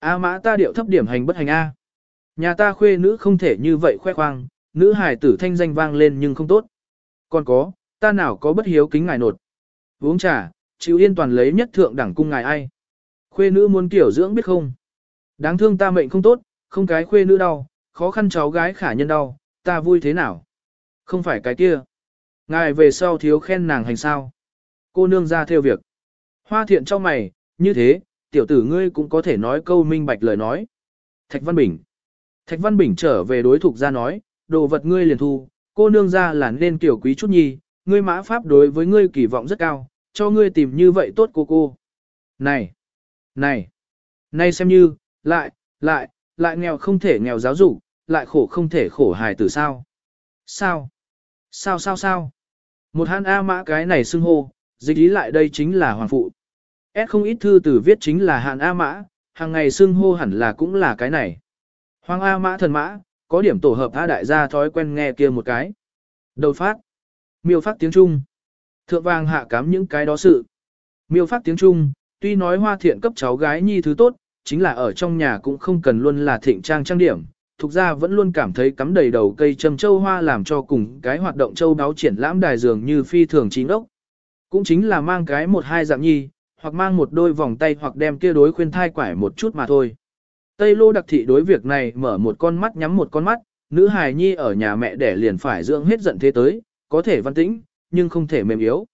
A mã ta điệu thấp điểm hành bất hành A. Nhà ta khuê nữ không thể như vậy khoe khoang, nữ hài tử thanh danh vang lên nhưng không tốt. Còn có, ta nào có bất hiếu kính ngài nột. Uống trà, chịu yên toàn lấy nhất thượng đẳng cung ngài ai. Khuê nữ muốn kiểu dưỡng biết không. Đáng thương ta mệnh không tốt, không cái khuê nữ đau, khó khăn cháu gái khả nhân đau, ta vui thế nào. Không phải cái kia. Ngài về sau thiếu khen nàng hành sao. Cô nương ra theo việc. Hoa thiện cho mày, như thế, tiểu tử ngươi cũng có thể nói câu minh bạch lời nói. Thạch Văn Bình. Thạch Văn Bình trở về đối thuộc ra nói, đồ vật ngươi liền thu, cô nương ra là nên kiểu quý chút nhi, ngươi mã pháp đối với ngươi kỳ vọng rất cao, cho ngươi tìm như vậy tốt cô cô. Này, này, này xem như, lại, lại, lại nghèo không thể nghèo giáo dục, lại khổ không thể khổ hài tử sao. Sao? Sao sao sao? Một hán A mã cái này xưng hô, dịch ý lại đây chính là hoàng phụ. S không ít thư từ viết chính là hạn A mã, hàng ngày xưng hô hẳn là cũng là cái này. Hoàng A mã thần mã, có điểm tổ hợp A đại gia thói quen nghe kia một cái. Đầu phát. Miêu phát tiếng Trung. Thượng vàng hạ cám những cái đó sự. Miêu phát tiếng Trung, tuy nói hoa thiện cấp cháu gái nhi thứ tốt, chính là ở trong nhà cũng không cần luôn là thịnh trang trang điểm. Thục ra vẫn luôn cảm thấy cắm đầy đầu cây châm châu hoa làm cho cùng cái hoạt động châu đáo triển lãm đài dường như phi thường chính ốc. Cũng chính là mang cái một hai dạng nhi, hoặc mang một đôi vòng tay hoặc đem kia đối khuyên thai quải một chút mà thôi. Tây lô đặc thị đối việc này mở một con mắt nhắm một con mắt, nữ hài nhi ở nhà mẹ đẻ liền phải dưỡng hết giận thế tới, có thể văn tĩnh, nhưng không thể mềm yếu.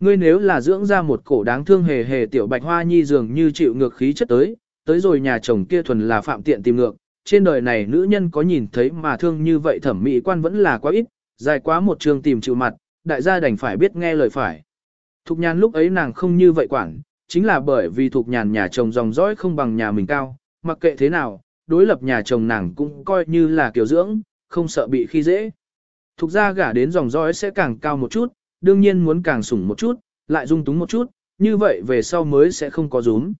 Ngươi nếu là dưỡng ra một cổ đáng thương hề hề tiểu bạch hoa nhi dường như chịu ngược khí chất tới, tới rồi nhà chồng kia thuần là phạm tiện tìm ngược, trên đời này nữ nhân có nhìn thấy mà thương như vậy thẩm mỹ quan vẫn là quá ít, dài quá một trường tìm chịu mặt, đại gia đành phải biết nghe lời phải. Thục nhàn lúc ấy nàng không như vậy quản, chính là bởi vì thục nhàn nhà chồng dòng dõi không bằng nhà mình cao, mặc kệ thế nào, đối lập nhà chồng nàng cũng coi như là kiểu dưỡng, không sợ bị khi dễ. Thục ra gả đến dòng dõi sẽ càng cao một chút, đương nhiên muốn càng sủng một chút, lại dung túng một chút, như vậy về sau mới sẽ không có rúm.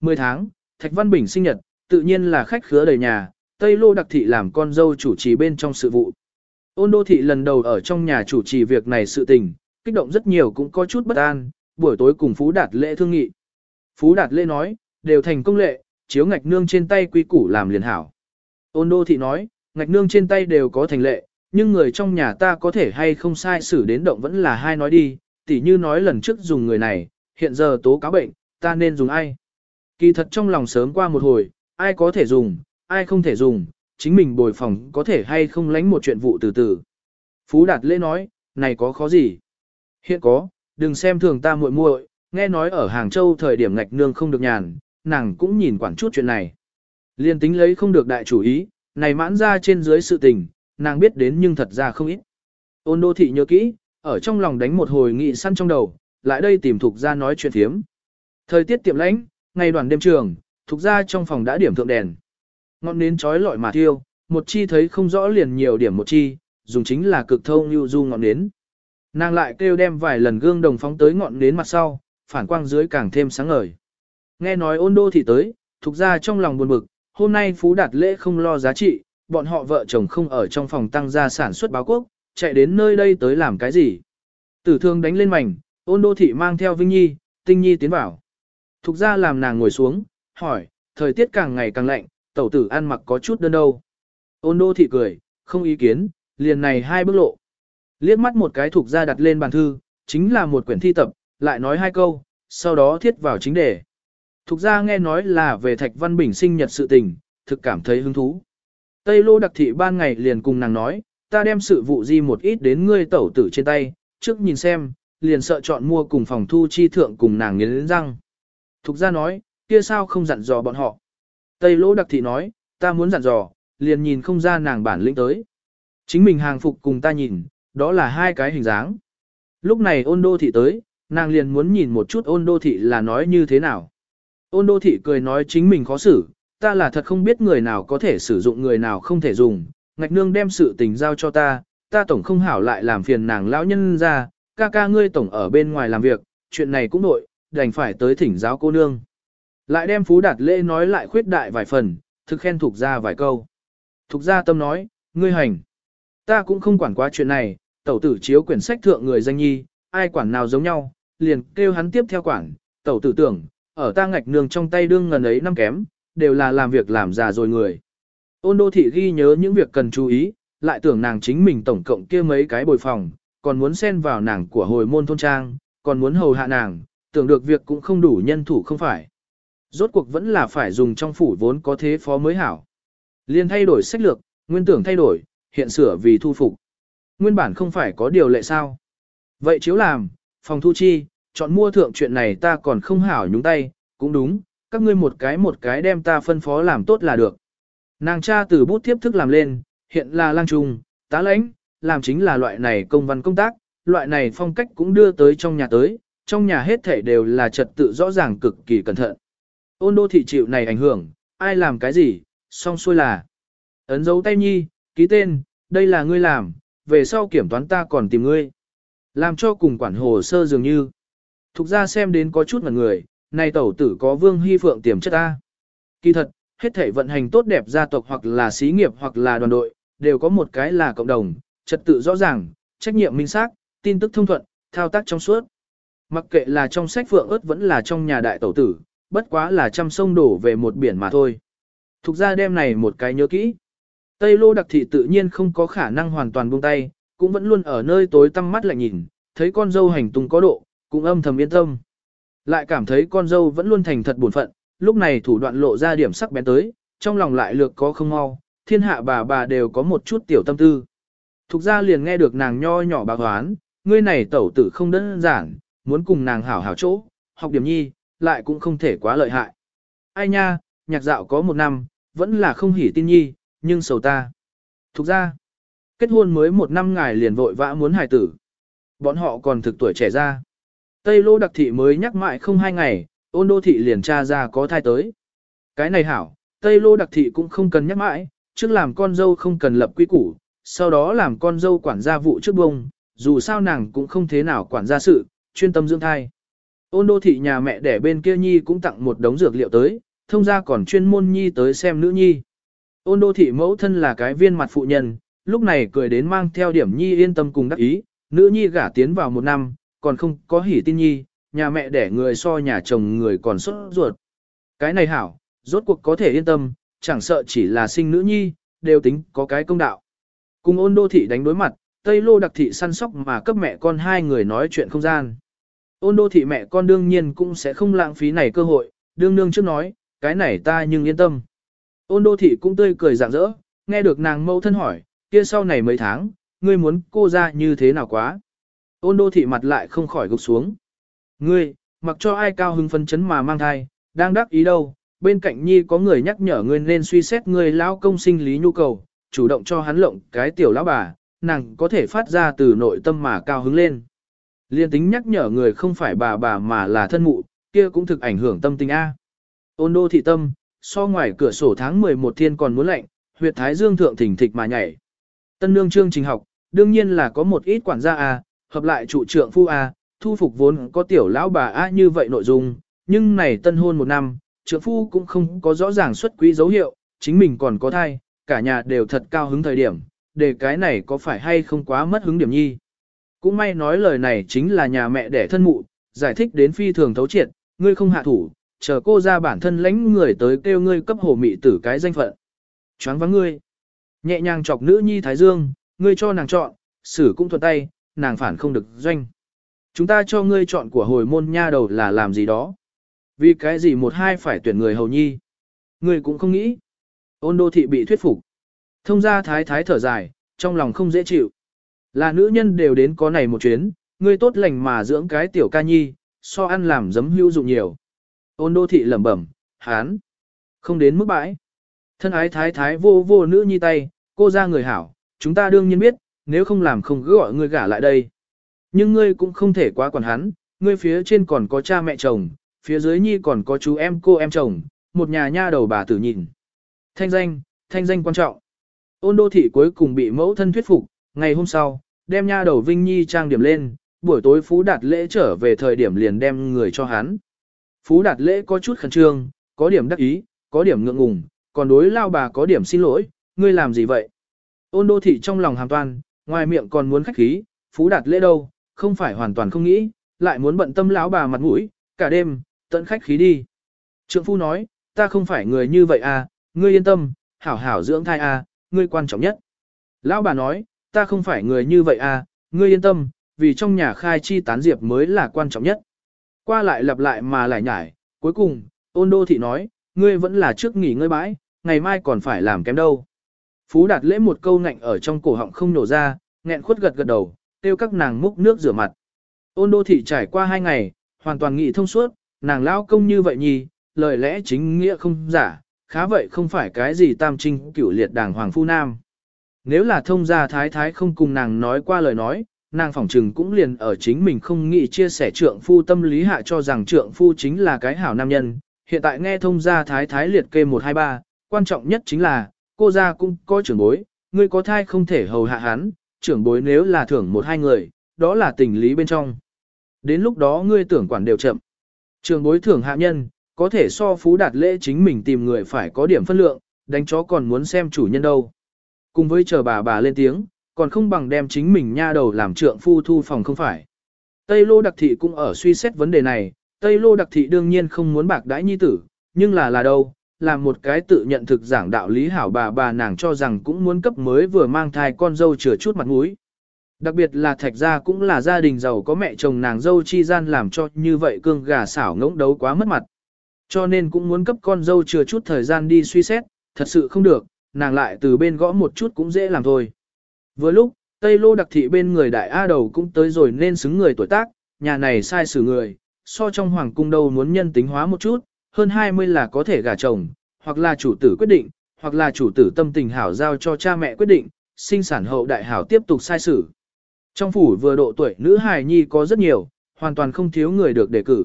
10 tháng, Thạch Văn Bình sinh nhật, tự nhiên là khách khứa đầy nhà, Tây Lô Đặc Thị làm con dâu chủ trì bên trong sự vụ. Ôn Đô Thị lần đầu ở trong nhà chủ trì việc này sự tình, kích động rất nhiều cũng có chút bất an, buổi tối cùng Phú Đạt lễ thương nghị. Phú Đạt lễ nói, đều thành công lệ, chiếu ngạch nương trên tay quy củ làm liền hảo. Ôn Đô Thị nói, ngạch nương trên tay đều có thành lệ, nhưng người trong nhà ta có thể hay không sai xử đến động vẫn là hai nói đi, tỉ như nói lần trước dùng người này, hiện giờ tố cáo bệnh, ta nên dùng ai. Kỳ thật trong lòng sớm qua một hồi, ai có thể dùng, ai không thể dùng, chính mình bồi phòng có thể hay không lánh một chuyện vụ từ từ. Phú Đạt lễ nói, này có khó gì? Hiện có, đừng xem thường ta muội muội, nghe nói ở Hàng Châu thời điểm ngạch nương không được nhàn, nàng cũng nhìn quản chút chuyện này. Liên tính lấy không được đại chủ ý, này mãn ra trên dưới sự tình, nàng biết đến nhưng thật ra không ít. Ôn đô thị nhớ kỹ, ở trong lòng đánh một hồi nghị săn trong đầu, lại đây tìm thuộc ra nói chuyện thiếm. Thời tiết tiệm lãnh, ngày đoàn đêm trường, thuộc ra trong phòng đã điểm thượng đèn. Ngọn nến chói lọi mà thiêu, một chi thấy không rõ liền nhiều điểm một chi, dùng chính là cực thâu như du ngọn nến. Nàng lại kêu đem vài lần gương đồng phóng tới ngọn đến mặt sau, phản quang dưới càng thêm sáng ngời. Nghe nói ôn đô thị tới, Thục ra trong lòng buồn bực, hôm nay Phú Đạt lễ không lo giá trị, bọn họ vợ chồng không ở trong phòng tăng gia sản xuất báo quốc, chạy đến nơi đây tới làm cái gì. Tử thương đánh lên mảnh, ôn đô thị mang theo Vinh Nhi, Tinh Nhi tiến vào. Thục ra làm nàng ngồi xuống, hỏi, thời tiết càng ngày càng lạnh, tẩu tử ăn mặc có chút đơn đâu. Ôn đô thị cười, không ý kiến, liền này hai bước lộ. Liếc mắt một cái thuộc ra đặt lên bàn thư, chính là một quyển thi tập, lại nói hai câu, sau đó thiết vào chính đề. Thục ra nghe nói là về Thạch Văn Bình sinh nhật sự tình, thực cảm thấy hứng thú. Tây Lô đặc thị ban ngày liền cùng nàng nói, ta đem sự vụ di một ít đến ngươi tẩu tử trên tay, trước nhìn xem, liền sợ chọn mua cùng phòng thu chi thượng cùng nàng nghiến răng. Thục ra nói, kia sao không dặn dò bọn họ. Tây Lô đặc thị nói, ta muốn dặn dò, liền nhìn không ra nàng bản lĩnh tới. Chính mình hàng phục cùng ta nhìn, đó là hai cái hình dáng. Lúc này ôn đô thị tới, nàng liền muốn nhìn một chút ôn đô thị là nói như thế nào. Ôn đô thị cười nói chính mình khó xử, ta là thật không biết người nào có thể sử dụng người nào không thể dùng, ngạch nương đem sự tình giao cho ta, ta tổng không hảo lại làm phiền nàng lão nhân ra, ca ca ngươi tổng ở bên ngoài làm việc, chuyện này cũng nội, đành phải tới thỉnh giáo cô nương. Lại đem phú đạt lễ nói lại khuyết đại vài phần, thực khen thuộc ra vài câu. Thục ra tâm nói, ngươi hành. Ta cũng không quản quá chuyện này, tẩu tử chiếu quyển sách thượng người danh nhi, ai quản nào giống nhau, liền kêu hắn tiếp theo quản, tẩu tử tưởng, ở ta ngạch nương trong tay đương ngần ấy năm kém, đều là làm việc làm già rồi người. Ôn đô thị ghi nhớ những việc cần chú ý, lại tưởng nàng chính mình tổng cộng kia mấy cái bồi phòng, còn muốn xen vào nàng của hồi môn thôn trang, còn muốn hầu hạ nàng, tưởng được việc cũng không đủ nhân thủ không phải. Rốt cuộc vẫn là phải dùng trong phủ vốn có thế phó mới hảo. Liên thay đổi sách lược, nguyên tưởng thay đổi, hiện sửa vì thu phục. Nguyên bản không phải có điều lệ sao. Vậy chiếu làm, phòng thu chi, chọn mua thượng chuyện này ta còn không hảo nhúng tay, cũng đúng, các ngươi một cái một cái đem ta phân phó làm tốt là được. Nàng cha từ bút tiếp thức làm lên, hiện là lang trung, tá lãnh, làm chính là loại này công văn công tác, loại này phong cách cũng đưa tới trong nhà tới, trong nhà hết thể đều là trật tự rõ ràng cực kỳ cẩn thận. Ôn đô thị chịu này ảnh hưởng, ai làm cái gì, xong xuôi là. Ấn dấu tay nhi, ký tên, đây là ngươi làm, về sau kiểm toán ta còn tìm ngươi. Làm cho cùng quản hồ sơ dường như. Thục ra xem đến có chút ngần người, này tẩu tử có vương hy phượng tiềm chất ta. Kỳ thật, hết thể vận hành tốt đẹp gia tộc hoặc là xí nghiệp hoặc là đoàn đội, đều có một cái là cộng đồng, trật tự rõ ràng, trách nhiệm minh xác, tin tức thông thuận, thao tác trong suốt. Mặc kệ là trong sách phượng ớt vẫn là trong nhà đại tẩu tử, bất quá là trăm sông đổ về một biển mà thôi. Thục ra đem này một cái nhớ kỹ. Tây lô đặc thị tự nhiên không có khả năng hoàn toàn buông tay, cũng vẫn luôn ở nơi tối tăm mắt lại nhìn, thấy con dâu hành tung có độ, cũng âm thầm yên tâm. Lại cảm thấy con dâu vẫn luôn thành thật buồn phận, lúc này thủ đoạn lộ ra điểm sắc bén tới, trong lòng lại lược có không mau, thiên hạ bà bà đều có một chút tiểu tâm tư. Thục ra liền nghe được nàng nho nhỏ bà hoán, ngươi này tẩu tử không đơn giản, muốn cùng nàng hảo hảo chỗ, học điểm nhi, lại cũng không thể quá lợi hại. Ai nha, nhạc dạo có một năm, vẫn là không hỉ tin nhi, nhưng sầu ta. Thục ra, kết hôn mới một năm ngài liền vội vã muốn hài tử. Bọn họ còn thực tuổi trẻ ra. Tây lô đặc thị mới nhắc mãi không hai ngày, ôn đô thị liền tra ra có thai tới. Cái này hảo, Tây lô đặc thị cũng không cần nhắc mãi, trước làm con dâu không cần lập quy củ, sau đó làm con dâu quản gia vụ trước bông, dù sao nàng cũng không thế nào quản gia sự, chuyên tâm dưỡng thai. Ôn đô thị nhà mẹ đẻ bên kia nhi cũng tặng một đống dược liệu tới, thông ra còn chuyên môn nhi tới xem nữ nhi. Ôn đô thị mẫu thân là cái viên mặt phụ nhân, lúc này cười đến mang theo điểm nhi yên tâm cùng đắc ý, nữ nhi gả tiến vào một năm, còn không có hỉ tin nhi, nhà mẹ đẻ người so nhà chồng người còn xuất ruột. Cái này hảo, rốt cuộc có thể yên tâm, chẳng sợ chỉ là sinh nữ nhi, đều tính có cái công đạo. Cùng ôn đô thị đánh đối mặt, Tây Lô đặc thị săn sóc mà cấp mẹ con hai người nói chuyện không gian. Ôn đô thị mẹ con đương nhiên cũng sẽ không lãng phí này cơ hội, đương nương trước nói, cái này ta nhưng yên tâm. Ôn đô thị cũng tươi cười rạng rỡ, nghe được nàng mâu thân hỏi, kia sau này mấy tháng, ngươi muốn cô ra như thế nào quá. Ôn đô thị mặt lại không khỏi gục xuống. Ngươi, mặc cho ai cao hứng phân chấn mà mang thai, đang đắc ý đâu, bên cạnh nhi có người nhắc nhở ngươi nên suy xét người lão công sinh lý nhu cầu, chủ động cho hắn lộng cái tiểu lão bà, nàng có thể phát ra từ nội tâm mà cao hứng lên. Liên tính nhắc nhở người không phải bà bà mà là thân mụ, kia cũng thực ảnh hưởng tâm tình A. Ôn đô thị tâm, so ngoài cửa sổ tháng 11 thiên còn muốn lạnh, huyệt thái dương thượng thỉnh thịch mà nhảy. Tân nương chương trình học, đương nhiên là có một ít quản gia A, hợp lại trụ trưởng phu A, thu phục vốn có tiểu lão bà A như vậy nội dung, nhưng này tân hôn một năm, trưởng phu cũng không có rõ ràng xuất quý dấu hiệu, chính mình còn có thai, cả nhà đều thật cao hứng thời điểm, để cái này có phải hay không quá mất hứng điểm nhi. Cũng may nói lời này chính là nhà mẹ đẻ thân mụ, giải thích đến phi thường thấu triệt, ngươi không hạ thủ, chờ cô ra bản thân lãnh người tới kêu ngươi cấp hồ mị tử cái danh phận. Choáng vắng ngươi. Nhẹ nhàng chọc nữ nhi thái dương, ngươi cho nàng chọn, xử cũng thuận tay, nàng phản không được doanh. Chúng ta cho ngươi chọn của hồi môn nha đầu là làm gì đó. Vì cái gì một hai phải tuyển người hầu nhi. Ngươi cũng không nghĩ. Ôn đô thị bị thuyết phục. Thông ra thái thái thở dài, trong lòng không dễ chịu. Là nữ nhân đều đến có này một chuyến, ngươi tốt lành mà dưỡng cái tiểu ca nhi, so ăn làm giấm hữu dụng nhiều. Ôn đô thị lẩm bẩm, hán, không đến mức bãi. Thân ái thái thái vô vô nữ nhi tay, cô ra người hảo, chúng ta đương nhiên biết, nếu không làm không cứ gọi ngươi gả lại đây. Nhưng ngươi cũng không thể quá quản hắn, ngươi phía trên còn có cha mẹ chồng, phía dưới nhi còn có chú em cô em chồng, một nhà nha đầu bà tử nhìn. Thanh danh, thanh danh quan trọng. Ôn đô thị cuối cùng bị mẫu thân thuyết phục, ngày hôm sau, đem nha đầu Vinh Nhi trang điểm lên, buổi tối Phú Đạt lễ trở về thời điểm liền đem người cho hắn. Phú Đạt lễ có chút khẩn trương, có điểm đắc ý, có điểm ngượng ngùng, còn đối lao bà có điểm xin lỗi, ngươi làm gì vậy? Ôn đô thị trong lòng hàm toan, ngoài miệng còn muốn khách khí, Phú Đạt lễ đâu, không phải hoàn toàn không nghĩ, lại muốn bận tâm lão bà mặt mũi, cả đêm, tận khách khí đi. Trượng phu nói, ta không phải người như vậy à, ngươi yên tâm, hảo hảo dưỡng thai à, ngươi quan trọng nhất. Lão bà nói, ta không phải người như vậy à, ngươi yên tâm, vì trong nhà khai chi tán diệp mới là quan trọng nhất. Qua lại lặp lại mà lại nhải, cuối cùng, ôn đô thị nói, ngươi vẫn là trước nghỉ ngơi bãi, ngày mai còn phải làm kém đâu. Phú đạt lễ một câu ngạnh ở trong cổ họng không nổ ra, nghẹn khuất gật gật đầu, tiêu các nàng múc nước rửa mặt. Ôn đô thị trải qua hai ngày, hoàn toàn nghị thông suốt, nàng lao công như vậy nhì, lời lẽ chính nghĩa không giả, khá vậy không phải cái gì tam trinh cửu liệt đảng hoàng phu nam. Nếu là thông gia thái thái không cùng nàng nói qua lời nói, nàng phỏng trừng cũng liền ở chính mình không nghĩ chia sẻ trượng phu tâm lý hạ cho rằng trượng phu chính là cái hảo nam nhân. Hiện tại nghe thông gia thái thái liệt kê 123, quan trọng nhất chính là, cô gia cũng có trưởng bối, ngươi có thai không thể hầu hạ hắn, trưởng bối nếu là thưởng một hai người, đó là tình lý bên trong. Đến lúc đó ngươi tưởng quản đều chậm. Trưởng bối thưởng hạ nhân, có thể so phú đạt lễ chính mình tìm người phải có điểm phân lượng, đánh chó còn muốn xem chủ nhân đâu. Cùng với chờ bà bà lên tiếng, còn không bằng đem chính mình nha đầu làm trượng phu thu phòng không phải. Tây Lô Đặc Thị cũng ở suy xét vấn đề này, Tây Lô Đặc Thị đương nhiên không muốn bạc đãi nhi tử, nhưng là là đâu, là một cái tự nhận thực giảng đạo lý hảo bà bà nàng cho rằng cũng muốn cấp mới vừa mang thai con dâu chừa chút mặt mũi. Đặc biệt là thạch gia cũng là gia đình giàu có mẹ chồng nàng dâu chi gian làm cho như vậy cương gà xảo ngỗng đấu quá mất mặt. Cho nên cũng muốn cấp con dâu chừa chút thời gian đi suy xét, thật sự không được, nàng lại từ bên gõ một chút cũng dễ làm thôi. Vừa lúc, Tây Lô đặc thị bên người đại A đầu cũng tới rồi nên xứng người tuổi tác, nhà này sai xử người, so trong hoàng cung đâu muốn nhân tính hóa một chút, hơn 20 là có thể gả chồng, hoặc là chủ tử quyết định, hoặc là chủ tử tâm tình hảo giao cho cha mẹ quyết định, sinh sản hậu đại hảo tiếp tục sai xử. Trong phủ vừa độ tuổi nữ hài nhi có rất nhiều, hoàn toàn không thiếu người được đề cử.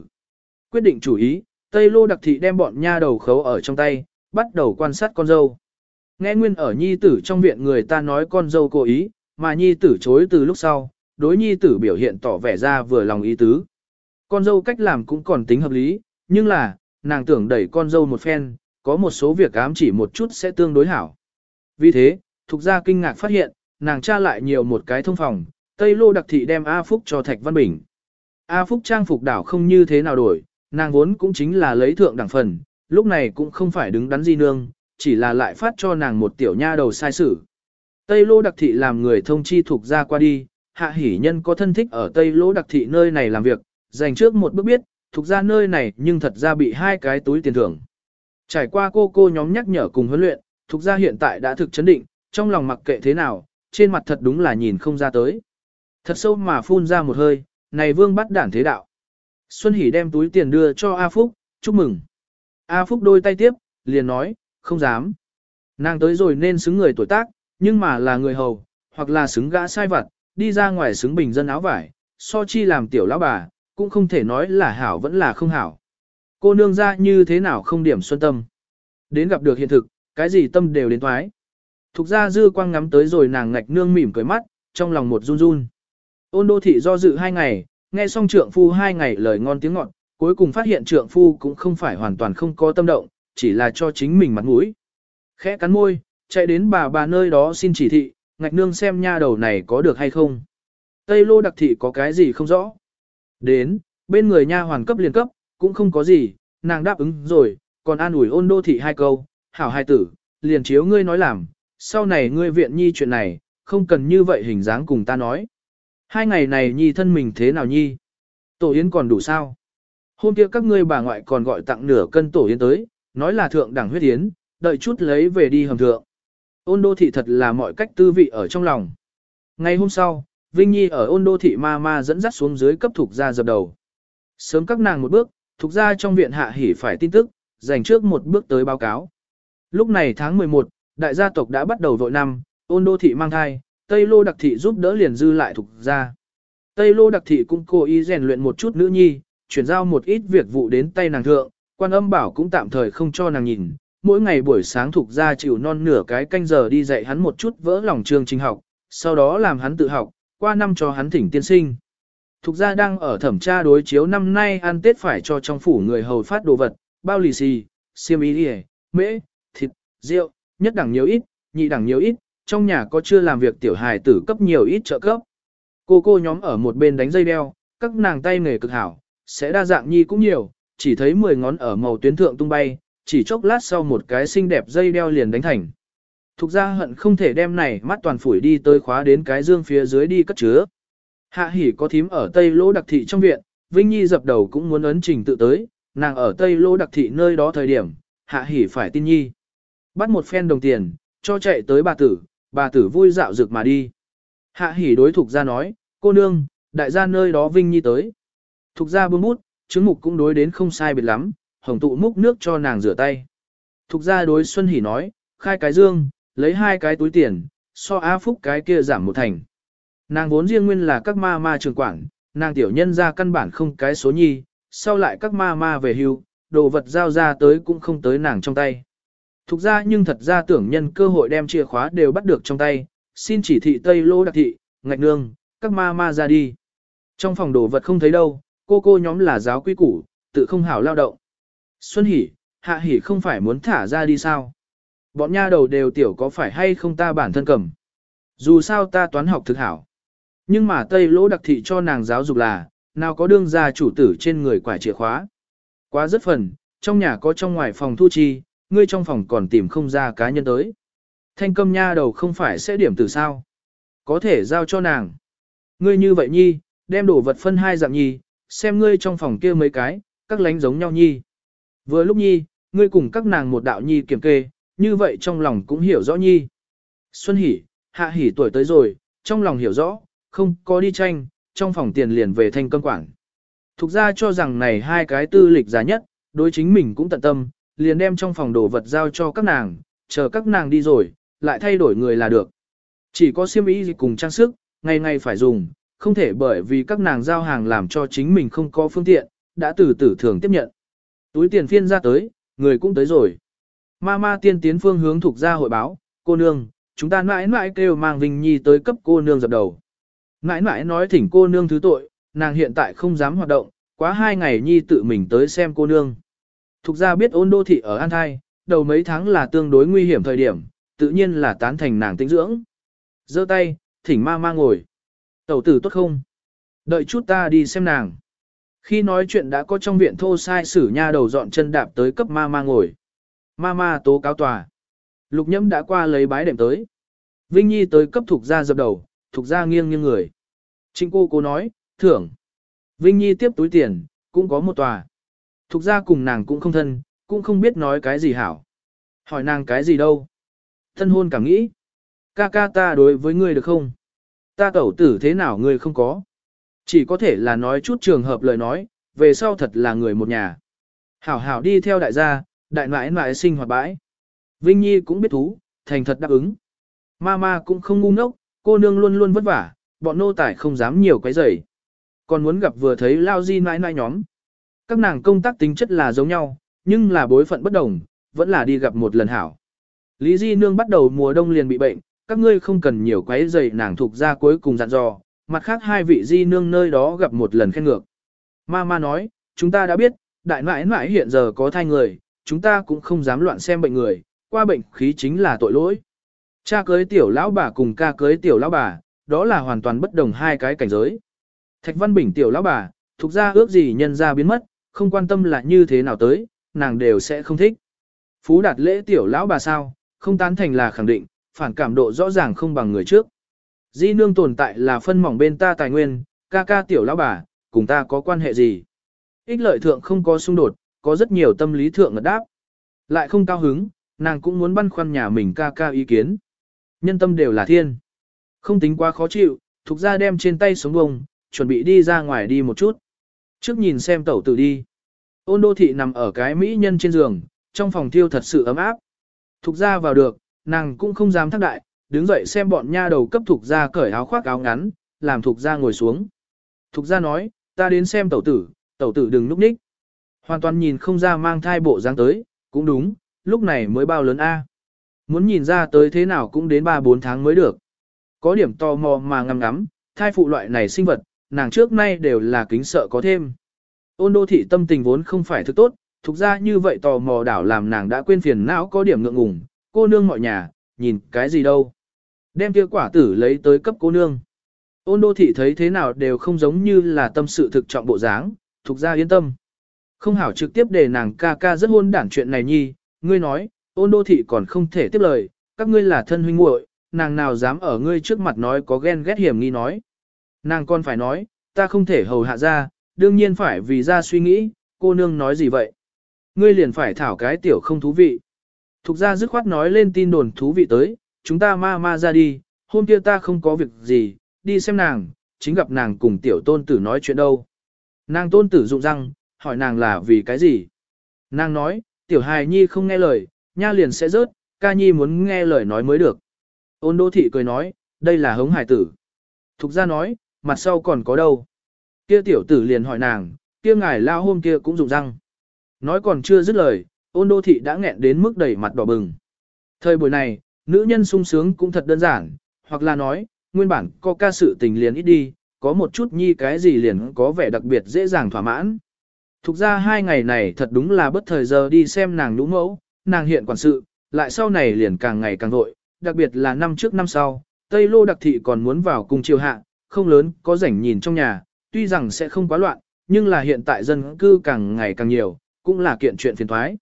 Quyết định chủ ý, Tây Lô đặc thị đem bọn nha đầu khấu ở trong tay, bắt đầu quan sát con dâu. Nghe nguyên ở nhi tử trong viện người ta nói con dâu cố ý, mà nhi tử chối từ lúc sau, đối nhi tử biểu hiện tỏ vẻ ra vừa lòng ý tứ. Con dâu cách làm cũng còn tính hợp lý, nhưng là, nàng tưởng đẩy con dâu một phen, có một số việc ám chỉ một chút sẽ tương đối hảo. Vì thế, thuộc gia kinh ngạc phát hiện, nàng tra lại nhiều một cái thông phòng, Tây Lô đặc thị đem A Phúc cho Thạch Văn Bình. A Phúc trang phục đảo không như thế nào đổi, nàng vốn cũng chính là lấy thượng đẳng phần, lúc này cũng không phải đứng đắn di nương, chỉ là lại phát cho nàng một tiểu nha đầu sai sử. Tây Lô đặc thị làm người thông chi thuộc gia qua đi, hạ hỷ nhân có thân thích ở Tây Lô đặc thị nơi này làm việc, dành trước một bước biết, thuộc gia nơi này nhưng thật ra bị hai cái túi tiền thưởng. Trải qua cô cô nhóm nhắc nhở cùng huấn luyện, thuộc gia hiện tại đã thực chấn định, trong lòng mặc kệ thế nào, trên mặt thật đúng là nhìn không ra tới. Thật sâu mà phun ra một hơi, này vương bắt đản thế đạo. Xuân Hỷ đem túi tiền đưa cho A Phúc, chúc mừng. A Phúc đôi tay tiếp, liền nói, không dám. Nàng tới rồi nên xứng người tuổi tác, nhưng mà là người hầu, hoặc là xứng gã sai vặt, đi ra ngoài xứng bình dân áo vải, so chi làm tiểu lão bà, cũng không thể nói là hảo vẫn là không hảo. Cô nương ra như thế nào không điểm xuân tâm. Đến gặp được hiện thực, cái gì tâm đều đến thoái. Thục ra dư quang ngắm tới rồi nàng ngạch nương mỉm cười mắt, trong lòng một run run. Ôn đô thị do dự hai ngày, nghe xong trượng phu hai ngày lời ngon tiếng ngọt, cuối cùng phát hiện trượng phu cũng không phải hoàn toàn không có tâm động, chỉ là cho chính mình mặt mũi. Khẽ cắn môi, chạy đến bà bà nơi đó xin chỉ thị, ngạch nương xem nha đầu này có được hay không. Tây lô đặc thị có cái gì không rõ. Đến, bên người nha hoàn cấp liền cấp, cũng không có gì, nàng đáp ứng rồi, còn an ủi ôn đô thị hai câu, hảo hai tử, liền chiếu ngươi nói làm, sau này ngươi viện nhi chuyện này, không cần như vậy hình dáng cùng ta nói. Hai ngày này nhi thân mình thế nào nhi? Tổ yến còn đủ sao? Hôm kia các ngươi bà ngoại còn gọi tặng nửa cân tổ yến tới, nói là thượng đẳng huyết yến, đợi chút lấy về đi hầm thượng. Ôn đô thị thật là mọi cách tư vị ở trong lòng. Ngày hôm sau, Vinh Nhi ở ôn đô thị ma ma dẫn dắt xuống dưới cấp thuộc gia dập đầu. Sớm các nàng một bước, thuộc gia trong viện hạ hỉ phải tin tức, dành trước một bước tới báo cáo. Lúc này tháng 11, đại gia tộc đã bắt đầu vội năm, ôn đô thị mang thai, Tây Lô đặc thị giúp đỡ liền dư lại thuộc gia. Tây Lô đặc thị cũng cố ý rèn luyện một chút nữ nhi, chuyển giao một ít việc vụ đến tay nàng thượng, quan âm bảo cũng tạm thời không cho nàng nhìn, mỗi ngày buổi sáng thuộc ra chịu non nửa cái canh giờ đi dạy hắn một chút vỡ lòng trường trình học, sau đó làm hắn tự học, qua năm cho hắn thỉnh tiên sinh. Thục gia đang ở thẩm tra đối chiếu năm nay ăn Tết phải cho trong phủ người hầu phát đồ vật, bao lì xì, xiêm y đi mễ, thịt, rượu, nhất đẳng nhiều ít, nhị đẳng nhiều ít, trong nhà có chưa làm việc tiểu hài tử cấp nhiều ít trợ cấp. Cô cô nhóm ở một bên đánh dây đeo, các nàng tay nghề cực hảo, sẽ đa dạng nhi cũng nhiều, chỉ thấy 10 ngón ở màu tuyến thượng tung bay, chỉ chốc lát sau một cái xinh đẹp dây đeo liền đánh thành. Thục ra hận không thể đem này mắt toàn phủi đi tới khóa đến cái dương phía dưới đi cất chứa. Hạ hỉ có thím ở tây lỗ đặc thị trong viện, Vinh Nhi dập đầu cũng muốn ấn trình tự tới, nàng ở tây lỗ đặc thị nơi đó thời điểm, hạ hỉ phải tin Nhi. Bắt một phen đồng tiền, cho chạy tới bà tử, bà tử vui dạo rực mà đi. Hạ hỉ đối thục ra nói, cô nương, đại gia nơi đó Vinh Nhi tới. Thục ra bưng bút, chứng mục cũng đối đến không sai biệt lắm, hồng tụ múc nước cho nàng rửa tay. Thục ra đối Xuân Hỷ nói, khai cái dương, lấy hai cái túi tiền, so A Phúc cái kia giảm một thành. Nàng vốn riêng nguyên là các ma ma trường quản, nàng tiểu nhân ra căn bản không cái số nhi, sau lại các ma ma về hưu, đồ vật giao ra tới cũng không tới nàng trong tay. Thục ra nhưng thật ra tưởng nhân cơ hội đem chìa khóa đều bắt được trong tay, xin chỉ thị Tây Lô đặc thị, ngạch nương, các ma ma ra đi. Trong phòng đồ vật không thấy đâu, cô cô nhóm là giáo quy củ, tự không hảo lao động. Xuân hỉ, hạ hỉ không phải muốn thả ra đi sao? Bọn nha đầu đều tiểu có phải hay không ta bản thân cầm. Dù sao ta toán học thực hảo. Nhưng mà Tây Lỗ đặc thị cho nàng giáo dục là, nào có đương gia chủ tử trên người quải chìa khóa. Quá rất phần, trong nhà có trong ngoài phòng thu chi, ngươi trong phòng còn tìm không ra cá nhân tới. Thanh câm nha đầu không phải sẽ điểm từ sao. Có thể giao cho nàng. Ngươi như vậy nhi, đem đồ vật phân hai dạng nhi, xem ngươi trong phòng kia mấy cái, các lánh giống nhau nhi. Vừa lúc nhi, ngươi cùng các nàng một đạo nhi kiểm kê, như vậy trong lòng cũng hiểu rõ nhi. Xuân hỉ, hạ hỉ tuổi tới rồi, trong lòng hiểu rõ, không có đi tranh, trong phòng tiền liền về thanh cân quản. Thục ra cho rằng này hai cái tư lịch giá nhất, đối chính mình cũng tận tâm, liền đem trong phòng đồ vật giao cho các nàng, chờ các nàng đi rồi, lại thay đổi người là được. Chỉ có siêm ý gì cùng trang sức, ngày ngày phải dùng, không thể bởi vì các nàng giao hàng làm cho chính mình không có phương tiện, đã từ tử thường tiếp nhận. Túi tiền phiên ra tới, người cũng tới rồi. Ma ma tiên tiến phương hướng thuộc ra hội báo, cô nương, chúng ta mãi mãi kêu mang Vinh Nhi tới cấp cô nương dập đầu. Mãi mãi nói thỉnh cô nương thứ tội, nàng hiện tại không dám hoạt động, quá hai ngày Nhi tự mình tới xem cô nương. Thục ra biết ôn đô thị ở An Thai, đầu mấy tháng là tương đối nguy hiểm thời điểm, tự nhiên là tán thành nàng tinh dưỡng. giơ tay, thỉnh ma ma ngồi. Tẩu tử tốt không? Đợi chút ta đi xem nàng. Khi nói chuyện đã có trong viện thô sai sử nha đầu dọn chân đạp tới cấp ma ma ngồi. Ma ma tố cáo tòa. Lục nhẫm đã qua lấy bái đệm tới. Vinh Nhi tới cấp thuộc gia dập đầu, thuộc gia nghiêng nghiêng người. Trịnh cô cô nói, thưởng. Vinh Nhi tiếp túi tiền, cũng có một tòa. Thuộc gia cùng nàng cũng không thân, cũng không biết nói cái gì hảo. Hỏi nàng cái gì đâu. Thân hôn cảm nghĩ. Ca ca ta đối với ngươi được không? Ta tẩu tử thế nào ngươi không có? Chỉ có thể là nói chút trường hợp lời nói, về sau thật là người một nhà. Hảo hảo đi theo đại gia, đại nãi nãi sinh hoạt bãi. Vinh Nhi cũng biết thú, thành thật đáp ứng. Mama cũng không ngu ngốc, cô nương luôn luôn vất vả, bọn nô tài không dám nhiều cái rầy. Còn muốn gặp vừa thấy lao di nãi nãi nhóm. Các nàng công tác tính chất là giống nhau, nhưng là bối phận bất đồng, vẫn là đi gặp một lần hảo. Lý Di Nương bắt đầu mùa đông liền bị bệnh, các ngươi không cần nhiều quấy giày nàng thuộc ra cuối cùng dặn dò, mặt khác hai vị Di Nương nơi đó gặp một lần khen ngược. Mama nói, chúng ta đã biết, đại nãi nãi hiện giờ có thai người, chúng ta cũng không dám loạn xem bệnh người, qua bệnh khí chính là tội lỗi. Cha cưới tiểu lão bà cùng ca cưới tiểu lão bà, đó là hoàn toàn bất đồng hai cái cảnh giới. Thạch Văn Bình tiểu lão bà, thuộc ra ước gì nhân ra biến mất, không quan tâm là như thế nào tới, nàng đều sẽ không thích. Phú đạt lễ tiểu lão bà sao, không tán thành là khẳng định, phản cảm độ rõ ràng không bằng người trước. Di nương tồn tại là phân mỏng bên ta tài nguyên, ca ca tiểu lão bà, cùng ta có quan hệ gì. Ích lợi thượng không có xung đột, có rất nhiều tâm lý thượng ngật đáp. Lại không cao hứng, nàng cũng muốn băn khoăn nhà mình ca ca ý kiến. Nhân tâm đều là thiên. Không tính quá khó chịu, thuộc ra đem trên tay sống bông, chuẩn bị đi ra ngoài đi một chút. Trước nhìn xem tẩu tử đi. Ôn đô thị nằm ở cái mỹ nhân trên giường, trong phòng thiêu thật sự ấm áp. Thục ra vào được, nàng cũng không dám thác đại, đứng dậy xem bọn nha đầu cấp thuộc ra cởi áo khoác áo ngắn, làm thuộc ra ngồi xuống. Thục ra nói, ta đến xem tẩu tử, tẩu tử đừng núp ních. Hoàn toàn nhìn không ra mang thai bộ dáng tới, cũng đúng, lúc này mới bao lớn A. Muốn nhìn ra tới thế nào cũng đến 3-4 tháng mới được. Có điểm tò mò mà ngắm ngắm, thai phụ loại này sinh vật, nàng trước nay đều là kính sợ có thêm. Ôn đô thị tâm tình vốn không phải thứ tốt, thuộc ra như vậy tò mò đảo làm nàng đã quên phiền não có điểm ngượng ngùng, cô nương mọi nhà, nhìn cái gì đâu. Đem kia quả tử lấy tới cấp cô nương. Ôn đô thị thấy thế nào đều không giống như là tâm sự thực trọng bộ dáng, thuộc ra yên tâm. Không hảo trực tiếp để nàng ca ca rất hôn đản chuyện này nhi, ngươi nói, ôn đô thị còn không thể tiếp lời, các ngươi là thân huynh muội, nàng nào dám ở ngươi trước mặt nói có ghen ghét hiểm nghi nói. Nàng còn phải nói, ta không thể hầu hạ ra, đương nhiên phải vì ra suy nghĩ, cô nương nói gì vậy? Ngươi liền phải thảo cái tiểu không thú vị. Thục ra dứt khoát nói lên tin đồn thú vị tới, chúng ta ma ma ra đi, hôm kia ta không có việc gì, đi xem nàng, chính gặp nàng cùng tiểu tôn tử nói chuyện đâu. Nàng tôn tử dụng răng, hỏi nàng là vì cái gì? Nàng nói, tiểu hài nhi không nghe lời, nha liền sẽ rớt, ca nhi muốn nghe lời nói mới được. Ôn đô thị cười nói, đây là hống hải tử. Thục ra nói, mặt sau còn có đâu. Kia tiểu tử liền hỏi nàng, kia ngài lao hôm kia cũng dụng răng. Nói còn chưa dứt lời, ôn đô thị đã nghẹn đến mức đầy mặt đỏ bừng. Thời buổi này, nữ nhân sung sướng cũng thật đơn giản, hoặc là nói, nguyên bản có ca sự tình liền ít đi, có một chút nhi cái gì liền có vẻ đặc biệt dễ dàng thỏa mãn. Thục ra hai ngày này thật đúng là bất thời giờ đi xem nàng nhũ mẫu, nàng hiện quản sự, lại sau này liền càng ngày càng vội, đặc biệt là năm trước năm sau, Tây Lô đặc thị còn muốn vào cung chiều hạ, không lớn, có rảnh nhìn trong nhà, tuy rằng sẽ không quá loạn, nhưng là hiện tại dân cư càng ngày càng nhiều, cũng là kiện chuyện phiền thoái.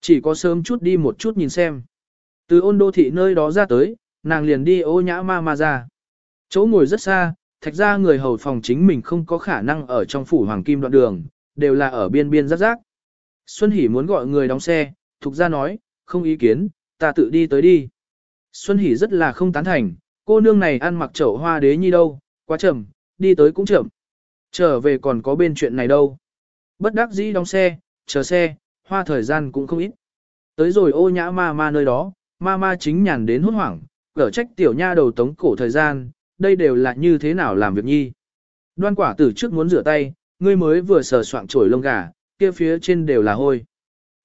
Chỉ có sớm chút đi một chút nhìn xem. Từ ôn đô thị nơi đó ra tới, nàng liền đi ô nhã ma ma ra. Chỗ ngồi rất xa, thạch ra người hầu phòng chính mình không có khả năng ở trong phủ hoàng kim đoạn đường, đều là ở biên biên rắc rác. Xuân Hỷ muốn gọi người đóng xe, thục ra nói, không ý kiến, ta tự đi tới đi. Xuân Hỷ rất là không tán thành, cô nương này ăn mặc chậu hoa đế nhi đâu, quá chậm, đi tới cũng chậm. Trở về còn có bên chuyện này đâu. Bất đắc dĩ đóng xe, chờ xe, hoa thời gian cũng không ít. Tới rồi ô nhã ma ma nơi đó, ma ma chính nhàn đến hốt hoảng, cở trách tiểu nha đầu tống cổ thời gian, đây đều là như thế nào làm việc nhi. Đoan quả tử trước muốn rửa tay, ngươi mới vừa sờ soạng trổi lông gà, kia phía trên đều là hôi.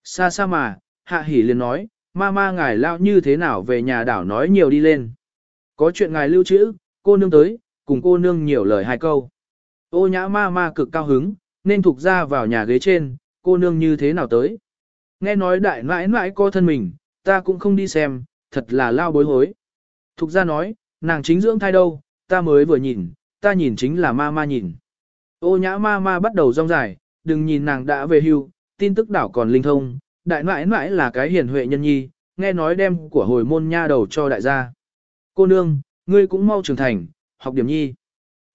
Xa xa mà, hạ hỉ liền nói, ma ma ngài lao như thế nào về nhà đảo nói nhiều đi lên. Có chuyện ngài lưu trữ, cô nương tới, cùng cô nương nhiều lời hai câu. Ô nhã ma ma cực cao hứng, nên thuộc ra vào nhà ghế trên, cô nương như thế nào tới. Nghe nói đại mãi mãi co thân mình, ta cũng không đi xem, thật là lao bối hối. Thục ra nói, nàng chính dưỡng thai đâu, ta mới vừa nhìn, ta nhìn chính là ma ma nhìn. Ô nhã ma ma bắt đầu rong dài, đừng nhìn nàng đã về hưu, tin tức đảo còn linh thông, đại mãi mãi là cái hiền huệ nhân nhi, nghe nói đem của hồi môn nha đầu cho đại gia. Cô nương, ngươi cũng mau trưởng thành, học điểm nhi.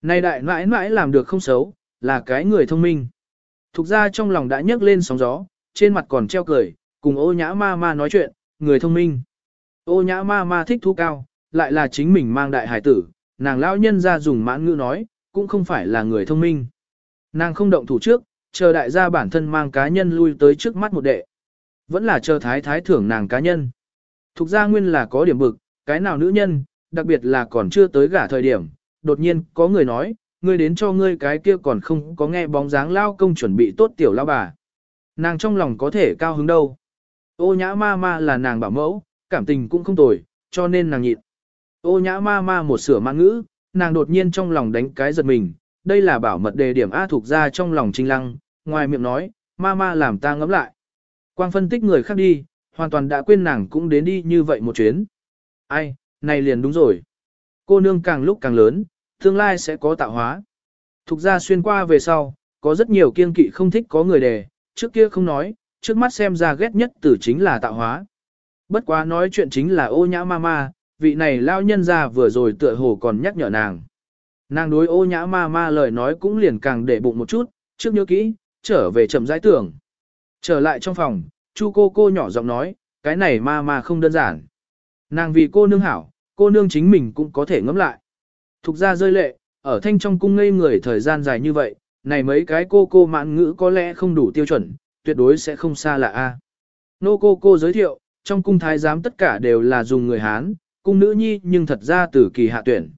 Này đại mãi mãi làm được không xấu, là cái người thông minh. Thục ra trong lòng đã nhấc lên sóng gió, trên mặt còn treo cười, cùng ô nhã ma ma nói chuyện, người thông minh. Ô nhã ma ma thích thú cao, lại là chính mình mang đại hải tử, nàng lão nhân ra dùng mãn ngữ nói, cũng không phải là người thông minh. Nàng không động thủ trước, chờ đại gia bản thân mang cá nhân lui tới trước mắt một đệ. Vẫn là chờ thái thái thưởng nàng cá nhân. Thục ra nguyên là có điểm bực, cái nào nữ nhân, đặc biệt là còn chưa tới gả thời điểm, đột nhiên có người nói, ngươi đến cho ngươi cái kia còn không có nghe bóng dáng lao công chuẩn bị tốt tiểu lao bà. Nàng trong lòng có thể cao hứng đâu. Ô nhã ma ma là nàng bảo mẫu, cảm tình cũng không tồi, cho nên nàng nhịn. Ô nhã ma ma một sửa mang ngữ, nàng đột nhiên trong lòng đánh cái giật mình, đây là bảo mật đề điểm A thuộc ra trong lòng trinh lăng, ngoài miệng nói, ma ma làm ta ngẫm lại. Quang phân tích người khác đi, hoàn toàn đã quên nàng cũng đến đi như vậy một chuyến. Ai, này liền đúng rồi. Cô nương càng lúc càng lớn, tương lai sẽ có tạo hóa. Thục ra xuyên qua về sau, có rất nhiều kiên kỵ không thích có người đề, trước kia không nói, trước mắt xem ra ghét nhất tử chính là tạo hóa. Bất quá nói chuyện chính là ô nhã ma ma, vị này lao nhân ra vừa rồi tựa hồ còn nhắc nhở nàng. Nàng đối ô nhã ma ma lời nói cũng liền càng để bụng một chút, trước nhớ kỹ, trở về chậm rãi tưởng. Trở lại trong phòng, chu cô cô nhỏ giọng nói, cái này ma ma không đơn giản. Nàng vì cô nương hảo, cô nương chính mình cũng có thể ngẫm lại. Thục ra rơi lệ, ở thanh trong cung ngây người thời gian dài như vậy, này mấy cái cô cô mạn ngữ có lẽ không đủ tiêu chuẩn, tuyệt đối sẽ không xa lạ a. Nô cô cô giới thiệu, trong cung thái giám tất cả đều là dùng người Hán, cung nữ nhi nhưng thật ra từ kỳ hạ tuyển.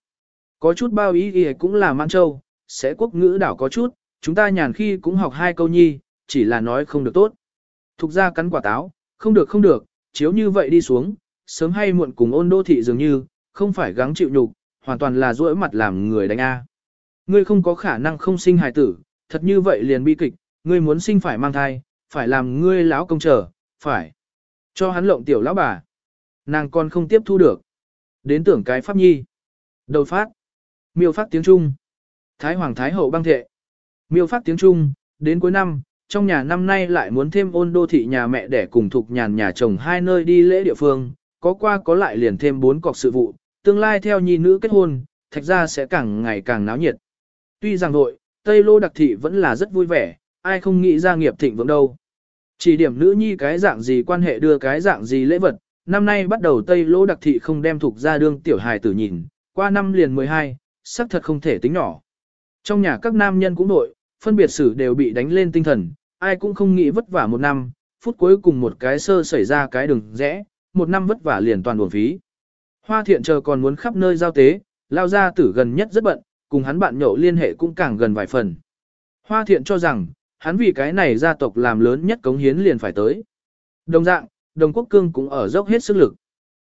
Có chút bao ý ý cũng là mãn châu, sẽ quốc ngữ đảo có chút, chúng ta nhàn khi cũng học hai câu nhi, chỉ là nói không được tốt. Thục ra cắn quả táo, không được không được, chiếu như vậy đi xuống, sớm hay muộn cùng ôn đô thị dường như, không phải gắng chịu nhục, hoàn toàn là duỗi mặt làm người đánh A. Ngươi không có khả năng không sinh hài tử, thật như vậy liền bi kịch, ngươi muốn sinh phải mang thai, phải làm ngươi lão công trở, phải cho hắn lộng tiểu lão bà. Nàng còn không tiếp thu được. Đến tưởng cái pháp nhi. Đầu phát. Miêu phát tiếng Trung. Thái Hoàng Thái Hậu băng thệ. Miêu phát tiếng Trung, đến cuối năm, trong nhà năm nay lại muốn thêm ôn đô thị nhà mẹ để cùng thuộc nhàn nhà chồng hai nơi đi lễ địa phương, có qua có lại liền thêm bốn cọc sự vụ, tương lai theo nhi nữ kết hôn, thạch ra sẽ càng ngày càng náo nhiệt. Tuy rằng nội, Tây Lô đặc thị vẫn là rất vui vẻ, ai không nghĩ ra nghiệp thịnh vượng đâu. Chỉ điểm nữ nhi cái dạng gì quan hệ đưa cái dạng gì lễ vật, năm nay bắt đầu Tây Lô đặc thị không đem thuộc ra đương tiểu hài tử nhìn, qua năm liền 12, sắc thật không thể tính nhỏ. Trong nhà các nam nhân cũng nội, phân biệt xử đều bị đánh lên tinh thần, ai cũng không nghĩ vất vả một năm, phút cuối cùng một cái sơ xảy ra cái đường rẽ, một năm vất vả liền toàn buồn phí. Hoa thiện chờ còn muốn khắp nơi giao tế, lao ra tử gần nhất rất bận, cùng hắn bạn nhậu liên hệ cũng càng gần vài phần. Hoa thiện cho rằng, hắn vì cái này gia tộc làm lớn nhất cống hiến liền phải tới. Đồng dạng, đồng quốc cương cũng ở dốc hết sức lực.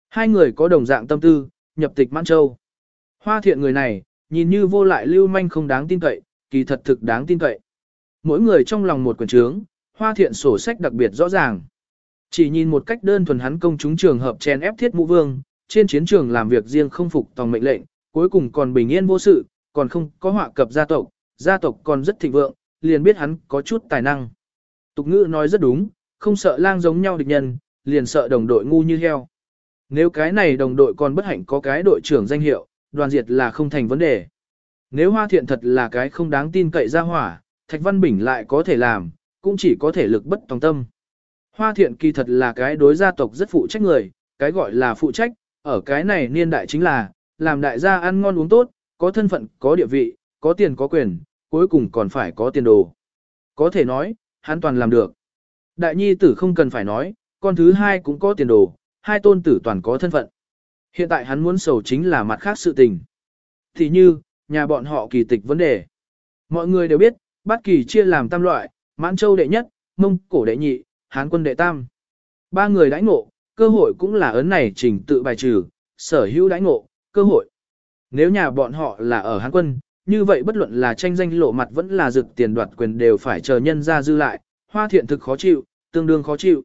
Hai người có đồng dạng tâm tư, nhập tịch Mãn Châu. Hoa thiện người này, nhìn như vô lại lưu manh không đáng tin cậy, kỳ thật thực đáng tin cậy. Mỗi người trong lòng một quần trướng, hoa thiện sổ sách đặc biệt rõ ràng. Chỉ nhìn một cách đơn thuần hắn công chúng trường hợp chen ép thiết mũ vương, trên chiến trường làm việc riêng không phục tòng mệnh lệnh, cuối cùng còn bình yên vô sự, còn không có họa cập gia tộc, gia tộc còn rất thịnh vượng, liền biết hắn có chút tài năng. Tục ngữ nói rất đúng, không sợ lang giống nhau địch nhân, liền sợ đồng đội ngu như heo. Nếu cái này đồng đội còn bất hạnh có cái đội trưởng danh hiệu, đoàn diệt là không thành vấn đề. Nếu hoa thiện thật là cái không đáng tin cậy ra hỏa, Thạch Văn Bình lại có thể làm, cũng chỉ có thể lực bất tòng tâm. Hoa thiện kỳ thật là cái đối gia tộc rất phụ trách người, cái gọi là phụ trách, ở cái này niên đại chính là, làm đại gia ăn ngon uống tốt, có thân phận, có địa vị, có tiền có quyền, cuối cùng còn phải có tiền đồ. Có thể nói, hắn toàn làm được. Đại nhi tử không cần phải nói, con thứ hai cũng có tiền đồ, hai tôn tử toàn có thân phận. Hiện tại hắn muốn sầu chính là mặt khác sự tình. Thì như, nhà bọn họ kỳ tịch vấn đề. Mọi người đều biết, bát kỳ chia làm tam loại, mãn châu đệ nhất, mông cổ đệ nhị, hán quân đệ tam. Ba người đãi ngộ, cơ hội cũng là ấn này trình tự bài trừ, sở hữu đãi ngộ, cơ hội. Nếu nhà bọn họ là ở hán quân, như vậy bất luận là tranh danh lộ mặt vẫn là rực tiền đoạt quyền đều phải chờ nhân ra dư lại, hoa thiện thực khó chịu, tương đương khó chịu.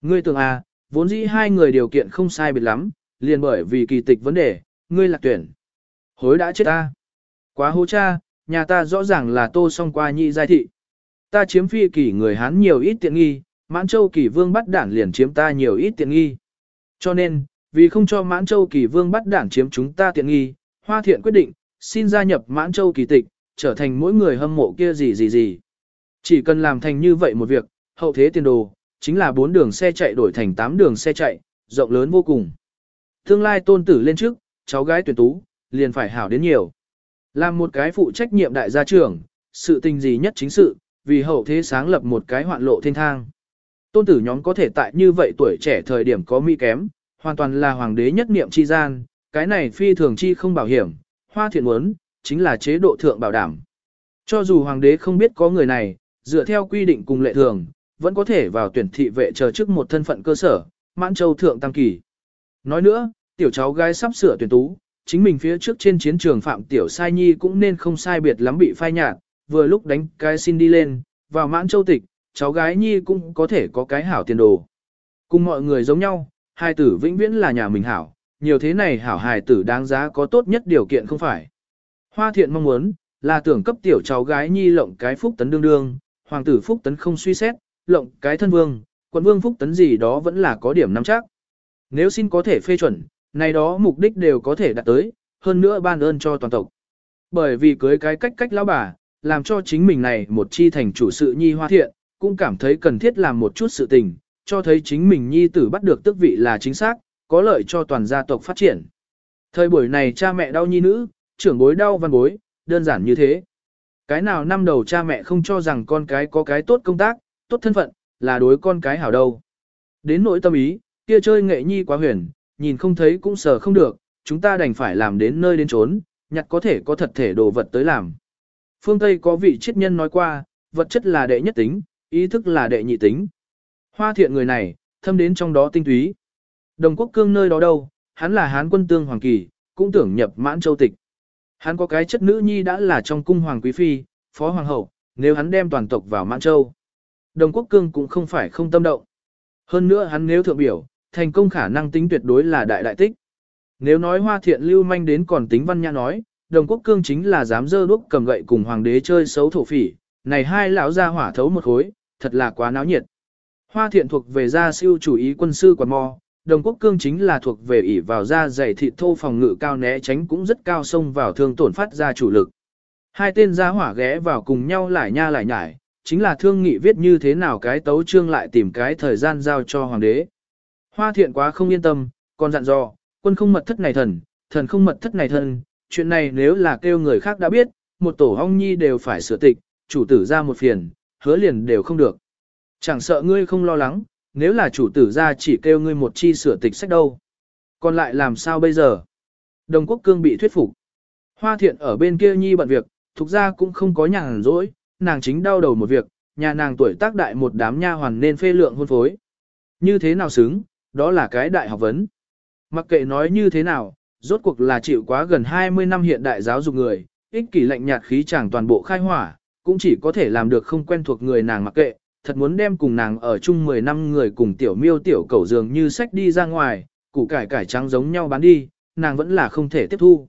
Ngươi tưởng à, vốn dĩ hai người điều kiện không sai biệt lắm, liền bởi vì kỳ tịch vấn đề, ngươi lạc tuyển. Hối đã chết ta. Quá hô cha, nhà ta rõ ràng là tô song qua nhị giai thị. Ta chiếm phi kỷ người Hán nhiều ít tiện nghi, mãn châu kỳ vương bắt đảng liền chiếm ta nhiều ít tiện nghi. Cho nên, vì không cho mãn châu kỳ vương bắt đảng chiếm chúng ta tiện nghi, hoa thiện quyết định, xin gia nhập mãn châu kỳ tịch, trở thành mỗi người hâm mộ kia gì gì gì. Chỉ cần làm thành như vậy một việc, hậu thế tiền đồ, chính là bốn đường xe chạy đổi thành tám đường xe chạy, rộng lớn vô cùng. Tương lai tôn tử lên trước, cháu gái tuyển tú, liền phải hảo đến nhiều. Làm một cái phụ trách nhiệm đại gia trưởng, sự tình gì nhất chính sự, vì hậu thế sáng lập một cái hoạn lộ thiên thang. Tôn tử nhóm có thể tại như vậy tuổi trẻ thời điểm có mỹ kém, hoàn toàn là hoàng đế nhất niệm chi gian, cái này phi thường chi không bảo hiểm, hoa thiện muốn, chính là chế độ thượng bảo đảm. Cho dù hoàng đế không biết có người này, dựa theo quy định cùng lệ thường, vẫn có thể vào tuyển thị vệ chờ chức một thân phận cơ sở, mãn châu thượng tam kỳ. Nói nữa, tiểu cháu gái sắp sửa tuyển tú, chính mình phía trước trên chiến trường phạm tiểu sai nhi cũng nên không sai biệt lắm bị phai nhạt, vừa lúc đánh cái xin đi lên, vào mãn châu tịch, cháu gái nhi cũng có thể có cái hảo tiền đồ. Cùng mọi người giống nhau, hai tử vĩnh viễn là nhà mình hảo, nhiều thế này hảo hài tử đáng giá có tốt nhất điều kiện không phải. Hoa thiện mong muốn, là tưởng cấp tiểu cháu gái nhi lộng cái phúc tấn đương đương, hoàng tử phúc tấn không suy xét, lộng cái thân vương, quận vương phúc tấn gì đó vẫn là có điểm nắm chắc. Nếu xin có thể phê chuẩn, này đó mục đích đều có thể đạt tới, hơn nữa ban ơn cho toàn tộc. Bởi vì cưới cái cách cách lão bà, làm cho chính mình này một chi thành chủ sự nhi hoa thiện, cũng cảm thấy cần thiết làm một chút sự tình, cho thấy chính mình nhi tử bắt được tước vị là chính xác, có lợi cho toàn gia tộc phát triển. Thời buổi này cha mẹ đau nhi nữ, trưởng bối đau văn bối, đơn giản như thế. Cái nào năm đầu cha mẹ không cho rằng con cái có cái tốt công tác, tốt thân phận, là đối con cái hảo đâu. Đến nỗi tâm ý, kia chơi nghệ nhi quá huyền, nhìn không thấy cũng sờ không được, chúng ta đành phải làm đến nơi đến trốn, nhặt có thể có thật thể đồ vật tới làm. Phương Tây có vị triết nhân nói qua, vật chất là đệ nhất tính, ý thức là đệ nhị tính. Hoa thiện người này, thâm đến trong đó tinh túy. Đồng quốc cương nơi đó đâu, hắn là hán quân tương hoàng kỳ, cũng tưởng nhập mãn châu tịch. Hắn có cái chất nữ nhi đã là trong cung hoàng quý phi, phó hoàng hậu, nếu hắn đem toàn tộc vào mãn châu. Đồng quốc cương cũng không phải không tâm động. Hơn nữa hắn nếu thượng biểu, thành công khả năng tính tuyệt đối là đại đại tích. Nếu nói hoa thiện lưu manh đến còn tính văn nhã nói, đồng quốc cương chính là dám dơ đuốc cầm gậy cùng hoàng đế chơi xấu thổ phỉ, này hai lão ra hỏa thấu một khối, thật là quá náo nhiệt. Hoa thiện thuộc về gia siêu chủ ý quân sư quạt mò, đồng quốc cương chính là thuộc về ỉ vào da dày thịt thô phòng ngự cao né tránh cũng rất cao xông vào thương tổn phát ra chủ lực. Hai tên gia hỏa ghé vào cùng nhau lại nha lại nhải, chính là thương nghị viết như thế nào cái tấu trương lại tìm cái thời gian giao cho hoàng đế. Hoa thiện quá không yên tâm, còn dặn dò, quân không mật thất này thần, thần không mật thất này thần, chuyện này nếu là kêu người khác đã biết, một tổ hong nhi đều phải sửa tịch, chủ tử ra một phiền, hứa liền đều không được. Chẳng sợ ngươi không lo lắng, nếu là chủ tử ra chỉ kêu ngươi một chi sửa tịch sách đâu. Còn lại làm sao bây giờ? Đồng quốc cương bị thuyết phục. Hoa thiện ở bên kia nhi bận việc, thuộc ra cũng không có nhàn rỗi, nàng chính đau đầu một việc, nhà nàng tuổi tác đại một đám nha hoàn nên phê lượng hôn phối. Như thế nào xứng, đó là cái đại học vấn. Mặc kệ nói như thế nào, rốt cuộc là chịu quá gần 20 năm hiện đại giáo dục người, ích kỷ lạnh nhạt khí chẳng toàn bộ khai hỏa, cũng chỉ có thể làm được không quen thuộc người nàng mặc kệ, thật muốn đem cùng nàng ở chung 10 năm người cùng tiểu miêu tiểu cẩu dường như sách đi ra ngoài, củ cải cải trắng giống nhau bán đi, nàng vẫn là không thể tiếp thu.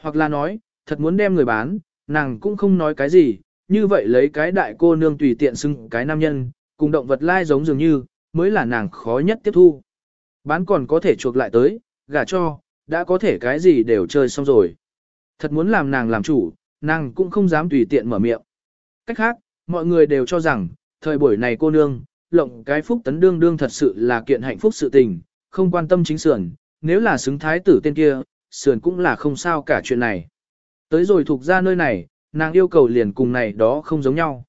Hoặc là nói, thật muốn đem người bán, nàng cũng không nói cái gì, như vậy lấy cái đại cô nương tùy tiện xưng cái nam nhân, cùng động vật lai giống dường như, mới là nàng khó nhất tiếp thu. Bán còn có thể chuộc lại tới, gả cho, đã có thể cái gì đều chơi xong rồi. Thật muốn làm nàng làm chủ, nàng cũng không dám tùy tiện mở miệng. Cách khác, mọi người đều cho rằng, thời buổi này cô nương, lộng cái phúc tấn đương đương thật sự là kiện hạnh phúc sự tình, không quan tâm chính sườn, nếu là xứng thái tử tên kia, sườn cũng là không sao cả chuyện này. Tới rồi thuộc ra nơi này, nàng yêu cầu liền cùng này đó không giống nhau.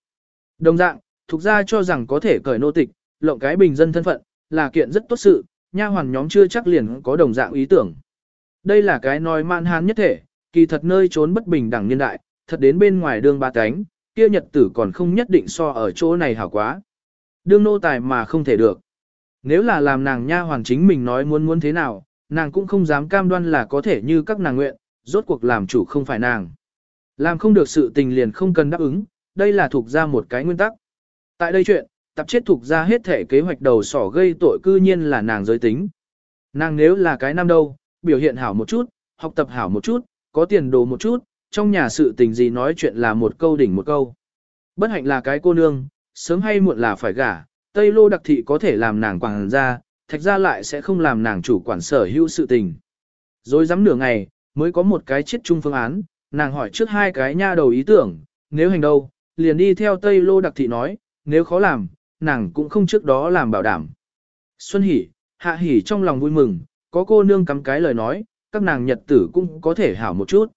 Đồng dạng, thuộc ra cho rằng có thể cởi nô tịch, lộng cái bình dân thân phận, là kiện rất tốt sự, nha hoàn nhóm chưa chắc liền có đồng dạng ý tưởng. Đây là cái nói man hán nhất thể, kỳ thật nơi trốn bất bình đẳng nhân đại, thật đến bên ngoài đương ba cánh, kia nhật tử còn không nhất định so ở chỗ này hảo quá. Đương nô tài mà không thể được. Nếu là làm nàng nha hoàn chính mình nói muốn muốn thế nào, nàng cũng không dám cam đoan là có thể như các nàng nguyện, rốt cuộc làm chủ không phải nàng. Làm không được sự tình liền không cần đáp ứng, đây là thuộc ra một cái nguyên tắc. Tại đây chuyện, tập chết thuộc ra hết thể kế hoạch đầu sỏ gây tội cư nhiên là nàng giới tính. Nàng nếu là cái nam đâu, biểu hiện hảo một chút, học tập hảo một chút, có tiền đồ một chút, trong nhà sự tình gì nói chuyện là một câu đỉnh một câu. Bất hạnh là cái cô nương, sớm hay muộn là phải gả, Tây Lô đặc thị có thể làm nàng quảng ra, thạch ra lại sẽ không làm nàng chủ quản sở hữu sự tình. Rồi dám nửa ngày, mới có một cái chết chung phương án, nàng hỏi trước hai cái nha đầu ý tưởng, nếu hành đâu, liền đi theo Tây Lô đặc thị nói, nếu khó làm, nàng cũng không trước đó làm bảo đảm. Xuân hỉ, hạ hỉ trong lòng vui mừng, có cô nương cắm cái lời nói, các nàng nhật tử cũng có thể hảo một chút.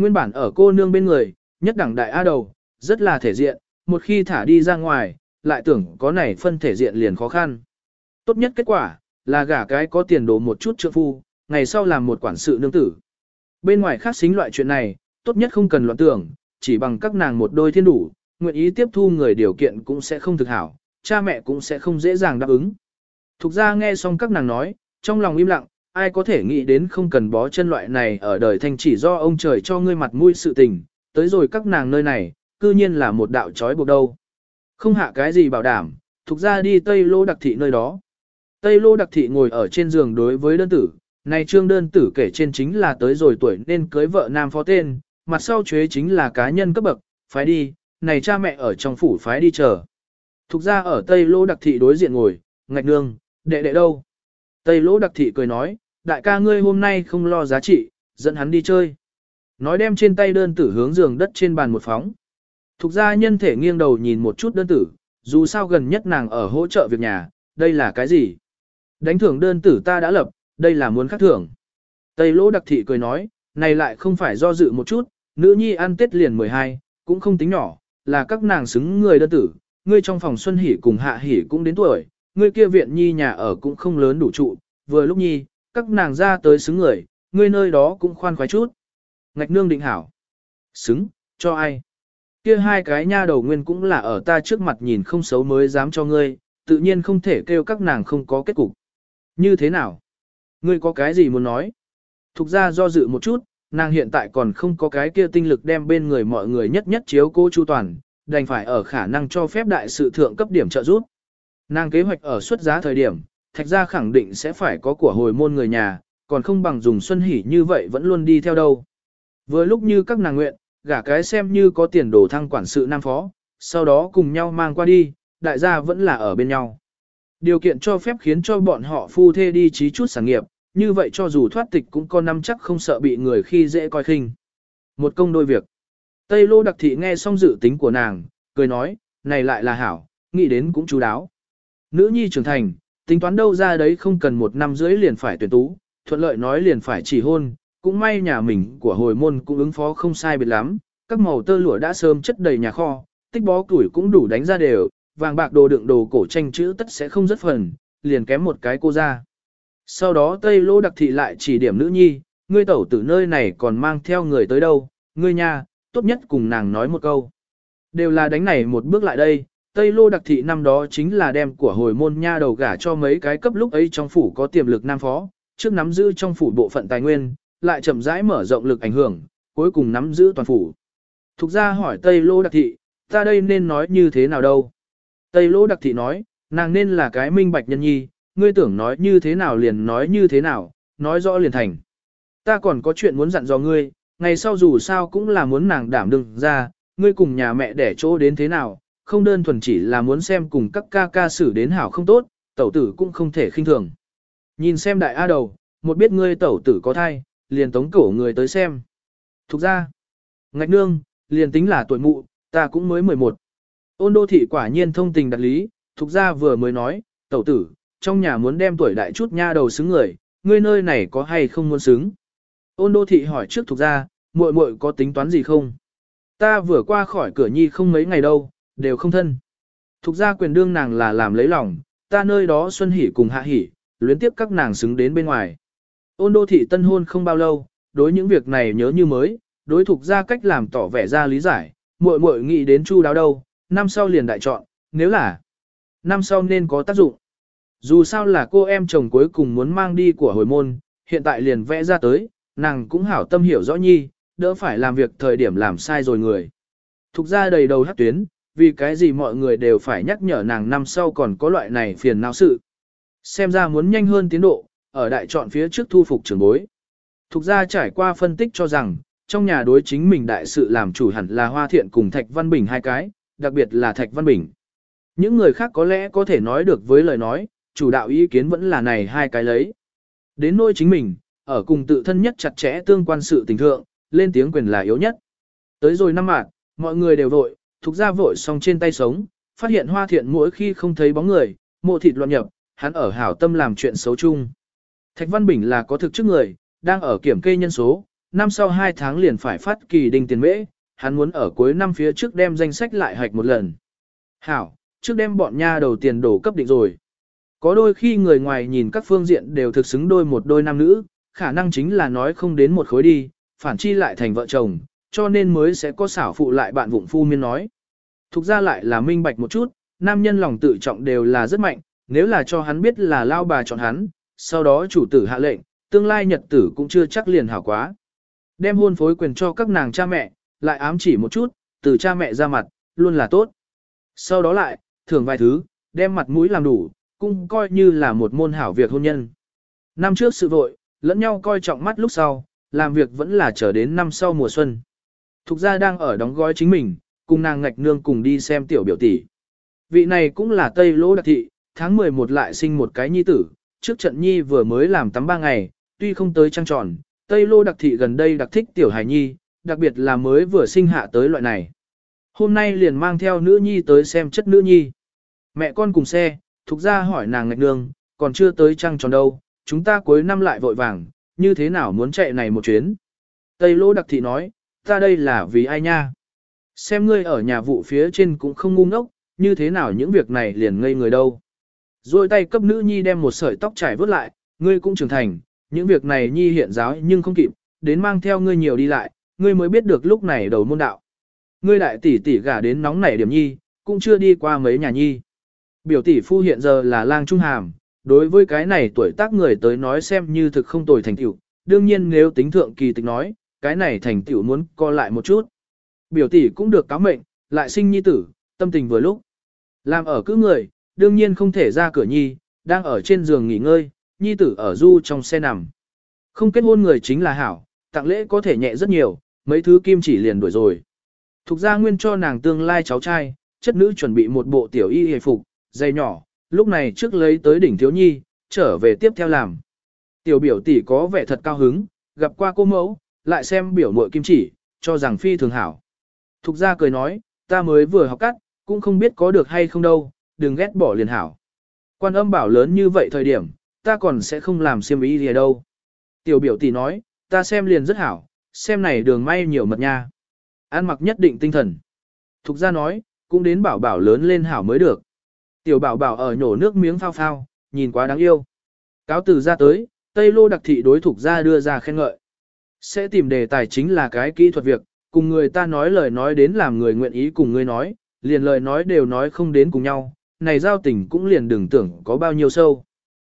Nguyên bản ở cô nương bên người, nhất đẳng đại A đầu, rất là thể diện, một khi thả đi ra ngoài, lại tưởng có này phân thể diện liền khó khăn. Tốt nhất kết quả, là gả cái có tiền đồ một chút trượng phu, ngày sau làm một quản sự nương tử. Bên ngoài khác xính loại chuyện này, tốt nhất không cần loạn tưởng, chỉ bằng các nàng một đôi thiên đủ, nguyện ý tiếp thu người điều kiện cũng sẽ không thực hảo, cha mẹ cũng sẽ không dễ dàng đáp ứng. Thục ra nghe xong các nàng nói, trong lòng im lặng, ai có thể nghĩ đến không cần bó chân loại này ở đời thanh chỉ do ông trời cho ngươi mặt mũi sự tình, tới rồi các nàng nơi này, cư nhiên là một đạo trói buộc đâu. Không hạ cái gì bảo đảm, thuộc ra đi Tây Lô Đặc Thị nơi đó. Tây Lô Đặc Thị ngồi ở trên giường đối với đơn tử, này trương đơn tử kể trên chính là tới rồi tuổi nên cưới vợ nam phó tên, mặt sau chế chính là cá nhân cấp bậc, phái đi, này cha mẹ ở trong phủ phái đi chờ. Thục ra ở Tây Lô Đặc Thị đối diện ngồi, ngạch nương, đệ đệ đâu? Tây Lỗ Đặc Thị cười nói, đại ca ngươi hôm nay không lo giá trị, dẫn hắn đi chơi. Nói đem trên tay đơn tử hướng giường đất trên bàn một phóng. Thục ra nhân thể nghiêng đầu nhìn một chút đơn tử, dù sao gần nhất nàng ở hỗ trợ việc nhà, đây là cái gì? Đánh thưởng đơn tử ta đã lập, đây là muốn khắc thưởng. Tây lỗ đặc thị cười nói, này lại không phải do dự một chút, nữ nhi ăn tết liền 12, cũng không tính nhỏ, là các nàng xứng người đơn tử, ngươi trong phòng xuân hỉ cùng hạ hỉ cũng đến tuổi, ngươi kia viện nhi nhà ở cũng không lớn đủ trụ, vừa lúc nhi, các nàng ra tới xứng người, ngươi nơi đó cũng khoan khoái chút. Ngạch nương định hảo. Xứng, cho ai? Kia hai cái nha đầu nguyên cũng là ở ta trước mặt nhìn không xấu mới dám cho ngươi, tự nhiên không thể kêu các nàng không có kết cục. Như thế nào? Ngươi có cái gì muốn nói? Thục ra do dự một chút, nàng hiện tại còn không có cái kia tinh lực đem bên người mọi người nhất nhất chiếu cô chu toàn, đành phải ở khả năng cho phép đại sự thượng cấp điểm trợ giúp. Nàng kế hoạch ở xuất giá thời điểm, thạch ra khẳng định sẽ phải có của hồi môn người nhà, còn không bằng dùng xuân hỉ như vậy vẫn luôn đi theo đâu. Vừa lúc như các nàng nguyện, gả cái xem như có tiền đồ thăng quản sự nam phó, sau đó cùng nhau mang qua đi, đại gia vẫn là ở bên nhau. Điều kiện cho phép khiến cho bọn họ phu thê đi trí chút sản nghiệp, như vậy cho dù thoát tịch cũng có năm chắc không sợ bị người khi dễ coi khinh. Một công đôi việc. Tây Lô Đặc Thị nghe xong dự tính của nàng, cười nói, này lại là hảo, nghĩ đến cũng chú đáo. Nữ nhi trưởng thành, tính toán đâu ra đấy không cần một năm rưỡi liền phải tuyển tú, thuận lợi nói liền phải chỉ hôn, cũng may nhà mình của hồi môn cũng ứng phó không sai biệt lắm, các màu tơ lụa đã sớm chất đầy nhà kho, tích bó củi cũng đủ đánh ra đều, vàng bạc đồ đựng đồ cổ tranh chữ tất sẽ không rất phần, liền kém một cái cô ra. Sau đó Tây Lô Đặc Thị lại chỉ điểm nữ nhi, ngươi tẩu từ nơi này còn mang theo người tới đâu, ngươi nha, tốt nhất cùng nàng nói một câu. Đều là đánh này một bước lại đây, Tây Lô Đặc Thị năm đó chính là đem của hồi môn nha đầu gả cho mấy cái cấp lúc ấy trong phủ có tiềm lực nam phó, trước nắm giữ trong phủ bộ phận tài nguyên, lại chậm rãi mở rộng lực ảnh hưởng, cuối cùng nắm giữ toàn phủ. Thục ra hỏi Tây Lô Đặc Thị, ta đây nên nói như thế nào đâu? Tây Lô Đặc Thị nói, nàng nên là cái minh bạch nhân nhi, ngươi tưởng nói như thế nào liền nói như thế nào, nói rõ liền thành. Ta còn có chuyện muốn dặn dò ngươi, ngày sau dù sao cũng là muốn nàng đảm đương ra, ngươi cùng nhà mẹ để chỗ đến thế nào, không đơn thuần chỉ là muốn xem cùng các ca ca xử đến hảo không tốt, tẩu tử cũng không thể khinh thường. Nhìn xem đại A đầu, một biết ngươi tẩu tử có thai, liền tống cổ người tới xem. Thục ra, ngạch nương, liền tính là tuổi mụ, ta cũng mới 11. Ôn đô thị quả nhiên thông tình đặt lý, thục ra vừa mới nói, tẩu tử, trong nhà muốn đem tuổi đại chút nha đầu xứng người, ngươi nơi này có hay không muốn xứng. Ôn đô thị hỏi trước thục ra, muội muội có tính toán gì không? Ta vừa qua khỏi cửa nhi không mấy ngày đâu, đều không thân. Thục ra quyền đương nàng là làm lấy lòng, ta nơi đó xuân hỉ cùng hạ hỉ, luyến tiếp các nàng xứng đến bên ngoài. Ôn đô thị tân hôn không bao lâu, đối những việc này nhớ như mới, đối thục ra cách làm tỏ vẻ ra lý giải, muội muội nghĩ đến chu đáo đâu, năm sau liền đại chọn, nếu là năm sau nên có tác dụng. Dù sao là cô em chồng cuối cùng muốn mang đi của hồi môn, hiện tại liền vẽ ra tới, nàng cũng hảo tâm hiểu rõ nhi, đỡ phải làm việc thời điểm làm sai rồi người. Thục ra đầy đầu hát tuyến, vì cái gì mọi người đều phải nhắc nhở nàng năm sau còn có loại này phiền não sự. Xem ra muốn nhanh hơn tiến độ, ở đại chọn phía trước thu phục trưởng bối. Thục ra trải qua phân tích cho rằng, trong nhà đối chính mình đại sự làm chủ hẳn là Hoa Thiện cùng Thạch Văn Bình hai cái, đặc biệt là Thạch Văn Bình. Những người khác có lẽ có thể nói được với lời nói, chủ đạo ý kiến vẫn là này hai cái lấy. Đến nôi chính mình, ở cùng tự thân nhất chặt chẽ tương quan sự tình thượng, lên tiếng quyền là yếu nhất. Tới rồi năm mạng, mọi người đều vội, thuộc ra vội xong trên tay sống, phát hiện hoa thiện mỗi khi không thấy bóng người, mộ thịt loạn nhập, hắn ở hảo tâm làm chuyện xấu chung. Thạch Văn Bình là có thực chức người, đang ở kiểm kê nhân số, năm sau 2 tháng liền phải phát kỳ đình tiền mễ, hắn muốn ở cuối năm phía trước đem danh sách lại hạch một lần. Hảo, trước đem bọn nha đầu tiền đổ cấp định rồi. Có đôi khi người ngoài nhìn các phương diện đều thực xứng đôi một đôi nam nữ, khả năng chính là nói không đến một khối đi, phản chi lại thành vợ chồng, cho nên mới sẽ có xảo phụ lại bạn vụng phu miên nói. Thục ra lại là minh bạch một chút, nam nhân lòng tự trọng đều là rất mạnh, nếu là cho hắn biết là lao bà chọn hắn, sau đó chủ tử hạ lệnh, tương lai nhật tử cũng chưa chắc liền hảo quá. Đem hôn phối quyền cho các nàng cha mẹ, lại ám chỉ một chút, từ cha mẹ ra mặt, luôn là tốt. Sau đó lại, thưởng vài thứ, đem mặt mũi làm đủ, cũng coi như là một môn hảo việc hôn nhân. Năm trước sự vội, lẫn nhau coi trọng mắt lúc sau, làm việc vẫn là chờ đến năm sau mùa xuân. Thục gia đang ở đóng gói chính mình, cùng nàng ngạch nương cùng đi xem tiểu biểu tỷ. Vị này cũng là Tây Lỗ Đặc Thị, tháng 11 lại sinh một cái nhi tử, trước trận nhi vừa mới làm tắm ba ngày, tuy không tới trăng tròn, Tây Lô Đặc Thị gần đây đặc thích tiểu hài nhi, đặc biệt là mới vừa sinh hạ tới loại này. Hôm nay liền mang theo nữ nhi tới xem chất nữ nhi. Mẹ con cùng xe, thục ra hỏi nàng ngạch nương, còn chưa tới trăng tròn đâu, chúng ta cuối năm lại vội vàng, như thế nào muốn chạy này một chuyến. Tây Lô Đặc Thị nói, ta đây là vì ai nha? Xem ngươi ở nhà vụ phía trên cũng không ngu ngốc, như thế nào những việc này liền ngây người đâu. Rồi tay cấp nữ nhi đem một sợi tóc trải vớt lại, ngươi cũng trưởng thành, những việc này nhi hiện giáo nhưng không kịp, đến mang theo ngươi nhiều đi lại, ngươi mới biết được lúc này đầu môn đạo. Ngươi đại tỷ tỷ gả đến nóng nảy điểm nhi, cũng chưa đi qua mấy nhà nhi. Biểu tỷ phu hiện giờ là lang trung hàm, đối với cái này tuổi tác người tới nói xem như thực không tồi thành tựu, đương nhiên nếu tính thượng kỳ tịch nói, cái này thành tựu muốn co lại một chút. Biểu tỷ cũng được cáo mệnh, lại sinh nhi tử, tâm tình vừa lúc. Làm ở cứ người, đương nhiên không thể ra cửa nhi, đang ở trên giường nghỉ ngơi, nhi tử ở du trong xe nằm. Không kết hôn người chính là hảo, tặng lễ có thể nhẹ rất nhiều, mấy thứ kim chỉ liền đuổi rồi. Thục ra nguyên cho nàng tương lai cháu trai, chất nữ chuẩn bị một bộ tiểu y hề phục, dây nhỏ, lúc này trước lấy tới đỉnh thiếu nhi, trở về tiếp theo làm. Tiểu biểu tỷ có vẻ thật cao hứng, gặp qua cô mẫu, lại xem biểu mội kim chỉ, cho rằng phi thường hảo. Thục ra cười nói, ta mới vừa học cắt, cũng không biết có được hay không đâu, đừng ghét bỏ liền hảo. Quan âm bảo lớn như vậy thời điểm, ta còn sẽ không làm xiêm ý gì đâu. Tiểu biểu tỷ nói, ta xem liền rất hảo, xem này đường may nhiều mật nha. An mặc nhất định tinh thần. Thục ra nói, cũng đến bảo bảo lớn lên hảo mới được. Tiểu bảo bảo ở nhổ nước miếng phao phao, nhìn quá đáng yêu. Cáo từ ra tới, Tây Lô đặc thị đối thục ra đưa ra khen ngợi. Sẽ tìm đề tài chính là cái kỹ thuật việc, cùng người ta nói lời nói đến làm người nguyện ý cùng người nói, liền lời nói đều nói không đến cùng nhau, này giao tình cũng liền đừng tưởng có bao nhiêu sâu.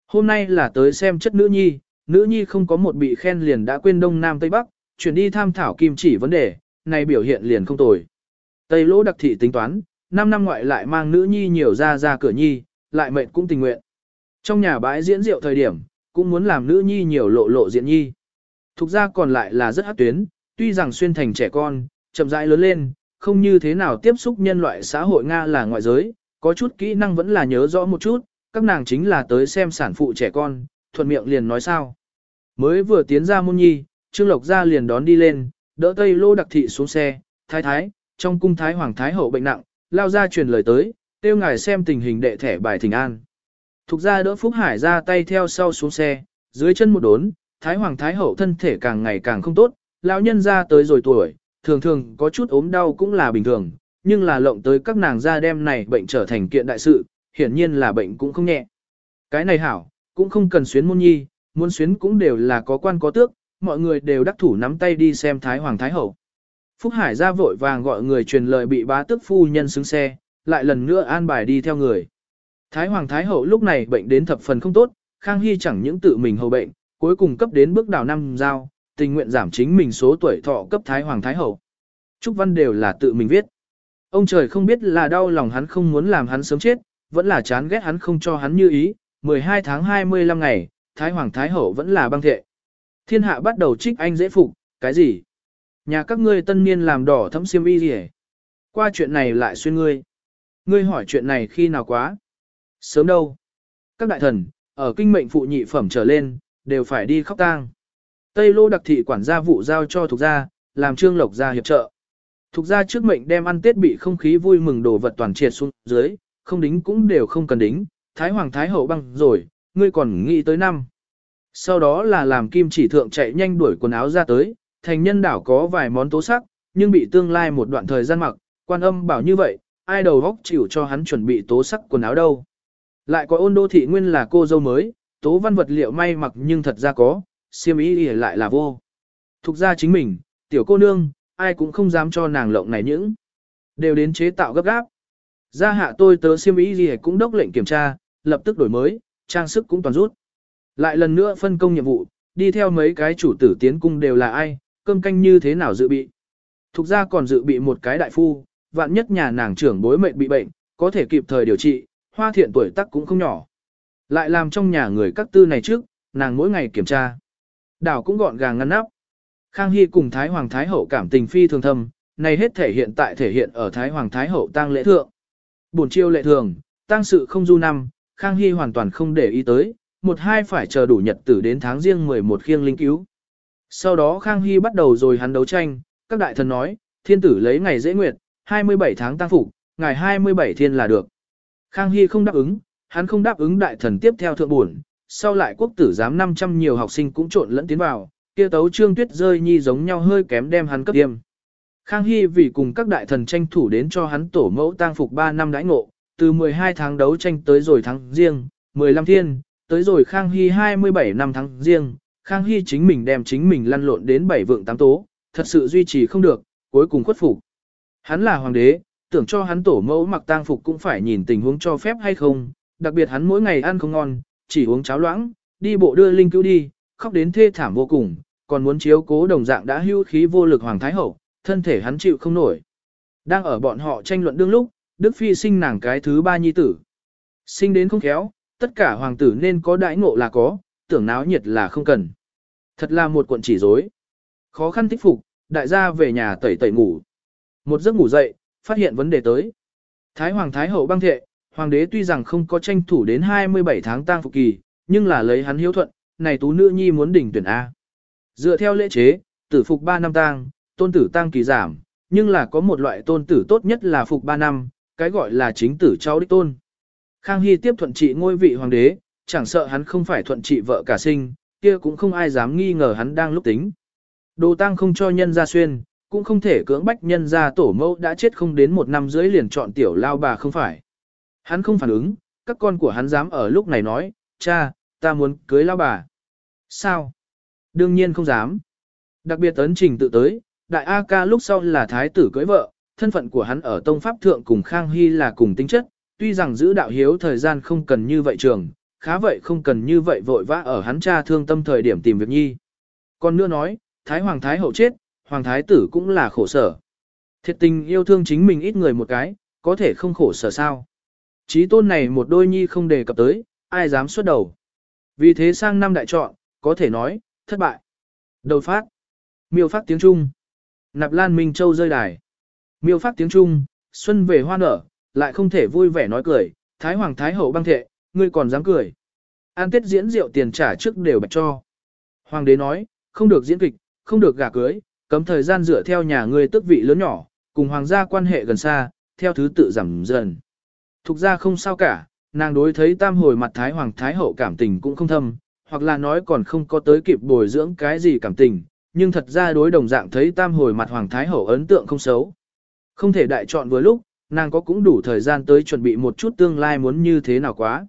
Hôm nay là tới xem chất nữ nhi, nữ nhi không có một bị khen liền đã quên đông nam tây bắc, chuyển đi tham thảo kim chỉ vấn đề, này biểu hiện liền không tồi. Tây lỗ đặc thị tính toán, 5 năm ngoại lại mang nữ nhi nhiều ra ra cửa nhi, lại mệnh cũng tình nguyện. Trong nhà bãi diễn rượu thời điểm, cũng muốn làm nữ nhi nhiều lộ lộ diện nhi. Thục ra còn lại là rất hát tuyến, tuy rằng xuyên thành trẻ con, chậm rãi lớn lên, không như thế nào tiếp xúc nhân loại xã hội Nga là ngoại giới, có chút kỹ năng vẫn là nhớ rõ một chút, các nàng chính là tới xem sản phụ trẻ con, thuận miệng liền nói sao. Mới vừa tiến ra môn nhi, Trương Lộc ra liền đón đi lên, đỡ Tây Lô đặc thị xuống xe, thái thái, trong cung thái hoàng thái hậu bệnh nặng, lao ra truyền lời tới, tiêu ngài xem tình hình đệ thẻ bài thỉnh an. Thục ra đỡ Phúc Hải ra tay theo sau xuống xe, dưới chân một đốn, thái hoàng thái hậu thân thể càng ngày càng không tốt, lão nhân ra tới rồi tuổi, thường thường có chút ốm đau cũng là bình thường, nhưng là lộng tới các nàng ra đem này bệnh trở thành kiện đại sự, hiển nhiên là bệnh cũng không nhẹ. Cái này hảo, cũng không cần xuyến môn nhi, muốn xuyến cũng đều là có quan có tước, mọi người đều đắc thủ nắm tay đi xem Thái Hoàng Thái Hậu. Phúc Hải ra vội vàng gọi người truyền lời bị bá tước phu nhân xứng xe, lại lần nữa an bài đi theo người. Thái Hoàng Thái Hậu lúc này bệnh đến thập phần không tốt, Khang Hy chẳng những tự mình hầu bệnh, cuối cùng cấp đến bước đào năm giao, tình nguyện giảm chính mình số tuổi thọ cấp Thái Hoàng Thái Hậu. Trúc Văn đều là tự mình viết. Ông trời không biết là đau lòng hắn không muốn làm hắn sớm chết, vẫn là chán ghét hắn không cho hắn như ý. 12 tháng 25 ngày, Thái Hoàng Thái Hậu vẫn là băng thệ. Thiên hạ bắt đầu trích anh dễ phục, cái gì? Nhà các ngươi tân niên làm đỏ thấm xiêm y gì Qua chuyện này lại xuyên ngươi. Ngươi hỏi chuyện này khi nào quá? Sớm đâu? Các đại thần, ở kinh mệnh phụ nhị phẩm trở lên, đều phải đi khóc tang. Tây lô đặc thị quản gia vụ giao cho thuộc gia, làm trương lộc gia hiệp trợ. Thuộc gia trước mệnh đem ăn tết bị không khí vui mừng đồ vật toàn triệt xuống dưới, không đính cũng đều không cần đính, thái hoàng thái hậu băng rồi, ngươi còn nghĩ tới năm. Sau đó là làm kim chỉ thượng chạy nhanh đuổi quần áo ra tới, thành nhân đảo có vài món tố sắc, nhưng bị tương lai một đoạn thời gian mặc, quan âm bảo như vậy, ai đầu góc chịu cho hắn chuẩn bị tố sắc quần áo đâu. Lại có ôn đô thị nguyên là cô dâu mới, tố văn vật liệu may mặc nhưng thật ra có, siêm ý lại là vô. Thục ra chính mình, tiểu cô nương, ai cũng không dám cho nàng lộng này những. Đều đến chế tạo gấp gáp. Gia hạ tôi tớ siêm ý gì cũng đốc lệnh kiểm tra, lập tức đổi mới, trang sức cũng toàn rút. Lại lần nữa phân công nhiệm vụ, đi theo mấy cái chủ tử tiến cung đều là ai, cơm canh như thế nào dự bị. Thục ra còn dự bị một cái đại phu, vạn nhất nhà nàng trưởng bối mệnh bị bệnh, có thể kịp thời điều trị, hoa thiện tuổi tác cũng không nhỏ. Lại làm trong nhà người các tư này trước, nàng mỗi ngày kiểm tra. Đảo cũng gọn gàng ngăn nắp. Khang Hy cùng Thái Hoàng Thái Hậu cảm tình phi thường thâm, này hết thể hiện tại thể hiện ở Thái Hoàng Thái Hậu tang lễ thượng. Buồn chiêu lệ thường, tang sự không du năm, Khang Hy hoàn toàn không để ý tới, một hai phải chờ đủ nhật tử đến tháng riêng 11 khiêng linh cứu. Sau đó Khang Hy bắt đầu rồi hắn đấu tranh, các đại thần nói, thiên tử lấy ngày dễ nguyệt, 27 tháng tăng phục, ngày 27 thiên là được. Khang Hy không đáp ứng, hắn không đáp ứng đại thần tiếp theo thượng buồn, sau lại quốc tử giám 500 nhiều học sinh cũng trộn lẫn tiến vào, kia tấu trương tuyết rơi nhi giống nhau hơi kém đem hắn cấp tiêm. Khang Hy vì cùng các đại thần tranh thủ đến cho hắn tổ mẫu tang phục 3 năm đãi ngộ, từ 12 tháng đấu tranh tới rồi tháng riêng, 15 thiên, tới rồi Khang Hy 27 năm tháng riêng, Khang Hy chính mình đem chính mình lăn lộn đến bảy vượng tám tố, thật sự duy trì không được, cuối cùng khuất phục. Hắn là hoàng đế, tưởng cho hắn tổ mẫu mặc tang phục cũng phải nhìn tình huống cho phép hay không, đặc biệt hắn mỗi ngày ăn không ngon, chỉ uống cháo loãng, đi bộ đưa linh cứu đi, khóc đến thê thảm vô cùng, còn muốn chiếu cố đồng dạng đã hưu khí vô lực hoàng thái hậu, thân thể hắn chịu không nổi. Đang ở bọn họ tranh luận đương lúc, Đức Phi sinh nàng cái thứ ba nhi tử. Sinh đến không khéo, tất cả hoàng tử nên có đại ngộ là có, tưởng náo nhiệt là không cần. Thật là một cuộn chỉ rối. Khó khăn thích phục, đại gia về nhà tẩy tẩy ngủ. Một giấc ngủ dậy, phát hiện vấn đề tới. Thái Hoàng Thái Hậu băng thệ, Hoàng đế tuy rằng không có tranh thủ đến 27 tháng tang phục kỳ, nhưng là lấy hắn hiếu thuận, này tú nữ nhi muốn đỉnh tuyển A. Dựa theo lễ chế, tử phục 3 năm tang, tôn tử tang kỳ giảm, nhưng là có một loại tôn tử tốt nhất là phục 3 năm, cái gọi là chính tử cháu đích tôn. Khang Hy tiếp thuận trị ngôi vị hoàng đế, chẳng sợ hắn không phải thuận trị vợ cả sinh, kia cũng không ai dám nghi ngờ hắn đang lúc tính. Đồ tang không cho nhân ra xuyên, cũng không thể cưỡng bách nhân ra tổ mẫu đã chết không đến một năm rưỡi liền chọn tiểu lao bà không phải. Hắn không phản ứng, các con của hắn dám ở lúc này nói, cha, ta muốn cưới lao bà. Sao? Đương nhiên không dám. Đặc biệt ấn trình tự tới, đại A ca lúc sau là thái tử cưới vợ, thân phận của hắn ở tông pháp thượng cùng Khang Hy là cùng tính chất, tuy rằng giữ đạo hiếu thời gian không cần như vậy trường, khá vậy không cần như vậy vội vã ở hắn cha thương tâm thời điểm tìm việc nhi. Còn nữa nói, Thái Hoàng Thái hậu chết, Hoàng Thái tử cũng là khổ sở. Thiệt tình yêu thương chính mình ít người một cái, có thể không khổ sở sao. Chí tôn này một đôi nhi không đề cập tới, ai dám xuất đầu. Vì thế sang năm đại chọn, có thể nói, thất bại. Đầu phát. Miêu phát tiếng Trung. Nạp Lan Minh Châu rơi đài. Miêu phát tiếng Trung, xuân về hoa nở, lại không thể vui vẻ nói cười, Thái Hoàng Thái Hậu băng thệ, ngươi còn dám cười. An tiết diễn rượu tiền trả trước đều bạch cho. Hoàng đế nói, không được diễn kịch, không được gả cưới, cấm thời gian dựa theo nhà ngươi tước vị lớn nhỏ, cùng hoàng gia quan hệ gần xa, theo thứ tự giảm dần. Thục ra không sao cả, nàng đối thấy tam hồi mặt Thái Hoàng Thái Hậu cảm tình cũng không thâm, hoặc là nói còn không có tới kịp bồi dưỡng cái gì cảm tình, nhưng thật ra đối đồng dạng thấy tam hồi mặt Hoàng Thái Hậu ấn tượng không xấu. Không thể đại chọn vừa lúc, nàng có cũng đủ thời gian tới chuẩn bị một chút tương lai muốn như thế nào quá.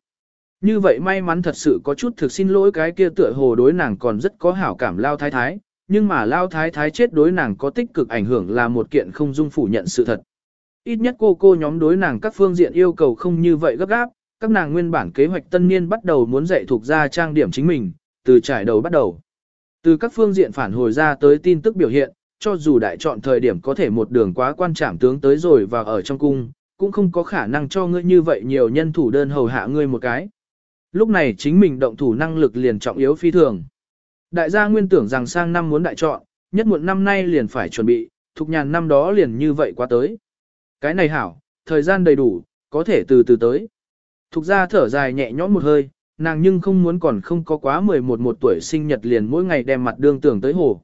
Như vậy may mắn thật sự có chút thực xin lỗi cái kia tựa hồ đối nàng còn rất có hảo cảm lao thái thái, nhưng mà lao thái thái chết đối nàng có tích cực ảnh hưởng là một kiện không dung phủ nhận sự thật. Ít nhất cô cô nhóm đối nàng các phương diện yêu cầu không như vậy gấp gáp, các nàng nguyên bản kế hoạch tân niên bắt đầu muốn dạy thuộc ra trang điểm chính mình, từ trải đầu bắt đầu. Từ các phương diện phản hồi ra tới tin tức biểu hiện, cho dù đại chọn thời điểm có thể một đường quá quan trảm tướng tới rồi và ở trong cung, cũng không có khả năng cho ngươi như vậy nhiều nhân thủ đơn hầu hạ ngươi một cái. Lúc này chính mình động thủ năng lực liền trọng yếu phi thường. Đại gia nguyên tưởng rằng sang năm muốn đại chọn, nhất muộn năm nay liền phải chuẩn bị, thục nhàn năm đó liền như vậy qua tới. Cái này hảo, thời gian đầy đủ, có thể từ từ tới. Thục ra thở dài nhẹ nhõm một hơi, nàng nhưng không muốn còn không có quá 11 một tuổi sinh nhật liền mỗi ngày đem mặt đương tưởng tới hồ.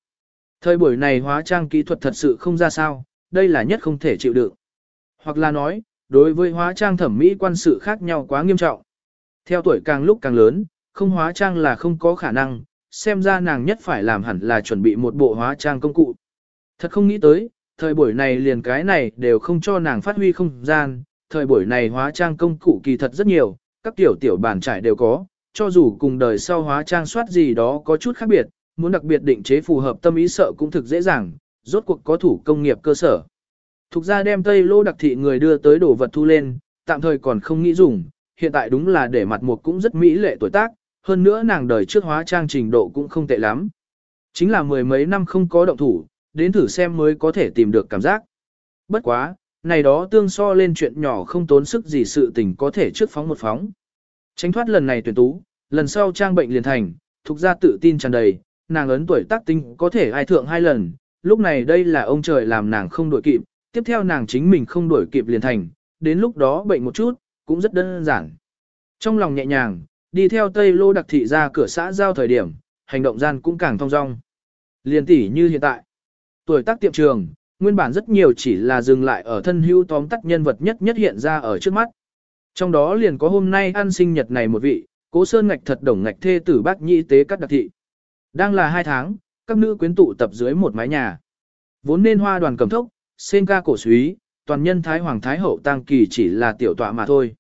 Thời buổi này hóa trang kỹ thuật thật sự không ra sao, đây là nhất không thể chịu đựng. Hoặc là nói, đối với hóa trang thẩm mỹ quan sự khác nhau quá nghiêm trọng. Theo tuổi càng lúc càng lớn, không hóa trang là không có khả năng, xem ra nàng nhất phải làm hẳn là chuẩn bị một bộ hóa trang công cụ. Thật không nghĩ tới, thời buổi này liền cái này đều không cho nàng phát huy không gian, thời buổi này hóa trang công cụ kỳ thật rất nhiều, các tiểu tiểu bản trải đều có, cho dù cùng đời sau hóa trang soát gì đó có chút khác biệt, muốn đặc biệt định chế phù hợp tâm ý sợ cũng thực dễ dàng, rốt cuộc có thủ công nghiệp cơ sở. Thục ra đem tây lô đặc thị người đưa tới đồ vật thu lên, tạm thời còn không nghĩ dùng, hiện tại đúng là để mặt một cũng rất mỹ lệ tuổi tác, hơn nữa nàng đời trước hóa trang trình độ cũng không tệ lắm. Chính là mười mấy năm không có động thủ, đến thử xem mới có thể tìm được cảm giác. Bất quá, này đó tương so lên chuyện nhỏ không tốn sức gì sự tình có thể trước phóng một phóng. Tránh thoát lần này tuyển tú, lần sau trang bệnh liền thành, thuộc ra tự tin tràn đầy, nàng ấn tuổi tác tinh có thể ai thượng hai lần, lúc này đây là ông trời làm nàng không đổi kịp, tiếp theo nàng chính mình không đổi kịp liền thành, đến lúc đó bệnh một chút, cũng rất đơn giản. Trong lòng nhẹ nhàng, đi theo Tây Lô đặc thị ra cửa xã giao thời điểm, hành động gian cũng càng thong dong. Liền tỷ như hiện tại. Tuổi tác tiệm trường, nguyên bản rất nhiều chỉ là dừng lại ở thân hữu tóm tắt nhân vật nhất nhất hiện ra ở trước mắt. Trong đó liền có hôm nay ăn sinh nhật này một vị, cố sơn ngạch thật đồng ngạch thê tử bác nhị tế các đặc thị. Đang là hai tháng, các nữ quyến tụ tập dưới một mái nhà. Vốn nên hoa đoàn cầm thốc, sen ca cổ suý, toàn nhân Thái Hoàng Thái Hậu tăng kỳ chỉ là tiểu tọa mà thôi.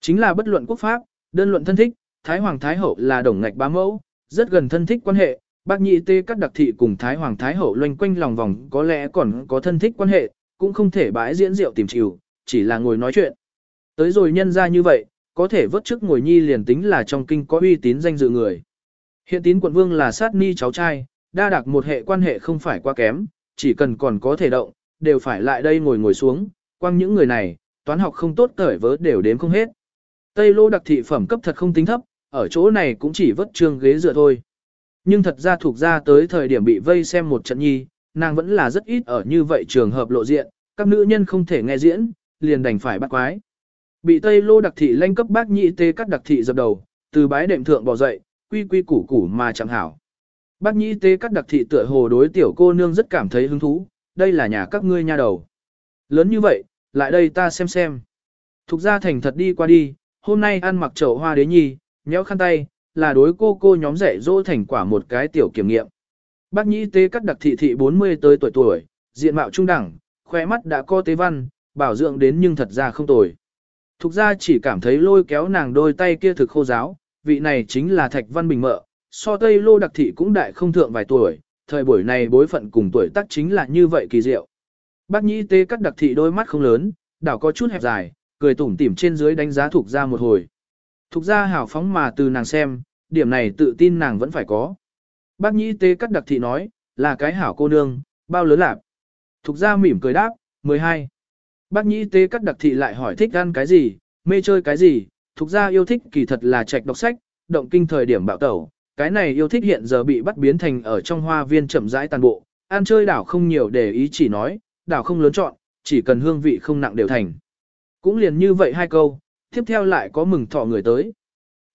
Chính là bất luận quốc pháp, đơn luận thân thích, Thái Hoàng Thái Hậu là đồng ngạch bá mẫu, rất gần thân thích quan hệ, bác nhị tê các đặc thị cùng Thái Hoàng Thái Hậu loanh quanh lòng vòng có lẽ còn có thân thích quan hệ, cũng không thể bãi diễn rượu tìm chịu, chỉ là ngồi nói chuyện. Tới rồi nhân ra như vậy, có thể vớt chức ngồi nhi liền tính là trong kinh có uy tín danh dự người. Hiện tín quận vương là sát ni cháu trai, đa đặc một hệ quan hệ không phải quá kém, chỉ cần còn có thể động, đều phải lại đây ngồi ngồi xuống, quăng những người này, toán học không tốt cởi vớ đều đếm không hết. Tây lô đặc thị phẩm cấp thật không tính thấp, ở chỗ này cũng chỉ vớt trương ghế dựa thôi. Nhưng thật ra thuộc ra tới thời điểm bị vây xem một trận nhi, nàng vẫn là rất ít ở như vậy trường hợp lộ diện, các nữ nhân không thể nghe diễn, liền đành phải bắt quái. Bị Tây Lô đặc thị lanh cấp bác nhị tê cắt đặc thị dập đầu, từ bái đệm thượng bò dậy, quy quy củ củ mà chẳng hảo. Bác nhị tê cắt đặc thị tựa hồ đối tiểu cô nương rất cảm thấy hứng thú, đây là nhà các ngươi nha đầu. Lớn như vậy, lại đây ta xem xem. Thục ra thành thật đi qua đi, hôm nay ăn mặc chậu hoa đế nhi, nhéo khăn tay, là đối cô cô nhóm dạy dỗ thành quả một cái tiểu kiểm nghiệm. Bác nhĩ tế cắt đặc thị thị 40 tới tuổi tuổi, diện mạo trung đẳng, khoe mắt đã có tế văn, bảo dưỡng đến nhưng thật ra không tồi. Thục ra chỉ cảm thấy lôi kéo nàng đôi tay kia thực khô giáo, vị này chính là Thạch Văn Bình mợ, so Tây Lô đặc thị cũng đại không thượng vài tuổi, thời buổi này bối phận cùng tuổi tác chính là như vậy kỳ diệu. Bác nhĩ tế cắt đặc thị đôi mắt không lớn, đảo có chút hẹp dài, cười tủm tỉm trên dưới đánh giá thuộc ra một hồi. Thục ra hảo phóng mà từ nàng xem, điểm này tự tin nàng vẫn phải có. Bác nhĩ tế cắt đặc thị nói, là cái hảo cô nương, bao lớn lạc. Thục ra mỉm cười đáp, 12. Bác nhĩ tế cắt đặc thị lại hỏi thích ăn cái gì, mê chơi cái gì, thục ra yêu thích kỳ thật là trạch đọc sách, động kinh thời điểm bạo tẩu. Cái này yêu thích hiện giờ bị bắt biến thành ở trong hoa viên chậm rãi tàn bộ, ăn chơi đảo không nhiều để ý chỉ nói, đảo không lớn chọn, chỉ cần hương vị không nặng đều thành. Cũng liền như vậy hai câu, tiếp theo lại có mừng thọ người tới.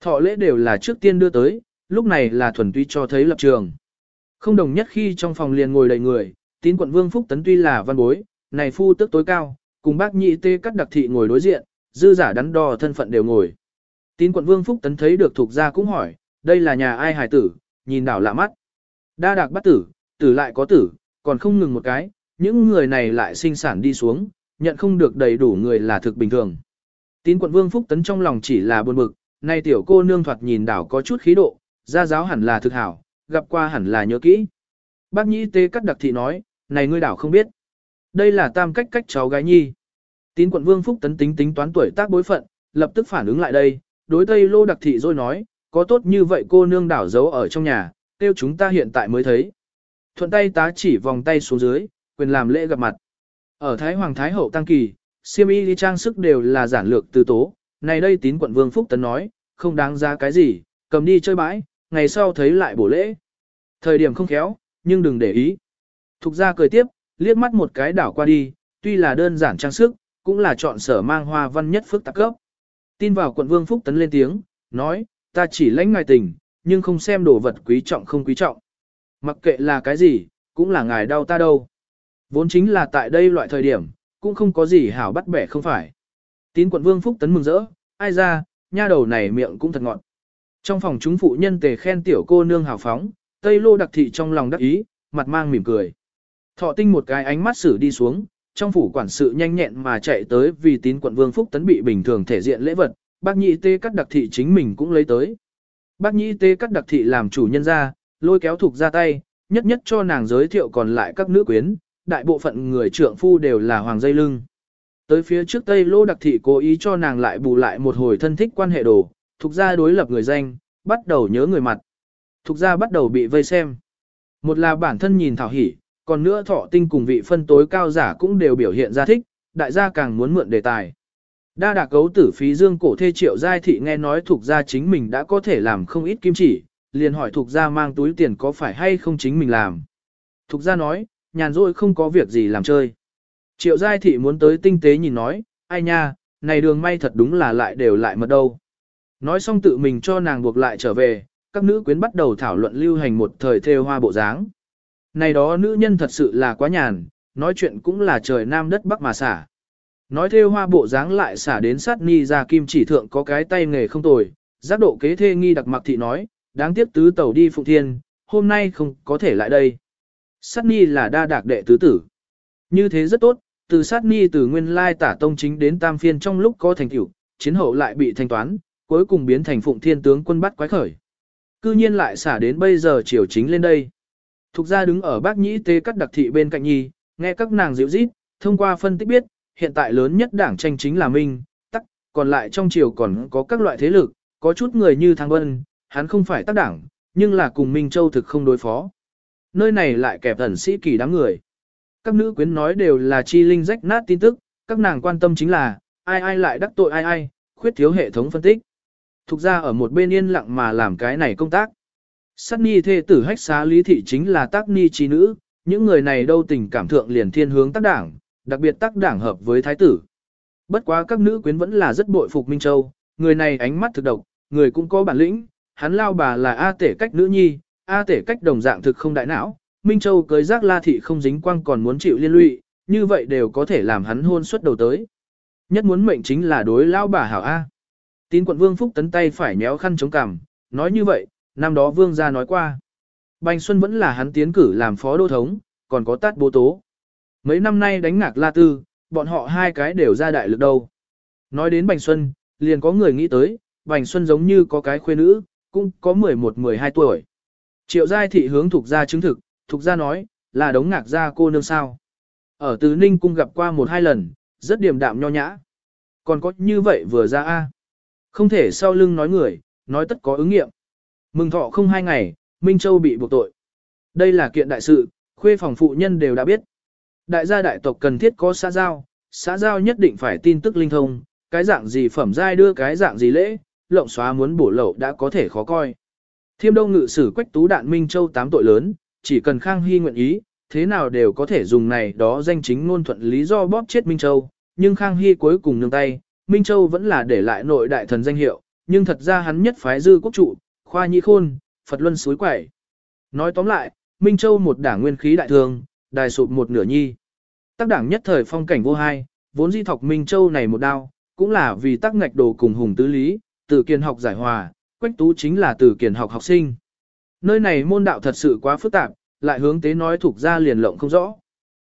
Thọ lễ đều là trước tiên đưa tới, lúc này là thuần túy cho thấy lập trường. Không đồng nhất khi trong phòng liền ngồi đầy người, tín quận Vương Phúc Tấn tuy là văn bối, này phu tước tối cao, cùng bác nhị tê cắt đặc thị ngồi đối diện, dư giả đắn đo thân phận đều ngồi. Tín quận Vương Phúc Tấn thấy được thuộc gia cũng hỏi, đây là nhà ai hài tử, nhìn đảo lạ mắt. Đa đạc bắt tử, tử lại có tử, còn không ngừng một cái, những người này lại sinh sản đi xuống, nhận không được đầy đủ người là thực bình thường. Tín quận Vương Phúc Tấn trong lòng chỉ là buồn bực, nay tiểu cô nương thoạt nhìn đảo có chút khí độ, gia giáo hẳn là thực hảo, gặp qua hẳn là nhớ kỹ. Bác nhĩ tê cắt đặc thị nói, này ngươi đảo không biết. Đây là tam cách cách cháu gái nhi. Tín quận Vương Phúc Tấn tính tính toán tuổi tác bối phận, lập tức phản ứng lại đây, đối tây lô đặc thị rồi nói, có tốt như vậy cô nương đảo giấu ở trong nhà, tiêu chúng ta hiện tại mới thấy. Thuận tay tá chỉ vòng tay xuống dưới, quyền làm lễ gặp mặt. Ở Thái Hoàng Thái Hậu Tăng Kỳ, siêm y đi trang sức đều là giản lược từ tố, này đây tín quận Vương Phúc Tấn nói, không đáng giá cái gì, cầm đi chơi bãi, ngày sau thấy lại bổ lễ. Thời điểm không khéo, nhưng đừng để ý. Thục ra cười tiếp, liếc mắt một cái đảo qua đi, tuy là đơn giản trang sức, cũng là chọn sở mang hoa văn nhất phức tạp cấp. Tin vào quận Vương Phúc Tấn lên tiếng, nói, ta chỉ lãnh ngài tình, nhưng không xem đồ vật quý trọng không quý trọng. Mặc kệ là cái gì, cũng là ngài đau ta đâu. Vốn chính là tại đây loại thời điểm, cũng không có gì hảo bắt bẻ không phải. Tín quận Vương Phúc Tấn mừng rỡ, ai ra, nha đầu này miệng cũng thật ngọt. Trong phòng chúng phụ nhân tề khen tiểu cô nương hào phóng, Tây Lô đặc thị trong lòng đắc ý, mặt mang mỉm cười. Thọ tinh một cái ánh mắt xử đi xuống, trong phủ quản sự nhanh nhẹn mà chạy tới vì tín quận Vương Phúc Tấn bị bình thường thể diện lễ vật, bác nhị tê cắt đặc thị chính mình cũng lấy tới. Bác nhị tê cắt đặc thị làm chủ nhân ra, lôi kéo thuộc ra tay, nhất nhất cho nàng giới thiệu còn lại các nữ quyến, đại bộ phận người trượng phu đều là hoàng dây lưng. Tới phía trước Tây Lô đặc thị cố ý cho nàng lại bù lại một hồi thân thích quan hệ đồ, thuộc ra đối lập người danh, bắt đầu nhớ người mặt. Thuộc ra bắt đầu bị vây xem. Một là bản thân nhìn thảo hỉ, còn nữa thọ tinh cùng vị phân tối cao giả cũng đều biểu hiện ra thích, đại gia càng muốn mượn đề tài. Đa đà cấu tử phí dương cổ thê triệu giai thị nghe nói thuộc gia chính mình đã có thể làm không ít kim chỉ, liền hỏi thuộc gia mang túi tiền có phải hay không chính mình làm. Thuộc gia nói, nhàn rỗi không có việc gì làm chơi. Triệu giai thị muốn tới tinh tế nhìn nói, ai nha, này đường may thật đúng là lại đều lại mật đâu. Nói xong tự mình cho nàng buộc lại trở về, các nữ quyến bắt đầu thảo luận lưu hành một thời theo hoa bộ dáng. Này đó nữ nhân thật sự là quá nhàn, nói chuyện cũng là trời nam đất bắc mà xả. Nói theo hoa bộ dáng lại xả đến sát ni ra kim chỉ thượng có cái tay nghề không tồi, giác độ kế thê nghi đặc mặc thị nói, đáng tiếc tứ tẩu đi phụng thiên, hôm nay không có thể lại đây. Sát ni là đa đạc đệ tứ tử. Như thế rất tốt, từ sát ni từ nguyên lai tả tông chính đến tam phiên trong lúc có thành tựu, chiến hậu lại bị thanh toán, cuối cùng biến thành phụng thiên tướng quân bắt quái khởi. Cư nhiên lại xả đến bây giờ triều chính lên đây. Thục ra đứng ở bác nhĩ tê cắt đặc thị bên cạnh nhi, nghe các nàng dịu rít, thông qua phân tích biết, hiện tại lớn nhất đảng tranh chính là Minh, tắc, còn lại trong triều còn có các loại thế lực, có chút người như Thang Vân, hắn không phải tác đảng, nhưng là cùng Minh Châu thực không đối phó. Nơi này lại kẹp ẩn sĩ kỳ đám người. Các nữ quyến nói đều là chi linh rách nát tin tức, các nàng quan tâm chính là, ai ai lại đắc tội ai ai, khuyết thiếu hệ thống phân tích. Thục ra ở một bên yên lặng mà làm cái này công tác. Sát ni thê tử hách xá lý thị chính là tác ni trí nữ, những người này đâu tình cảm thượng liền thiên hướng tác đảng, đặc biệt tác đảng hợp với thái tử. bất quá các nữ quyến vẫn là rất bội phục Minh Châu, người này ánh mắt thực độc, người cũng có bản lĩnh, hắn lao bà là A tể cách nữ nhi, A tể cách đồng dạng thực không đại não, Minh Châu cưới giác la thị không dính quang còn muốn chịu liên lụy, như vậy đều có thể làm hắn hôn suất đầu tới. Nhất muốn mệnh chính là đối lao bà hảo A. Tín quận vương phúc tấn tay phải nhéo khăn chống cằm, nói như vậy, năm đó vương gia nói qua. Bành Xuân vẫn là hắn tiến cử làm phó đô thống, còn có tát bố tố. Mấy năm nay đánh ngạc La Tư, bọn họ hai cái đều ra đại lực đâu. Nói đến Bành Xuân, liền có người nghĩ tới, Bành Xuân giống như có cái khuê nữ, cũng có 11-12 tuổi. Triệu giai thị hướng thuộc gia chứng thực, thuộc gia nói, là đống ngạc gia cô nương sao. Ở Tứ Ninh cung gặp qua một hai lần, rất điềm đạm nho nhã. Còn có như vậy vừa ra a Không thể sau lưng nói người, nói tất có ứng nghiệm. Mừng thọ không hai ngày, Minh Châu bị buộc tội. Đây là kiện đại sự, khuê phòng phụ nhân đều đã biết. Đại gia đại tộc cần thiết có xã giao, xã giao nhất định phải tin tức linh thông, cái dạng gì phẩm giai đưa cái dạng gì lễ, lộng xóa muốn bổ lậu đã có thể khó coi. Thiêm đông ngự sử quách tú đạn Minh Châu tám tội lớn, chỉ cần Khang Hy nguyện ý, thế nào đều có thể dùng này đó danh chính ngôn thuận lý do bóp chết Minh Châu, nhưng Khang Hy cuối cùng nương tay, Minh Châu vẫn là để lại nội đại thần danh hiệu, nhưng thật ra hắn nhất phái dư quốc trụ, khoa nhi khôn, Phật luân suối quẩy. Nói tóm lại, Minh Châu một đảng nguyên khí đại thường, đài sụp một nửa nhi. Tác đảng nhất thời phong cảnh vô hai, vốn di thọc Minh Châu này một đao, cũng là vì tác ngạch đồ cùng hùng tứ lý, từ kiên học giải hòa, quách tú chính là từ kiền học học sinh. Nơi này môn đạo thật sự quá phức tạp, lại hướng tế nói thuộc ra liền lộng không rõ.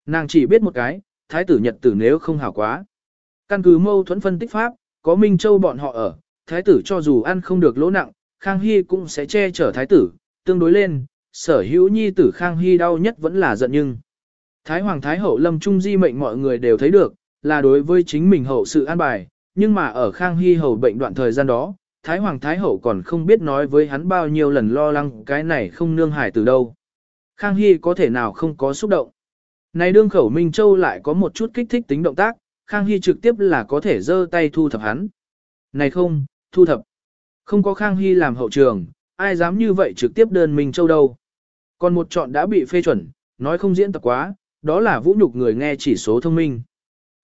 Nàng chỉ biết một cái, thái tử nhật tử nếu không hảo quá. Căn cứ mâu thuẫn phân tích pháp, có Minh Châu bọn họ ở, thái tử cho dù ăn không được lỗ nặng, Khang Hy cũng sẽ che chở thái tử, tương đối lên, sở hữu nhi tử Khang Hy đau nhất vẫn là giận nhưng. Thái Hoàng Thái Hậu Lâm Trung Di mệnh mọi người đều thấy được, là đối với chính mình hậu sự an bài, nhưng mà ở Khang Hy hầu bệnh đoạn thời gian đó, Thái Hoàng Thái Hậu còn không biết nói với hắn bao nhiêu lần lo lắng cái này không nương hải từ đâu. Khang Hy có thể nào không có xúc động. Này đương khẩu Minh Châu lại có một chút kích thích tính động tác, Khang Hy trực tiếp là có thể giơ tay thu thập hắn. Này không, thu thập. Không có Khang Hy làm hậu trường, ai dám như vậy trực tiếp đơn Minh Châu đâu. Còn một chọn đã bị phê chuẩn, nói không diễn tập quá, đó là vũ nhục người nghe chỉ số thông minh.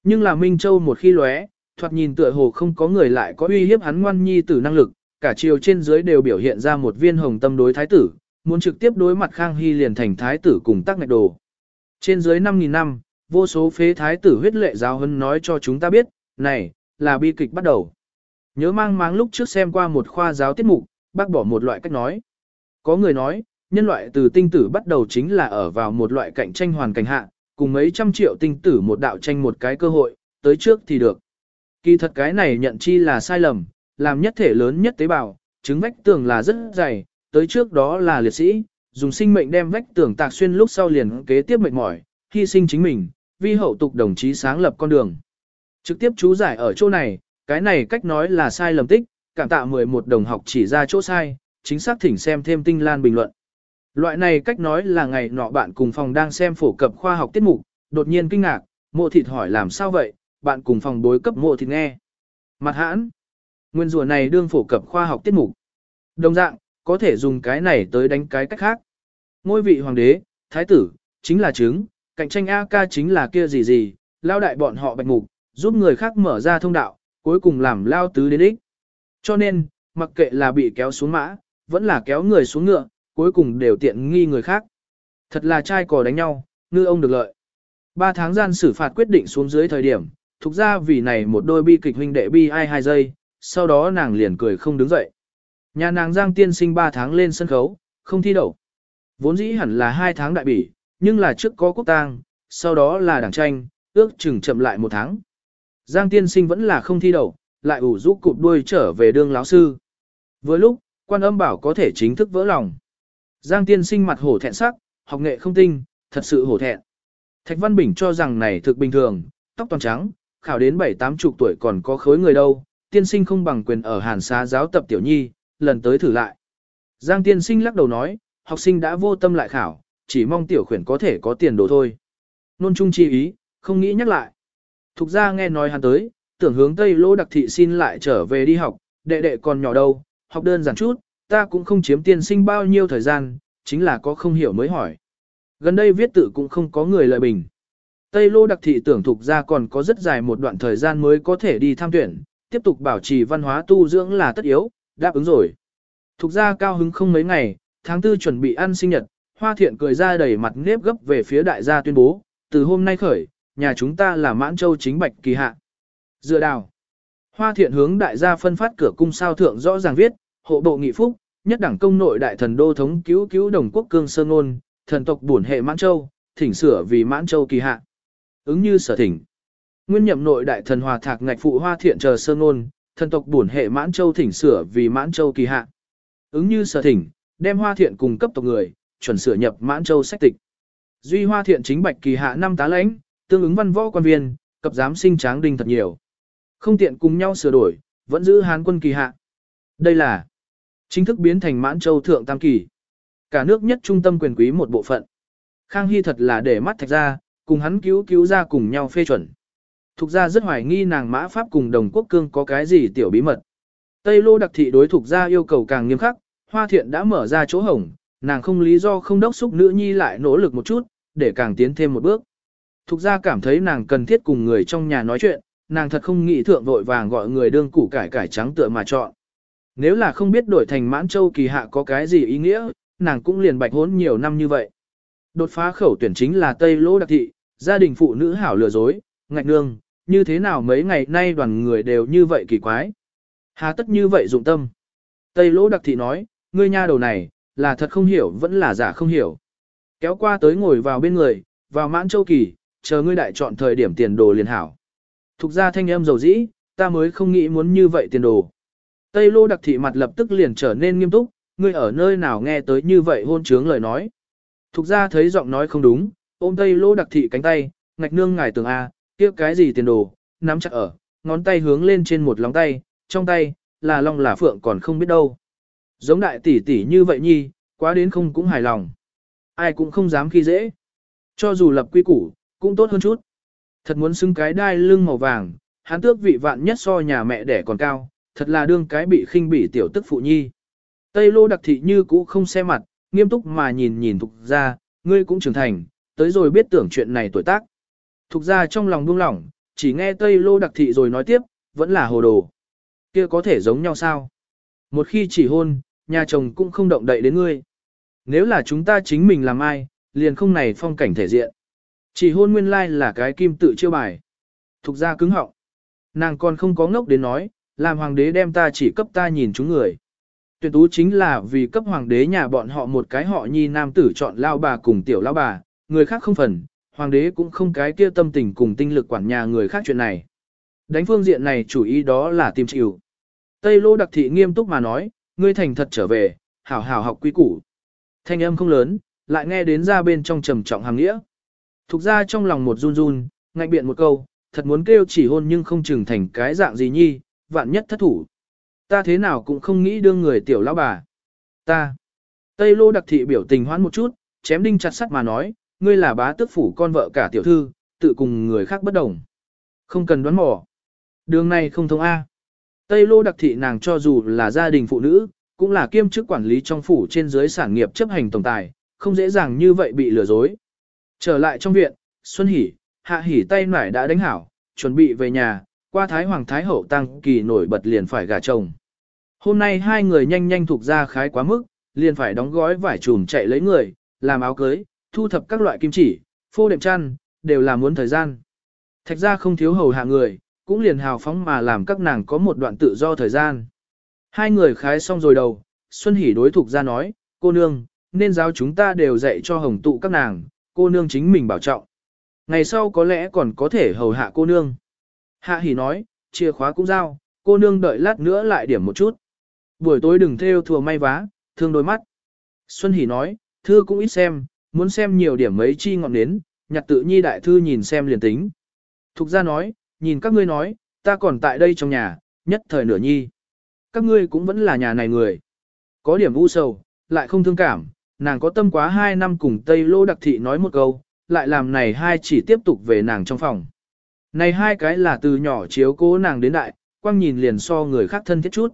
Nhưng là Minh Châu một khi lóe, thoạt nhìn tựa hồ không có người lại có uy hiếp hắn ngoan nhi tử năng lực, cả chiều trên dưới đều biểu hiện ra một viên hồng tâm đối thái tử, muốn trực tiếp đối mặt Khang Hy liền thành thái tử cùng tác ngạch đồ. Trên dưới 5.000 năm, vô số phế thái tử huyết lệ giáo hân nói cho chúng ta biết, này, là bi kịch bắt đầu. Nhớ mang máng lúc trước xem qua một khoa giáo tiết mục, bác bỏ một loại cách nói. Có người nói, nhân loại từ tinh tử bắt đầu chính là ở vào một loại cạnh tranh hoàn cảnh hạ, cùng mấy trăm triệu tinh tử một đạo tranh một cái cơ hội, tới trước thì được. Kỳ thật cái này nhận chi là sai lầm, làm nhất thể lớn nhất tế bào, chứng vách tường là rất dày, tới trước đó là liệt sĩ, dùng sinh mệnh đem vách tường tạc xuyên lúc sau liền kế tiếp mệt mỏi, hy sinh chính mình, vi hậu tục đồng chí sáng lập con đường. Trực tiếp chú giải ở chỗ này, cái này cách nói là sai lầm tích, cảm tạ 11 đồng học chỉ ra chỗ sai, chính xác thỉnh xem thêm tinh lan bình luận. Loại này cách nói là ngày nọ bạn cùng phòng đang xem phổ cập khoa học tiết mục, đột nhiên kinh ngạc, mộ thịt hỏi làm sao vậy, bạn cùng phòng bối cấp mộ thịt nghe. Mặt hãn, nguyên rùa này đương phổ cập khoa học tiết mục. Đồng dạng, có thể dùng cái này tới đánh cái cách khác. Ngôi vị hoàng đế, thái tử, chính là trứng, cạnh tranh AK chính là kia gì gì, lao đại bọn họ bạch mục, giúp người khác mở ra thông đạo, cuối cùng làm lao tứ đến ích. Cho nên, mặc kệ là bị kéo xuống mã, vẫn là kéo người xuống ngựa, cuối cùng đều tiện nghi người khác. Thật là trai cò đánh nhau, ngư ông được lợi. Ba tháng gian xử phạt quyết định xuống dưới thời điểm, thuộc ra vì này một đôi bi kịch huynh đệ bi ai hai giây, sau đó nàng liền cười không đứng dậy. Nhà nàng Giang tiên sinh ba tháng lên sân khấu, không thi đậu. Vốn dĩ hẳn là hai tháng đại bỉ, nhưng là trước có quốc tang, sau đó là đảng tranh, ước chừng chậm lại một tháng. Giang tiên sinh vẫn là không thi đậu, lại ủ rũ cụp đuôi trở về đương lão sư. Vừa lúc, quan âm bảo có thể chính thức vỡ lòng. Giang tiên sinh mặt hổ thẹn sắc, học nghệ không tinh, thật sự hổ thẹn. Thạch Văn Bình cho rằng này thực bình thường, tóc toàn trắng, khảo đến bảy tám chục tuổi còn có khối người đâu, tiên sinh không bằng quyền ở hàn xá giáo tập tiểu nhi, lần tới thử lại. Giang tiên sinh lắc đầu nói, học sinh đã vô tâm lại khảo, chỉ mong tiểu khuyển có thể có tiền đồ thôi. Nôn trung chi ý, không nghĩ nhắc lại. Thục ra nghe nói hắn tới, tưởng hướng Tây Lô Đặc Thị xin lại trở về đi học, đệ đệ còn nhỏ đâu, học đơn giản chút, ta cũng không chiếm tiên sinh bao nhiêu thời gian, chính là có không hiểu mới hỏi. Gần đây viết tự cũng không có người lợi bình. Tây Lô đặc thị tưởng thuộc ra còn có rất dài một đoạn thời gian mới có thể đi tham tuyển, tiếp tục bảo trì văn hóa tu dưỡng là tất yếu, đáp ứng rồi. Thục ra cao hứng không mấy ngày, tháng tư chuẩn bị ăn sinh nhật, hoa thiện cười ra đầy mặt nếp gấp về phía đại gia tuyên bố, từ hôm nay khởi, nhà chúng ta là mãn châu chính bạch kỳ hạ. Dựa đào. Hoa thiện hướng đại gia phân phát cửa cung sao thượng rõ ràng viết, hộ bộ nghị phúc, nhất đẳng công nội đại thần đô thống cứu cứu đồng quốc cương sơn ngôn, thần tộc bổn hệ mãn châu, thỉnh sửa vì mãn châu kỳ hạ. Ứng như sở thỉnh. Nguyên nhậm nội đại thần hòa thạc ngạch phụ hoa thiện chờ sơn ngôn, thần tộc bổn hệ mãn châu thỉnh sửa vì mãn châu kỳ hạ. Ứng như sở thỉnh, đem hoa thiện cùng cấp tộc người, chuẩn sửa nhập mãn châu sách tịch. Duy hoa thiện chính bạch kỳ hạ năm tá lãnh, tương ứng văn võ quan viên, cập giám sinh tráng đinh thật nhiều. Không tiện cùng nhau sửa đổi, vẫn giữ hán quân kỳ hạ. Đây là chính thức biến thành mãn châu thượng tam kỳ. Cả nước nhất trung tâm quyền quý một bộ phận. Khang Hy thật là để mắt thạch ra, cùng hắn cứu cứu ra cùng nhau phê chuẩn. Thục gia rất hoài nghi nàng mã pháp cùng đồng quốc cương có cái gì tiểu bí mật. Tây lô đặc thị đối thục gia yêu cầu càng nghiêm khắc, hoa thiện đã mở ra chỗ hổng, nàng không lý do không đốc xúc nữ nhi lại nỗ lực một chút, để càng tiến thêm một bước. Thục gia cảm thấy nàng cần thiết cùng người trong nhà nói chuyện, nàng thật không nghĩ thượng vội vàng gọi người đương củ cải cải trắng tựa mà chọn. Nếu là không biết đổi thành mãn châu kỳ hạ có cái gì ý nghĩa, nàng cũng liền bạch hốn nhiều năm như vậy. Đột phá khẩu tuyển chính là Tây Lô Đặc Thị, gia đình phụ nữ hảo lừa dối, ngạch nương, như thế nào mấy ngày nay đoàn người đều như vậy kỳ quái. Hà tất như vậy dụng tâm. Tây lỗ Đặc Thị nói, ngươi nha đầu này, là thật không hiểu vẫn là giả không hiểu. Kéo qua tới ngồi vào bên người, vào mãn châu kỳ, chờ ngươi đại chọn thời điểm tiền đồ liền hảo. Thục ra thanh âm dầu dĩ, ta mới không nghĩ muốn như vậy tiền đồ. Tây lô đặc thị mặt lập tức liền trở nên nghiêm túc, ngươi ở nơi nào nghe tới như vậy hôn trướng lời nói. Thục ra thấy giọng nói không đúng, ôm Tây lô đặc thị cánh tay, ngạch nương ngài tường A, kia cái gì tiền đồ, nắm chặt ở, ngón tay hướng lên trên một lóng tay, trong tay, là long là phượng còn không biết đâu. Giống đại tỷ tỷ như vậy nhi, quá đến không cũng hài lòng. Ai cũng không dám khi dễ. Cho dù lập quy củ, cũng tốt hơn chút. Thật muốn xưng cái đai lưng màu vàng, hắn tước vị vạn nhất so nhà mẹ đẻ còn cao, thật là đương cái bị khinh bỉ tiểu tức phụ nhi. Tây lô đặc thị như cũ không xe mặt, nghiêm túc mà nhìn nhìn thục ra, ngươi cũng trưởng thành, tới rồi biết tưởng chuyện này tuổi tác. Thục ra trong lòng buông lỏng, chỉ nghe Tây lô đặc thị rồi nói tiếp, vẫn là hồ đồ. kia có thể giống nhau sao? Một khi chỉ hôn, nhà chồng cũng không động đậy đến ngươi. Nếu là chúng ta chính mình làm ai, liền không này phong cảnh thể diện. Chỉ hôn nguyên lai là cái kim tự chiêu bài. Thục ra cứng họng. Nàng còn không có ngốc đến nói, làm hoàng đế đem ta chỉ cấp ta nhìn chúng người. Tuyển tú chính là vì cấp hoàng đế nhà bọn họ một cái họ nhi nam tử chọn lao bà cùng tiểu lao bà, người khác không phần, hoàng đế cũng không cái kia tâm tình cùng tinh lực quản nhà người khác chuyện này. Đánh phương diện này chủ ý đó là tìm chịu. Tây lô đặc thị nghiêm túc mà nói, ngươi thành thật trở về, hảo hảo học quy củ. Thanh âm không lớn, lại nghe đến ra bên trong trầm trọng hàng nghĩa. Thục ra trong lòng một run run, ngạnh biện một câu, thật muốn kêu chỉ hôn nhưng không chừng thành cái dạng gì nhi, vạn nhất thất thủ. Ta thế nào cũng không nghĩ đương người tiểu lão bà. Ta. Tây lô đặc thị biểu tình hoãn một chút, chém đinh chặt sắt mà nói, ngươi là bá tước phủ con vợ cả tiểu thư, tự cùng người khác bất đồng. Không cần đoán mò. Đường này không thông A. Tây lô đặc thị nàng cho dù là gia đình phụ nữ, cũng là kiêm chức quản lý trong phủ trên dưới sản nghiệp chấp hành tổng tài, không dễ dàng như vậy bị lừa dối. Trở lại trong viện, Xuân Hỷ, Hạ Hỷ tay nải đã đánh hảo, chuẩn bị về nhà, qua Thái Hoàng Thái Hậu tăng kỳ nổi bật liền phải gả chồng. Hôm nay hai người nhanh nhanh thuộc ra khái quá mức, liền phải đóng gói vải trùm chạy lấy người, làm áo cưới, thu thập các loại kim chỉ, phô đệm chăn, đều là muốn thời gian. Thạch ra không thiếu hầu hạ người, cũng liền hào phóng mà làm các nàng có một đoạn tự do thời gian. Hai người khái xong rồi đầu, Xuân Hỷ đối thuộc ra nói, cô nương, nên giáo chúng ta đều dạy cho hồng tụ các nàng, cô nương chính mình bảo trọng. Ngày sau có lẽ còn có thể hầu hạ cô nương. Hạ Hỷ nói, chìa khóa cũng giao, cô nương đợi lát nữa lại điểm một chút. Buổi tối đừng theo thùa may vá, thương đôi mắt. Xuân Hỷ nói, thư cũng ít xem, muốn xem nhiều điểm mấy chi ngọn nến, nhặt tự nhi đại thư nhìn xem liền tính. Thục ra nói, nhìn các ngươi nói, ta còn tại đây trong nhà, nhất thời nửa nhi. Các ngươi cũng vẫn là nhà này người. Có điểm u sầu, lại không thương cảm, nàng có tâm quá hai năm cùng Tây Lô Đặc Thị nói một câu, lại làm này hai chỉ tiếp tục về nàng trong phòng. Này hai cái là từ nhỏ chiếu cố nàng đến đại, quang nhìn liền so người khác thân thiết chút.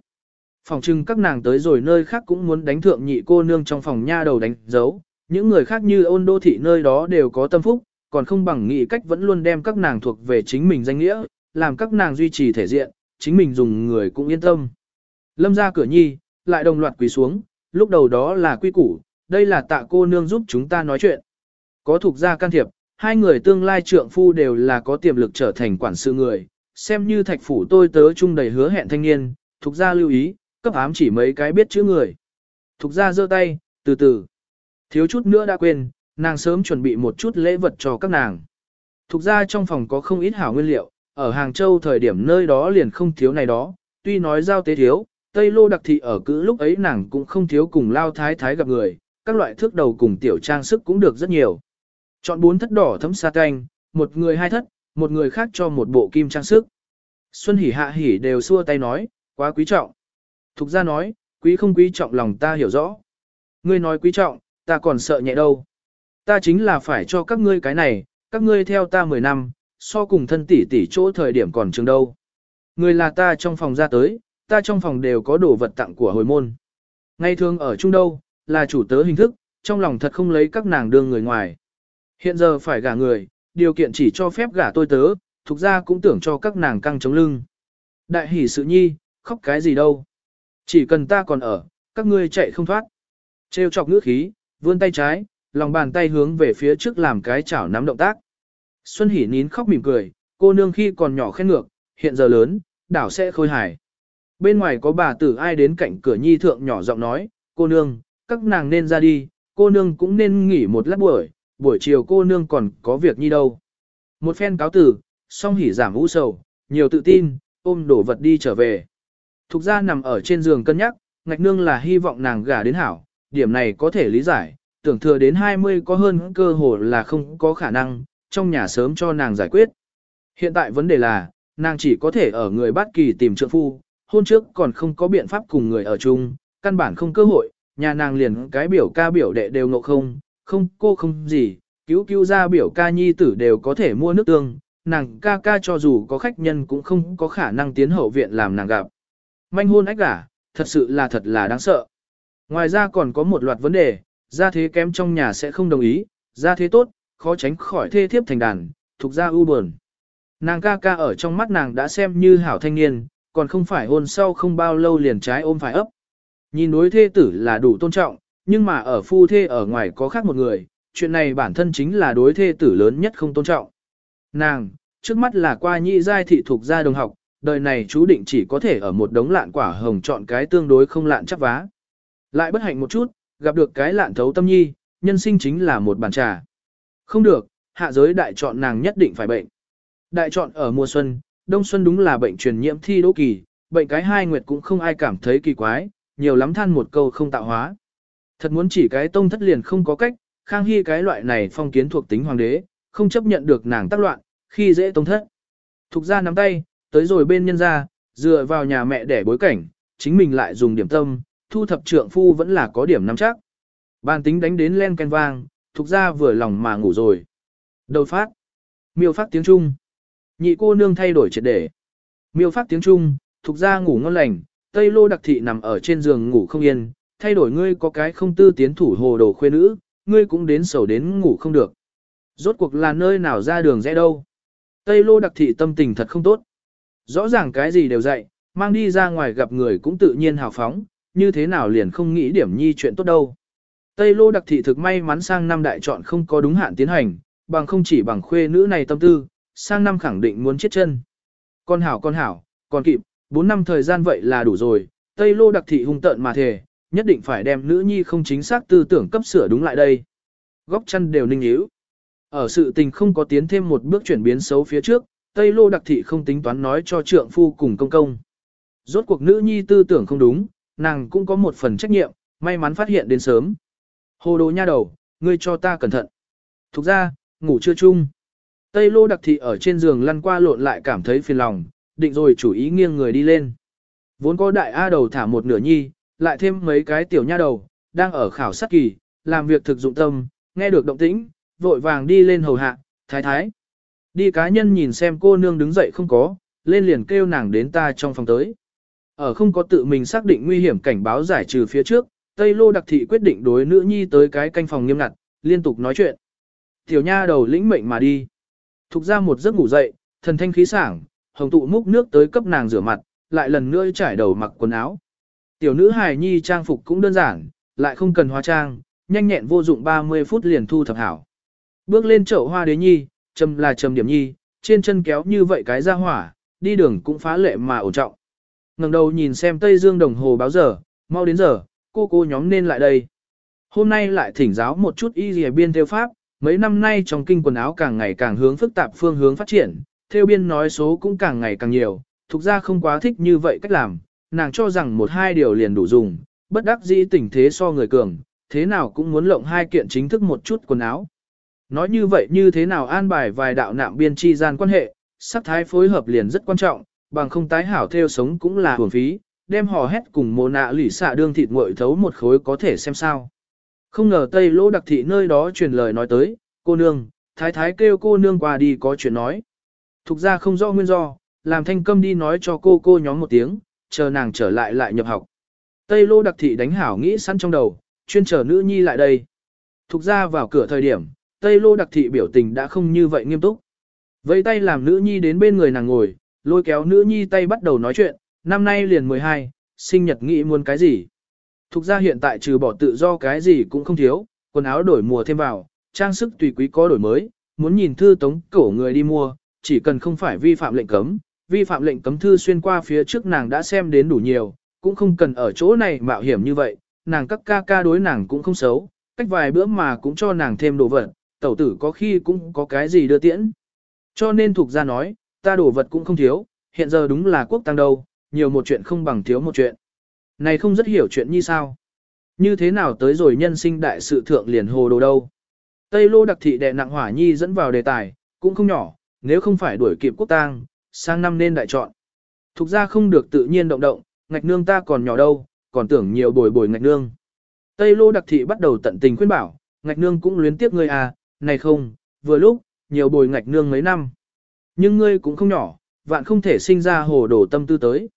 Phòng trưng các nàng tới rồi nơi khác cũng muốn đánh thượng nhị cô nương trong phòng nha đầu đánh dấu, những người khác như ôn đô thị nơi đó đều có tâm phúc, còn không bằng nghĩ cách vẫn luôn đem các nàng thuộc về chính mình danh nghĩa, làm các nàng duy trì thể diện, chính mình dùng người cũng yên tâm. Lâm ra cửa nhi, lại đồng loạt quỳ xuống, lúc đầu đó là quy củ, đây là tạ cô nương giúp chúng ta nói chuyện. Có thuộc gia can thiệp, hai người tương lai trượng phu đều là có tiềm lực trở thành quản sự người, xem như thạch phủ tôi tớ chung đầy hứa hẹn thanh niên, thuộc gia lưu ý, cấp ám chỉ mấy cái biết chữ người. Thục gia giơ tay, từ từ. Thiếu chút nữa đã quên, nàng sớm chuẩn bị một chút lễ vật cho các nàng. Thục gia trong phòng có không ít hảo nguyên liệu, ở Hàng Châu thời điểm nơi đó liền không thiếu này đó, tuy nói giao tế thiếu, Tây Lô đặc thị ở cữ lúc ấy nàng cũng không thiếu cùng lao thái thái gặp người, các loại thước đầu cùng tiểu trang sức cũng được rất nhiều. Chọn bốn thất đỏ thấm sa canh, một người hai thất, một người khác cho một bộ kim trang sức. Xuân hỉ hạ hỉ đều xua tay nói, quá quý trọng. Thục gia nói, quý không quý trọng lòng ta hiểu rõ. Ngươi nói quý trọng, ta còn sợ nhẹ đâu. Ta chính là phải cho các ngươi cái này, các ngươi theo ta 10 năm, so cùng thân tỷ tỷ chỗ thời điểm còn trường đâu. Người là ta trong phòng ra tới, ta trong phòng đều có đồ vật tặng của hồi môn. Ngay thường ở chung đâu, là chủ tớ hình thức, trong lòng thật không lấy các nàng đương người ngoài. Hiện giờ phải gả người, điều kiện chỉ cho phép gả tôi tớ, thuộc ra cũng tưởng cho các nàng căng chống lưng. Đại hỷ sự nhi, khóc cái gì đâu. Chỉ cần ta còn ở, các ngươi chạy không thoát. Trêu chọc ngữ khí, vươn tay trái, lòng bàn tay hướng về phía trước làm cái chảo nắm động tác. Xuân Hỷ nín khóc mỉm cười, cô nương khi còn nhỏ khen ngược, hiện giờ lớn, đảo sẽ khôi hài. Bên ngoài có bà tử ai đến cạnh cửa nhi thượng nhỏ giọng nói, cô nương, các nàng nên ra đi, cô nương cũng nên nghỉ một lát buổi, buổi chiều cô nương còn có việc nhi đâu. Một phen cáo tử, song hỉ giảm u sầu, nhiều tự tin, ôm đổ vật đi trở về. Thục ra nằm ở trên giường cân nhắc, ngạch nương là hy vọng nàng gả đến hảo, điểm này có thể lý giải, tưởng thừa đến 20 có hơn cơ hồ là không có khả năng, trong nhà sớm cho nàng giải quyết. Hiện tại vấn đề là, nàng chỉ có thể ở người bát kỳ tìm trượng phu, hôn trước còn không có biện pháp cùng người ở chung, căn bản không cơ hội, nhà nàng liền cái biểu ca biểu đệ đều ngộ không, không cô không gì, cứu cứu ra biểu ca nhi tử đều có thể mua nước tương, nàng ca ca cho dù có khách nhân cũng không có khả năng tiến hậu viện làm nàng gặp. Manh hôn ách gả, thật sự là thật là đáng sợ. Ngoài ra còn có một loạt vấn đề, gia thế kém trong nhà sẽ không đồng ý, gia thế tốt, khó tránh khỏi thê thiếp thành đàn, thuộc gia ưu buồn. Nàng ca ca ở trong mắt nàng đã xem như hảo thanh niên, còn không phải hôn sau không bao lâu liền trái ôm phải ấp. Nhìn đối thê tử là đủ tôn trọng, nhưng mà ở phu thê ở ngoài có khác một người, chuyện này bản thân chính là đối thê tử lớn nhất không tôn trọng. Nàng, trước mắt là qua nhị giai thị thuộc gia đồng học, đời này chú định chỉ có thể ở một đống lạn quả hồng chọn cái tương đối không lạn chắc vá. Lại bất hạnh một chút, gặp được cái lạn thấu tâm nhi, nhân sinh chính là một bàn trà. Không được, hạ giới đại chọn nàng nhất định phải bệnh. Đại chọn ở mùa xuân, đông xuân đúng là bệnh truyền nhiễm thi đỗ kỳ, bệnh cái hai nguyệt cũng không ai cảm thấy kỳ quái, nhiều lắm than một câu không tạo hóa. Thật muốn chỉ cái tông thất liền không có cách, khang hy cái loại này phong kiến thuộc tính hoàng đế, không chấp nhận được nàng tác loạn, khi dễ tông thất. Thục ra nắm tay, tới rồi bên nhân ra, dựa vào nhà mẹ để bối cảnh, chính mình lại dùng điểm tâm, thu thập trượng phu vẫn là có điểm nắm chắc. Bàn tính đánh đến len ken vang, thuộc ra vừa lòng mà ngủ rồi. Đầu phát. Miêu phát tiếng Trung. Nhị cô nương thay đổi triệt để. Miêu phát tiếng Trung, thuộc ra ngủ ngon lành, Tây Lô đặc thị nằm ở trên giường ngủ không yên, thay đổi ngươi có cái không tư tiến thủ hồ đồ khuê nữ, ngươi cũng đến sầu đến ngủ không được. Rốt cuộc là nơi nào ra đường rẽ đâu. Tây Lô đặc thị tâm tình thật không tốt. Rõ ràng cái gì đều dạy, mang đi ra ngoài gặp người cũng tự nhiên hào phóng, như thế nào liền không nghĩ điểm nhi chuyện tốt đâu. Tây lô đặc thị thực may mắn sang năm đại chọn không có đúng hạn tiến hành, bằng không chỉ bằng khuê nữ này tâm tư, sang năm khẳng định muốn chết chân. Con hảo con hảo, con kịp, 4 năm thời gian vậy là đủ rồi, Tây lô đặc thị hung tợn mà thề, nhất định phải đem nữ nhi không chính xác tư tưởng cấp sửa đúng lại đây. Góc chân đều ninh yếu. Ở sự tình không có tiến thêm một bước chuyển biến xấu phía trước, Tây Lô đặc thị không tính toán nói cho trượng phu cùng công công. Rốt cuộc nữ nhi tư tưởng không đúng, nàng cũng có một phần trách nhiệm, may mắn phát hiện đến sớm. Hồ đồ nha đầu, ngươi cho ta cẩn thận. Thục ra, ngủ chưa chung. Tây Lô đặc thị ở trên giường lăn qua lộn lại cảm thấy phiền lòng, định rồi chủ ý nghiêng người đi lên. Vốn có đại A đầu thả một nửa nhi, lại thêm mấy cái tiểu nha đầu, đang ở khảo sát kỳ, làm việc thực dụng tâm, nghe được động tĩnh, vội vàng đi lên hầu hạ, thái thái. Đi cá nhân nhìn xem cô nương đứng dậy không có, lên liền kêu nàng đến ta trong phòng tới. Ở không có tự mình xác định nguy hiểm cảnh báo giải trừ phía trước, Tây Lô đặc thị quyết định đối nữ nhi tới cái canh phòng nghiêm ngặt, liên tục nói chuyện. Tiểu nha đầu lĩnh mệnh mà đi. Thục ra một giấc ngủ dậy, thần thanh khí sảng, hồng tụ múc nước tới cấp nàng rửa mặt, lại lần nữa trải đầu mặc quần áo. Tiểu nữ hài nhi trang phục cũng đơn giản, lại không cần hóa trang, nhanh nhẹn vô dụng 30 phút liền thu thập hảo. Bước lên chậu hoa đế nhi, trầm là trầm điểm nhi, trên chân kéo như vậy cái ra hỏa, đi đường cũng phá lệ mà ổn trọng ngẩng đầu nhìn xem Tây Dương đồng hồ báo giờ, mau đến giờ, cô cô nhóm nên lại đây. Hôm nay lại thỉnh giáo một chút y dìa biên theo pháp, mấy năm nay trong kinh quần áo càng ngày càng hướng phức tạp phương hướng phát triển, theo biên nói số cũng càng ngày càng nhiều, thực ra không quá thích như vậy cách làm, nàng cho rằng một hai điều liền đủ dùng, bất đắc dĩ tình thế so người cường, thế nào cũng muốn lộng hai kiện chính thức một chút quần áo. Nói như vậy như thế nào an bài vài đạo nạm biên chi gian quan hệ, sắc thái phối hợp liền rất quan trọng, bằng không tái hảo theo sống cũng là hưởng phí, đem hò hét cùng mồ nạ lỉ xạ đương thịt nguội thấu một khối có thể xem sao. Không ngờ Tây Lỗ đặc thị nơi đó truyền lời nói tới, cô nương, thái thái kêu cô nương qua đi có chuyện nói. Thục ra không rõ nguyên do, làm thanh câm đi nói cho cô cô nhóm một tiếng, chờ nàng trở lại lại nhập học. Tây Lô đặc thị đánh hảo nghĩ sẵn trong đầu, chuyên chờ nữ nhi lại đây. Thục ra vào cửa thời điểm, Tây Lô đặc thị biểu tình đã không như vậy nghiêm túc. Vẫy tay làm nữ nhi đến bên người nàng ngồi, lôi kéo nữ nhi tay bắt đầu nói chuyện, năm nay liền 12, sinh nhật nghĩ muốn cái gì. Thục ra hiện tại trừ bỏ tự do cái gì cũng không thiếu, quần áo đổi mùa thêm vào, trang sức tùy quý có đổi mới, muốn nhìn thư tống cổ người đi mua, chỉ cần không phải vi phạm lệnh cấm, vi phạm lệnh cấm thư xuyên qua phía trước nàng đã xem đến đủ nhiều, cũng không cần ở chỗ này mạo hiểm như vậy, nàng các ca ca đối nàng cũng không xấu, cách vài bữa mà cũng cho nàng thêm đồ vật, tẩu tử có khi cũng có cái gì đưa tiễn. Cho nên thuộc ra nói, ta đổ vật cũng không thiếu, hiện giờ đúng là quốc tăng đâu, nhiều một chuyện không bằng thiếu một chuyện. Này không rất hiểu chuyện như sao. Như thế nào tới rồi nhân sinh đại sự thượng liền hồ đồ đâu. Tây lô đặc thị đệ nặng hỏa nhi dẫn vào đề tài, cũng không nhỏ, nếu không phải đuổi kịp quốc tang, sang năm nên đại chọn. Thục ra không được tự nhiên động động, ngạch nương ta còn nhỏ đâu, còn tưởng nhiều bồi bồi ngạch nương. Tây lô đặc thị bắt đầu tận tình khuyên bảo, ngạch nương cũng luyến tiếc ngươi à, này không, vừa lúc, nhiều bồi ngạch nương mấy năm. Nhưng ngươi cũng không nhỏ, vạn không thể sinh ra hồ đồ tâm tư tới.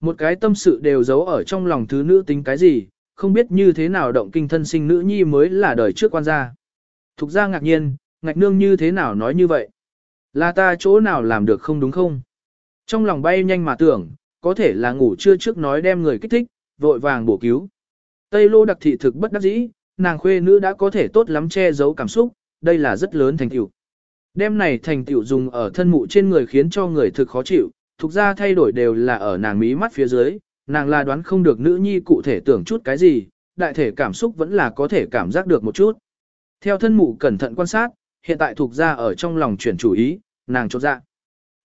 Một cái tâm sự đều giấu ở trong lòng thứ nữ tính cái gì, không biết như thế nào động kinh thân sinh nữ nhi mới là đời trước quan gia. Thục ra ngạc nhiên, ngạch nương như thế nào nói như vậy? Là ta chỗ nào làm được không đúng không? Trong lòng bay nhanh mà tưởng, có thể là ngủ chưa trước nói đem người kích thích, vội vàng bổ cứu. Tây lô đặc thị thực bất đắc dĩ, nàng khuê nữ đã có thể tốt lắm che giấu cảm xúc, đây là rất lớn thành tựu đêm này thành tựu dùng ở thân mụ trên người khiến cho người thực khó chịu, thuộc ra thay đổi đều là ở nàng mí mắt phía dưới, nàng là đoán không được nữ nhi cụ thể tưởng chút cái gì, đại thể cảm xúc vẫn là có thể cảm giác được một chút. Theo thân mụ cẩn thận quan sát, hiện tại thuộc ra ở trong lòng chuyển chủ ý, nàng chốt dạ.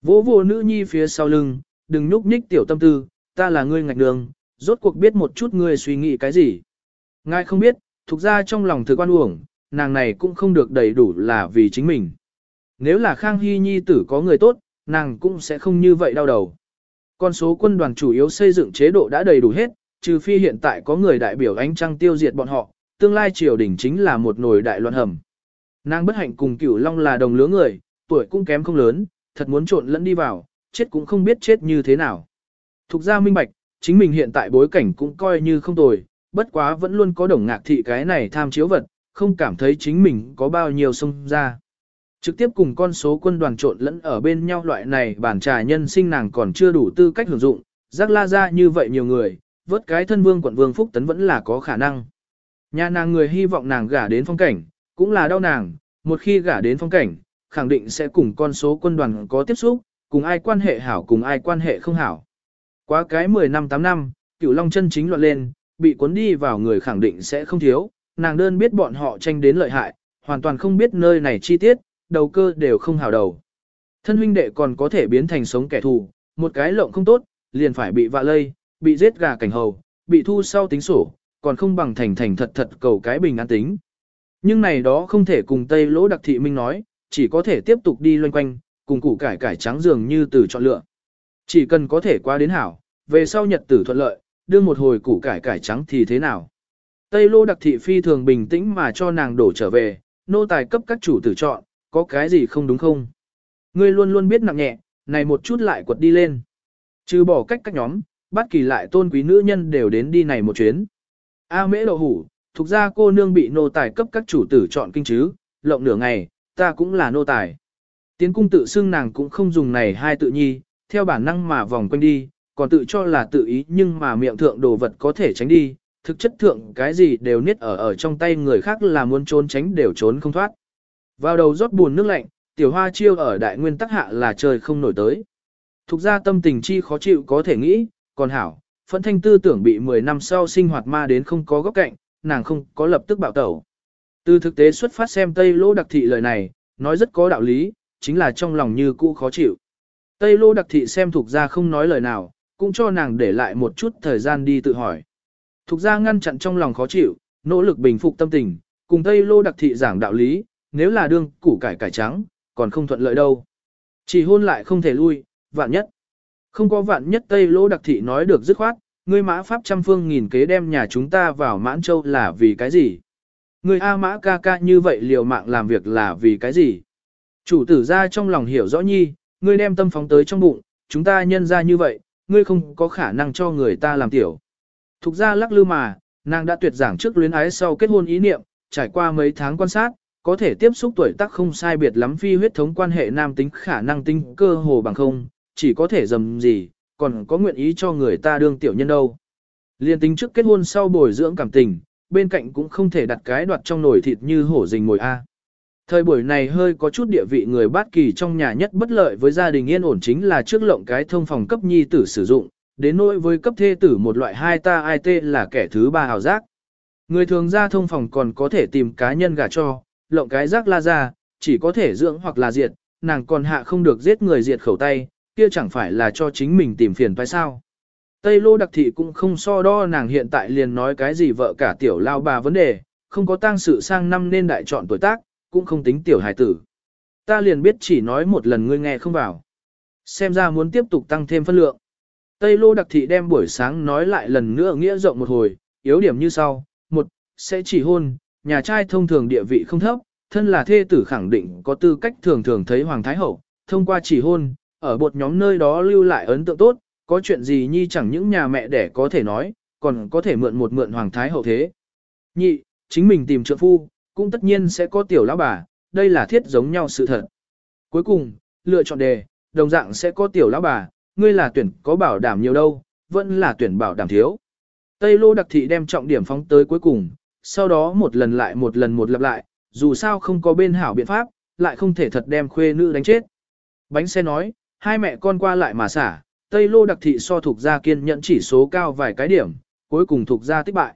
Vỗ vô nữ nhi phía sau lưng, đừng nhúc nhích tiểu tâm tư, ta là ngươi ngạch đường, rốt cuộc biết một chút ngươi suy nghĩ cái gì. Ngài không biết, thuộc ra trong lòng thực quan uổng, nàng này cũng không được đầy đủ là vì chính mình. Nếu là Khang Hy Nhi tử có người tốt, nàng cũng sẽ không như vậy đau đầu. Con số quân đoàn chủ yếu xây dựng chế độ đã đầy đủ hết, trừ phi hiện tại có người đại biểu ánh trăng tiêu diệt bọn họ, tương lai triều đình chính là một nồi đại loạn hầm. Nàng bất hạnh cùng cửu long là đồng lứa người, tuổi cũng kém không lớn, thật muốn trộn lẫn đi vào, chết cũng không biết chết như thế nào. Thục ra minh bạch, chính mình hiện tại bối cảnh cũng coi như không tồi, bất quá vẫn luôn có đồng ngạc thị cái này tham chiếu vật, không cảm thấy chính mình có bao nhiêu sông ra. Trực tiếp cùng con số quân đoàn trộn lẫn ở bên nhau loại này bản trà nhân sinh nàng còn chưa đủ tư cách hưởng dụng, rắc la ra như vậy nhiều người, vớt cái thân vương quận vương phúc tấn vẫn là có khả năng. Nhà nàng người hy vọng nàng gả đến phong cảnh, cũng là đau nàng, một khi gả đến phong cảnh, khẳng định sẽ cùng con số quân đoàn có tiếp xúc, cùng ai quan hệ hảo cùng ai quan hệ không hảo. Quá cái 10 năm 8 năm, cửu long chân chính loạn lên, bị cuốn đi vào người khẳng định sẽ không thiếu, nàng đơn biết bọn họ tranh đến lợi hại, hoàn toàn không biết nơi này chi tiết, đầu cơ đều không hảo đầu. Thân huynh đệ còn có thể biến thành sống kẻ thù, một cái lộng không tốt, liền phải bị vạ lây, bị giết gà cảnh hầu, bị thu sau tính sổ, còn không bằng thành thành thật thật cầu cái bình an tính. Nhưng này đó không thể cùng Tây Lỗ Đặc Thị Minh nói, chỉ có thể tiếp tục đi loanh quanh, cùng củ cải cải trắng dường như từ chọn lựa. Chỉ cần có thể qua đến hảo, về sau nhật tử thuận lợi, đưa một hồi củ cải cải trắng thì thế nào. Tây Lô Đặc Thị phi thường bình tĩnh mà cho nàng đổ trở về, nô tài cấp các chủ tử chọn, có cái gì không đúng không? Ngươi luôn luôn biết nặng nhẹ, này một chút lại quật đi lên. Trừ bỏ cách các nhóm, bất kỳ lại tôn quý nữ nhân đều đến đi này một chuyến. A mễ đậu hủ, thuộc ra cô nương bị nô tài cấp các chủ tử chọn kinh chứ, lộng nửa ngày, ta cũng là nô tài. Tiến cung tự xưng nàng cũng không dùng này hai tự nhi, theo bản năng mà vòng quanh đi, còn tự cho là tự ý nhưng mà miệng thượng đồ vật có thể tránh đi, thực chất thượng cái gì đều niết ở ở trong tay người khác là muốn trốn tránh đều trốn không thoát. Vào đầu rót buồn nước lạnh, tiểu hoa chiêu ở đại nguyên tắc hạ là trời không nổi tới. Thục ra tâm tình chi khó chịu có thể nghĩ, còn hảo, phẫn thanh tư tưởng bị 10 năm sau sinh hoạt ma đến không có góc cạnh, nàng không có lập tức bạo tẩu. Từ thực tế xuất phát xem Tây Lô Đặc Thị lời này, nói rất có đạo lý, chính là trong lòng như cũ khó chịu. Tây Lô Đặc Thị xem thuộc ra không nói lời nào, cũng cho nàng để lại một chút thời gian đi tự hỏi. Thục ra ngăn chặn trong lòng khó chịu, nỗ lực bình phục tâm tình, cùng Tây Lô Đặc Thị giảng đạo lý, nếu là đương củ cải cải trắng, còn không thuận lợi đâu. Chỉ hôn lại không thể lui, vạn nhất. Không có vạn nhất Tây lỗ Đặc Thị nói được dứt khoát, ngươi mã pháp trăm phương nghìn kế đem nhà chúng ta vào mãn châu là vì cái gì? Ngươi A mã ca ca như vậy liều mạng làm việc là vì cái gì? Chủ tử ra trong lòng hiểu rõ nhi, ngươi đem tâm phóng tới trong bụng, chúng ta nhân ra như vậy, ngươi không có khả năng cho người ta làm tiểu. Thục ra lắc lư mà, nàng đã tuyệt giảng trước luyến ái sau kết hôn ý niệm, trải qua mấy tháng quan sát, có thể tiếp xúc tuổi tác không sai biệt lắm phi huyết thống quan hệ nam tính khả năng tinh cơ hồ bằng không, chỉ có thể dầm gì, còn có nguyện ý cho người ta đương tiểu nhân đâu. Liên tính trước kết hôn sau bồi dưỡng cảm tình, bên cạnh cũng không thể đặt cái đoạt trong nồi thịt như hổ rình ngồi A. Thời buổi này hơi có chút địa vị người bát kỳ trong nhà nhất bất lợi với gia đình yên ổn chính là trước lộng cái thông phòng cấp nhi tử sử dụng, đến nỗi với cấp thê tử một loại hai ta ai tê là kẻ thứ ba hào giác. Người thường ra thông phòng còn có thể tìm cá nhân gả cho, lộng cái rác la ra, chỉ có thể dưỡng hoặc là diệt, nàng còn hạ không được giết người diệt khẩu tay, kia chẳng phải là cho chính mình tìm phiền phải sao. Tây lô đặc thị cũng không so đo nàng hiện tại liền nói cái gì vợ cả tiểu lao bà vấn đề, không có tang sự sang năm nên đại chọn tuổi tác, cũng không tính tiểu hài tử. Ta liền biết chỉ nói một lần ngươi nghe không vào. Xem ra muốn tiếp tục tăng thêm phân lượng. Tây lô đặc thị đem buổi sáng nói lại lần nữa nghĩa rộng một hồi, yếu điểm như sau. Một, sẽ chỉ hôn, nhà trai thông thường địa vị không thấp, thân là thê tử khẳng định có tư cách thường thường thấy Hoàng Thái Hậu, thông qua chỉ hôn, ở bột nhóm nơi đó lưu lại ấn tượng tốt, có chuyện gì nhi chẳng những nhà mẹ đẻ có thể nói, còn có thể mượn một mượn Hoàng Thái Hậu thế. Nhị, chính mình tìm trợ phu, cũng tất nhiên sẽ có tiểu lão bà, đây là thiết giống nhau sự thật. Cuối cùng, lựa chọn đề, đồng dạng sẽ có tiểu lão bà, ngươi là tuyển có bảo đảm nhiều đâu, vẫn là tuyển bảo đảm thiếu. Tây lô đặc thị đem trọng điểm phóng tới cuối cùng, sau đó một lần lại một lần một lặp lại, dù sao không có bên hảo biện pháp, lại không thể thật đem khuê nữ đánh chết. Bánh xe nói, hai mẹ con qua lại mà xả, Tây lô đặc thị so thuộc gia kiên nhẫn chỉ số cao vài cái điểm, cuối cùng thuộc gia tích bại.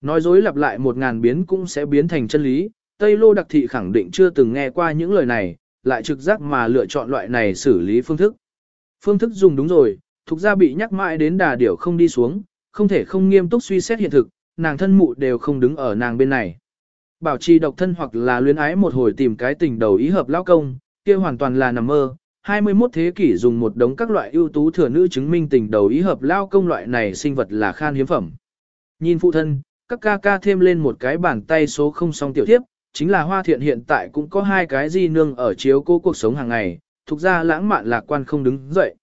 Nói dối lặp lại một ngàn biến cũng sẽ biến thành chân lý, Tây Lô Đặc Thị khẳng định chưa từng nghe qua những lời này, lại trực giác mà lựa chọn loại này xử lý phương thức. Phương thức dùng đúng rồi, thuộc gia bị nhắc mãi đến đà điểu không đi xuống, không thể không nghiêm túc suy xét hiện thực, nàng thân mụ đều không đứng ở nàng bên này. Bảo trì độc thân hoặc là luyến ái một hồi tìm cái tình đầu ý hợp lao công, kia hoàn toàn là nằm mơ. 21 thế kỷ dùng một đống các loại ưu tú thừa nữ chứng minh tình đầu ý hợp lao công loại này sinh vật là khan hiếm phẩm. Nhìn phụ thân, các ca ca thêm lên một cái bàn tay số không song tiểu thiếp, chính là hoa thiện hiện tại cũng có hai cái di nương ở chiếu cô cuộc sống hàng ngày, thuộc ra lãng mạn lạc quan không đứng dậy.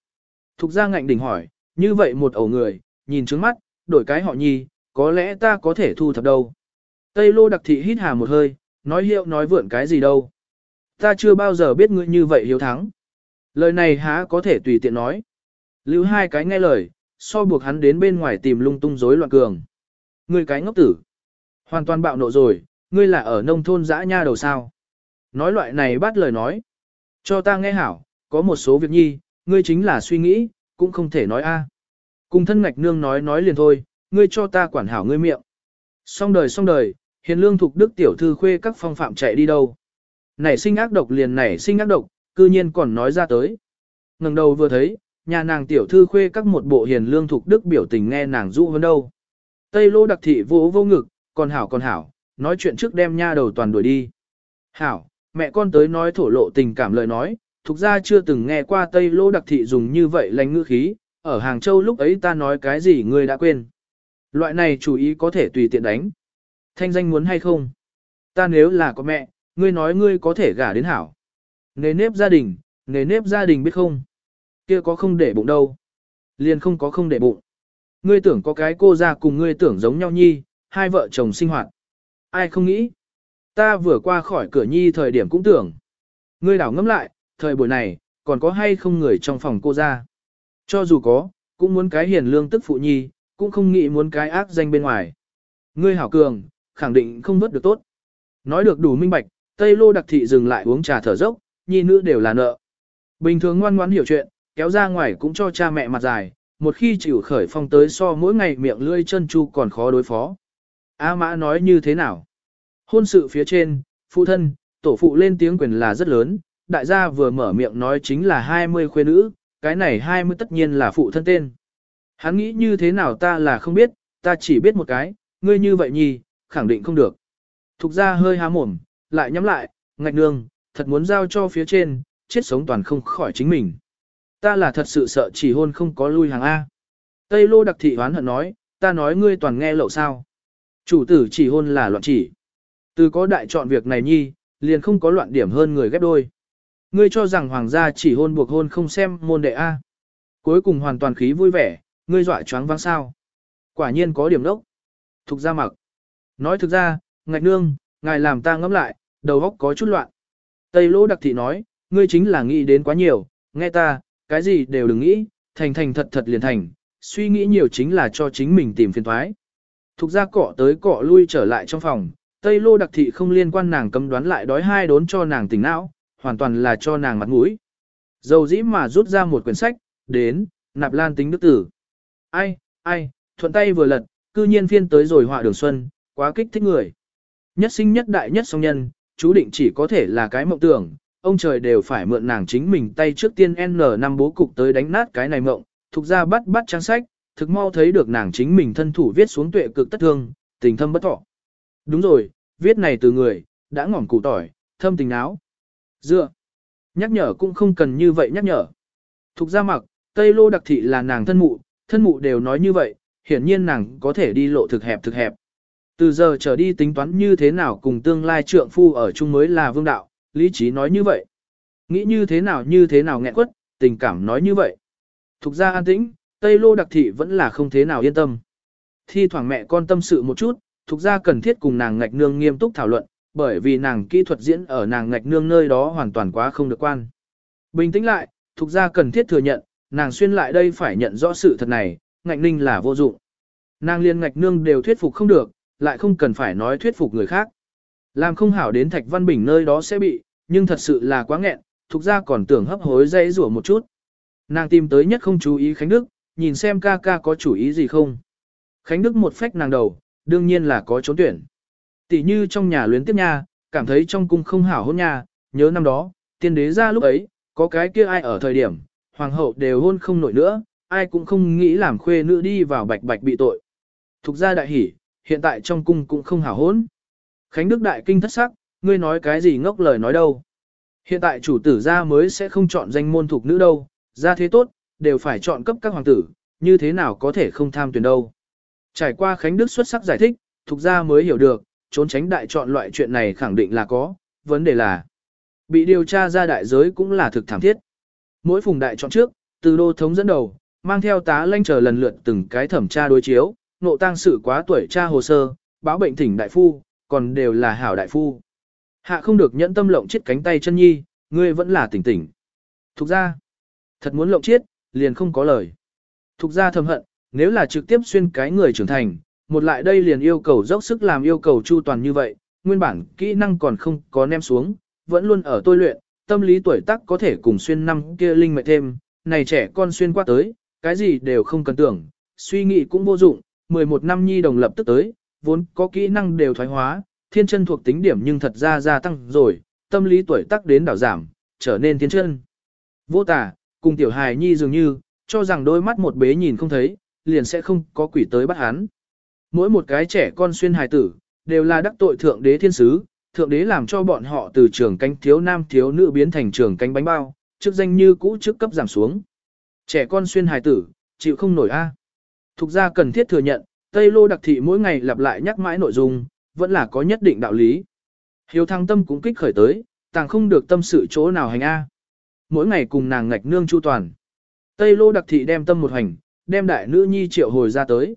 Thục ra ngạnh đỉnh hỏi, như vậy một ẩu người, nhìn trước mắt, đổi cái họ nhi, có lẽ ta có thể thu thập đâu. Tây lô đặc thị hít hà một hơi, nói hiệu nói vượn cái gì đâu. Ta chưa bao giờ biết ngươi như vậy hiếu thắng. Lời này há có thể tùy tiện nói. Lưu hai cái nghe lời, so buộc hắn đến bên ngoài tìm lung tung rối loạn cường. Ngươi cái ngốc tử. Hoàn toàn bạo nộ rồi, ngươi là ở nông thôn dã nha đầu sao. Nói loại này bắt lời nói. Cho ta nghe hảo, có một số việc nhi, ngươi chính là suy nghĩ, cũng không thể nói a. Cùng thân ngạch nương nói nói liền thôi, ngươi cho ta quản hảo ngươi miệng. Xong đời xong đời, hiền lương thuộc đức tiểu thư khuê các phong phạm chạy đi đâu. Nảy sinh ác độc liền nảy sinh ác độc, cư nhiên còn nói ra tới. ngẩng đầu vừa thấy, nhà nàng tiểu thư khuê các một bộ hiền lương thuộc đức biểu tình nghe nàng dụ hơn đâu. Tây lô đặc thị vô vô ngực, còn hảo còn hảo, nói chuyện trước đem nha đầu toàn đuổi đi. Hảo, mẹ con tới nói thổ lộ tình cảm lời nói, thuộc ra chưa từng nghe qua Tây lô đặc thị dùng như vậy lành ngữ khí, ở Hàng Châu lúc ấy ta nói cái gì ngươi đã quên. Loại này chủ ý có thể tùy tiện đánh. Thanh danh muốn hay không? Ta nếu là có mẹ, ngươi nói ngươi có thể gả đến hảo. Nề nếp gia đình, nề nếp gia đình biết không? Kia có không để bụng đâu. Liền không có không để bụng. Ngươi tưởng có cái cô ra cùng ngươi tưởng giống nhau nhi, hai vợ chồng sinh hoạt. Ai không nghĩ? Ta vừa qua khỏi cửa nhi thời điểm cũng tưởng. Ngươi đảo ngẫm lại, thời buổi này, còn có hay không người trong phòng cô ra. Cho dù có, cũng muốn cái hiền lương tức phụ nhi, cũng không nghĩ muốn cái ác danh bên ngoài. Ngươi hảo cường, khẳng định không vớt được tốt. Nói được đủ minh bạch, Tây Lô đặc thị dừng lại uống trà thở dốc, nhi nữ đều là nợ. Bình thường ngoan ngoãn hiểu chuyện, kéo ra ngoài cũng cho cha mẹ mặt dài, một khi chịu khởi phong tới so mỗi ngày miệng lưỡi chân chu còn khó đối phó. A mã nói như thế nào? Hôn sự phía trên, phụ thân, tổ phụ lên tiếng quyền là rất lớn, đại gia vừa mở miệng nói chính là 20 khuê nữ, cái này 20 tất nhiên là phụ thân tên. Hắn nghĩ như thế nào ta là không biết, ta chỉ biết một cái, ngươi như vậy nhì, khẳng định không được. Thục ra hơi há mồm, lại nhắm lại, ngạch nương, thật muốn giao cho phía trên, chết sống toàn không khỏi chính mình. Ta là thật sự sợ chỉ hôn không có lui hàng A. Tây lô đặc thị hoán hận nói, ta nói ngươi toàn nghe lậu sao. Chủ tử chỉ hôn là loạn chỉ. Từ có đại chọn việc này nhi, liền không có loạn điểm hơn người ghép đôi. Ngươi cho rằng hoàng gia chỉ hôn buộc hôn không xem môn đệ A. Cuối cùng hoàn toàn khí vui vẻ, ngươi dọa choáng váng sao. Quả nhiên có điểm đốc. Thục ra mặc. Nói thực ra, ngạch nương, ngài làm ta ngẫm lại, đầu óc có chút loạn. Tây lỗ đặc thị nói, ngươi chính là nghĩ đến quá nhiều, nghe ta, cái gì đều đừng nghĩ, thành thành thật thật liền thành, suy nghĩ nhiều chính là cho chính mình tìm phiền thoái. Thục ra cọ tới cọ lui trở lại trong phòng, Tây lô đặc thị không liên quan nàng cấm đoán lại đói hai đốn cho nàng tỉnh não, hoàn toàn là cho nàng mặt mũi. Dầu dĩ mà rút ra một quyển sách, đến, nạp lan tính đức tử. Ai, ai, thuận tay vừa lật, cư nhiên phiên tới rồi họa đường xuân, quá kích thích người. Nhất sinh nhất đại nhất song nhân, chú định chỉ có thể là cái mộng tưởng, ông trời đều phải mượn nàng chính mình tay trước tiên N năm bố cục tới đánh nát cái này mộng, thuộc ra bắt bắt trang sách, thực mau thấy được nàng chính mình thân thủ viết xuống tuệ cực tất thương, tình thâm bất thọ. Đúng rồi, viết này từ người, đã ngỏm củ tỏi, thâm tình áo. Dựa, nhắc nhở cũng không cần như vậy nhắc nhở. Thục ra mặc, Tây Lô đặc thị là nàng thân mụ, thân mụ đều nói như vậy, hiển nhiên nàng có thể đi lộ thực hẹp thực hẹp. Từ giờ trở đi tính toán như thế nào cùng tương lai trượng phu ở chung mới là vương đạo, lý trí nói như vậy. Nghĩ như thế nào như thế nào nghẹn quất, tình cảm nói như vậy. Thục ra an tĩnh, Tây Lô đặc thị vẫn là không thế nào yên tâm. Thi thoảng mẹ con tâm sự một chút, thục ra cần thiết cùng nàng ngạch nương nghiêm túc thảo luận, bởi vì nàng kỹ thuật diễn ở nàng ngạch nương nơi đó hoàn toàn quá không được quan. Bình tĩnh lại, thục ra cần thiết thừa nhận, nàng xuyên lại đây phải nhận rõ sự thật này, ngạnh ninh là vô dụng. Nàng liên ngạch nương đều thuyết phục không được, lại không cần phải nói thuyết phục người khác. Làm không hảo đến Thạch Văn Bình nơi đó sẽ bị, nhưng thật sự là quá nghẹn, thuộc ra còn tưởng hấp hối dây rủa một chút. Nàng tìm tới nhất không chú ý Khánh Đức, nhìn xem ca ca có chủ ý gì không. Khánh Đức một phách nàng đầu, đương nhiên là có trốn tuyển. Tỷ như trong nhà luyến tiếp nha, cảm thấy trong cung không hảo hôn nha, nhớ năm đó, tiên đế ra lúc ấy, có cái kia ai ở thời điểm, hoàng hậu đều hôn không nổi nữa, ai cũng không nghĩ làm khuê nữ đi vào bạch bạch bị tội. Thục ra đại hỉ, hiện tại trong cung cũng không hảo hôn. Khánh Đức đại kinh thất sắc, ngươi nói cái gì ngốc lời nói đâu. Hiện tại chủ tử gia mới sẽ không chọn danh môn thuộc nữ đâu, gia thế tốt, đều phải chọn cấp các hoàng tử, như thế nào có thể không tham tuyển đâu. Trải qua Khánh Đức xuất sắc giải thích, thuộc gia mới hiểu được, trốn tránh đại chọn loại chuyện này khẳng định là có, vấn đề là bị điều tra ra đại giới cũng là thực thảm thiết. Mỗi phùng đại chọn trước, từ đô thống dẫn đầu, mang theo tá lanh chờ lần lượt từng cái thẩm tra đối chiếu, nộ tang sự quá tuổi tra hồ sơ, báo bệnh thỉnh đại phu, còn đều là hảo đại phu. Hạ không được nhẫn tâm lộng chết cánh tay chân nhi, ngươi vẫn là tỉnh tỉnh. Thục ra, thật muốn lộng chết, liền không có lời. Thục ra thầm hận, nếu là trực tiếp xuyên cái người trưởng thành, một lại đây liền yêu cầu dốc sức làm yêu cầu chu toàn như vậy, nguyên bản kỹ năng còn không có nem xuống, vẫn luôn ở tôi luyện, tâm lý tuổi tác có thể cùng xuyên năm kia linh mệnh thêm, này trẻ con xuyên qua tới, cái gì đều không cần tưởng, suy nghĩ cũng vô dụng, 11 năm nhi đồng lập tức tới, vốn có kỹ năng đều thoái hóa, thiên chân thuộc tính điểm nhưng thật ra gia tăng rồi, tâm lý tuổi tác đến đảo giảm, trở nên thiên chân. Vô tả, cùng tiểu hài nhi dường như, cho rằng đôi mắt một bế nhìn không thấy, liền sẽ không có quỷ tới bắt hắn. Mỗi một cái trẻ con xuyên hài tử, đều là đắc tội thượng đế thiên sứ, thượng đế làm cho bọn họ từ trường cánh thiếu nam thiếu nữ biến thành trường cánh bánh bao, chức danh như cũ chức cấp giảm xuống. Trẻ con xuyên hài tử, chịu không nổi a. Thục ra cần thiết thừa nhận, Tây Lô đặc thị mỗi ngày lặp lại nhắc mãi nội dung, vẫn là có nhất định đạo lý. Hiếu thăng tâm cũng kích khởi tới, tàng không được tâm sự chỗ nào hành A. Mỗi ngày cùng nàng ngạch nương chu toàn. Tây Lô đặc thị đem tâm một hành, đem đại nữ nhi triệu hồi ra tới.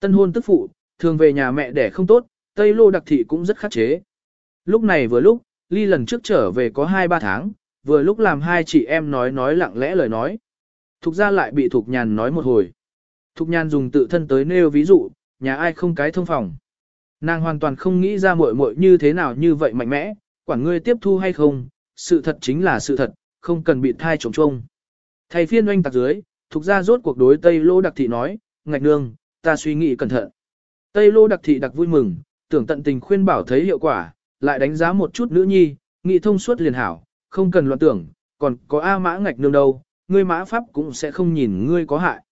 Tân hôn tức phụ, thường về nhà mẹ đẻ không tốt, Tây Lô đặc thị cũng rất khắc chế. Lúc này vừa lúc, ly lần trước trở về có 2-3 tháng, vừa lúc làm hai chị em nói nói lặng lẽ lời nói. Thục ra lại bị Thục Nhàn nói một hồi. Thục Nhàn dùng tự thân tới nêu ví dụ, nhà ai không cái thông phòng. Nàng hoàn toàn không nghĩ ra muội muội như thế nào như vậy mạnh mẽ, quản ngươi tiếp thu hay không, sự thật chính là sự thật, không cần bị thai trống trông. Thầy phiên oanh tạc dưới, Thục ra rốt cuộc đối Tây Lô Đặc Thị nói, ngạch nương, ta suy nghĩ cẩn thận. Tây Lô Đặc Thị đặc vui mừng, tưởng tận tình khuyên bảo thấy hiệu quả, lại đánh giá một chút nữ nhi, nghị thông suốt liền hảo, không cần loạn tưởng, còn có A mã ngạch nương đâu, ngươi mã pháp cũng sẽ không nhìn ngươi có hại.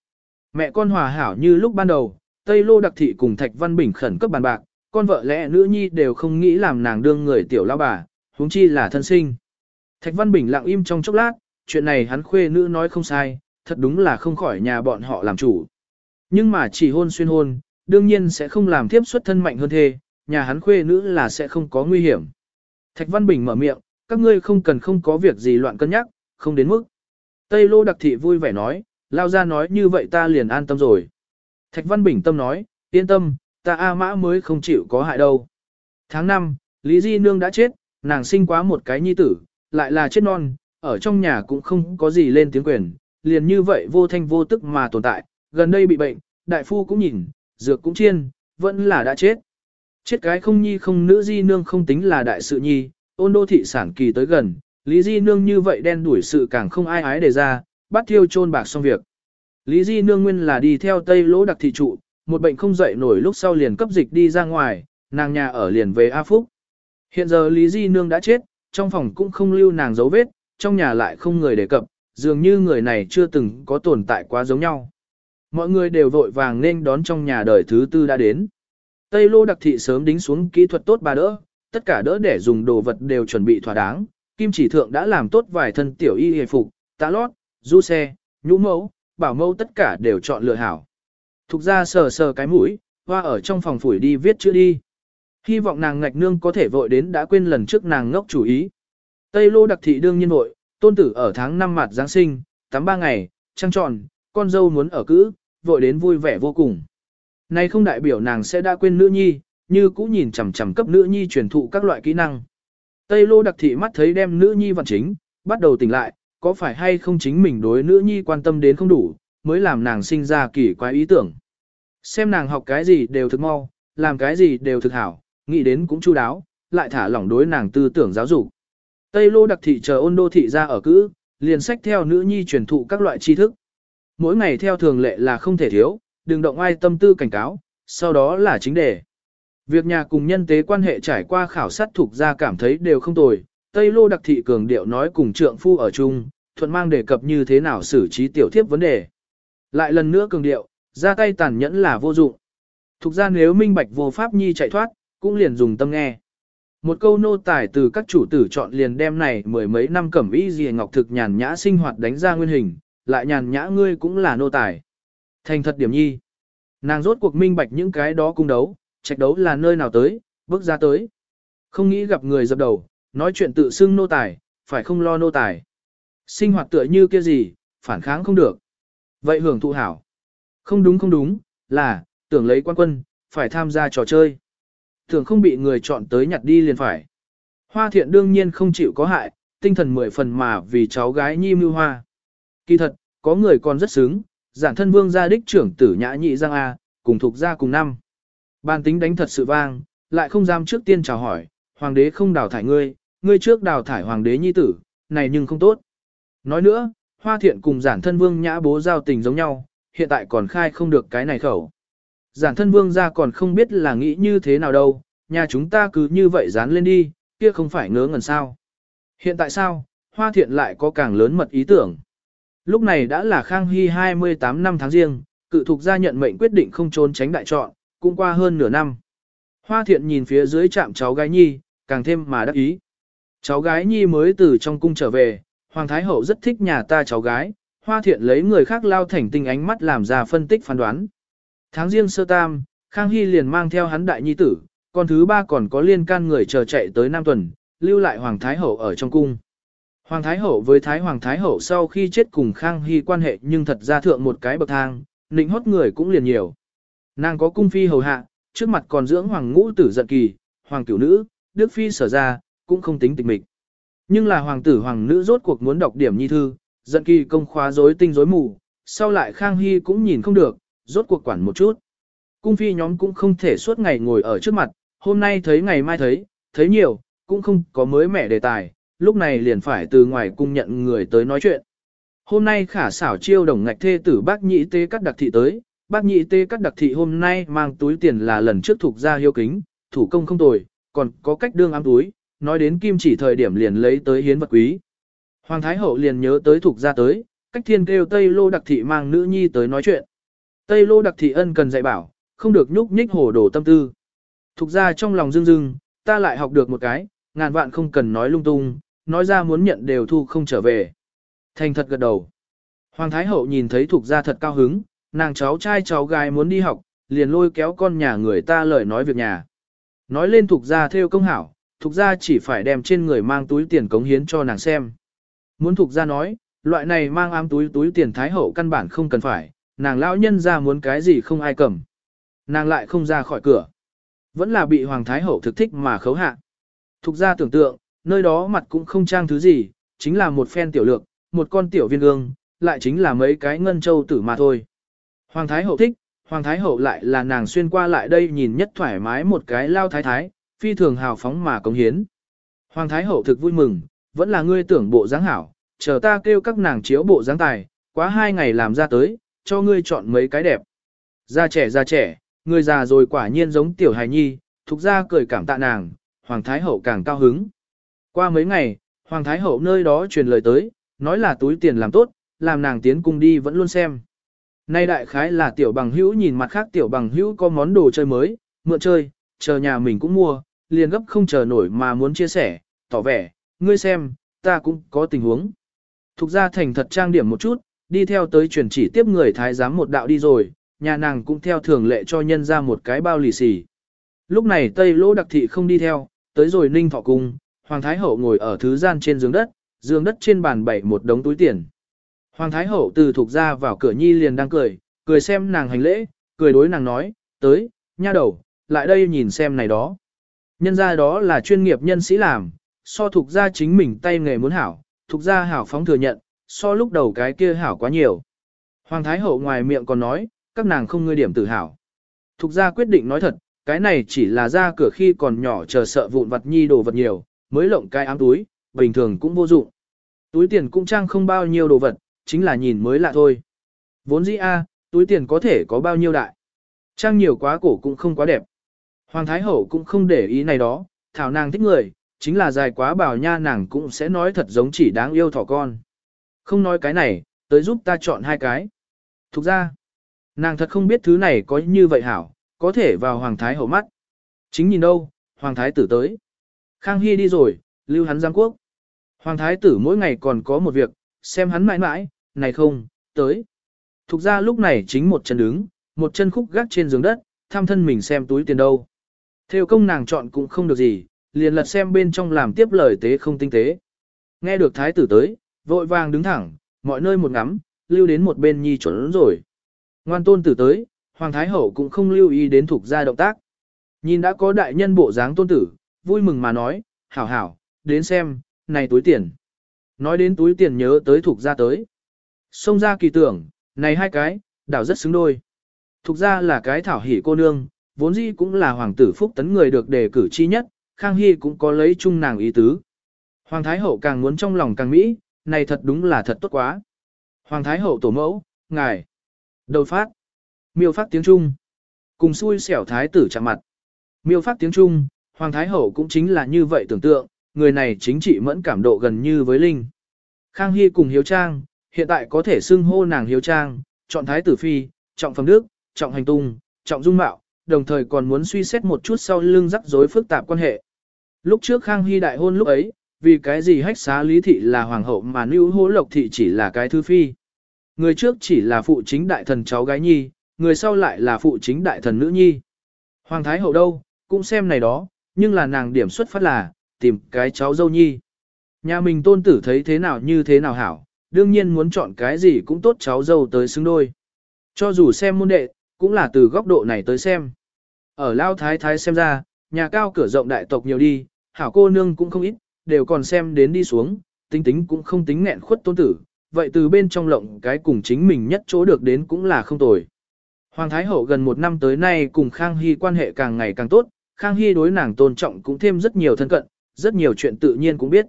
Mẹ con hòa hảo như lúc ban đầu, Tây Lô Đặc Thị cùng Thạch Văn Bình khẩn cấp bàn bạc, con vợ lẽ nữ nhi đều không nghĩ làm nàng đương người tiểu lao bà, huống chi là thân sinh. Thạch Văn Bình lặng im trong chốc lát, chuyện này hắn khuê nữ nói không sai, thật đúng là không khỏi nhà bọn họ làm chủ. Nhưng mà chỉ hôn xuyên hôn, đương nhiên sẽ không làm tiếp xuất thân mạnh hơn thê, nhà hắn khuê nữ là sẽ không có nguy hiểm. Thạch Văn Bình mở miệng, các ngươi không cần không có việc gì loạn cân nhắc, không đến mức. Tây Lô Đặc Thị vui vẻ nói, lao ra nói như vậy ta liền an tâm rồi. Thạch Văn Bình tâm nói, yên tâm, ta A Mã mới không chịu có hại đâu. Tháng 5, Lý Di Nương đã chết, nàng sinh quá một cái nhi tử, lại là chết non, ở trong nhà cũng không có gì lên tiếng quyền, liền như vậy vô thanh vô tức mà tồn tại, gần đây bị bệnh, đại phu cũng nhìn, dược cũng chiên, vẫn là đã chết. Chết cái không nhi không nữ Di Nương không tính là đại sự nhi, ôn đô thị sản kỳ tới gần, Lý Di Nương như vậy đen đuổi sự càng không ai ái đề ra, bắt thiêu chôn bạc xong việc. Lý Di Nương nguyên là đi theo Tây Lỗ đặc thị trụ, một bệnh không dậy nổi lúc sau liền cấp dịch đi ra ngoài, nàng nhà ở liền về A Phúc. Hiện giờ Lý Di Nương đã chết, trong phòng cũng không lưu nàng dấu vết, trong nhà lại không người đề cập, dường như người này chưa từng có tồn tại quá giống nhau. Mọi người đều vội vàng nên đón trong nhà đời thứ tư đã đến. Tây Lô đặc thị sớm đính xuống kỹ thuật tốt bà đỡ, tất cả đỡ để dùng đồ vật đều chuẩn bị thỏa đáng, kim chỉ thượng đã làm tốt vài thân tiểu y hề phục, tạ lót, du xe, nhũ mẫu, bảo mẫu tất cả đều chọn lựa hảo. Thục ra sờ sờ cái mũi, hoa ở trong phòng phủi đi viết chữ đi. Hy vọng nàng ngạch nương có thể vội đến đã quên lần trước nàng ngốc chủ ý. Tây lô đặc thị đương nhiên vội, tôn tử ở tháng 5 mặt Giáng sinh, tắm ba ngày, trăng tròn, con dâu muốn ở cữ, vội đến vui vẻ vô cùng. Này không đại biểu nàng sẽ đã quên nữ nhi, như cũ nhìn chằm chằm cấp nữ nhi truyền thụ các loại kỹ năng. Tây lô đặc thị mắt thấy đem nữ nhi vận chính, bắt đầu tỉnh lại, có phải hay không chính mình đối nữ nhi quan tâm đến không đủ, mới làm nàng sinh ra kỳ quái ý tưởng. Xem nàng học cái gì đều thực mau, làm cái gì đều thực hảo, nghĩ đến cũng chu đáo, lại thả lỏng đối nàng tư tưởng giáo dục. Tây lô đặc thị chờ ôn đô thị ra ở cữ, liền sách theo nữ nhi truyền thụ các loại tri thức. Mỗi ngày theo thường lệ là không thể thiếu, đừng động ai tâm tư cảnh cáo, sau đó là chính đề. Việc nhà cùng nhân tế quan hệ trải qua khảo sát thuộc ra cảm thấy đều không tồi, Tây Lô đặc thị cường điệu nói cùng trượng phu ở chung, thuận mang đề cập như thế nào xử trí tiểu thiếp vấn đề. Lại lần nữa cường điệu, ra tay tàn nhẫn là vô dụng. Thục ra nếu minh bạch vô pháp nhi chạy thoát, cũng liền dùng tâm nghe. Một câu nô tài từ các chủ tử chọn liền đem này mười mấy năm cẩm y gì ngọc thực nhàn nhã sinh hoạt đánh ra nguyên hình, lại nhàn nhã ngươi cũng là nô tài. Thành thật điểm nhi. Nàng rốt cuộc minh bạch những cái đó cung đấu, trạch đấu là nơi nào tới, bước ra tới. Không nghĩ gặp người dập đầu, nói chuyện tự xưng nô tài, phải không lo nô tài. Sinh hoạt tựa như kia gì, phản kháng không được. Vậy hưởng thụ hảo. Không đúng không đúng, là, tưởng lấy quan quân, phải tham gia trò chơi. Tưởng không bị người chọn tới nhặt đi liền phải. Hoa thiện đương nhiên không chịu có hại, tinh thần mười phần mà vì cháu gái nhi mưu hoa. Kỳ thật, có người còn rất sướng, giản thân vương gia đích trưởng tử nhã nhị giang A, cùng thuộc gia cùng năm. Bàn tính đánh thật sự vang, lại không dám trước tiên chào hỏi, hoàng đế không đào thải ngươi, ngươi trước đào thải hoàng đế nhi tử, này nhưng không tốt. Nói nữa, hoa thiện cùng giản thân vương nhã bố giao tình giống nhau, hiện tại còn khai không được cái này khẩu. Giản thân vương ra còn không biết là nghĩ như thế nào đâu, nhà chúng ta cứ như vậy dán lên đi, kia không phải ngớ ngẩn sao. Hiện tại sao, hoa thiện lại có càng lớn mật ý tưởng. Lúc này đã là Khang Hy 28 năm tháng riêng, cự thục gia nhận mệnh quyết định không trốn tránh đại chọn, cũng qua hơn nửa năm. Hoa thiện nhìn phía dưới chạm cháu gái nhi, càng thêm mà đắc ý. Cháu gái nhi mới từ trong cung trở về, Hoàng Thái Hậu rất thích nhà ta cháu gái, hoa thiện lấy người khác lao thành tinh ánh mắt làm ra phân tích phán đoán. Tháng riêng sơ tam, Khang Hy liền mang theo hắn đại nhi tử, còn thứ ba còn có liên can người chờ chạy tới Nam Tuần, lưu lại Hoàng Thái Hậu ở trong cung. Hoàng Thái Hậu với Thái Hoàng Thái Hậu sau khi chết cùng Khang Hy quan hệ nhưng thật ra thượng một cái bậc thang, nịnh hót người cũng liền nhiều. Nàng có cung phi hầu hạ, trước mặt còn dưỡng Hoàng Ngũ tử giận kỳ, Hoàng Cửu Nữ, Đức Phi sở ra, cũng không tính tịch mịch. Nhưng là hoàng tử hoàng nữ rốt cuộc muốn đọc điểm nhi thư, giận kỳ công khóa rối tinh rối mù, sau lại Khang Hy cũng nhìn không được, rốt cuộc quản một chút. Cung phi nhóm cũng không thể suốt ngày ngồi ở trước mặt, hôm nay thấy ngày mai thấy, thấy nhiều, cũng không có mới mẻ đề tài, lúc này liền phải từ ngoài cung nhận người tới nói chuyện. Hôm nay khả xảo chiêu đồng ngạch thê tử bác nhị tê cắt đặc thị tới, bác nhị tê cắt đặc thị hôm nay mang túi tiền là lần trước thuộc ra hiếu kính, thủ công không tồi, còn có cách đương ám túi, nói đến kim chỉ thời điểm liền lấy tới hiến vật quý. Hoàng Thái Hậu liền nhớ tới thuộc ra tới, cách thiên kêu Tây Lô đặc thị mang nữ nhi tới nói chuyện. Tây Lô đặc thị ân cần dạy bảo, không được nhúc nhích hồ đồ tâm tư. Thục ra trong lòng dưng dưng, ta lại học được một cái, ngàn vạn không cần nói lung tung, nói ra muốn nhận đều thu không trở về. Thành thật gật đầu. Hoàng Thái Hậu nhìn thấy thuộc gia thật cao hứng, nàng cháu trai cháu gái muốn đi học, liền lôi kéo con nhà người ta lời nói việc nhà. Nói lên thuộc gia theo công hảo, thuộc gia chỉ phải đem trên người mang túi tiền cống hiến cho nàng xem. Muốn thuộc gia nói, loại này mang ám túi túi tiền Thái Hậu căn bản không cần phải, nàng lão nhân ra muốn cái gì không ai cầm. Nàng lại không ra khỏi cửa. Vẫn là bị Hoàng Thái Hậu thực thích mà khấu hạ. Thục ra tưởng tượng, nơi đó mặt cũng không trang thứ gì, chính là một phen tiểu lược, một con tiểu viên gương, lại chính là mấy cái ngân châu tử mà thôi. Hoàng Thái Hậu thích, Hoàng Thái Hậu lại là nàng xuyên qua lại đây nhìn nhất thoải mái một cái lao thái thái, phi thường hào phóng mà cống hiến. Hoàng Thái Hậu thực vui mừng, vẫn là ngươi tưởng bộ dáng hảo, chờ ta kêu các nàng chiếu bộ dáng tài, quá hai ngày làm ra tới, cho ngươi chọn mấy cái đẹp. Già trẻ già trẻ, người già rồi quả nhiên giống tiểu hài nhi, thục ra cười cảm tạ nàng, Hoàng Thái Hậu càng cao hứng. Qua mấy ngày, Hoàng Thái Hậu nơi đó truyền lời tới, nói là túi tiền làm tốt, làm nàng tiến cung đi vẫn luôn xem. Nay đại khái là tiểu bằng hữu nhìn mặt khác tiểu bằng hữu có món đồ chơi mới, mượn chơi, chờ nhà mình cũng mua, liền gấp không chờ nổi mà muốn chia sẻ, tỏ vẻ, ngươi xem, ta cũng có tình huống. Thục ra thành thật trang điểm một chút, đi theo tới truyền chỉ tiếp người thái giám một đạo đi rồi, nhà nàng cũng theo thường lệ cho nhân ra một cái bao lì xì. Lúc này Tây Lỗ Đặc Thị không đi theo, tới rồi Ninh Thọ Cung, Hoàng Thái Hậu ngồi ở thứ gian trên giường đất, giường đất trên bàn bày một đống túi tiền. Hoàng Thái Hậu từ thuộc ra vào cửa nhi liền đang cười, cười xem nàng hành lễ, cười đối nàng nói, tới, nha đầu, lại đây nhìn xem này đó. Nhân ra đó là chuyên nghiệp nhân sĩ làm, so thuộc ra chính mình tay nghề muốn hảo, thuộc ra hảo phóng thừa nhận, so lúc đầu cái kia hảo quá nhiều. Hoàng Thái Hậu ngoài miệng còn nói, các nàng không ngươi điểm tự hào. Thục ra quyết định nói thật, cái này chỉ là ra cửa khi còn nhỏ chờ sợ vụn vật nhi đồ vật nhiều, mới lộng cái ám túi, bình thường cũng vô dụng. Túi tiền cũng trang không bao nhiêu đồ vật, chính là nhìn mới lạ thôi. Vốn dĩ a, túi tiền có thể có bao nhiêu đại. Trang nhiều quá cổ cũng không quá đẹp. Hoàng Thái Hậu cũng không để ý này đó, thảo nàng thích người, chính là dài quá bảo nha nàng cũng sẽ nói thật giống chỉ đáng yêu thỏ con. Không nói cái này, tới giúp ta chọn hai cái. Thục ra, nàng thật không biết thứ này có như vậy hảo, có thể vào Hoàng Thái Hậu mắt. Chính nhìn đâu, Hoàng Thái tử tới. Khang Hy đi rồi, lưu hắn giang quốc. Hoàng Thái tử mỗi ngày còn có một việc, xem hắn mãi mãi, này không, tới. Thục ra lúc này chính một chân đứng, một chân khúc gác trên giường đất, tham thân mình xem túi tiền đâu. Theo công nàng chọn cũng không được gì, liền lật xem bên trong làm tiếp lời tế không tinh tế. Nghe được thái tử tới, vội vàng đứng thẳng, mọi nơi một ngắm, lưu đến một bên nhi chuẩn rồi. Ngoan tôn tử tới, hoàng thái hậu cũng không lưu ý đến thuộc gia động tác. Nhìn đã có đại nhân bộ dáng tôn tử, vui mừng mà nói, hảo hảo, đến xem, này túi tiền. Nói đến túi tiền nhớ tới thuộc gia tới. Xông ra kỳ tưởng, này hai cái, đảo rất xứng đôi. Thục gia là cái thảo hỉ cô nương, vốn dĩ cũng là hoàng tử phúc tấn người được đề cử chi nhất, Khang Hy cũng có lấy chung nàng ý tứ. Hoàng Thái Hậu càng muốn trong lòng càng mỹ, này thật đúng là thật tốt quá. Hoàng Thái Hậu tổ mẫu, ngài. Đầu phát. Miêu phát tiếng Trung. Cùng xui xẻo Thái tử chạm mặt. Miêu phát tiếng Trung, Hoàng Thái Hậu cũng chính là như vậy tưởng tượng, người này chính trị mẫn cảm độ gần như với Linh. Khang Hy cùng Hiếu Trang, hiện tại có thể xưng hô nàng Hiếu Trang, chọn Thái tử Phi, trọng phẩm đức, trọng hành tung, trọng dung mạo, đồng thời còn muốn suy xét một chút sau lưng rắc rối phức tạp quan hệ. Lúc trước Khang Hy đại hôn lúc ấy, vì cái gì hách xá lý thị là hoàng hậu mà nữ hố lộc thị chỉ là cái thư phi. Người trước chỉ là phụ chính đại thần cháu gái nhi, người sau lại là phụ chính đại thần nữ nhi. Hoàng thái hậu đâu, cũng xem này đó, nhưng là nàng điểm xuất phát là, tìm cái cháu dâu nhi. Nhà mình tôn tử thấy thế nào như thế nào hảo, đương nhiên muốn chọn cái gì cũng tốt cháu dâu tới xứng đôi. Cho dù xem môn đệ, cũng là từ góc độ này tới xem. Ở Lao Thái Thái xem ra, nhà cao cửa rộng đại tộc nhiều đi, hảo cô nương cũng không ít, đều còn xem đến đi xuống, tính tính cũng không tính nghẹn khuất tôn tử, vậy từ bên trong lộng cái cùng chính mình nhất chỗ được đến cũng là không tồi. Hoàng Thái Hậu gần một năm tới nay cùng Khang Hy quan hệ càng ngày càng tốt, Khang Hy đối nàng tôn trọng cũng thêm rất nhiều thân cận, rất nhiều chuyện tự nhiên cũng biết.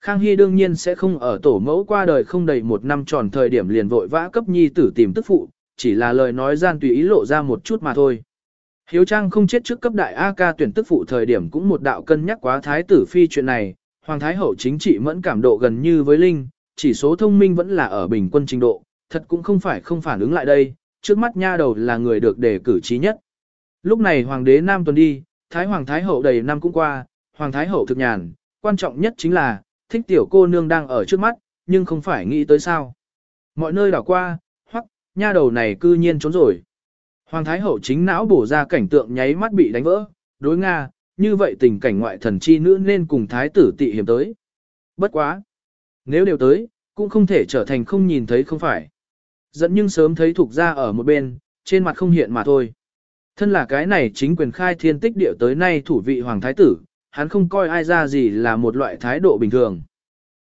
Khang Hy đương nhiên sẽ không ở tổ mẫu qua đời không đầy một năm tròn thời điểm liền vội vã cấp nhi tử tìm tức phụ, chỉ là lời nói gian tùy ý lộ ra một chút mà thôi. Hiếu Trang không chết trước cấp đại A ca tuyển tức phụ thời điểm cũng một đạo cân nhắc quá thái tử phi chuyện này, Hoàng Thái Hậu chính trị mẫn cảm độ gần như với Linh, chỉ số thông minh vẫn là ở bình quân trình độ, thật cũng không phải không phản ứng lại đây, trước mắt nha đầu là người được đề cử trí nhất. Lúc này Hoàng đế Nam tuần đi, Thái Hoàng Thái Hậu đầy năm cũng qua, Hoàng Thái Hậu thực nhàn, quan trọng nhất chính là, thích tiểu cô nương đang ở trước mắt, nhưng không phải nghĩ tới sao. Mọi nơi đảo qua, hoặc, nha đầu này cư nhiên trốn rồi. Hoàng Thái Hậu chính não bổ ra cảnh tượng nháy mắt bị đánh vỡ, đối Nga, như vậy tình cảnh ngoại thần chi nữ nên cùng Thái tử tị hiểm tới. Bất quá. Nếu đều tới, cũng không thể trở thành không nhìn thấy không phải. Dẫn nhưng sớm thấy thuộc ra ở một bên, trên mặt không hiện mà thôi. Thân là cái này chính quyền khai thiên tích địa tới nay thủ vị Hoàng Thái tử, hắn không coi ai ra gì là một loại thái độ bình thường.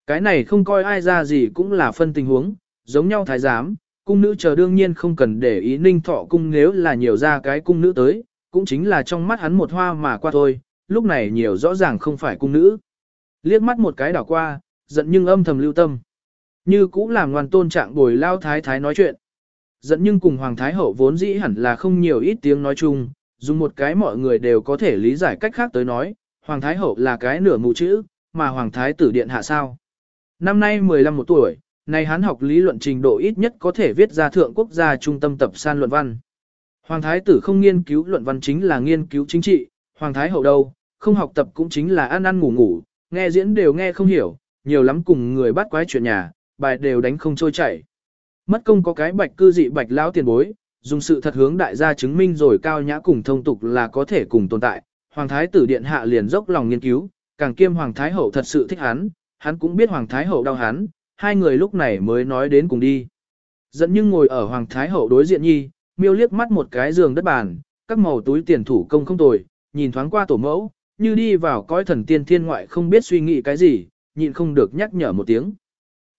Cái này không coi ai ra gì cũng là phân tình huống, giống nhau thái giám, cung nữ chờ đương nhiên không cần để ý ninh thọ cung nếu là nhiều ra cái cung nữ tới, cũng chính là trong mắt hắn một hoa mà qua thôi, lúc này nhiều rõ ràng không phải cung nữ. Liếc mắt một cái đảo qua, giận nhưng âm thầm lưu tâm. Như cũ làm ngoan tôn trạng bồi lao thái thái nói chuyện. Giận nhưng cùng hoàng thái hậu vốn dĩ hẳn là không nhiều ít tiếng nói chung, dùng một cái mọi người đều có thể lý giải cách khác tới nói, hoàng thái hậu là cái nửa mù chữ, mà hoàng thái tử điện hạ sao. Năm nay 15 một tuổi, này hắn học lý luận trình độ ít nhất có thể viết ra thượng quốc gia trung tâm tập san luận văn. Hoàng thái tử không nghiên cứu luận văn chính là nghiên cứu chính trị, hoàng thái hậu đâu, không học tập cũng chính là ăn ăn ngủ ngủ, nghe diễn đều nghe không hiểu, nhiều lắm cùng người bắt quái chuyện nhà, bài đều đánh không trôi chảy. Mất công có cái bạch cư dị bạch lão tiền bối, dùng sự thật hướng đại gia chứng minh rồi cao nhã cùng thông tục là có thể cùng tồn tại. Hoàng thái tử điện hạ liền dốc lòng nghiên cứu, càng kiêm hoàng thái hậu thật sự thích hắn, hắn cũng biết hoàng thái hậu đau hắn, hai người lúc này mới nói đến cùng đi. Dẫn nhưng ngồi ở hoàng thái hậu đối diện nhi, miêu liếc mắt một cái giường đất bàn, các màu túi tiền thủ công không tồi, nhìn thoáng qua tổ mẫu, như đi vào cõi thần tiên thiên ngoại không biết suy nghĩ cái gì, nhịn không được nhắc nhở một tiếng.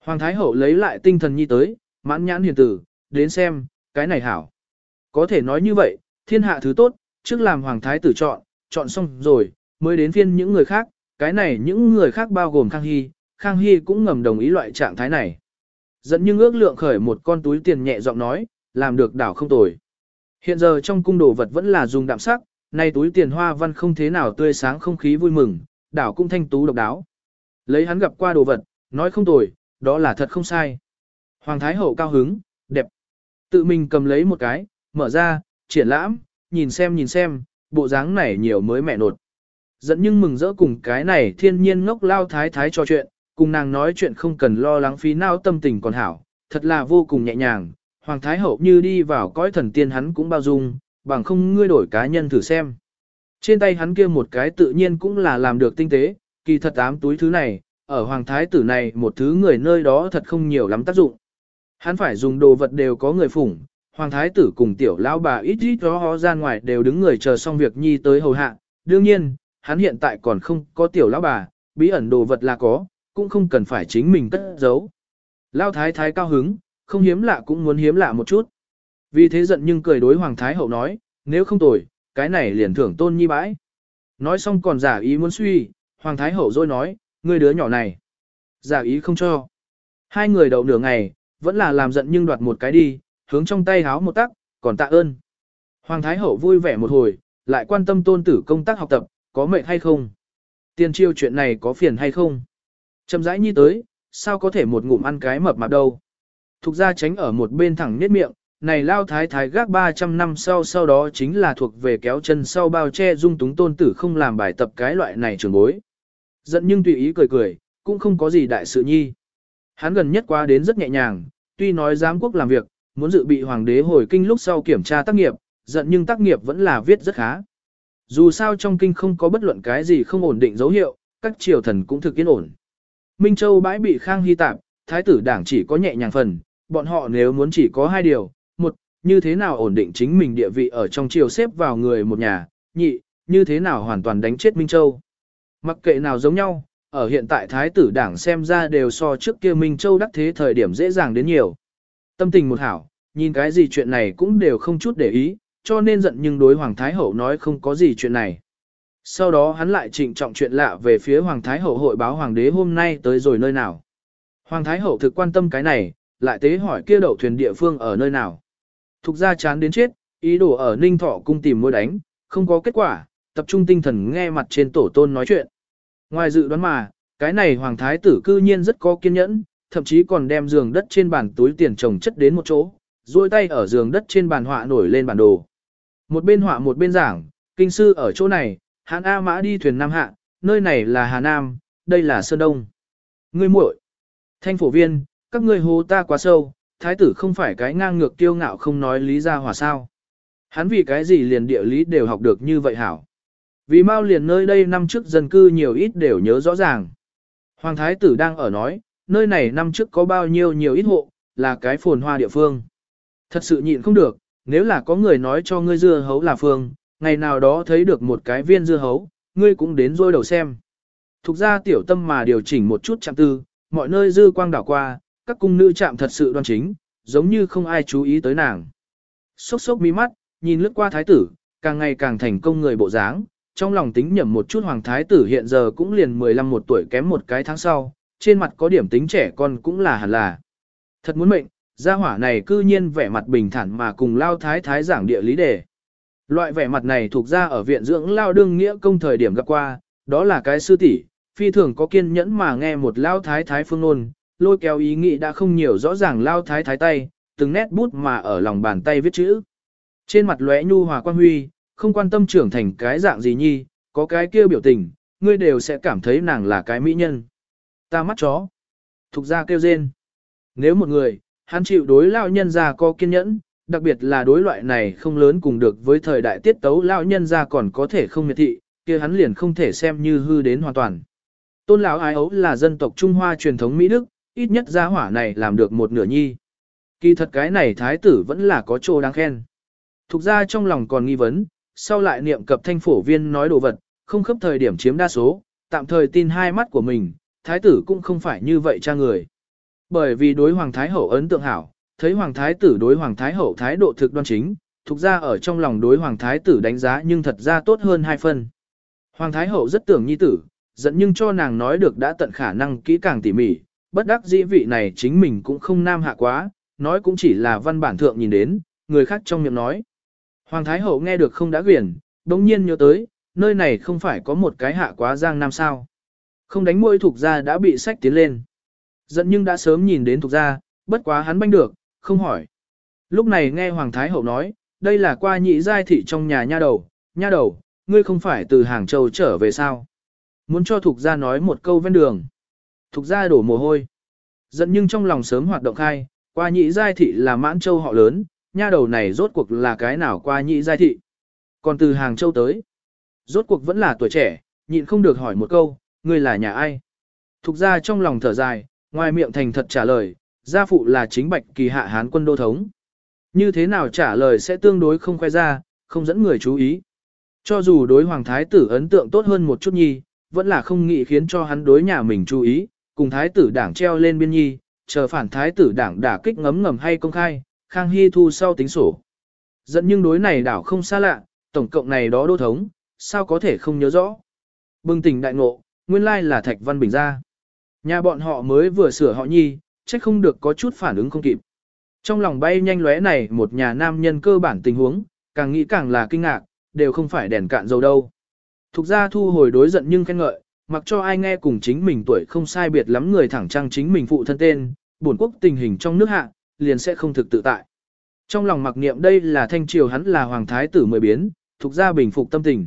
Hoàng Thái Hậu lấy lại tinh thần nhi tới, mãn nhãn hiền tử, đến xem, cái này hảo. Có thể nói như vậy, thiên hạ thứ tốt, trước làm Hoàng Thái tử chọn, chọn xong rồi, mới đến phiên những người khác, cái này những người khác bao gồm Khang Hy, Khang Hy cũng ngầm đồng ý loại trạng thái này. Dẫn nhưng ước lượng khởi một con túi tiền nhẹ giọng nói, làm được đảo không tồi. Hiện giờ trong cung đồ vật vẫn là dùng đạm sắc, nay túi tiền hoa văn không thế nào tươi sáng không khí vui mừng, đảo cũng thanh tú độc đáo. Lấy hắn gặp qua đồ vật, nói không tồi, đó là thật không sai. Hoàng Thái Hậu cao hứng, đẹp. Tự mình cầm lấy một cái, mở ra, triển lãm, nhìn xem nhìn xem, bộ dáng này nhiều mới mẹ nột. Dẫn nhưng mừng rỡ cùng cái này thiên nhiên ngốc lao thái thái cho chuyện, cùng nàng nói chuyện không cần lo lắng phí não tâm tình còn hảo, thật là vô cùng nhẹ nhàng. Hoàng Thái Hậu như đi vào cõi thần tiên hắn cũng bao dung, bằng không ngươi đổi cá nhân thử xem. Trên tay hắn kia một cái tự nhiên cũng là làm được tinh tế, kỳ thật ám túi thứ này, ở hoàng thái tử này một thứ người nơi đó thật không nhiều lắm tác dụng. Hắn phải dùng đồ vật đều có người phủng, hoàng thái tử cùng tiểu lão bà ít ít đó ho ra ngoài đều đứng người chờ xong việc nhi tới hầu hạ. Đương nhiên, hắn hiện tại còn không có tiểu lão bà, bí ẩn đồ vật là có, cũng không cần phải chính mình cất giấu. Lão thái thái cao hứng, không hiếm lạ cũng muốn hiếm lạ một chút. Vì thế giận nhưng cười đối hoàng thái hậu nói, nếu không tồi, cái này liền thưởng tôn nhi bãi. Nói xong còn giả ý muốn suy, hoàng thái hậu rồi nói, ngươi đứa nhỏ này. Giả ý không cho. Hai người đậu nửa ngày, vẫn là làm giận nhưng đoạt một cái đi, hướng trong tay háo một tắc, còn tạ ơn. Hoàng Thái Hậu vui vẻ một hồi, lại quan tâm tôn tử công tác học tập, có mệt hay không? Tiền chiêu chuyện này có phiền hay không? Chậm rãi nhi tới, sao có thể một ngụm ăn cái mập mạp đâu? Thục ra tránh ở một bên thẳng nết miệng, này lao thái thái gác 300 năm sau sau đó chính là thuộc về kéo chân sau bao che dung túng tôn tử không làm bài tập cái loại này trường bối. Giận nhưng tùy ý cười cười, cũng không có gì đại sự nhi. Hắn gần nhất qua đến rất nhẹ nhàng, tuy nói giám quốc làm việc, muốn dự bị hoàng đế hồi kinh lúc sau kiểm tra tác nghiệp, giận nhưng tác nghiệp vẫn là viết rất khá. Dù sao trong kinh không có bất luận cái gì không ổn định dấu hiệu, các triều thần cũng thực yên ổn. Minh Châu bãi bị Khang Hy tạp, thái tử đảng chỉ có nhẹ nhàng phần, bọn họ nếu muốn chỉ có hai điều, một, như thế nào ổn định chính mình địa vị ở trong triều xếp vào người một nhà, nhị, như thế nào hoàn toàn đánh chết Minh Châu. Mặc kệ nào giống nhau, ở hiện tại thái tử đảng xem ra đều so trước kia Minh Châu đắc thế thời điểm dễ dàng đến nhiều. Tâm tình một hảo, nhìn cái gì chuyện này cũng đều không chút để ý, cho nên giận nhưng đối Hoàng Thái Hậu nói không có gì chuyện này. Sau đó hắn lại trịnh trọng chuyện lạ về phía Hoàng Thái Hậu hội báo Hoàng đế hôm nay tới rồi nơi nào. Hoàng Thái Hậu thực quan tâm cái này, lại tế hỏi kia đậu thuyền địa phương ở nơi nào. Thục ra chán đến chết, ý đồ ở Ninh Thọ cung tìm môi đánh, không có kết quả, tập trung tinh thần nghe mặt trên tổ tôn nói chuyện. Ngoài dự đoán mà, cái này Hoàng Thái tử cư nhiên rất có kiên nhẫn, thậm chí còn đem giường đất trên bàn túi tiền chồng chất đến một chỗ, duỗi tay ở giường đất trên bàn họa nổi lên bản đồ. Một bên họa một bên giảng, kinh sư ở chỗ này, Hán A Mã đi thuyền Nam Hạ, nơi này là Hà Nam, đây là Sơn Đông. Ngươi muội, thanh phổ viên, các ngươi hồ ta quá sâu, thái tử không phải cái ngang ngược kiêu ngạo không nói lý ra hòa sao. Hắn vì cái gì liền địa lý đều học được như vậy hảo. Vì mau liền nơi đây năm trước dân cư nhiều ít đều nhớ rõ ràng. Hoàng thái tử đang ở nói, nơi này năm trước có bao nhiêu nhiều ít hộ, là cái phồn hoa địa phương. Thật sự nhịn không được, nếu là có người nói cho ngươi dưa hấu là phương, ngày nào đó thấy được một cái viên dưa hấu, ngươi cũng đến rôi đầu xem. Thục ra tiểu tâm mà điều chỉnh một chút chạm tư, mọi nơi dư quang đảo qua, các cung nữ chạm thật sự đoan chính, giống như không ai chú ý tới nàng. Sốc sốc mí mắt, nhìn lướt qua thái tử, càng ngày càng thành công người bộ dáng, trong lòng tính nhẩm một chút hoàng thái tử hiện giờ cũng liền 15 một tuổi kém một cái tháng sau, trên mặt có điểm tính trẻ con cũng là hẳn là. Thật muốn mệnh, gia hỏa này cư nhiên vẻ mặt bình thản mà cùng lao thái thái giảng địa lý đề. Loại vẻ mặt này thuộc ra ở viện dưỡng lao đương nghĩa công thời điểm gặp qua, đó là cái sư tỷ, phi thường có kiên nhẫn mà nghe một lao thái thái phương nôn, lôi kéo ý nghĩ đã không nhiều rõ ràng lao thái thái tay, từng nét bút mà ở lòng bàn tay viết chữ. Trên mặt lóe nhu hòa quan huy, không quan tâm trưởng thành cái dạng gì nhi, có cái kia biểu tình, ngươi đều sẽ cảm thấy nàng là cái mỹ nhân. Ta mắt chó. Thục ra kêu rên. Nếu một người, hắn chịu đối lao nhân ra có kiên nhẫn, đặc biệt là đối loại này không lớn cùng được với thời đại tiết tấu lao nhân ra còn có thể không miệt thị, kia hắn liền không thể xem như hư đến hoàn toàn. Tôn lão ái ấu là dân tộc Trung Hoa truyền thống Mỹ Đức, ít nhất gia hỏa này làm được một nửa nhi. Kỳ thật cái này thái tử vẫn là có chỗ đáng khen. Thục ra trong lòng còn nghi vấn, sau lại niệm cập thanh phổ viên nói đồ vật, không khớp thời điểm chiếm đa số, tạm thời tin hai mắt của mình, thái tử cũng không phải như vậy cha người. Bởi vì đối hoàng thái hậu ấn tượng hảo, thấy hoàng thái tử đối hoàng thái hậu thái độ thực đoan chính, thuộc ra ở trong lòng đối hoàng thái tử đánh giá nhưng thật ra tốt hơn hai phân. Hoàng thái hậu rất tưởng nhi tử, giận nhưng cho nàng nói được đã tận khả năng kỹ càng tỉ mỉ, bất đắc dĩ vị này chính mình cũng không nam hạ quá, nói cũng chỉ là văn bản thượng nhìn đến, người khác trong miệng nói. Hoàng thái hậu nghe được không đã quyển, đồng nhiên nhớ tới, nơi này không phải có một cái hạ quá giang nam sao. Không đánh môi thuộc ra đã bị sách tiến lên. Giận nhưng đã sớm nhìn đến thuộc ra, bất quá hắn banh được, không hỏi. Lúc này nghe Hoàng Thái Hậu nói, đây là qua nhị giai thị trong nhà nha đầu, nha đầu, ngươi không phải từ Hàng Châu trở về sao? Muốn cho thuộc Gia nói một câu ven đường. Thuộc Gia đổ mồ hôi. Giận nhưng trong lòng sớm hoạt động khai, qua nhị giai thị là mãn châu họ lớn, nha đầu này rốt cuộc là cái nào qua nhị giai thị. Còn từ Hàng Châu tới, rốt cuộc vẫn là tuổi trẻ, nhịn không được hỏi một câu, ngươi là nhà ai? Thục Gia trong lòng thở dài, ngoài miệng thành thật trả lời, gia phụ là chính bạch kỳ hạ hán quân đô thống. Như thế nào trả lời sẽ tương đối không khoe ra, không dẫn người chú ý. Cho dù đối hoàng thái tử ấn tượng tốt hơn một chút nhi, vẫn là không nghĩ khiến cho hắn đối nhà mình chú ý, cùng thái tử đảng treo lên biên nhi, chờ phản thái tử đảng đả kích ngấm ngầm hay công khai, khang hy thu sau tính sổ. Dẫn nhưng đối này đảo không xa lạ, tổng cộng này đó đô thống, sao có thể không nhớ rõ. Bừng tỉnh đại ngộ, nguyên lai là Thạch Văn Bình ra. Nhà bọn họ mới vừa sửa họ nhi, chắc không được có chút phản ứng không kịp. Trong lòng bay nhanh lóe này một nhà nam nhân cơ bản tình huống, càng nghĩ càng là kinh ngạc, đều không phải đèn cạn dầu đâu. Thục ra thu hồi đối giận nhưng khen ngợi, mặc cho ai nghe cùng chính mình tuổi không sai biệt lắm người thẳng trăng chính mình phụ thân tên, buồn quốc tình hình trong nước hạ, liền sẽ không thực tự tại. Trong lòng mặc niệm đây là thanh triều hắn là hoàng thái tử mười biến, thuộc ra bình phục tâm tình.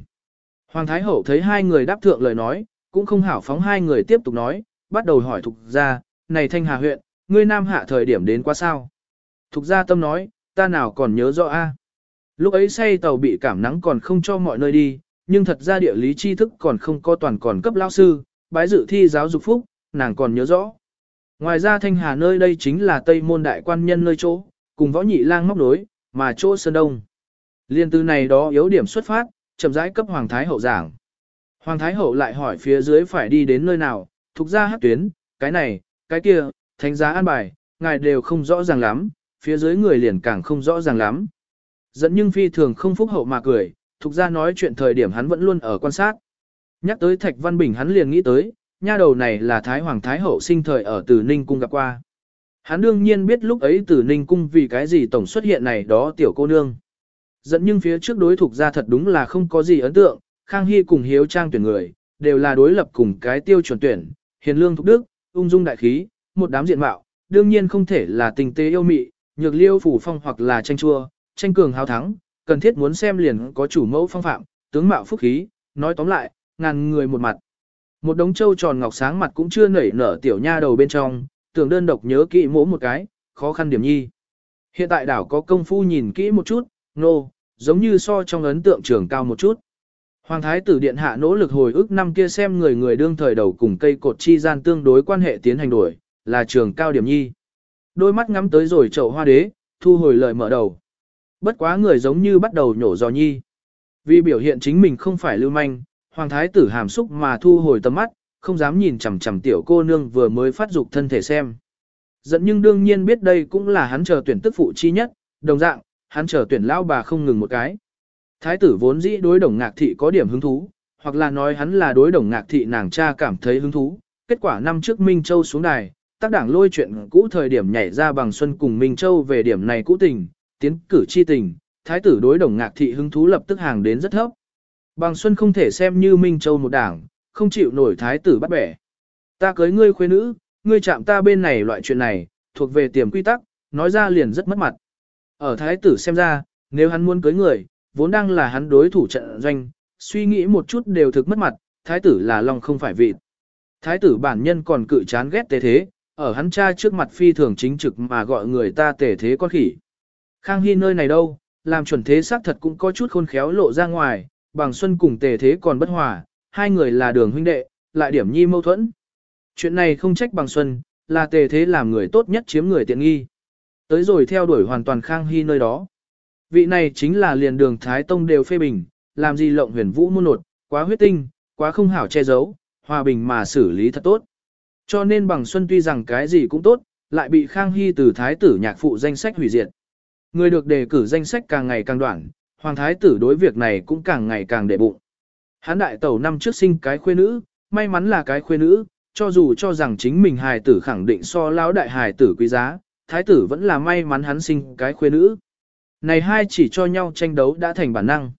Hoàng thái hậu thấy hai người đáp thượng lời nói, cũng không hảo phóng hai người tiếp tục nói, bắt đầu hỏi thuộc ra, này thanh hà huyện, ngươi nam hạ thời điểm đến quá sao. Thục gia tâm nói, ta nào còn nhớ rõ a. Lúc ấy say tàu bị cảm nắng còn không cho mọi nơi đi, nhưng thật ra địa lý tri thức còn không có toàn còn cấp lao sư, bái dự thi giáo dục phúc, nàng còn nhớ rõ. Ngoài ra thanh hà nơi đây chính là tây môn đại quan nhân nơi chỗ, cùng võ nhị lang móc nối, mà chỗ sơn đông. Liên từ này đó yếu điểm xuất phát, chậm rãi cấp hoàng thái hậu giảng. Hoàng Thái Hậu lại hỏi phía dưới phải đi đến nơi nào, thuộc ra hát tuyến, cái này, cái kia, thánh giá an bài, ngài đều không rõ ràng lắm, phía dưới người liền càng không rõ ràng lắm. Dẫn nhưng phi thường không phúc hậu mà cười, thuộc ra nói chuyện thời điểm hắn vẫn luôn ở quan sát. Nhắc tới Thạch Văn Bình hắn liền nghĩ tới, nha đầu này là Thái Hoàng Thái Hậu sinh thời ở Tử Ninh Cung gặp qua. Hắn đương nhiên biết lúc ấy Tử Ninh Cung vì cái gì tổng xuất hiện này đó tiểu cô nương. Dẫn nhưng phía trước đối thuộc ra thật đúng là không có gì ấn tượng, Khang Hy cùng Hiếu Trang tuyển người, đều là đối lập cùng cái tiêu chuẩn tuyển, hiền lương thục đức, ung dung đại khí, một đám diện mạo, đương nhiên không thể là tình tế yêu mị, nhược liêu phủ phong hoặc là tranh chua, tranh cường hào thắng, cần thiết muốn xem liền có chủ mẫu phong phạm, tướng mạo phúc khí, nói tóm lại, ngàn người một mặt. Một đống trâu tròn ngọc sáng mặt cũng chưa nảy nở tiểu nha đầu bên trong, tưởng đơn độc nhớ kỹ mỗ một cái, khó khăn điểm nhi. Hiện tại đảo có công phu nhìn kỹ một chút, nô, no, giống như so trong ấn tượng trường cao một chút. Hoàng thái tử điện hạ nỗ lực hồi ức năm kia xem người người đương thời đầu cùng cây cột chi gian tương đối quan hệ tiến hành đổi, là trường cao điểm nhi. Đôi mắt ngắm tới rồi chậu hoa đế, thu hồi lời mở đầu. Bất quá người giống như bắt đầu nhổ giò nhi. Vì biểu hiện chính mình không phải lưu manh, hoàng thái tử hàm xúc mà thu hồi tầm mắt, không dám nhìn chằm chằm tiểu cô nương vừa mới phát dục thân thể xem. Giận nhưng đương nhiên biết đây cũng là hắn chờ tuyển tức phụ chi nhất, đồng dạng, hắn chờ tuyển lão bà không ngừng một cái. Thái tử vốn dĩ đối đồng ngạc thị có điểm hứng thú, hoặc là nói hắn là đối đồng ngạc thị nàng cha cảm thấy hứng thú. Kết quả năm trước Minh Châu xuống đài, tác đảng lôi chuyện cũ thời điểm nhảy ra bằng xuân cùng Minh Châu về điểm này cũ tình, tiến cử chi tình, thái tử đối đồng ngạc thị hứng thú lập tức hàng đến rất thấp. Bằng xuân không thể xem như Minh Châu một đảng, không chịu nổi thái tử bắt bẻ. Ta cưới ngươi khuê nữ, ngươi chạm ta bên này loại chuyện này, thuộc về tiềm quy tắc, nói ra liền rất mất mặt. Ở thái tử xem ra, nếu hắn muốn cưới người, vốn đang là hắn đối thủ trận doanh, suy nghĩ một chút đều thực mất mặt, thái tử là lòng không phải vịt. Thái tử bản nhân còn cự chán ghét tề thế, ở hắn cha trước mặt phi thường chính trực mà gọi người ta tề thế con khỉ. Khang Hy nơi này đâu, làm chuẩn thế xác thật cũng có chút khôn khéo lộ ra ngoài, bằng xuân cùng tề thế còn bất hòa, hai người là đường huynh đệ, lại điểm nhi mâu thuẫn. Chuyện này không trách bằng xuân, là tề thế làm người tốt nhất chiếm người tiện nghi. Tới rồi theo đuổi hoàn toàn Khang Hy nơi đó. Vị này chính là liền đường Thái Tông đều phê bình, làm gì lộng huyền vũ muôn nột, quá huyết tinh, quá không hảo che giấu, hòa bình mà xử lý thật tốt. Cho nên bằng xuân tuy rằng cái gì cũng tốt, lại bị Khang Hy từ Thái tử nhạc phụ danh sách hủy diệt. Người được đề cử danh sách càng ngày càng đoạn, Hoàng Thái tử đối việc này cũng càng ngày càng đệ bụng. Hán đại tẩu năm trước sinh cái khuê nữ, may mắn là cái khuê nữ, cho dù cho rằng chính mình hài tử khẳng định so lão đại hài tử quý giá, thái tử vẫn là may mắn hắn sinh cái khuê nữ. Này hai chỉ cho nhau tranh đấu đã thành bản năng.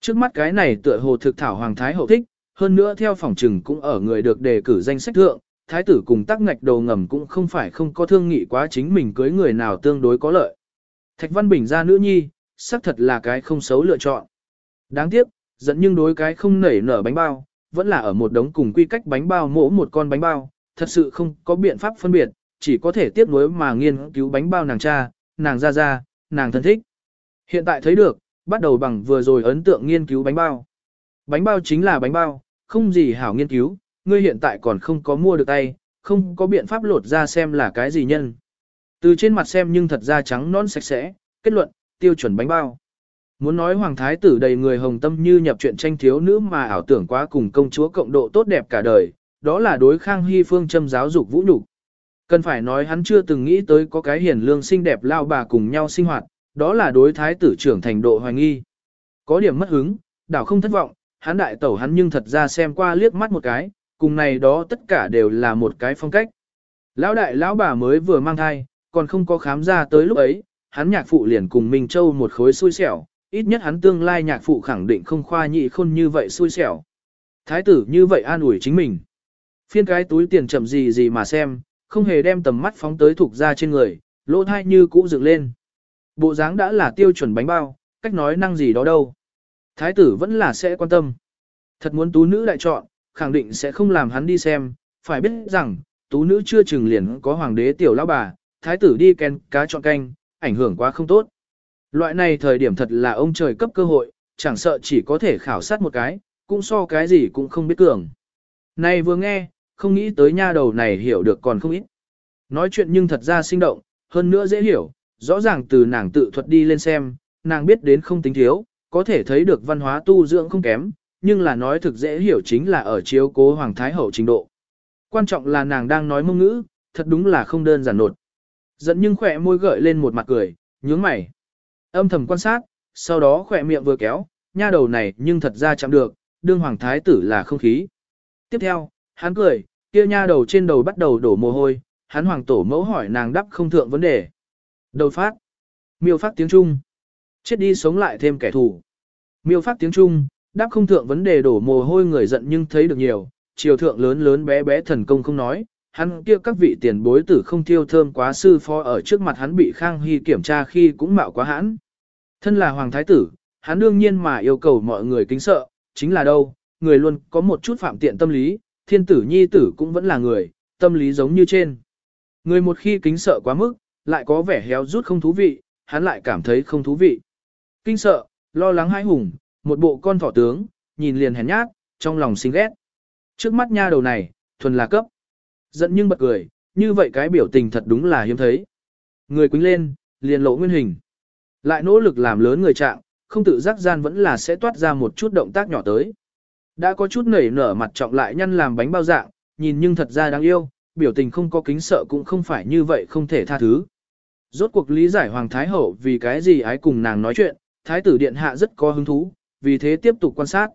Trước mắt cái này tựa hồ thực thảo hoàng thái hậu thích, hơn nữa theo phòng trừng cũng ở người được đề cử danh sách thượng, thái tử cùng tắc ngạch đầu ngầm cũng không phải không có thương nghị quá chính mình cưới người nào tương đối có lợi. Thạch Văn Bình ra nữ nhi, xác thật là cái không xấu lựa chọn. Đáng tiếc, dẫn nhưng đối cái không nảy nở bánh bao, vẫn là ở một đống cùng quy cách bánh bao mỗ một con bánh bao, thật sự không có biện pháp phân biệt, chỉ có thể tiếp nối mà nghiên cứu bánh bao nàng cha, nàng ra ra, nàng thân thích. Hiện tại thấy được, bắt đầu bằng vừa rồi ấn tượng nghiên cứu bánh bao. Bánh bao chính là bánh bao, không gì hảo nghiên cứu, ngươi hiện tại còn không có mua được tay, không có biện pháp lột ra xem là cái gì nhân. Từ trên mặt xem nhưng thật ra trắng non sạch sẽ, kết luận, tiêu chuẩn bánh bao. Muốn nói hoàng thái tử đầy người hồng tâm như nhập chuyện tranh thiếu nữ mà ảo tưởng quá cùng công chúa cộng độ tốt đẹp cả đời, đó là đối khang hy phương châm giáo dục vũ nhục Cần phải nói hắn chưa từng nghĩ tới có cái hiền lương xinh đẹp lao bà cùng nhau sinh hoạt, đó là đối thái tử trưởng thành độ hoài nghi. Có điểm mất hứng, đảo không thất vọng, hắn đại tẩu hắn nhưng thật ra xem qua liếc mắt một cái, cùng này đó tất cả đều là một cái phong cách. Lão đại lão bà mới vừa mang thai, còn không có khám ra tới lúc ấy, hắn nhạc phụ liền cùng Minh Châu một khối xui xẻo, ít nhất hắn tương lai nhạc phụ khẳng định không khoa nhị khôn như vậy xui xẻo. Thái tử như vậy an ủi chính mình. Phiên cái túi tiền chậm gì gì mà xem, không hề đem tầm mắt phóng tới thuộc ra trên người, lỗ thai như cũ dựng lên. Bộ dáng đã là tiêu chuẩn bánh bao, cách nói năng gì đó đâu. Thái tử vẫn là sẽ quan tâm. Thật muốn tú nữ đại chọn, khẳng định sẽ không làm hắn đi xem, phải biết rằng, tú nữ chưa chừng liền có hoàng đế tiểu lão bà, thái tử đi ken cá chọn canh, ảnh hưởng quá không tốt. Loại này thời điểm thật là ông trời cấp cơ hội, chẳng sợ chỉ có thể khảo sát một cái, cũng so cái gì cũng không biết cường. Này vừa nghe, không nghĩ tới nha đầu này hiểu được còn không ít. Nói chuyện nhưng thật ra sinh động, hơn nữa dễ hiểu, rõ ràng từ nàng tự thuật đi lên xem, nàng biết đến không tính thiếu, có thể thấy được văn hóa tu dưỡng không kém, nhưng là nói thực dễ hiểu chính là ở chiếu cố Hoàng Thái Hậu trình độ. Quan trọng là nàng đang nói mông ngữ, thật đúng là không đơn giản nột. Giận nhưng khỏe môi gợi lên một mặt cười, nhướng mày. Âm thầm quan sát, sau đó khỏe miệng vừa kéo, nha đầu này nhưng thật ra chạm được, đương Hoàng Thái tử là không khí. Tiếp theo, hắn cười, kia nha đầu trên đầu bắt đầu đổ mồ hôi, hắn hoàng tổ mẫu hỏi nàng đắp không thượng vấn đề. Đầu phát. Miêu phát tiếng Trung. Chết đi sống lại thêm kẻ thù. Miêu phát tiếng Trung, đáp không thượng vấn đề đổ mồ hôi người giận nhưng thấy được nhiều, triều thượng lớn lớn bé bé thần công không nói, hắn kia các vị tiền bối tử không thiêu thơm quá sư phó ở trước mặt hắn bị Khang Hy kiểm tra khi cũng mạo quá hãn. Thân là hoàng thái tử, hắn đương nhiên mà yêu cầu mọi người kính sợ, chính là đâu, người luôn có một chút phạm tiện tâm lý, thiên tử nhi tử cũng vẫn là người, tâm lý giống như trên. Người một khi kính sợ quá mức, lại có vẻ héo rút không thú vị, hắn lại cảm thấy không thú vị. Kinh sợ, lo lắng hãi hùng, một bộ con thỏ tướng, nhìn liền hèn nhát, trong lòng xinh ghét. Trước mắt nha đầu này, thuần là cấp. Giận nhưng bật cười, như vậy cái biểu tình thật đúng là hiếm thấy. Người quính lên, liền lộ nguyên hình. Lại nỗ lực làm lớn người trạng, không tự giác gian vẫn là sẽ toát ra một chút động tác nhỏ tới. Đã có chút nảy nở mặt trọng lại nhăn làm bánh bao dạng, nhìn nhưng thật ra đáng yêu, biểu tình không có kính sợ cũng không phải như vậy không thể tha thứ. Rốt cuộc lý giải Hoàng Thái Hậu vì cái gì ái cùng nàng nói chuyện, Thái tử Điện Hạ rất có hứng thú, vì thế tiếp tục quan sát.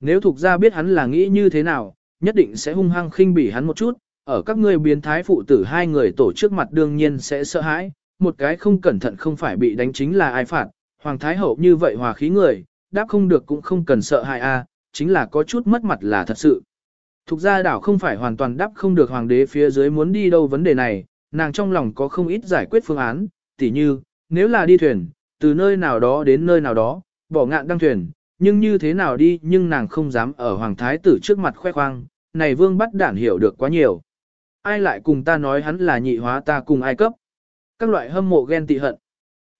Nếu thuộc ra biết hắn là nghĩ như thế nào, nhất định sẽ hung hăng khinh bỉ hắn một chút, ở các ngươi biến thái phụ tử hai người tổ trước mặt đương nhiên sẽ sợ hãi, một cái không cẩn thận không phải bị đánh chính là ai phạt, Hoàng Thái Hậu như vậy hòa khí người, đáp không được cũng không cần sợ hãi a, chính là có chút mất mặt là thật sự. Thục gia đảo không phải hoàn toàn đáp không được hoàng đế phía dưới muốn đi đâu vấn đề này, nàng trong lòng có không ít giải quyết phương án, tỉ như, nếu là đi thuyền, từ nơi nào đó đến nơi nào đó, bỏ ngạn đăng thuyền, nhưng như thế nào đi nhưng nàng không dám ở hoàng thái tử trước mặt khoe khoang, này vương bắt đản hiểu được quá nhiều. Ai lại cùng ta nói hắn là nhị hóa ta cùng ai cấp. Các loại hâm mộ ghen tị hận.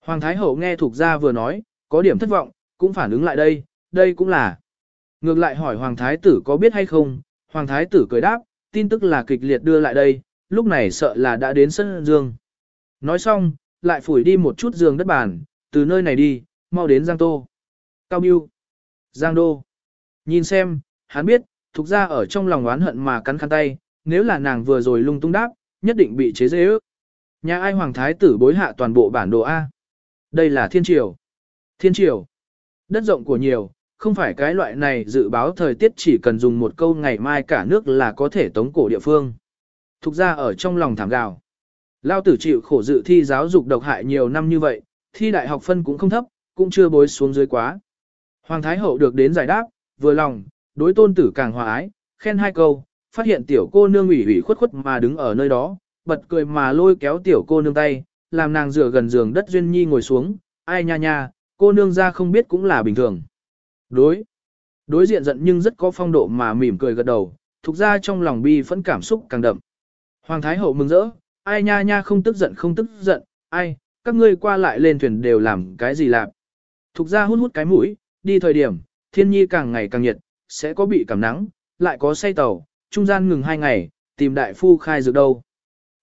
Hoàng thái hậu nghe thuộc gia vừa nói, có điểm thất vọng, cũng phản ứng lại đây, đây cũng là. Ngược lại hỏi hoàng thái tử có biết hay không, hoàng thái tử cười đáp, tin tức là kịch liệt đưa lại đây, lúc này sợ là đã đến sân dương. Nói xong, lại phủi đi một chút giường đất bàn, từ nơi này đi, mau đến Giang Tô. Cao Biêu. Giang Đô. Nhìn xem, hắn biết, thuộc ra ở trong lòng oán hận mà cắn khăn tay, nếu là nàng vừa rồi lung tung đáp, nhất định bị chế dễ ước. Nhà ai hoàng thái tử bối hạ toàn bộ bản đồ A. Đây là thiên triều. Thiên triều. Đất rộng của nhiều, không phải cái loại này dự báo thời tiết chỉ cần dùng một câu ngày mai cả nước là có thể tống cổ địa phương. Thục ra ở trong lòng thảm gào. Lao tử chịu khổ dự thi giáo dục độc hại nhiều năm như vậy, thi đại học phân cũng không thấp, cũng chưa bối xuống dưới quá. Hoàng Thái Hậu được đến giải đáp, vừa lòng, đối tôn tử càng hòa ái, khen hai câu, phát hiện tiểu cô nương ủy ủy khuất khuất mà đứng ở nơi đó, bật cười mà lôi kéo tiểu cô nương tay, làm nàng dựa gần giường đất duyên nhi ngồi xuống, ai nha nha, cô nương ra không biết cũng là bình thường. Đối, đối diện giận nhưng rất có phong độ mà mỉm cười gật đầu, thuộc ra trong lòng bi phẫn cảm xúc càng đậm. Hoàng Thái Hậu mừng rỡ, ai nha nha không tức giận không tức giận, ai, các ngươi qua lại lên thuyền đều làm cái gì làm. Thục ra hút hút cái mũi, đi thời điểm, thiên nhi càng ngày càng nhiệt, sẽ có bị cảm nắng, lại có say tàu, trung gian ngừng hai ngày, tìm đại phu khai dược đâu.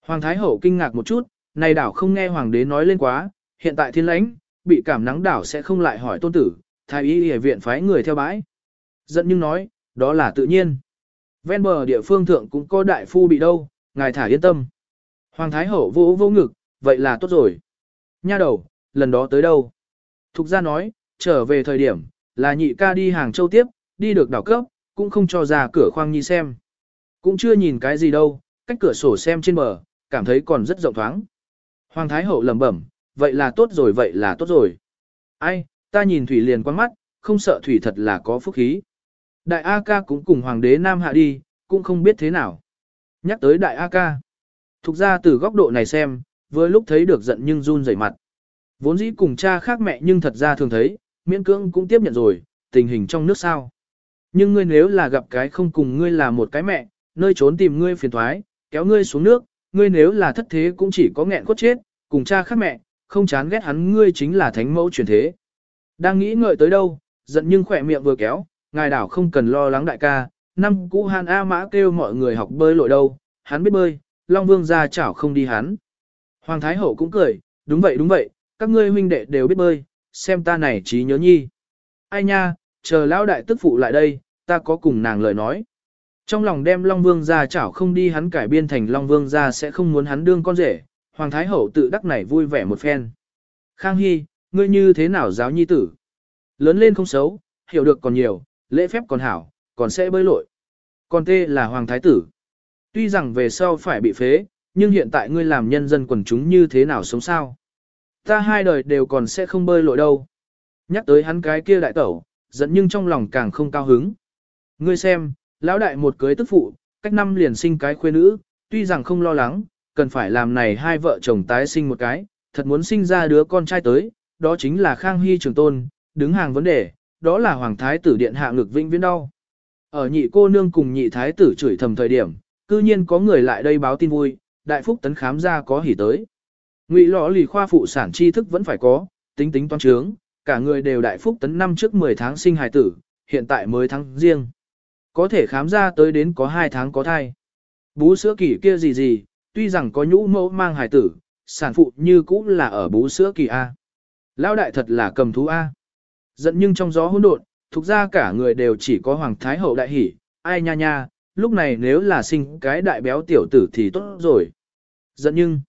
Hoàng Thái Hậu kinh ngạc một chút, này đảo không nghe Hoàng đế nói lên quá, hiện tại thiên lãnh, bị cảm nắng đảo sẽ không lại hỏi tôn tử, thái y y viện phái người theo bãi. Giận nhưng nói, đó là tự nhiên. Ven bờ địa phương thượng cũng có đại phu bị đâu, ngài thả yên tâm. Hoàng Thái Hậu vô vô ngực, vậy là tốt rồi. Nha đầu, lần đó tới đâu? Thục ra nói, trở về thời điểm, là nhị ca đi hàng châu tiếp, đi được đảo cấp, cũng không cho ra cửa khoang nhi xem. Cũng chưa nhìn cái gì đâu, cách cửa sổ xem trên bờ, cảm thấy còn rất rộng thoáng. Hoàng Thái Hậu lẩm bẩm, vậy là tốt rồi vậy là tốt rồi. Ai, ta nhìn Thủy liền quan mắt, không sợ Thủy thật là có phúc khí. Đại A ca cũng cùng Hoàng đế Nam Hạ đi, cũng không biết thế nào. Nhắc tới Đại A ca. thực ra từ góc độ này xem, với lúc thấy được giận nhưng run rẩy mặt. Vốn dĩ cùng cha khác mẹ nhưng thật ra thường thấy, miễn cưỡng cũng tiếp nhận rồi, tình hình trong nước sao. Nhưng ngươi nếu là gặp cái không cùng ngươi là một cái mẹ, nơi trốn tìm ngươi phiền thoái, kéo ngươi xuống nước, ngươi nếu là thất thế cũng chỉ có nghẹn cốt chết, cùng cha khác mẹ, không chán ghét hắn ngươi chính là thánh mẫu truyền thế. Đang nghĩ ngợi tới đâu, giận nhưng khỏe miệng vừa kéo, ngài đảo không cần lo lắng đại ca, năm cũ hàn A mã kêu mọi người học bơi lội đâu, hắn biết bơi, Long Vương ra chảo không đi hắn. Hoàng Thái Hậu cũng cười, đúng vậy đúng vậy, các ngươi huynh đệ đều biết bơi, xem ta này trí nhớ nhi. Ai nha, chờ lão đại tức phụ lại đây, ta có cùng nàng lời nói. Trong lòng đem Long Vương ra chảo không đi hắn cải biên thành Long Vương ra sẽ không muốn hắn đương con rể, Hoàng Thái Hậu tự đắc này vui vẻ một phen. Khang Hy, ngươi như thế nào giáo nhi tử? Lớn lên không xấu, hiểu được còn nhiều, lễ phép còn hảo, còn sẽ bơi lội. Còn tê là Hoàng Thái Tử. Tuy rằng về sau phải bị phế, nhưng hiện tại ngươi làm nhân dân quần chúng như thế nào sống sao? Ta hai đời đều còn sẽ không bơi lội đâu. Nhắc tới hắn cái kia đại tẩu, giận nhưng trong lòng càng không cao hứng. Ngươi xem, lão đại một cưới tức phụ, cách năm liền sinh cái khuê nữ, tuy rằng không lo lắng, cần phải làm này hai vợ chồng tái sinh một cái, thật muốn sinh ra đứa con trai tới, đó chính là Khang Hy Trường Tôn, đứng hàng vấn đề, đó là Hoàng Thái tử điện hạ ngực vĩnh viễn đau. Ở nhị cô nương cùng nhị thái tử chửi thầm thời điểm, cư nhiên có người lại đây báo tin vui, đại phúc tấn khám ra có hỉ tới. Ngụy lọ lì khoa phụ sản tri thức vẫn phải có, tính tính toán trướng, cả người đều đại phúc tấn năm trước 10 tháng sinh hài tử, hiện tại mới tháng riêng. Có thể khám ra tới đến có 2 tháng có thai. Bú sữa kỳ kia gì gì, tuy rằng có nhũ mẫu mang hài tử, sản phụ như cũng là ở bú sữa kỳ A. Lão đại thật là cầm thú A. Giận nhưng trong gió hỗn độn, thuộc ra cả người đều chỉ có Hoàng Thái Hậu đại hỉ, ai nha nha, lúc này nếu là sinh cái đại béo tiểu tử thì tốt rồi. Giận nhưng,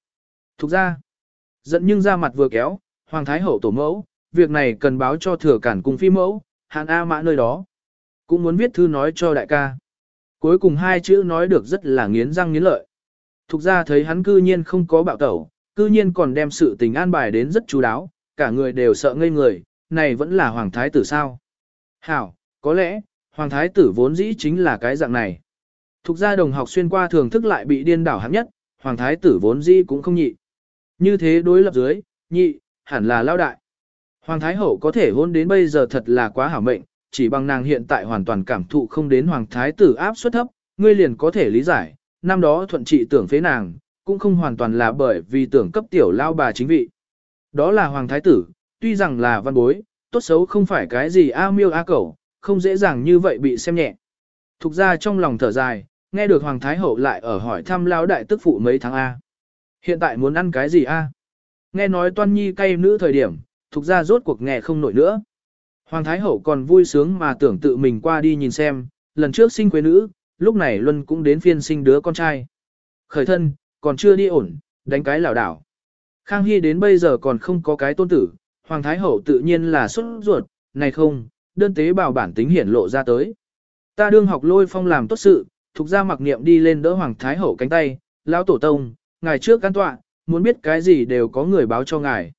thuộc ra, giận nhưng ra mặt vừa kéo, Hoàng Thái Hậu tổ mẫu, việc này cần báo cho thừa cản cung phi mẫu, hàn A mã nơi đó. Cũng muốn viết thư nói cho đại ca. Cuối cùng hai chữ nói được rất là nghiến răng nghiến lợi. Thục ra thấy hắn cư nhiên không có bạo tẩu, cư nhiên còn đem sự tình an bài đến rất chú đáo, cả người đều sợ ngây người, này vẫn là hoàng thái tử sao. Hảo, có lẽ, hoàng thái tử vốn dĩ chính là cái dạng này. Thục ra đồng học xuyên qua thường thức lại bị điên đảo hạng nhất, hoàng thái tử vốn dĩ cũng không nhị. Như thế đối lập dưới, nhị, hẳn là lao đại. Hoàng thái hậu có thể hôn đến bây giờ thật là quá hảo mệnh, chỉ bằng nàng hiện tại hoàn toàn cảm thụ không đến hoàng thái tử áp suất thấp, ngươi liền có thể lý giải, năm đó thuận trị tưởng phế nàng, cũng không hoàn toàn là bởi vì tưởng cấp tiểu lao bà chính vị. Đó là hoàng thái tử, tuy rằng là văn bối, tốt xấu không phải cái gì a miêu a cẩu, không dễ dàng như vậy bị xem nhẹ. Thục ra trong lòng thở dài, nghe được hoàng thái hậu lại ở hỏi thăm lao đại tức phụ mấy tháng A. Hiện tại muốn ăn cái gì A? Nghe nói toan nhi cay nữ thời điểm, thục ra rốt cuộc nghe không nổi nữa. Hoàng thái hậu còn vui sướng mà tưởng tự mình qua đi nhìn xem, lần trước sinh quê nữ, lúc này Luân cũng đến phiên sinh đứa con trai. Khởi thân, còn chưa đi ổn, đánh cái lảo đảo. Khang Hy đến bây giờ còn không có cái tôn tử, Hoàng Thái Hậu tự nhiên là xuất ruột, này không, đơn tế bào bản tính hiển lộ ra tới. Ta đương học lôi phong làm tốt sự, thuộc ra mặc niệm đi lên đỡ Hoàng Thái Hậu cánh tay, lão tổ tông, ngài trước can tọa, muốn biết cái gì đều có người báo cho ngài.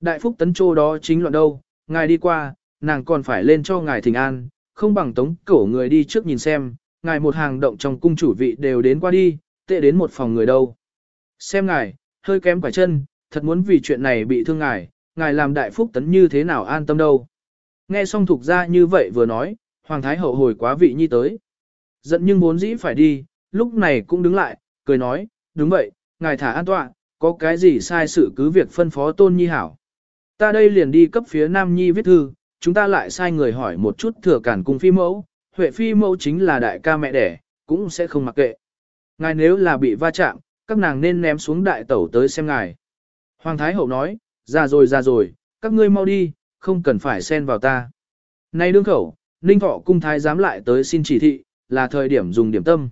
Đại phúc tấn trô đó chính luận đâu, ngài đi qua, nàng còn phải lên cho ngài thỉnh an, không bằng tống cổ người đi trước nhìn xem, ngài một hàng động trong cung chủ vị đều đến qua đi, tệ đến một phòng người đâu. Xem ngài, hơi kém quả chân, thật muốn vì chuyện này bị thương ngài, ngài làm đại phúc tấn như thế nào an tâm đâu. Nghe xong thuộc ra như vậy vừa nói, Hoàng Thái Hậu hồi quá vị nhi tới. Giận nhưng muốn dĩ phải đi, lúc này cũng đứng lại, cười nói, đúng vậy, ngài thả an tọa, có cái gì sai sự cứ việc phân phó tôn nhi hảo. Ta đây liền đi cấp phía Nam Nhi viết thư, chúng ta lại sai người hỏi một chút thừa cản cung phi mẫu, Huệ phi mẫu chính là đại ca mẹ đẻ, cũng sẽ không mặc kệ. Ngài nếu là bị va chạm, các nàng nên ném xuống đại tẩu tới xem ngài. Hoàng Thái Hậu nói, ra rồi ra rồi, các ngươi mau đi, không cần phải xen vào ta. Nay đương khẩu, Ninh Thọ cung thái dám lại tới xin chỉ thị, là thời điểm dùng điểm tâm.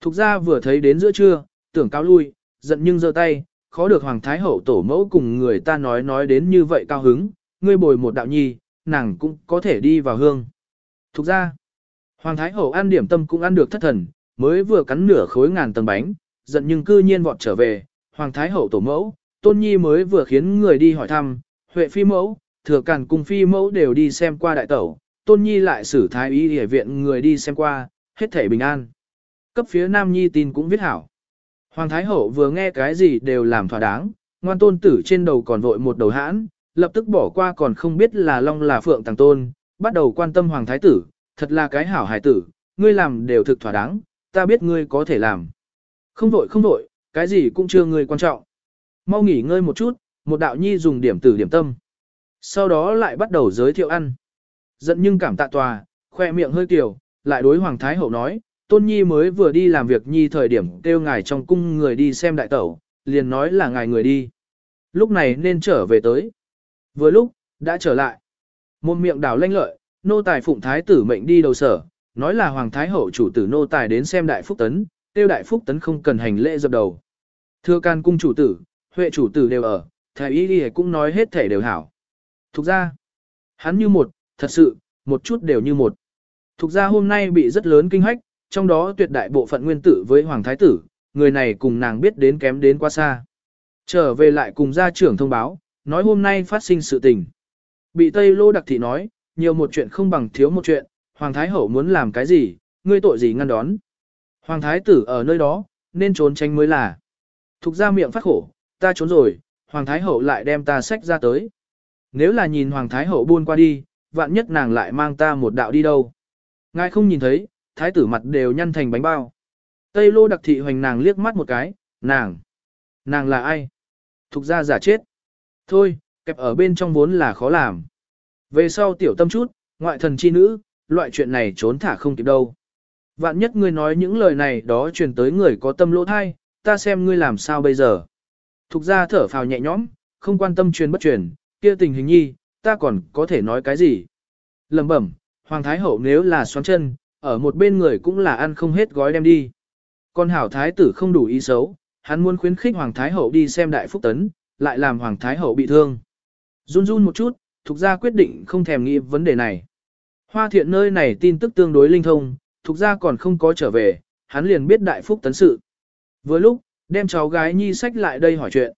Thục ra vừa thấy đến giữa trưa, tưởng cao lui, giận nhưng giơ tay, khó được Hoàng Thái Hậu tổ mẫu cùng người ta nói nói đến như vậy cao hứng, ngươi bồi một đạo nhi, nàng cũng có thể đi vào hương. Thục ra, Hoàng Thái Hậu ăn điểm tâm cũng ăn được thất thần, mới vừa cắn nửa khối ngàn tầng bánh, giận nhưng cư nhiên vọt trở về, Hoàng Thái Hậu tổ mẫu, Tôn Nhi mới vừa khiến người đi hỏi thăm, Huệ Phi mẫu, Thừa Càn cùng Phi mẫu đều đi xem qua đại tẩu, Tôn Nhi lại xử Thái Y hệ viện người đi xem qua, hết thể bình an. Cấp phía Nam Nhi tin cũng viết hảo. Hoàng Thái Hậu vừa nghe cái gì đều làm thỏa đáng, ngoan tôn tử trên đầu còn vội một đầu hãn, lập tức bỏ qua còn không biết là Long là Phượng Tàng Tôn, bắt đầu quan tâm Hoàng Thái Tử, thật là cái hảo hài tử, ngươi làm đều thực thỏa đáng, ta biết ngươi có thể làm. Không vội không vội, cái gì cũng chưa ngươi quan trọng. Mau nghỉ ngơi một chút, một đạo nhi dùng điểm tử điểm tâm. Sau đó lại bắt đầu giới thiệu ăn. Giận nhưng cảm tạ tòa, khoe miệng hơi tiểu, lại đối Hoàng Thái Hậu nói, Tôn Nhi mới vừa đi làm việc nhi thời điểm kêu ngài trong cung người đi xem đại tẩu, liền nói là ngài người đi. Lúc này nên trở về tới. Vừa lúc, đã trở lại. Một miệng đảo lanh lợi, nô tài phụng thái tử mệnh đi đầu sở, nói là hoàng thái hậu chủ tử nô tài đến xem đại phúc tấn, tiêu đại phúc tấn không cần hành lễ dập đầu. Thưa can cung chủ tử, huệ chủ tử đều ở, thái y đi cũng nói hết thể đều hảo. Thục ra, hắn như một, thật sự, một chút đều như một. Thục ra hôm nay bị rất lớn kinh hách, trong đó tuyệt đại bộ phận nguyên tử với hoàng thái tử, người này cùng nàng biết đến kém đến quá xa. Trở về lại cùng gia trưởng thông báo, nói hôm nay phát sinh sự tình. Bị Tây Lô Đặc Thị nói, nhiều một chuyện không bằng thiếu một chuyện, Hoàng Thái Hậu muốn làm cái gì, ngươi tội gì ngăn đón. Hoàng Thái tử ở nơi đó, nên trốn tránh mới là. Thục ra miệng phát khổ, ta trốn rồi, Hoàng Thái Hậu lại đem ta sách ra tới. Nếu là nhìn Hoàng Thái Hậu buôn qua đi, vạn nhất nàng lại mang ta một đạo đi đâu. Ngài không nhìn thấy, Thái tử mặt đều nhăn thành bánh bao. Tây Lô Đặc Thị hoành nàng liếc mắt một cái, nàng. Nàng là ai? Thục ra giả chết. Thôi, kẹp ở bên trong vốn là khó làm. Về sau tiểu tâm chút, ngoại thần chi nữ, loại chuyện này trốn thả không kịp đâu. Vạn nhất ngươi nói những lời này đó truyền tới người có tâm lỗ thai, ta xem ngươi làm sao bây giờ. Thục ra thở phào nhẹ nhõm, không quan tâm truyền bất truyền, kia tình hình nhi, ta còn có thể nói cái gì. Lầm bẩm, Hoàng Thái Hậu nếu là xoắn chân, ở một bên người cũng là ăn không hết gói đem đi. Còn Hảo Thái tử không đủ ý xấu, hắn muốn khuyến khích Hoàng Thái Hậu đi xem Đại Phúc Tấn, lại làm Hoàng Thái Hậu bị thương. Run run một chút, Thục gia quyết định không thèm nghĩ vấn đề này. Hoa thiện nơi này tin tức tương đối linh thông, Thục gia còn không có trở về, hắn liền biết Đại Phúc Tấn sự. Vừa lúc, đem cháu gái nhi sách lại đây hỏi chuyện.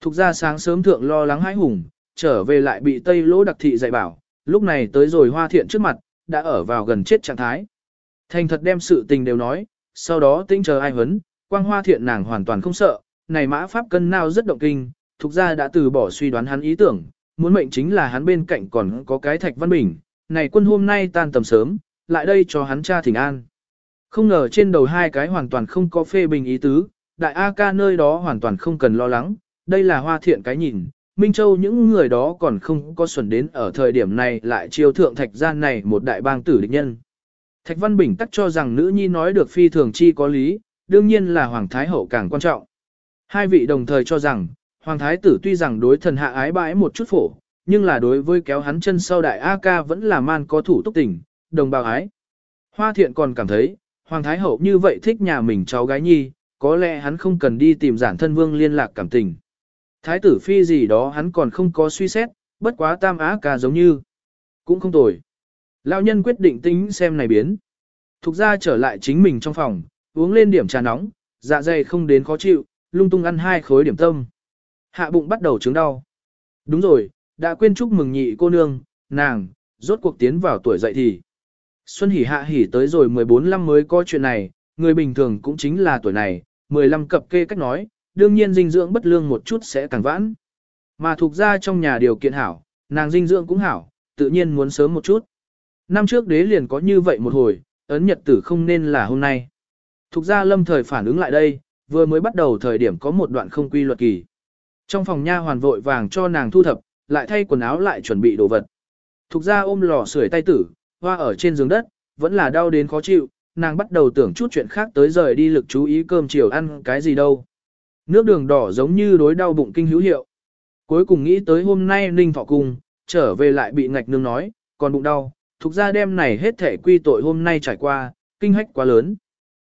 Thục gia sáng sớm thượng lo lắng hãi hùng, trở về lại bị Tây Lỗ đặc thị dạy bảo, lúc này tới rồi hoa thiện trước mặt, đã ở vào gần chết trạng thái. Thành thật đem sự tình đều nói, sau đó tinh chờ ai huấn, quang hoa thiện nàng hoàn toàn không sợ, này mã pháp cân nào rất động kinh, thuộc ra đã từ bỏ suy đoán hắn ý tưởng, muốn mệnh chính là hắn bên cạnh còn có cái thạch văn bình, này quân hôm nay tan tầm sớm, lại đây cho hắn cha thỉnh an. Không ngờ trên đầu hai cái hoàn toàn không có phê bình ý tứ, đại A ca nơi đó hoàn toàn không cần lo lắng, đây là hoa thiện cái nhìn, Minh Châu những người đó còn không có xuẩn đến ở thời điểm này lại chiêu thượng thạch gian này một đại bang tử địch nhân. Thạch Văn Bình tắc cho rằng nữ nhi nói được phi thường chi có lý, đương nhiên là Hoàng Thái Hậu càng quan trọng. Hai vị đồng thời cho rằng, Hoàng Thái tử tuy rằng đối thần hạ ái bãi một chút phổ, nhưng là đối với kéo hắn chân sau đại A ca vẫn là man có thủ túc tình, đồng bào ái. Hoa thiện còn cảm thấy, Hoàng Thái Hậu như vậy thích nhà mình cháu gái nhi, có lẽ hắn không cần đi tìm giản thân vương liên lạc cảm tình. Thái tử phi gì đó hắn còn không có suy xét, bất quá tam á ca giống như. Cũng không tồi. Lão nhân quyết định tính xem này biến. Thục ra trở lại chính mình trong phòng, uống lên điểm trà nóng, dạ dày không đến khó chịu, lung tung ăn hai khối điểm tâm. Hạ bụng bắt đầu chứng đau. Đúng rồi, đã quên chúc mừng nhị cô nương, nàng, rốt cuộc tiến vào tuổi dậy thì. Xuân hỉ hạ hỉ tới rồi 14 năm mới có chuyện này, người bình thường cũng chính là tuổi này, 15 cập kê cách nói, đương nhiên dinh dưỡng bất lương một chút sẽ càng vãn. Mà thuộc ra trong nhà điều kiện hảo, nàng dinh dưỡng cũng hảo, tự nhiên muốn sớm một chút. Năm trước đế liền có như vậy một hồi, ấn nhật tử không nên là hôm nay. Thục ra lâm thời phản ứng lại đây, vừa mới bắt đầu thời điểm có một đoạn không quy luật kỳ. Trong phòng nha hoàn vội vàng cho nàng thu thập, lại thay quần áo lại chuẩn bị đồ vật. Thục ra ôm lò sưởi tay tử, hoa ở trên giường đất, vẫn là đau đến khó chịu, nàng bắt đầu tưởng chút chuyện khác tới rời đi lực chú ý cơm chiều ăn cái gì đâu. Nước đường đỏ giống như đối đau bụng kinh hữu hiệu. Cuối cùng nghĩ tới hôm nay Ninh Thọ Cung, trở về lại bị ngạch nương nói, còn bụng đau, thuộc ra đêm này hết thể quy tội hôm nay trải qua, kinh hách quá lớn.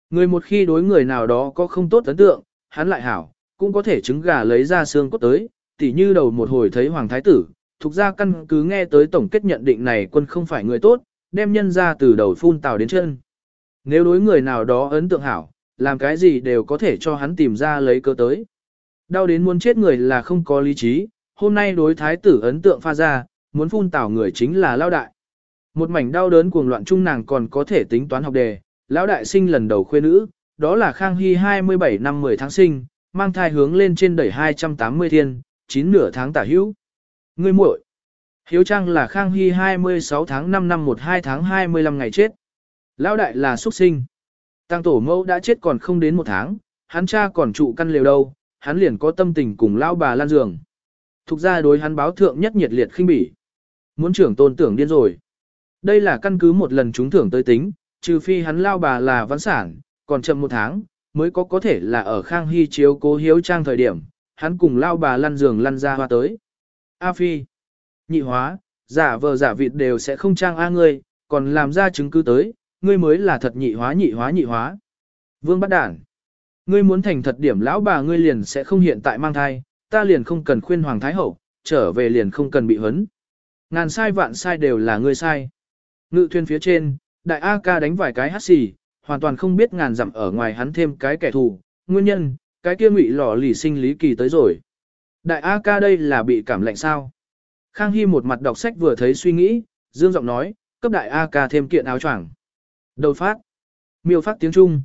Người một khi đối người nào đó có không tốt ấn tượng, hắn lại hảo, cũng có thể trứng gà lấy ra xương cốt tới, tỉ như đầu một hồi thấy Hoàng Thái Tử, thuộc ra căn cứ nghe tới tổng kết nhận định này quân không phải người tốt, đem nhân ra từ đầu phun tào đến chân. Nếu đối người nào đó ấn tượng hảo, làm cái gì đều có thể cho hắn tìm ra lấy cơ tới. Đau đến muốn chết người là không có lý trí, hôm nay đối thái tử ấn tượng pha ra, muốn phun tảo người chính là lao đại. Một mảnh đau đớn cuồng loạn chung nàng còn có thể tính toán học đề, lão đại sinh lần đầu khuê nữ, đó là Khang Hy 27 năm 10 tháng sinh, mang thai hướng lên trên đẩy 280 thiên, 9 nửa tháng tả hữu. Người muội Hiếu Trang là Khang Hy 26 tháng 5 năm 12 tháng 25 ngày chết. Lão đại là xuất sinh. Tăng tổ mẫu đã chết còn không đến một tháng, hắn cha còn trụ căn lều đâu, hắn liền có tâm tình cùng lão bà lan giường. Thục ra đối hắn báo thượng nhất nhiệt liệt khinh bỉ. Muốn trưởng tôn tưởng điên rồi. Đây là căn cứ một lần trúng thưởng tới tính, trừ phi hắn lao bà là văn sản, còn chậm một tháng, mới có có thể là ở Khang Hy chiếu cố hiếu trang thời điểm, hắn cùng lao bà lăn giường lăn ra hoa tới. A Phi, nhị hóa, giả vờ giả vịt đều sẽ không trang a ngươi, còn làm ra chứng cứ tới, ngươi mới là thật nhị hóa nhị hóa nhị hóa. Vương bắt đản. Ngươi muốn thành thật điểm lão bà ngươi liền sẽ không hiện tại mang thai, ta liền không cần khuyên Hoàng Thái Hậu, trở về liền không cần bị hấn. Ngàn sai vạn sai đều là ngươi sai. Ngự thuyền phía trên, đại A ca đánh vài cái hát xì, hoàn toàn không biết ngàn dặm ở ngoài hắn thêm cái kẻ thù, nguyên nhân, cái kia ngụy lò lì sinh lý kỳ tới rồi. Đại A ca đây là bị cảm lạnh sao? Khang Hy một mặt đọc sách vừa thấy suy nghĩ, dương giọng nói, cấp đại A ca thêm kiện áo choàng. Đầu phát. Miêu phát tiếng Trung.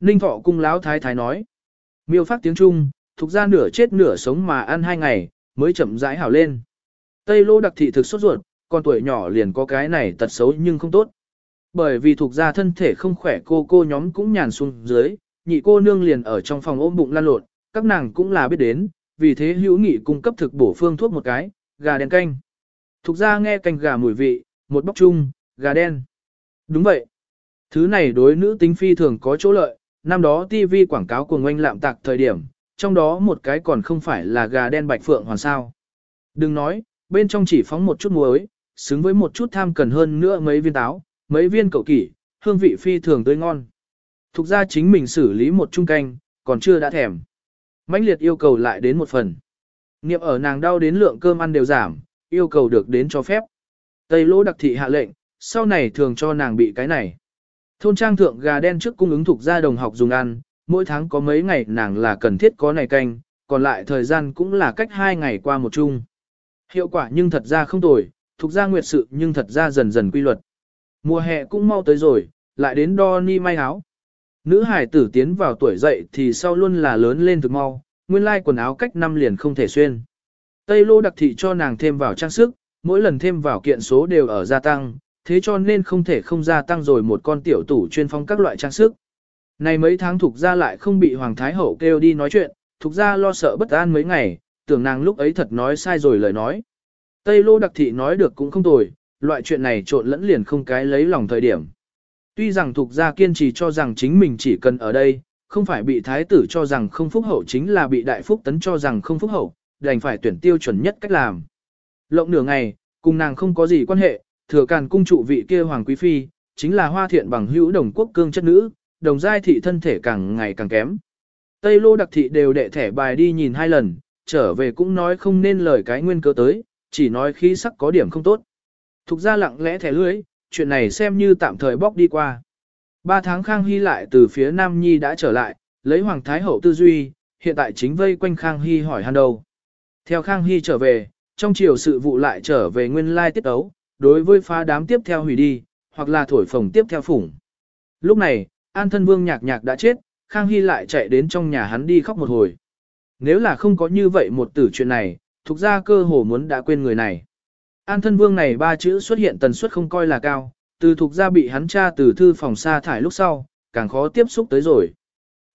Ninh thọ cung láo thái thái nói. Miêu phát tiếng Trung, thuộc ra nửa chết nửa sống mà ăn hai ngày, mới chậm rãi hảo lên. Tây lô đặc thị thực sốt ruột, con tuổi nhỏ liền có cái này tật xấu nhưng không tốt. Bởi vì thuộc ra thân thể không khỏe cô cô nhóm cũng nhàn xuống dưới, nhị cô nương liền ở trong phòng ôm bụng lan lộn, các nàng cũng là biết đến, vì thế hữu nghị cung cấp thực bổ phương thuốc một cái, gà đen canh. Thục ra nghe canh gà mùi vị, một bóc chung, gà đen. Đúng vậy. Thứ này đối nữ tính phi thường có chỗ lợi, năm đó TV quảng cáo của ngoanh lạm tạc thời điểm, trong đó một cái còn không phải là gà đen bạch phượng hoàn sao. Đừng nói, bên trong chỉ phóng một chút muối, xứng với một chút tham cần hơn nữa mấy viên táo, mấy viên cậu kỷ, hương vị phi thường tươi ngon. Thục ra chính mình xử lý một chung canh, còn chưa đã thèm. mãnh liệt yêu cầu lại đến một phần. Niệm ở nàng đau đến lượng cơm ăn đều giảm, yêu cầu được đến cho phép. Tây lỗ đặc thị hạ lệnh, sau này thường cho nàng bị cái này. Thôn trang thượng gà đen trước cung ứng thuộc gia đồng học dùng ăn, mỗi tháng có mấy ngày nàng là cần thiết có này canh, còn lại thời gian cũng là cách hai ngày qua một chung. Hiệu quả nhưng thật ra không tồi, thuộc gia nguyệt sự nhưng thật ra dần dần quy luật. Mùa hè cũng mau tới rồi, lại đến đo ni may áo. Nữ hải tử tiến vào tuổi dậy thì sau luôn là lớn lên thực mau, nguyên lai quần áo cách năm liền không thể xuyên. Tây lô đặc thị cho nàng thêm vào trang sức, mỗi lần thêm vào kiện số đều ở gia tăng, thế cho nên không thể không gia tăng rồi một con tiểu tủ chuyên phong các loại trang sức. Này mấy tháng thuộc gia lại không bị Hoàng Thái Hậu kêu đi nói chuyện, thuộc gia lo sợ bất an mấy ngày, tưởng nàng lúc ấy thật nói sai rồi lời nói. Tây lô đặc thị nói được cũng không tồi, loại chuyện này trộn lẫn liền không cái lấy lòng thời điểm. Tuy rằng thuộc gia kiên trì cho rằng chính mình chỉ cần ở đây, không phải bị thái tử cho rằng không phúc hậu chính là bị đại phúc tấn cho rằng không phúc hậu, đành phải tuyển tiêu chuẩn nhất cách làm. Lộng nửa ngày, cùng nàng không có gì quan hệ, thừa càn cung trụ vị kia hoàng quý phi, chính là hoa thiện bằng hữu đồng quốc cương chất nữ, đồng giai thị thân thể càng ngày càng kém. Tây lô đặc thị đều đệ thẻ bài đi nhìn hai lần, trở về cũng nói không nên lời cái nguyên cơ tới, chỉ nói khí sắc có điểm không tốt. Thục ra lặng lẽ thẻ lưới, chuyện này xem như tạm thời bóc đi qua. Ba tháng Khang Hy lại từ phía Nam Nhi đã trở lại, lấy Hoàng Thái Hậu tư duy, hiện tại chính vây quanh Khang Hy hỏi han đầu. Theo Khang Hy trở về, trong chiều sự vụ lại trở về nguyên lai tiết ấu, đối với phá đám tiếp theo hủy đi, hoặc là thổi phồng tiếp theo phủng. Lúc này, An thân vương nhạc nhạc đã chết, Khang Hy lại chạy đến trong nhà hắn đi khóc một hồi. Nếu là không có như vậy một tử chuyện này, thuộc ra cơ hồ muốn đã quên người này. An thân vương này ba chữ xuất hiện tần suất không coi là cao, từ thuộc ra bị hắn cha từ thư phòng xa thải lúc sau, càng khó tiếp xúc tới rồi.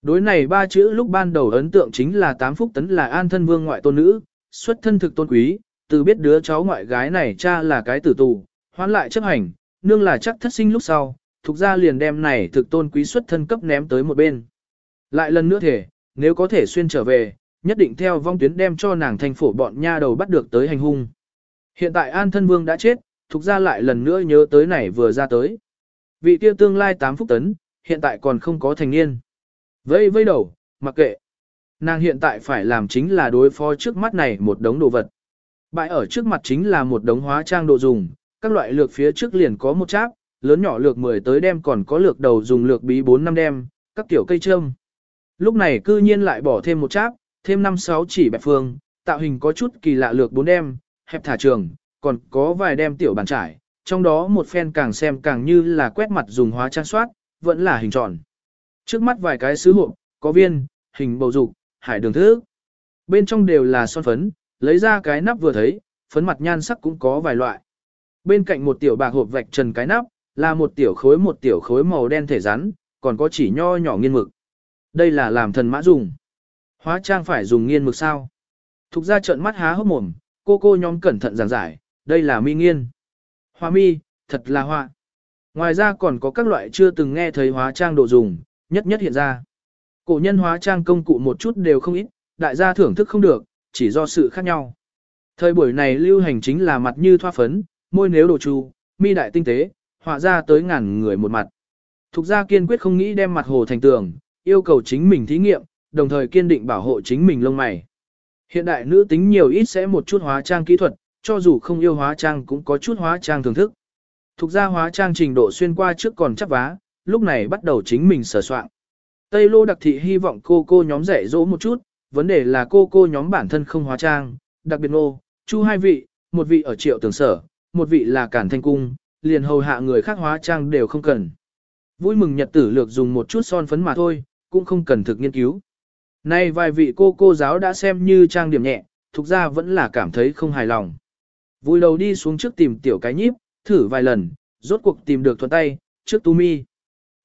Đối này ba chữ lúc ban đầu ấn tượng chính là tám phúc tấn là an thân vương ngoại tôn nữ, xuất thân thực tôn quý, từ biết đứa cháu ngoại gái này cha là cái tử tù, hoán lại chấp hành, nương là chắc thất sinh lúc sau, thuộc ra liền đem này thực tôn quý xuất thân cấp ném tới một bên. Lại lần nữa thể, nếu có thể xuyên trở về, nhất định theo vong tuyến đem cho nàng thành phổ bọn nha đầu bắt được tới hành hung. Hiện tại an thân vương đã chết, thuộc ra lại lần nữa nhớ tới này vừa ra tới. Vị kia tương lai 8 phúc tấn, hiện tại còn không có thành niên. Vây vây đầu, mặc kệ. Nàng hiện tại phải làm chính là đối phó trước mắt này một đống đồ vật. Bại ở trước mặt chính là một đống hóa trang đồ dùng, các loại lược phía trước liền có một cháp, lớn nhỏ lược 10 tới đem còn có lược đầu dùng lược bí 4 năm đem, các kiểu cây trâm. Lúc này cư nhiên lại bỏ thêm một cháp, thêm 5-6 chỉ bẹp phương, tạo hình có chút kỳ lạ lược 4 đem, hẹp thả trường, còn có vài đem tiểu bàn trải, trong đó một phen càng xem càng như là quét mặt dùng hóa trang soát, vẫn là hình tròn. Trước mắt vài cái sứ hộp, có viên, hình bầu dục, hải đường thức. Bên trong đều là son phấn, lấy ra cái nắp vừa thấy, phấn mặt nhan sắc cũng có vài loại. Bên cạnh một tiểu bạc hộp vạch trần cái nắp, là một tiểu khối một tiểu khối màu đen thể rắn, còn có chỉ nho nhỏ nghiên mực. Đây là làm thần mã dùng. Hóa trang phải dùng nghiên mực sao? Thục ra trợn mắt há hốc mồm, cô cô nhóm cẩn thận giảng giải, đây là mi nghiên. Hoa mi, thật là hoa. Ngoài ra còn có các loại chưa từng nghe thấy hóa trang đồ dùng, nhất nhất hiện ra. Cổ nhân hóa trang công cụ một chút đều không ít, đại gia thưởng thức không được, chỉ do sự khác nhau. Thời buổi này lưu hành chính là mặt như thoa phấn, môi nếu đồ chu, mi đại tinh tế, họa ra tới ngàn người một mặt. Thục gia kiên quyết không nghĩ đem mặt hồ thành tường, yêu cầu chính mình thí nghiệm, đồng thời kiên định bảo hộ chính mình lông mày. Hiện đại nữ tính nhiều ít sẽ một chút hóa trang kỹ thuật, cho dù không yêu hóa trang cũng có chút hóa trang thưởng thức. Thục gia hóa trang trình độ xuyên qua trước còn chắc vá, lúc này bắt đầu chính mình sửa soạn. Tây Lô đặc thị hy vọng cô cô nhóm dạy dỗ một chút, vấn đề là cô cô nhóm bản thân không hóa trang, đặc biệt nô, chu hai vị, một vị ở triệu tường sở, một vị là cản thanh cung, liền hầu hạ người khác hóa trang đều không cần. Vui mừng nhật tử lược dùng một chút son phấn mà thôi, cũng không cần thực nghiên cứu. Nay vài vị cô cô giáo đã xem như trang điểm nhẹ, thực ra vẫn là cảm thấy không hài lòng. Vui đầu đi xuống trước tìm tiểu cái nhíp, thử vài lần, rốt cuộc tìm được thuận tay, trước tu mi.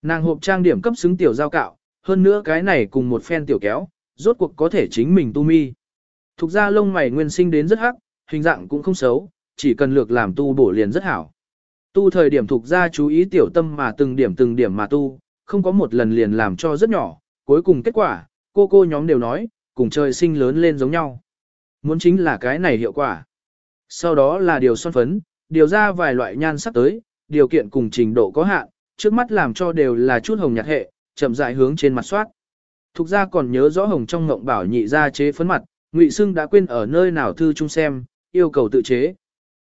Nàng hộp trang điểm cấp xứng tiểu giao cạo, hơn nữa cái này cùng một phen tiểu kéo, rốt cuộc có thể chính mình tu mi. Thục ra lông mày nguyên sinh đến rất hắc, hình dạng cũng không xấu, chỉ cần lược làm tu bổ liền rất hảo. Tu thời điểm thuộc ra chú ý tiểu tâm mà từng điểm từng điểm mà tu, không có một lần liền làm cho rất nhỏ, cuối cùng kết quả, cô cô nhóm đều nói, cùng trời sinh lớn lên giống nhau. Muốn chính là cái này hiệu quả. Sau đó là điều son phấn, điều ra vài loại nhan sắc tới, điều kiện cùng trình độ có hạn, trước mắt làm cho đều là chút hồng nhạt hệ, chậm rãi hướng trên mặt soát. Thục ra còn nhớ rõ hồng trong ngộng bảo nhị ra chế phấn mặt, Ngụy Sưng đã quên ở nơi nào thư chung xem, yêu cầu tự chế.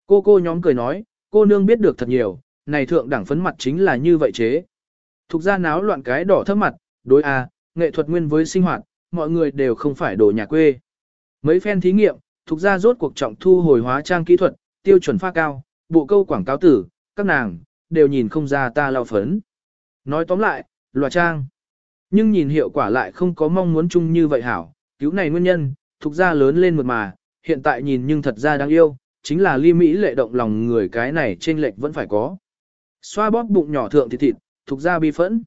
Cô cô nhóm cười nói, cô nương biết được thật nhiều, này thượng đẳng phấn mặt chính là như vậy chế. Thục ra náo loạn cái đỏ thấp mặt, đối a, nghệ thuật nguyên với sinh hoạt, mọi người đều không phải đồ nhà quê. Mấy phen thí nghiệm, thuộc ra rốt cuộc trọng thu hồi hóa trang kỹ thuật, tiêu chuẩn pha cao, bộ câu quảng cáo tử, các nàng, đều nhìn không ra ta lao phấn. Nói tóm lại, loa trang. Nhưng nhìn hiệu quả lại không có mong muốn chung như vậy hảo, cứu này nguyên nhân, thuộc ra lớn lên một mà, hiện tại nhìn nhưng thật ra đáng yêu, chính là ly mỹ lệ động lòng người cái này trên lệch vẫn phải có. Xoa bóp bụng nhỏ thượng thịt thịt, thuộc ra bi phẫn.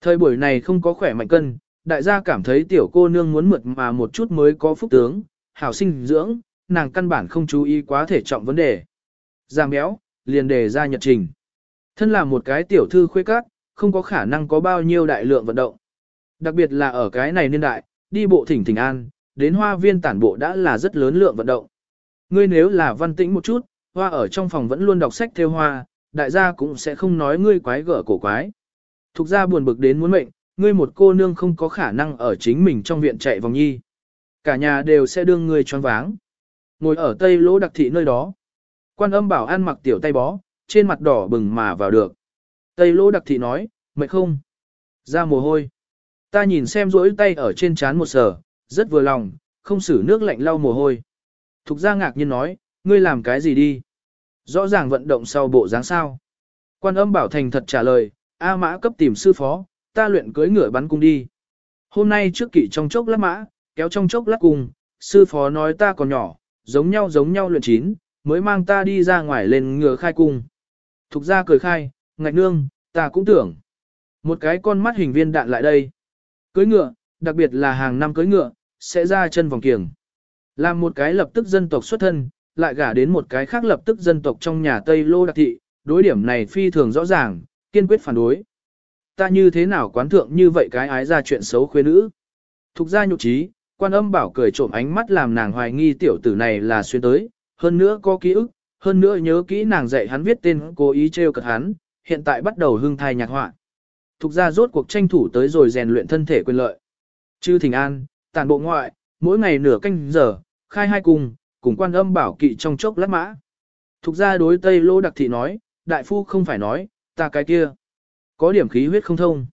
Thời buổi này không có khỏe mạnh cân, đại gia cảm thấy tiểu cô nương muốn mượt mà một chút mới có phúc tướng, hảo sinh dưỡng, nàng căn bản không chú ý quá thể trọng vấn đề. Giảm béo, liền đề ra nhật trình. Thân là một cái tiểu thư khuê cát, không có khả năng có bao nhiêu đại lượng vận động. Đặc biệt là ở cái này niên đại, đi bộ thỉnh thỉnh an, đến hoa viên tản bộ đã là rất lớn lượng vận động. Ngươi nếu là văn tĩnh một chút, hoa ở trong phòng vẫn luôn đọc sách theo hoa, đại gia cũng sẽ không nói ngươi quái gở cổ quái. Thục ra buồn bực đến muốn mệnh, ngươi một cô nương không có khả năng ở chính mình trong viện chạy vòng nhi. Cả nhà đều sẽ đương ngươi choáng váng. Ngồi ở tây lỗ đặc thị nơi đó. Quan âm bảo An mặc tiểu tay bó, trên mặt đỏ bừng mà vào được. Tây lỗ đặc thị nói, mệt không? Ra mồ hôi. Ta nhìn xem rỗi tay ở trên chán một sở, rất vừa lòng, không xử nước lạnh lau mồ hôi. Thục gia ngạc nhiên nói, ngươi làm cái gì đi? Rõ ràng vận động sau bộ dáng sao. Quan âm bảo thành thật trả lời, A mã cấp tìm sư phó, ta luyện cưới ngựa bắn cung đi. Hôm nay trước kỵ trong chốc lát mã, kéo trong chốc lát cung, sư phó nói ta còn nhỏ, giống nhau giống nhau luyện chín, mới mang ta đi ra ngoài lên ngựa khai cung. Thục gia cười khai, ngạch nương, ta cũng tưởng. Một cái con mắt hình viên đạn lại đây. Cưới ngựa, đặc biệt là hàng năm cưới ngựa, sẽ ra chân vòng kiềng. Làm một cái lập tức dân tộc xuất thân, lại gả đến một cái khác lập tức dân tộc trong nhà Tây Lô Đặc Thị, đối điểm này phi thường rõ ràng, kiên quyết phản đối. Ta như thế nào quán thượng như vậy cái ái ra chuyện xấu khuê nữ. Thục ra nhục trí, quan âm bảo cười trộm ánh mắt làm nàng hoài nghi tiểu tử này là xuyên tới, hơn nữa có ký ức, hơn nữa nhớ kỹ nàng dạy hắn viết tên cố ý trêu cật hắn, hiện tại bắt đầu hưng thai nhạc họa. Thục ra rốt cuộc tranh thủ tới rồi rèn luyện thân thể quyền lợi. Chư Thịnh An, tản bộ ngoại, mỗi ngày nửa canh giờ, khai hai cùng, cùng quan âm bảo kỵ trong chốc lát mã. Thục ra đối Tây Lô Đặc Thị nói, đại phu không phải nói, ta cái kia. Có điểm khí huyết không thông.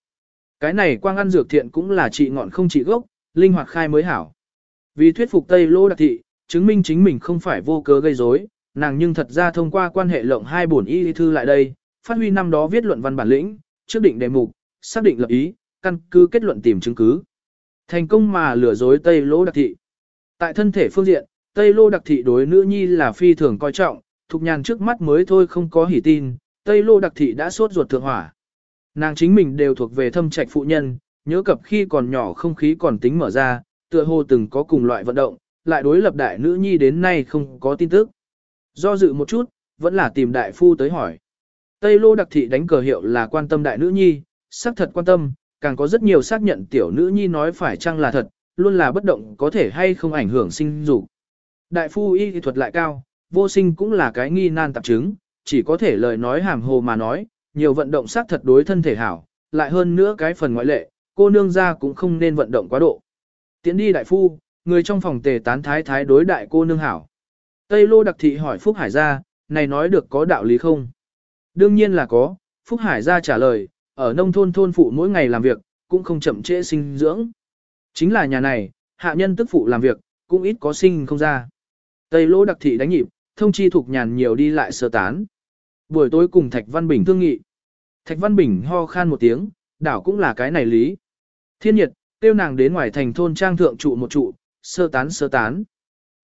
Cái này quang ăn dược thiện cũng là trị ngọn không trị gốc, linh hoạt khai mới hảo. Vì thuyết phục Tây Lô Đặc Thị, chứng minh chính mình không phải vô cớ gây rối, nàng nhưng thật ra thông qua quan hệ lộng hai bổn y thư lại đây, phát huy năm đó viết luận văn bản lĩnh, trước định đề mục, xác định lập ý, căn cứ kết luận tìm chứng cứ. Thành công mà lừa dối Tây Lô Đặc Thị. Tại thân thể phương diện, Tây Lô Đặc Thị đối nữ nhi là phi thường coi trọng, thục nhàn trước mắt mới thôi không có hỉ tin, Tây Lô Đặc Thị đã sốt ruột thượng hỏa. Nàng chính mình đều thuộc về thâm trạch phụ nhân, nhớ cập khi còn nhỏ không khí còn tính mở ra, tựa hồ từng có cùng loại vận động, lại đối lập đại nữ nhi đến nay không có tin tức. Do dự một chút, vẫn là tìm đại phu tới hỏi. Tây Lô Đặc Thị đánh cờ hiệu là quan tâm đại nữ nhi, xác thật quan tâm, càng có rất nhiều xác nhận tiểu nữ nhi nói phải chăng là thật, luôn là bất động có thể hay không ảnh hưởng sinh dục. Đại phu y thuật lại cao, vô sinh cũng là cái nghi nan tạp chứng, chỉ có thể lời nói hàm hồ mà nói, nhiều vận động xác thật đối thân thể hảo, lại hơn nữa cái phần ngoại lệ, cô nương ra cũng không nên vận động quá độ. Tiến đi đại phu, người trong phòng tề tán thái thái đối đại cô nương hảo. Tây Lô đặc thị hỏi Phúc Hải gia, này nói được có đạo lý không? Đương nhiên là có, Phúc Hải gia trả lời, ở nông thôn thôn phụ mỗi ngày làm việc, cũng không chậm trễ sinh dưỡng. Chính là nhà này, hạ nhân tức phụ làm việc, cũng ít có sinh không ra. Tây Lô đặc thị đánh nhịp, thông chi thuộc nhàn nhiều đi lại sơ tán. Buổi tối cùng Thạch Văn Bình thương nghị. Thạch Văn Bình ho khan một tiếng, đảo cũng là cái này lý. Thiên nhiệt, tiêu nàng đến ngoài thành thôn trang thượng trụ một trụ, sơ tán sơ tán.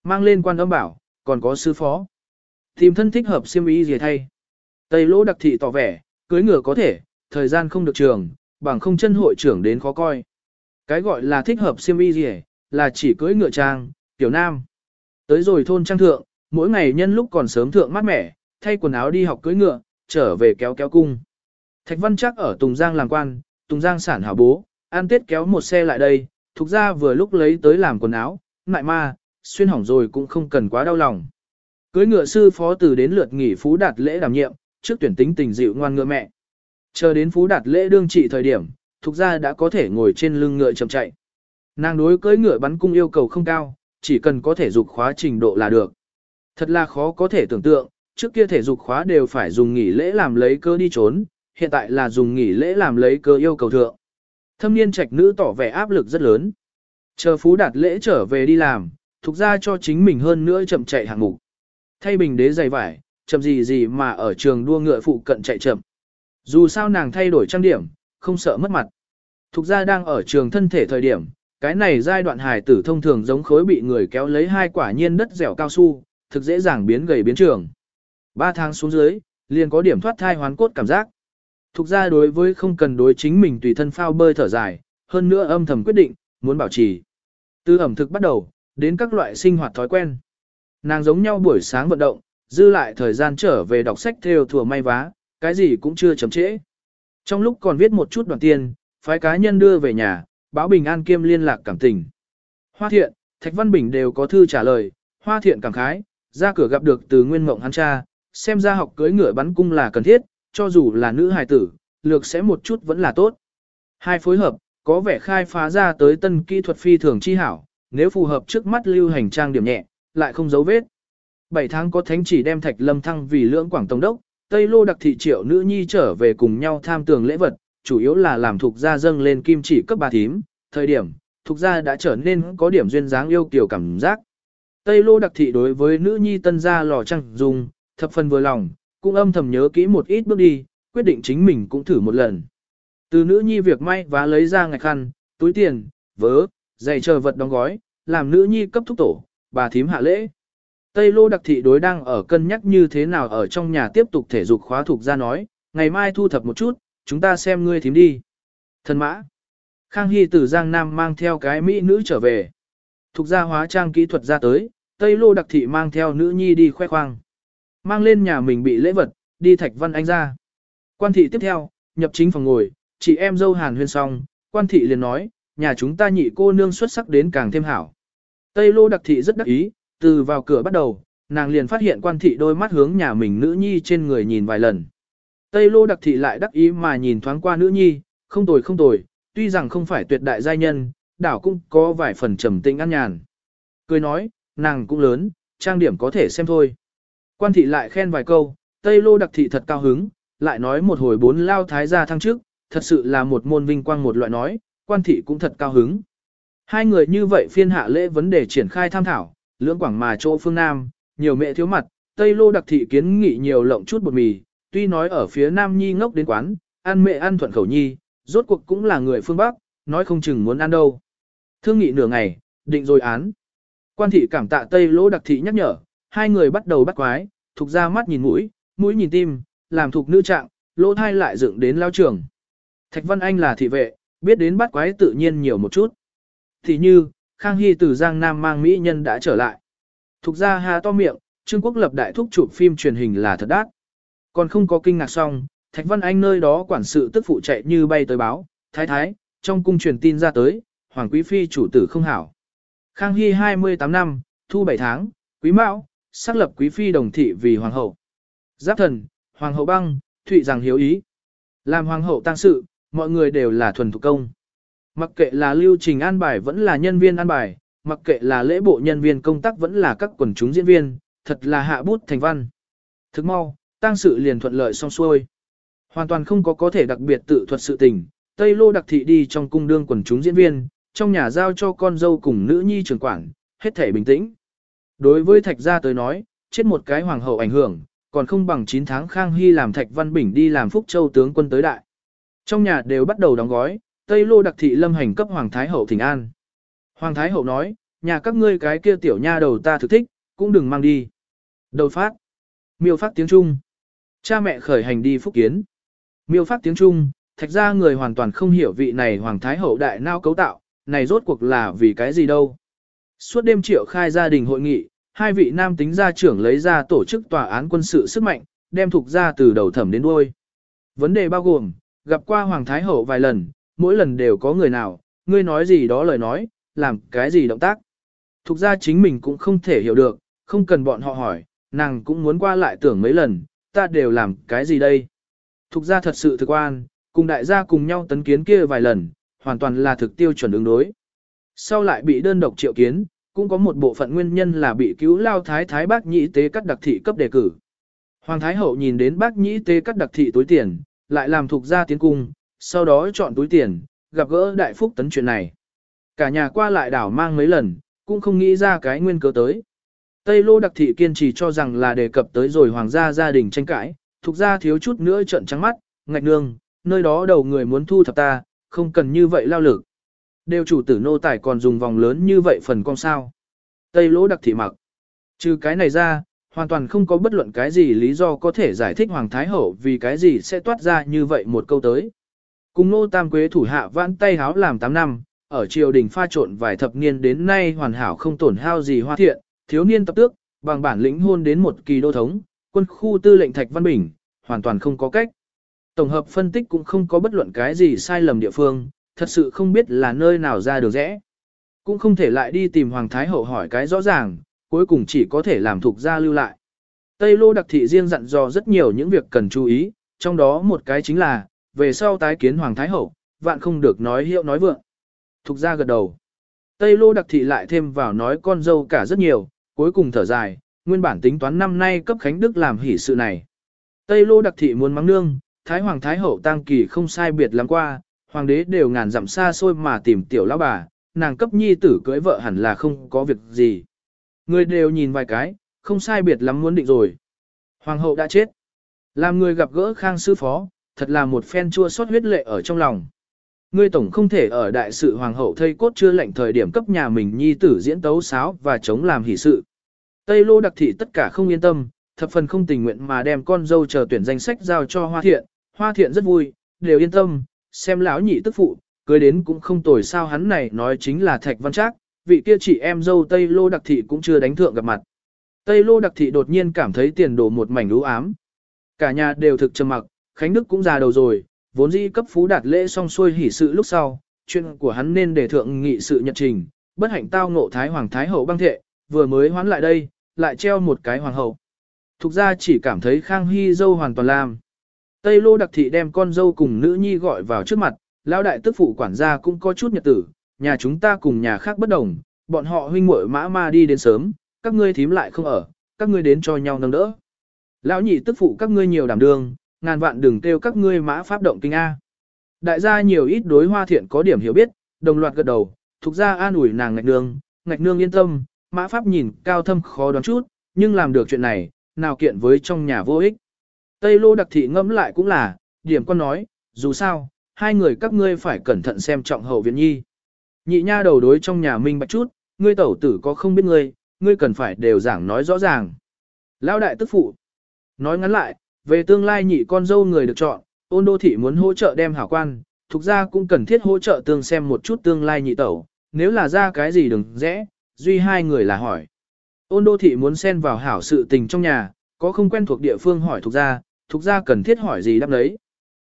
Mang lên quan âm bảo, còn có sư phó. Tìm thân thích hợp siêm ý gì thay. Tây lỗ đặc thị tỏ vẻ, cưới ngựa có thể, thời gian không được trường, bằng không chân hội trưởng đến khó coi. Cái gọi là thích hợp siêm y gì là chỉ cưới ngựa trang, tiểu nam. Tới rồi thôn trang thượng, mỗi ngày nhân lúc còn sớm thượng mát mẻ, thay quần áo đi học cưỡi ngựa, trở về kéo kéo cung. Thạch Văn chắc ở Tùng Giang làm quan, Tùng Giang sản hảo bố, an tết kéo một xe lại đây, thuộc ra vừa lúc lấy tới làm quần áo, ngại ma, xuyên hỏng rồi cũng không cần quá đau lòng. Cưới ngựa sư phó từ đến lượt nghỉ phú đạt lễ đảm nhiệm, trước tuyển tính tình dịu ngoan ngựa mẹ. Chờ đến phú đạt lễ đương trị thời điểm, thuộc ra đã có thể ngồi trên lưng ngựa chậm chạy. Nàng đối cưới ngựa bắn cung yêu cầu không cao, chỉ cần có thể dục khóa trình độ là được. Thật là khó có thể tưởng tượng, trước kia thể dục khóa đều phải dùng nghỉ lễ làm lấy cơ đi trốn, hiện tại là dùng nghỉ lễ làm lấy cơ yêu cầu thượng. Thâm niên trạch nữ tỏ vẻ áp lực rất lớn. Chờ phú đạt lễ trở về đi làm, thuộc ra cho chính mình hơn nữa chậm chạy hạng mục. Thay bình đế dày vải, chậm gì gì mà ở trường đua ngựa phụ cận chạy chậm. Dù sao nàng thay đổi trang điểm, không sợ mất mặt. Thục ra đang ở trường thân thể thời điểm, cái này giai đoạn hài tử thông thường giống khối bị người kéo lấy hai quả nhiên đất dẻo cao su, thực dễ dàng biến gầy biến trường. Ba tháng xuống dưới, liền có điểm thoát thai hoán cốt cảm giác. Thục ra đối với không cần đối chính mình tùy thân phao bơi thở dài, hơn nữa âm thầm quyết định, muốn bảo trì. Từ ẩm thực bắt đầu, đến các loại sinh hoạt thói quen. Nàng giống nhau buổi sáng vận động, dư lại thời gian trở về đọc sách theo thừa may vá, cái gì cũng chưa chấm trễ. Trong lúc còn viết một chút đoạn tiền, phái cá nhân đưa về nhà, báo bình an kiêm liên lạc cảm tình. Hoa thiện, Thạch Văn Bình đều có thư trả lời, hoa thiện cảm khái, ra cửa gặp được từ nguyên mộng hắn cha, xem ra học cưới ngựa bắn cung là cần thiết, cho dù là nữ hài tử, lược sẽ một chút vẫn là tốt. Hai phối hợp, có vẻ khai phá ra tới tân kỹ thuật phi thường chi hảo, nếu phù hợp trước mắt lưu hành trang điểm nhẹ, lại không dấu vết. 7 tháng có thánh chỉ đem Thạch Lâm thăng vì lưỡng quảng tổng đốc, Tây Lô đặc thị triệu nữ nhi trở về cùng nhau tham tường lễ vật, chủ yếu là làm thuộc gia dâng lên kim chỉ cấp bà thím, thời điểm, thuộc gia đã trở nên có điểm duyên dáng yêu kiều cảm giác. Tây Lô đặc thị đối với nữ nhi tân gia lò trăng dùng, thập phần vừa lòng, cũng âm thầm nhớ kỹ một ít bước đi, quyết định chính mình cũng thử một lần. Từ nữ nhi việc may và lấy ra ngạch khăn, túi tiền, vớ, giày chờ vật đóng gói, làm nữ nhi cấp thúc tổ, bà thím hạ lễ. Tây Lô đặc thị đối đang ở cân nhắc như thế nào ở trong nhà tiếp tục thể dục khóa thuộc ra nói, ngày mai thu thập một chút, chúng ta xem ngươi thím đi. Thần mã. Khang Hy từ Giang Nam mang theo cái mỹ nữ trở về. Thục gia hóa trang kỹ thuật ra tới, Tây Lô đặc thị mang theo nữ nhi đi khoe khoang. Mang lên nhà mình bị lễ vật, đi thạch văn anh ra. Quan thị tiếp theo, nhập chính phòng ngồi, chị em dâu hàn huyên xong, quan thị liền nói, nhà chúng ta nhị cô nương xuất sắc đến càng thêm hảo. Tây Lô đặc thị rất đắc ý, từ vào cửa bắt đầu, nàng liền phát hiện quan thị đôi mắt hướng nhà mình nữ nhi trên người nhìn vài lần. Tây Lô đặc thị lại đắc ý mà nhìn thoáng qua nữ nhi, không tồi không tồi, tuy rằng không phải tuyệt đại giai nhân, đảo cũng có vài phần trầm tĩnh ăn nhàn. Cười nói, nàng cũng lớn, trang điểm có thể xem thôi. Quan thị lại khen vài câu, Tây Lô đặc thị thật cao hứng, lại nói một hồi bốn lao thái gia thăng trước, thật sự là một môn vinh quang một loại nói, quan thị cũng thật cao hứng. Hai người như vậy phiên hạ lễ vấn đề triển khai tham thảo, lưỡng quảng mà chỗ phương Nam, nhiều mẹ thiếu mặt, Tây Lô đặc thị kiến nghị nhiều lộng chút bột mì, tuy nói ở phía Nam Nhi ngốc đến quán, ăn mẹ ăn thuận khẩu Nhi, rốt cuộc cũng là người phương Bắc, nói không chừng muốn ăn đâu. Thương nghị nửa ngày, định rồi án. Quan thị cảm tạ Tây Lô đặc thị nhắc nhở, hai người bắt đầu bắt quái, thuộc ra mắt nhìn mũi, mũi nhìn tim, làm thuộc nữ trạng, lỗ thai lại dựng đến lao trường. Thạch Văn Anh là thị vệ, biết đến bắt quái tự nhiên nhiều một chút. Thì như, Khang Hy từ Giang Nam mang Mỹ nhân đã trở lại. Thục ra hà to miệng, Trương Quốc lập đại thúc chụp phim truyền hình là thật đắt. Còn không có kinh ngạc xong, Thạch Văn Anh nơi đó quản sự tức phụ chạy như bay tới báo, thái thái, trong cung truyền tin ra tới, Hoàng Quý Phi chủ tử không hảo. Khang Hy 28 năm, thu 7 tháng, Quý Mão, xác lập Quý Phi đồng thị vì Hoàng hậu. Giáp thần, hoàng hậu băng, thụy rằng hiếu ý. Làm hoàng hậu tăng sự, mọi người đều là thuần thủ công. Mặc kệ là lưu trình an bài vẫn là nhân viên an bài, mặc kệ là lễ bộ nhân viên công tác vẫn là các quần chúng diễn viên, thật là hạ bút thành văn. Thức mau, tăng sự liền thuận lợi xong xuôi. Hoàn toàn không có có thể đặc biệt tự thuật sự tình, Tây Lô đặc thị đi trong cung đương quần chúng diễn viên, trong nhà giao cho con dâu cùng nữ nhi trưởng quản, hết thể bình tĩnh. Đối với Thạch gia tới nói, chết một cái hoàng hậu ảnh hưởng, còn không bằng 9 tháng Khang Hy làm Thạch Văn Bình đi làm Phúc Châu tướng quân tới đại. Trong nhà đều bắt đầu đóng gói, Tây Lô đặc thị lâm hành cấp Hoàng Thái Hậu thỉnh an. Hoàng Thái Hậu nói, nhà các ngươi cái kia tiểu nha đầu ta thực thích, cũng đừng mang đi. Đầu phát. Miêu phát tiếng Trung. Cha mẹ khởi hành đi phúc kiến. Miêu phát tiếng Trung, thạch ra người hoàn toàn không hiểu vị này Hoàng Thái Hậu đại nao cấu tạo, này rốt cuộc là vì cái gì đâu. Suốt đêm triệu khai gia đình hội nghị, hai vị nam tính gia trưởng lấy ra tổ chức tòa án quân sự sức mạnh, đem thuộc ra từ đầu thẩm đến đuôi. Vấn đề bao gồm, gặp qua Hoàng Thái Hậu vài lần, mỗi lần đều có người nào, ngươi nói gì đó lời nói, làm cái gì động tác. Thục ra chính mình cũng không thể hiểu được, không cần bọn họ hỏi, nàng cũng muốn qua lại tưởng mấy lần, ta đều làm cái gì đây. Thục ra thật sự thực quan, cùng đại gia cùng nhau tấn kiến kia vài lần, hoàn toàn là thực tiêu chuẩn ứng đối. Sau lại bị đơn độc triệu kiến, cũng có một bộ phận nguyên nhân là bị cứu lao thái thái bác nhĩ tế cắt đặc thị cấp đề cử. Hoàng thái hậu nhìn đến bác nhĩ tế cắt đặc thị túi tiền, lại làm thuộc ra tiến cung, sau đó chọn túi tiền, gặp gỡ đại phúc tấn chuyện này. Cả nhà qua lại đảo mang mấy lần, cũng không nghĩ ra cái nguyên cớ tới. Tây Lô Đặc Thị kiên trì cho rằng là đề cập tới rồi hoàng gia gia đình tranh cãi, thuộc ra thiếu chút nữa trận trắng mắt, ngạch nương, nơi đó đầu người muốn thu thập ta, không cần như vậy lao lực. Đều chủ tử nô tài còn dùng vòng lớn như vậy phần con sao. Tây lỗ Đặc Thị mặc. Trừ cái này ra, hoàn toàn không có bất luận cái gì lý do có thể giải thích Hoàng Thái Hậu vì cái gì sẽ toát ra như vậy một câu tới. Cùng nô tam quế thủ hạ vãn tay háo làm 8 năm, ở triều đình pha trộn vài thập niên đến nay hoàn hảo không tổn hao gì hoa thiện, thiếu niên tập tước, bằng bản lĩnh hôn đến một kỳ đô thống, quân khu tư lệnh Thạch Văn Bình, hoàn toàn không có cách. Tổng hợp phân tích cũng không có bất luận cái gì sai lầm địa phương, thật sự không biết là nơi nào ra được rẽ. Cũng không thể lại đi tìm Hoàng Thái Hậu hỏi cái rõ ràng, cuối cùng chỉ có thể làm thuộc gia lưu lại. Tây Lô đặc thị riêng dặn dò rất nhiều những việc cần chú ý, trong đó một cái chính là, về sau tái kiến Hoàng Thái Hậu, vạn không được nói hiệu nói vượng. Thục ra gật đầu. Tây Lô đặc thị lại thêm vào nói con dâu cả rất nhiều, cuối cùng thở dài, nguyên bản tính toán năm nay cấp Khánh Đức làm hỷ sự này. Tây Lô đặc thị muốn mắng nương, Thái Hoàng Thái Hậu tăng kỳ không sai biệt lắm qua, Hoàng đế đều ngàn dặm xa xôi mà tìm tiểu lão bà, nàng cấp nhi tử cưới vợ hẳn là không có việc gì. Người đều nhìn vài cái, không sai biệt lắm muốn định rồi. Hoàng hậu đã chết. Làm người gặp gỡ khang sư phó, thật là một phen chua xót huyết lệ ở trong lòng. Ngươi tổng không thể ở đại sự hoàng hậu thây cốt chưa lệnh thời điểm cấp nhà mình nhi tử diễn tấu sáo và chống làm hỷ sự. Tây lô đặc thị tất cả không yên tâm, thập phần không tình nguyện mà đem con dâu chờ tuyển danh sách giao cho hoa thiện. Hoa thiện rất vui, đều yên tâm, xem lão nhị tức phụ, cưới đến cũng không tồi sao hắn này nói chính là thạch văn trác, vị kia chị em dâu Tây lô đặc thị cũng chưa đánh thượng gặp mặt. Tây lô đặc thị đột nhiên cảm thấy tiền đổ một mảnh lũ ám. Cả nhà đều thực trầm mặc, Khánh Đức cũng già đầu rồi, vốn dĩ cấp phú đạt lễ xong xuôi hỉ sự lúc sau, chuyện của hắn nên để thượng nghị sự nhật trình, bất hạnh tao ngộ Thái Hoàng Thái Hậu băng thệ, vừa mới hoán lại đây, lại treo một cái hoàng hậu. Thục ra chỉ cảm thấy Khang Hy dâu hoàn toàn làm. Tây Lô đặc thị đem con dâu cùng nữ nhi gọi vào trước mặt, lão đại tức phụ quản gia cũng có chút nhật tử, nhà chúng ta cùng nhà khác bất đồng, bọn họ huynh muội mã ma đi đến sớm, các ngươi thím lại không ở, các ngươi đến cho nhau nâng đỡ. Lão nhị tức phụ các ngươi nhiều đảm đương, ngàn vạn đừng kêu các ngươi mã pháp động kinh A. Đại gia nhiều ít đối hoa thiện có điểm hiểu biết, đồng loạt gật đầu, thuộc ra an ủi nàng ngạch nương, ngạch nương yên tâm, mã pháp nhìn cao thâm khó đoán chút, nhưng làm được chuyện này, nào kiện với trong nhà vô ích. Tây lô đặc thị ngẫm lại cũng là, điểm con nói, dù sao, hai người các ngươi phải cẩn thận xem trọng hậu viện nhi. Nhị nha đầu đối trong nhà minh bạch chút, ngươi tẩu tử có không biết ngươi, ngươi cần phải đều giảng nói rõ ràng. Lão đại tức phụ. Nói ngắn lại, về tương lai nhị con dâu người được chọn, ôn đô thị muốn hỗ trợ đem hảo quan, thuộc ra cũng cần thiết hỗ trợ tương xem một chút tương lai nhị tẩu, nếu là ra cái gì đừng rẽ, duy hai người là hỏi. Ôn đô thị muốn xen vào hảo sự tình trong nhà, có không quen thuộc địa phương hỏi thuộc gia, thuộc gia cần thiết hỏi gì đáp lấy.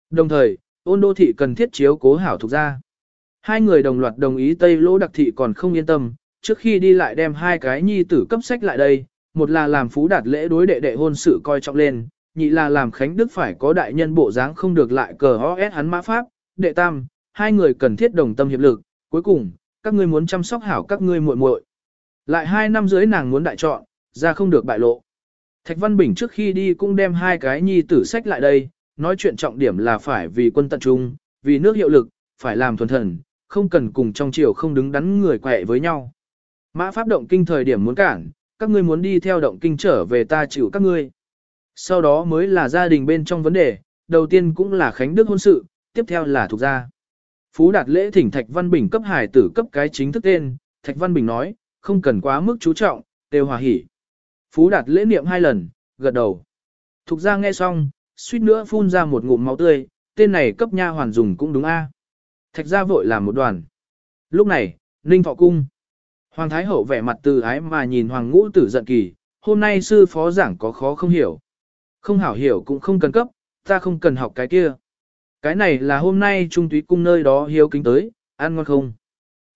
Đồng thời, ôn đô thị cần thiết chiếu cố hảo thuộc gia. Hai người đồng loạt đồng ý Tây Lỗ Đặc Thị còn không yên tâm, trước khi đi lại đem hai cái nhi tử cấp sách lại đây, một là làm phú đạt lễ đối đệ đệ hôn sự coi trọng lên, nhị là làm Khánh Đức phải có đại nhân bộ dáng không được lại cờ OS hắn mã pháp, đệ tam, hai người cần thiết đồng tâm hiệp lực, cuối cùng, các ngươi muốn chăm sóc hảo các ngươi muội muội. Lại hai năm dưới nàng muốn đại chọn, ra không được bại lộ. Thạch Văn Bình trước khi đi cũng đem hai cái nhi tử sách lại đây, nói chuyện trọng điểm là phải vì quân tận trung, vì nước hiệu lực, phải làm thuần thần, không cần cùng trong triều không đứng đắn người quẹ với nhau. Mã pháp động kinh thời điểm muốn cản, các ngươi muốn đi theo động kinh trở về ta chịu các ngươi. Sau đó mới là gia đình bên trong vấn đề, đầu tiên cũng là Khánh Đức hôn sự, tiếp theo là thuộc gia. Phú đạt lễ thỉnh Thạch Văn Bình cấp hải tử cấp cái chính thức tên, Thạch Văn Bình nói, không cần quá mức chú trọng, đều hòa hỉ. Phú đạt lễ niệm hai lần, gật đầu. Thục ra nghe xong, suýt nữa phun ra một ngụm máu tươi, tên này cấp nha hoàn dùng cũng đúng a. À. Thạch gia vội làm một đoàn. Lúc này, Ninh Thọ Cung. Hoàng Thái Hậu vẻ mặt từ ái mà nhìn Hoàng Ngũ Tử giận kỳ, hôm nay sư phó giảng có khó không hiểu. Không hảo hiểu cũng không cần cấp, ta không cần học cái kia. Cái này là hôm nay trung túy cung nơi đó hiếu kính tới, ăn ngon không?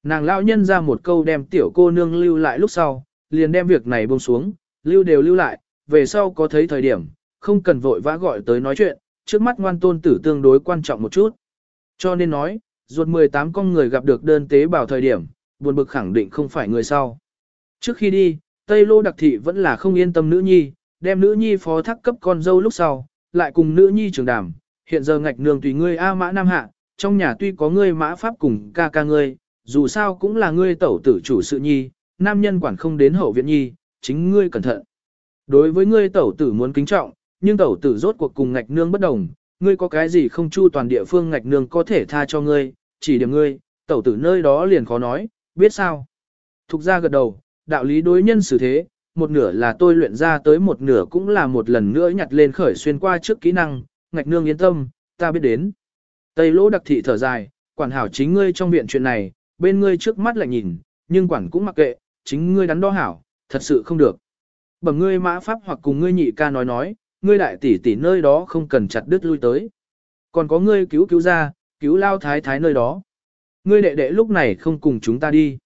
Nàng lão nhân ra một câu đem tiểu cô nương lưu lại lúc sau, liền đem việc này buông xuống, lưu đều lưu lại, về sau có thấy thời điểm, không cần vội vã gọi tới nói chuyện, trước mắt ngoan tôn tử tương đối quan trọng một chút. Cho nên nói, ruột 18 con người gặp được đơn tế bào thời điểm, buồn bực khẳng định không phải người sau. Trước khi đi, Tây Lô Đặc Thị vẫn là không yên tâm nữ nhi, đem nữ nhi phó thác cấp con dâu lúc sau, lại cùng nữ nhi trường đàm, hiện giờ ngạch nương tùy ngươi A mã nam hạ, trong nhà tuy có ngươi mã pháp cùng ca ca ngươi, dù sao cũng là ngươi tẩu tử chủ sự nhi, nam nhân quản không đến hậu viện nhi, chính ngươi cẩn thận. Đối với ngươi tẩu tử muốn kính trọng, nhưng tẩu tử rốt cuộc cùng ngạch nương bất đồng, ngươi có cái gì không chu toàn địa phương ngạch nương có thể tha cho ngươi, chỉ điểm ngươi, tẩu tử nơi đó liền khó nói, biết sao. Thục ra gật đầu, đạo lý đối nhân xử thế, một nửa là tôi luyện ra tới một nửa cũng là một lần nữa nhặt lên khởi xuyên qua trước kỹ năng, ngạch nương yên tâm, ta biết đến. Tây lỗ đặc thị thở dài, quản hảo chính ngươi trong viện chuyện này, bên ngươi trước mắt lại nhìn, nhưng quản cũng mặc kệ, chính ngươi đắn đo hảo, thật sự không được. Bẩm ngươi mã pháp hoặc cùng ngươi nhị ca nói nói, ngươi đại tỷ tỷ nơi đó không cần chặt đứt lui tới. Còn có ngươi cứu cứu ra, cứu lao thái thái nơi đó. Ngươi đệ đệ lúc này không cùng chúng ta đi.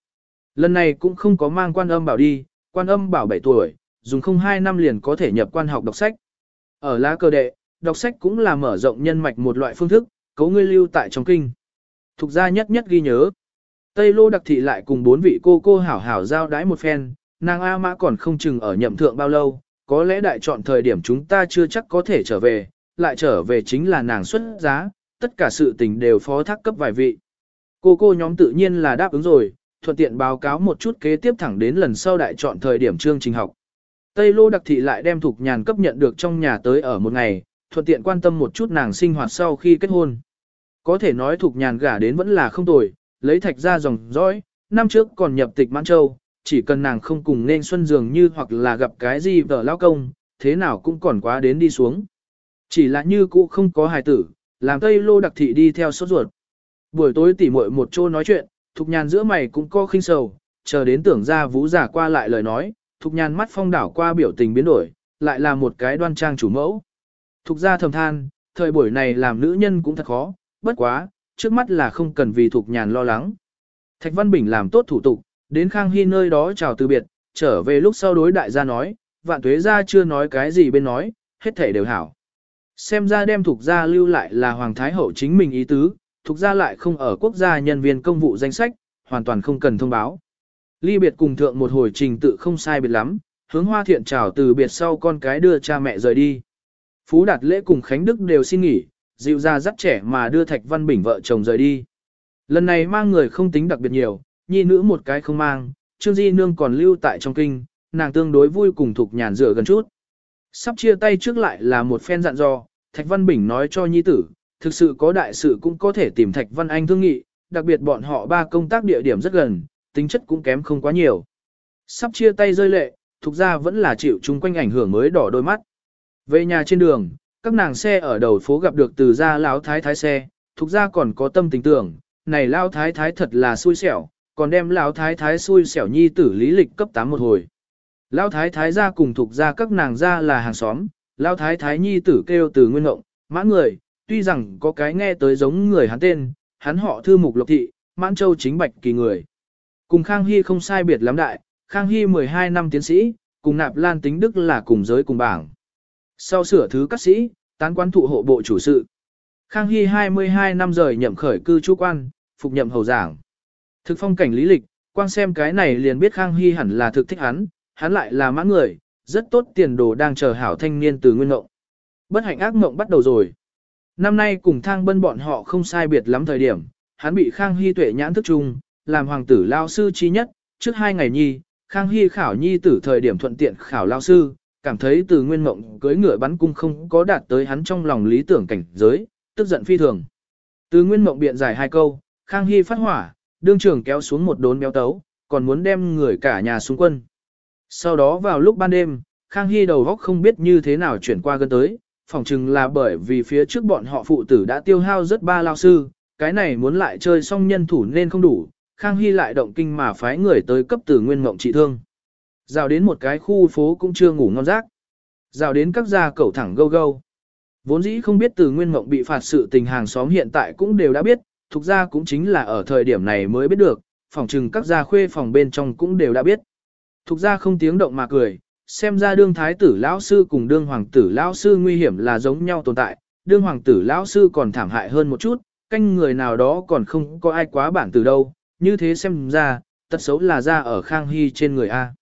Lần này cũng không có mang quan âm bảo đi, quan âm bảo 7 tuổi, dùng không 2 năm liền có thể nhập quan học đọc sách. Ở lá cơ đệ, đọc sách cũng là mở rộng nhân mạch một loại phương thức, cấu ngươi lưu tại trong kinh. Thục gia nhất nhất ghi nhớ. Tây Lô đặc thị lại cùng bốn vị cô cô hảo hảo giao đái một phen, nàng A Mã còn không chừng ở nhậm thượng bao lâu, có lẽ đại chọn thời điểm chúng ta chưa chắc có thể trở về, lại trở về chính là nàng xuất giá, tất cả sự tình đều phó thác cấp vài vị. Cô cô nhóm tự nhiên là đáp ứng rồi, thuận tiện báo cáo một chút kế tiếp thẳng đến lần sau đại chọn thời điểm chương trình học. Tây Lô đặc thị lại đem thuộc nhàn cấp nhận được trong nhà tới ở một ngày, thuận tiện quan tâm một chút nàng sinh hoạt sau khi kết hôn. Có thể nói thuộc nhàn gả đến vẫn là không tồi, lấy thạch ra dòng dõi, năm trước còn nhập tịch Mãn Châu, chỉ cần nàng không cùng nên xuân dường như hoặc là gặp cái gì vợ lao công, thế nào cũng còn quá đến đi xuống. Chỉ là như cũ không có hài tử, làm Tây Lô đặc thị đi theo sốt ruột. Buổi tối tỉ muội một chỗ nói chuyện, Thục Nhàn giữa mày cũng có khinh sầu, chờ đến tưởng ra vũ giả qua lại lời nói, Thục Nhàn mắt phong đảo qua biểu tình biến đổi, lại là một cái đoan trang chủ mẫu. Thục ra thầm than, thời buổi này làm nữ nhân cũng thật khó, bất quá, trước mắt là không cần vì Thục Nhàn lo lắng. Thạch Văn Bình làm tốt thủ tục, đến Khang Hy nơi đó chào từ biệt, trở về lúc sau đối đại gia nói, vạn tuế gia chưa nói cái gì bên nói, hết thể đều hảo. Xem ra đem thuộc gia lưu lại là Hoàng Thái Hậu chính mình ý tứ, thuộc gia lại không ở quốc gia nhân viên công vụ danh sách, hoàn toàn không cần thông báo. Ly biệt cùng thượng một hồi trình tự không sai biệt lắm, hướng hoa thiện chào từ biệt sau con cái đưa cha mẹ rời đi. Phú Đạt Lễ cùng Khánh Đức đều xin nghỉ, dịu ra dắt trẻ mà đưa Thạch Văn Bình vợ chồng rời đi. Lần này mang người không tính đặc biệt nhiều, nhi nữ một cái không mang, Trương Di Nương còn lưu tại trong kinh, nàng tương đối vui cùng Thục nhàn rửa gần chút. Sắp chia tay trước lại là một phen dặn dò, Thạch Văn Bình nói cho nhi tử, thực sự có đại sự cũng có thể tìm Thạch Văn Anh thương nghị, đặc biệt bọn họ ba công tác địa điểm rất gần, tính chất cũng kém không quá nhiều. Sắp chia tay rơi lệ, Thục ra vẫn là chịu chung quanh ảnh hưởng mới đỏ đôi mắt. Về nhà trên đường, các nàng xe ở đầu phố gặp được từ gia lão thái thái xe, Thục ra còn có tâm tình tưởng, này lão thái thái thật là xui xẻo, còn đem lão thái thái xui xẻo nhi tử lý lịch cấp 8 một hồi. Lão thái thái ra cùng thuộc ra các nàng ra là hàng xóm, lão thái thái nhi tử kêu từ nguyên ngộng, mã người, tuy rằng có cái nghe tới giống người hắn tên, hắn họ thư mục lộc thị, mãn châu chính bạch kỳ người. Cùng Khang Hy không sai biệt lắm đại, Khang Hy 12 năm tiến sĩ, cùng nạp lan tính đức là cùng giới cùng bảng. Sau sửa thứ các sĩ, tán quan thụ hộ bộ chủ sự. Khang Hy 22 năm rời nhậm khởi cư trú quan, phục nhậm hầu giảng. Thực phong cảnh lý lịch, quang xem cái này liền biết Khang Hy hẳn là thực thích hắn, hắn lại là mã người, rất tốt tiền đồ đang chờ hảo thanh niên từ nguyên ngộng. Bất hạnh ác ngộng bắt đầu rồi. Năm nay cùng thang bân bọn họ không sai biệt lắm thời điểm, hắn bị Khang Hy tuệ nhãn thức chung, làm hoàng tử lao sư trí nhất, trước hai ngày nhi, Khang Hy khảo nhi tử thời điểm thuận tiện khảo lao sư, cảm thấy từ nguyên mộng cưới ngựa bắn cung không có đạt tới hắn trong lòng lý tưởng cảnh giới, tức giận phi thường. Từ nguyên mộng biện giải hai câu, Khang Hy phát hỏa, đương trưởng kéo xuống một đốn béo tấu, còn muốn đem người cả nhà xuống quân. Sau đó vào lúc ban đêm, Khang Hy đầu góc không biết như thế nào chuyển qua gần tới, phỏng chừng là bởi vì phía trước bọn họ phụ tử đã tiêu hao rất ba lao sư, cái này muốn lại chơi xong nhân thủ nên không đủ, Khang Hy lại động kinh mà phái người tới cấp tử nguyên mộng trị thương. Rào đến một cái khu phố cũng chưa ngủ ngon giấc. Rào đến các gia cẩu thẳng gâu gâu. Vốn dĩ không biết từ nguyên mộng bị phạt sự tình hàng xóm hiện tại cũng đều đã biết, thuộc ra cũng chính là ở thời điểm này mới biết được, phòng trừng các gia khuê phòng bên trong cũng đều đã biết. Thục ra không tiếng động mà cười, xem ra đương thái tử lão sư cùng đương hoàng tử lão sư nguy hiểm là giống nhau tồn tại, đương hoàng tử lão sư còn thảm hại hơn một chút, canh người nào đó còn không có ai quá bản từ đâu, như thế xem ra, tật xấu là ra ở Khang Hy trên người A.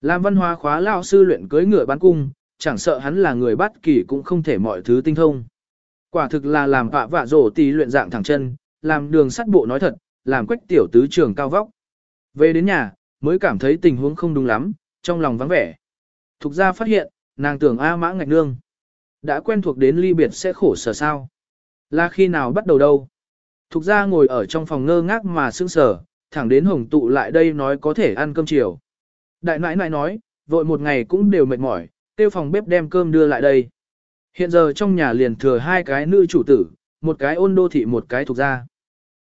Làm văn hóa khóa lão sư luyện cưới ngựa bán cung, chẳng sợ hắn là người bắt kỳ cũng không thể mọi thứ tinh thông. Quả thực là làm vạ vạ rổ tì luyện dạng thẳng chân, làm đường sắt bộ nói thật, làm quách tiểu tứ trường cao vóc. Về đến nhà, mới cảm thấy tình huống không đúng lắm, trong lòng vắng vẻ. Thục ra phát hiện, nàng tưởng A mã ngạch nương. Đã quen thuộc đến ly biệt sẽ khổ sở sao. Là khi nào bắt đầu đâu. Thục ra ngồi ở trong phòng ngơ ngác mà sững sờ, thẳng đến hồng tụ lại đây nói có thể ăn cơm chiều. Đại nãi nãi nói, vội một ngày cũng đều mệt mỏi, tiêu phòng bếp đem cơm đưa lại đây. Hiện giờ trong nhà liền thừa hai cái nữ chủ tử, một cái ôn đô thị một cái thuộc gia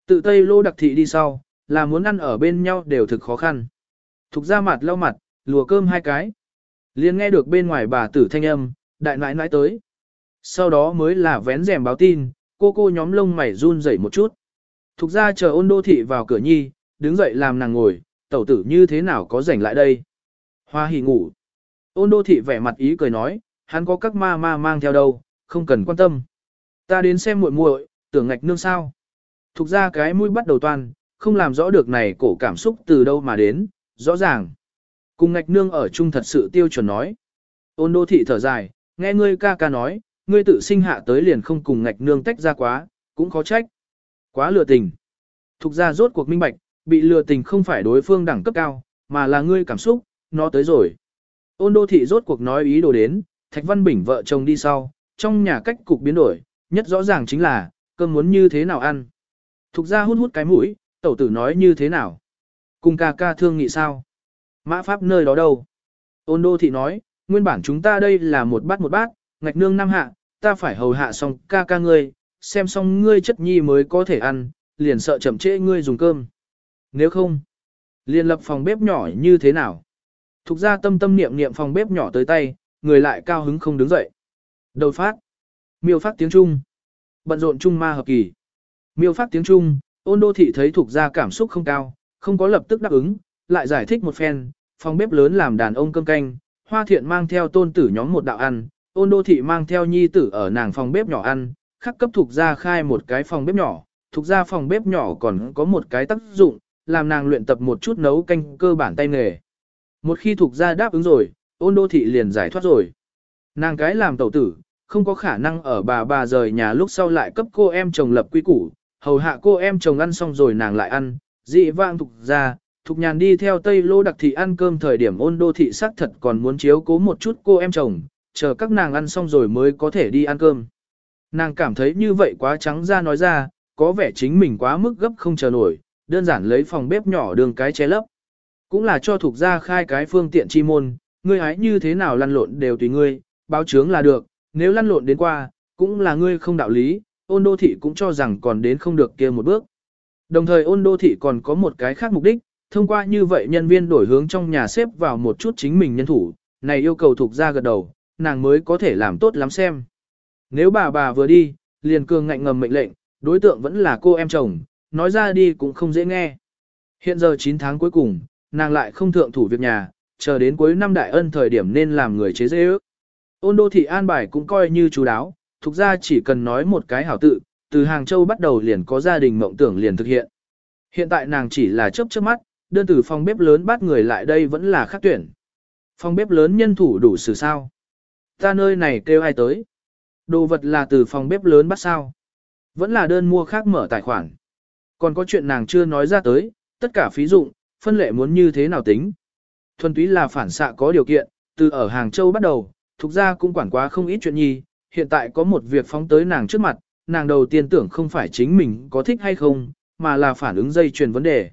Tự Tây Lô đặc thị đi sau, là muốn ăn ở bên nhau đều thực khó khăn. Thục gia mặt lau mặt, lùa cơm hai cái. liền nghe được bên ngoài bà tử thanh âm, đại nãi nãi tới. Sau đó mới là vén rèm báo tin, cô cô nhóm lông mày run rẩy một chút. Thục ra chờ ôn đô thị vào cửa nhi, đứng dậy làm nàng ngồi, tẩu tử như thế nào có rảnh lại đây. Hoa hỉ ngủ. Ôn đô thị vẻ mặt ý cười nói, hắn có các ma ma mang theo đâu, không cần quan tâm. Ta đến xem muội muội, tưởng ngạch nương sao. Thục ra cái mũi bắt đầu toan, không làm rõ được này cổ cảm xúc từ đâu mà đến, rõ ràng. Cùng ngạch nương ở chung thật sự tiêu chuẩn nói. Ôn đô thị thở dài, nghe ngươi ca ca nói, ngươi tự sinh hạ tới liền không cùng ngạch nương tách ra quá, cũng khó trách. Quá lừa tình. Thục ra rốt cuộc minh bạch, bị lừa tình không phải đối phương đẳng cấp cao, mà là ngươi cảm xúc, nó tới rồi. Ôn đô thị rốt cuộc nói ý đồ đến, Thạch Văn Bình vợ chồng đi sau, trong nhà cách cục biến đổi, nhất rõ ràng chính là, cơm muốn như thế nào ăn. Thục ra hút hút cái mũi, tẩu tử nói như thế nào. Cùng ca ca thương nghị sao? Mã pháp nơi đó đâu? Ôn đô thị nói, nguyên bản chúng ta đây là một bát một bát, ngạch nương năm hạ, ta phải hầu hạ xong ca ca ngươi, xem xong ngươi chất nhi mới có thể ăn, liền sợ chậm trễ ngươi dùng cơm. Nếu không, liền lập phòng bếp nhỏ như thế nào? Thục ra tâm tâm niệm niệm phòng bếp nhỏ tới tay, người lại cao hứng không đứng dậy. Đầu phát. Miêu phát tiếng Trung. Bận rộn Trung ma hợp kỳ. Miêu phát tiếng Trung, ôn đô thị thấy thuộc ra cảm xúc không cao, không có lập tức đáp ứng, lại giải thích một phen, phòng bếp lớn làm đàn ông cơm canh, hoa thiện mang theo tôn tử nhóm một đạo ăn, ôn đô thị mang theo nhi tử ở nàng phòng bếp nhỏ ăn, khắc cấp thuộc ra khai một cái phòng bếp nhỏ, thuộc ra phòng bếp nhỏ còn có một cái tác dụng, làm nàng luyện tập một chút nấu canh cơ bản tay nghề. Một khi thuộc ra đáp ứng rồi, ôn đô thị liền giải thoát rồi. Nàng cái làm tẩu tử, không có khả năng ở bà bà rời nhà lúc sau lại cấp cô em chồng lập quy củ, hầu hạ cô em chồng ăn xong rồi nàng lại ăn, dị vang thục ra, thục nhàn đi theo tây lô đặc thị ăn cơm thời điểm ôn đô thị sắc thật còn muốn chiếu cố một chút cô em chồng, chờ các nàng ăn xong rồi mới có thể đi ăn cơm. Nàng cảm thấy như vậy quá trắng ra nói ra, có vẻ chính mình quá mức gấp không chờ nổi, đơn giản lấy phòng bếp nhỏ đường cái che lấp. Cũng là cho thuộc ra khai cái phương tiện chi môn, ngươi hái như thế nào lăn lộn đều tùy ngươi, báo chướng là được, nếu lăn lộn đến qua, cũng là ngươi không đạo lý, ôn đô thị cũng cho rằng còn đến không được kia một bước. Đồng thời ôn đô thị còn có một cái khác mục đích, thông qua như vậy nhân viên đổi hướng trong nhà xếp vào một chút chính mình nhân thủ, này yêu cầu thuộc ra gật đầu, nàng mới có thể làm tốt lắm xem. Nếu bà bà vừa đi, liền cường ngạnh ngầm mệnh lệnh, đối tượng vẫn là cô em chồng, nói ra đi cũng không dễ nghe. Hiện giờ 9 tháng cuối cùng, nàng lại không thượng thủ việc nhà, chờ đến cuối năm đại ân thời điểm nên làm người chế dễ ước. Ôn đô thị an bài cũng coi như chú đáo, thuộc ra chỉ cần nói một cái hảo tự, từ Hàng Châu bắt đầu liền có gia đình mộng tưởng liền thực hiện. Hiện tại nàng chỉ là chớp chớp mắt, đơn từ phòng bếp lớn bắt người lại đây vẫn là khắc tuyển. Phòng bếp lớn nhân thủ đủ xử sao. Ta nơi này kêu ai tới. Đồ vật là từ phòng bếp lớn bắt sao. Vẫn là đơn mua khác mở tài khoản. Còn có chuyện nàng chưa nói ra tới, tất cả phí dụng, phân lệ muốn như thế nào tính. Thuần túy là phản xạ có điều kiện, từ ở Hàng Châu bắt đầu, thuộc ra cũng quản quá không ít chuyện nhi, hiện tại có một việc phóng tới nàng trước mặt, nàng đầu tiên tưởng không phải chính mình có thích hay không, mà là phản ứng dây chuyền vấn đề.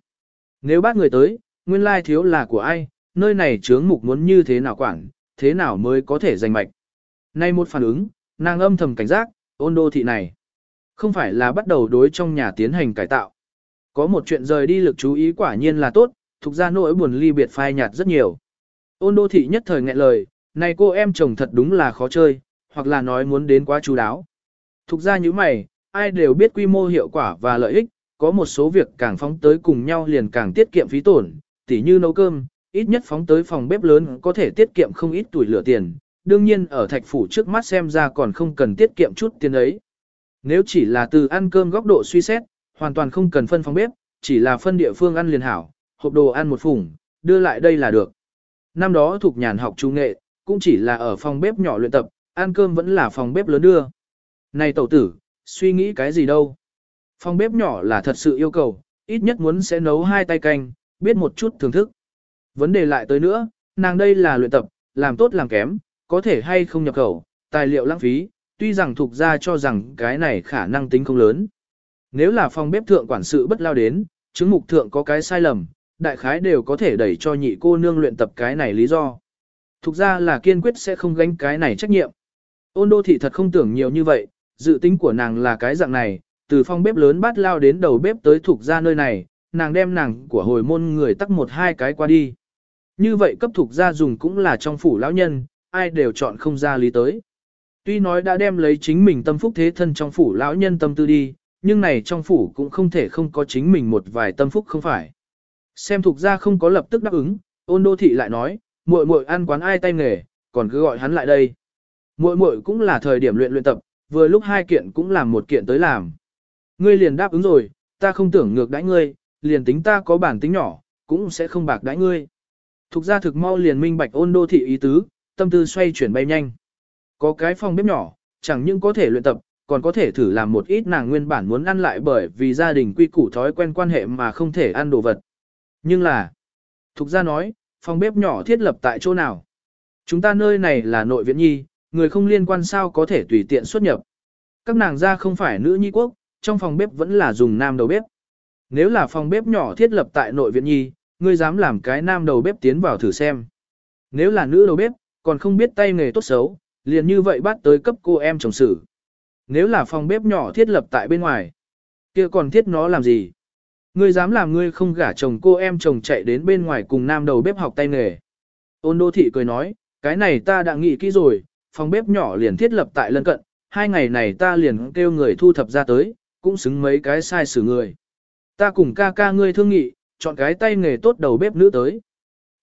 Nếu bắt người tới, nguyên lai thiếu là của ai, nơi này chướng mục muốn như thế nào quản, thế nào mới có thể giành mạch. Nay một phản ứng, nàng âm thầm cảnh giác, ôn đô thị này. Không phải là bắt đầu đối trong nhà tiến hành cải tạo. Có một chuyện rời đi lực chú ý quả nhiên là tốt, thuộc ra nỗi buồn ly biệt phai nhạt rất nhiều. Ôn đô thị nhất thời nghẹn lời, này cô em chồng thật đúng là khó chơi, hoặc là nói muốn đến quá chú đáo. Thục ra như mày, ai đều biết quy mô hiệu quả và lợi ích, có một số việc càng phóng tới cùng nhau liền càng tiết kiệm phí tổn, tỉ như nấu cơm, ít nhất phóng tới phòng bếp lớn có thể tiết kiệm không ít tuổi lửa tiền, đương nhiên ở thạch phủ trước mắt xem ra còn không cần tiết kiệm chút tiền ấy. Nếu chỉ là từ ăn cơm góc độ suy xét, hoàn toàn không cần phân phòng bếp, chỉ là phân địa phương ăn liền hảo, hộp đồ ăn một phủng, đưa lại đây là được. Năm đó thuộc nhàn học trung nghệ, cũng chỉ là ở phòng bếp nhỏ luyện tập, ăn cơm vẫn là phòng bếp lớn đưa. Này tẩu tử, suy nghĩ cái gì đâu? Phòng bếp nhỏ là thật sự yêu cầu, ít nhất muốn sẽ nấu hai tay canh, biết một chút thưởng thức. Vấn đề lại tới nữa, nàng đây là luyện tập, làm tốt làm kém, có thể hay không nhập khẩu, tài liệu lãng phí, tuy rằng thuộc ra cho rằng cái này khả năng tính không lớn. Nếu là phòng bếp thượng quản sự bất lao đến, chứng mục thượng có cái sai lầm, đại khái đều có thể đẩy cho nhị cô nương luyện tập cái này lý do thuộc ra là kiên quyết sẽ không gánh cái này trách nhiệm. Ôn đô thị thật không tưởng nhiều như vậy, dự tính của nàng là cái dạng này, từ phòng bếp lớn bát lao đến đầu bếp tới thuộc ra nơi này, nàng đem nàng của hồi môn người tắc một hai cái qua đi. Như vậy cấp thuộc ra dùng cũng là trong phủ lão nhân, ai đều chọn không ra lý tới. Tuy nói đã đem lấy chính mình tâm phúc thế thân trong phủ lão nhân tâm tư đi, nhưng này trong phủ cũng không thể không có chính mình một vài tâm phúc không phải. Xem thuộc ra không có lập tức đáp ứng, ôn đô thị lại nói, muội muội ăn quán ai tay nghề, còn cứ gọi hắn lại đây. Muội muội cũng là thời điểm luyện luyện tập, vừa lúc hai kiện cũng làm một kiện tới làm. Ngươi liền đáp ứng rồi, ta không tưởng ngược đãi ngươi, liền tính ta có bản tính nhỏ, cũng sẽ không bạc đãi ngươi. Thục ra thực mau liền minh bạch ôn đô thị ý tứ, tâm tư xoay chuyển bay nhanh. Có cái phòng bếp nhỏ, chẳng những có thể luyện tập, còn có thể thử làm một ít nàng nguyên bản muốn ăn lại bởi vì gia đình quy củ thói quen quan hệ mà không thể ăn đồ vật. Nhưng là, Thục ra nói, phòng bếp nhỏ thiết lập tại chỗ nào? Chúng ta nơi này là nội viện nhi, người không liên quan sao có thể tùy tiện xuất nhập. Các nàng ra không phải nữ nhi quốc, trong phòng bếp vẫn là dùng nam đầu bếp. Nếu là phòng bếp nhỏ thiết lập tại nội viện nhi, ngươi dám làm cái nam đầu bếp tiến vào thử xem. Nếu là nữ đầu bếp, còn không biết tay nghề tốt xấu, liền như vậy bắt tới cấp cô em chồng xử. Nếu là phòng bếp nhỏ thiết lập tại bên ngoài, kia còn thiết nó làm gì? Ngươi dám làm ngươi không gả chồng cô em chồng chạy đến bên ngoài cùng nam đầu bếp học tay nghề. Ôn đô thị cười nói, cái này ta đã nghĩ kỹ rồi, phòng bếp nhỏ liền thiết lập tại lân cận, hai ngày này ta liền kêu người thu thập ra tới, cũng xứng mấy cái sai xử người. Ta cùng ca ca ngươi thương nghị, chọn cái tay nghề tốt đầu bếp nữ tới.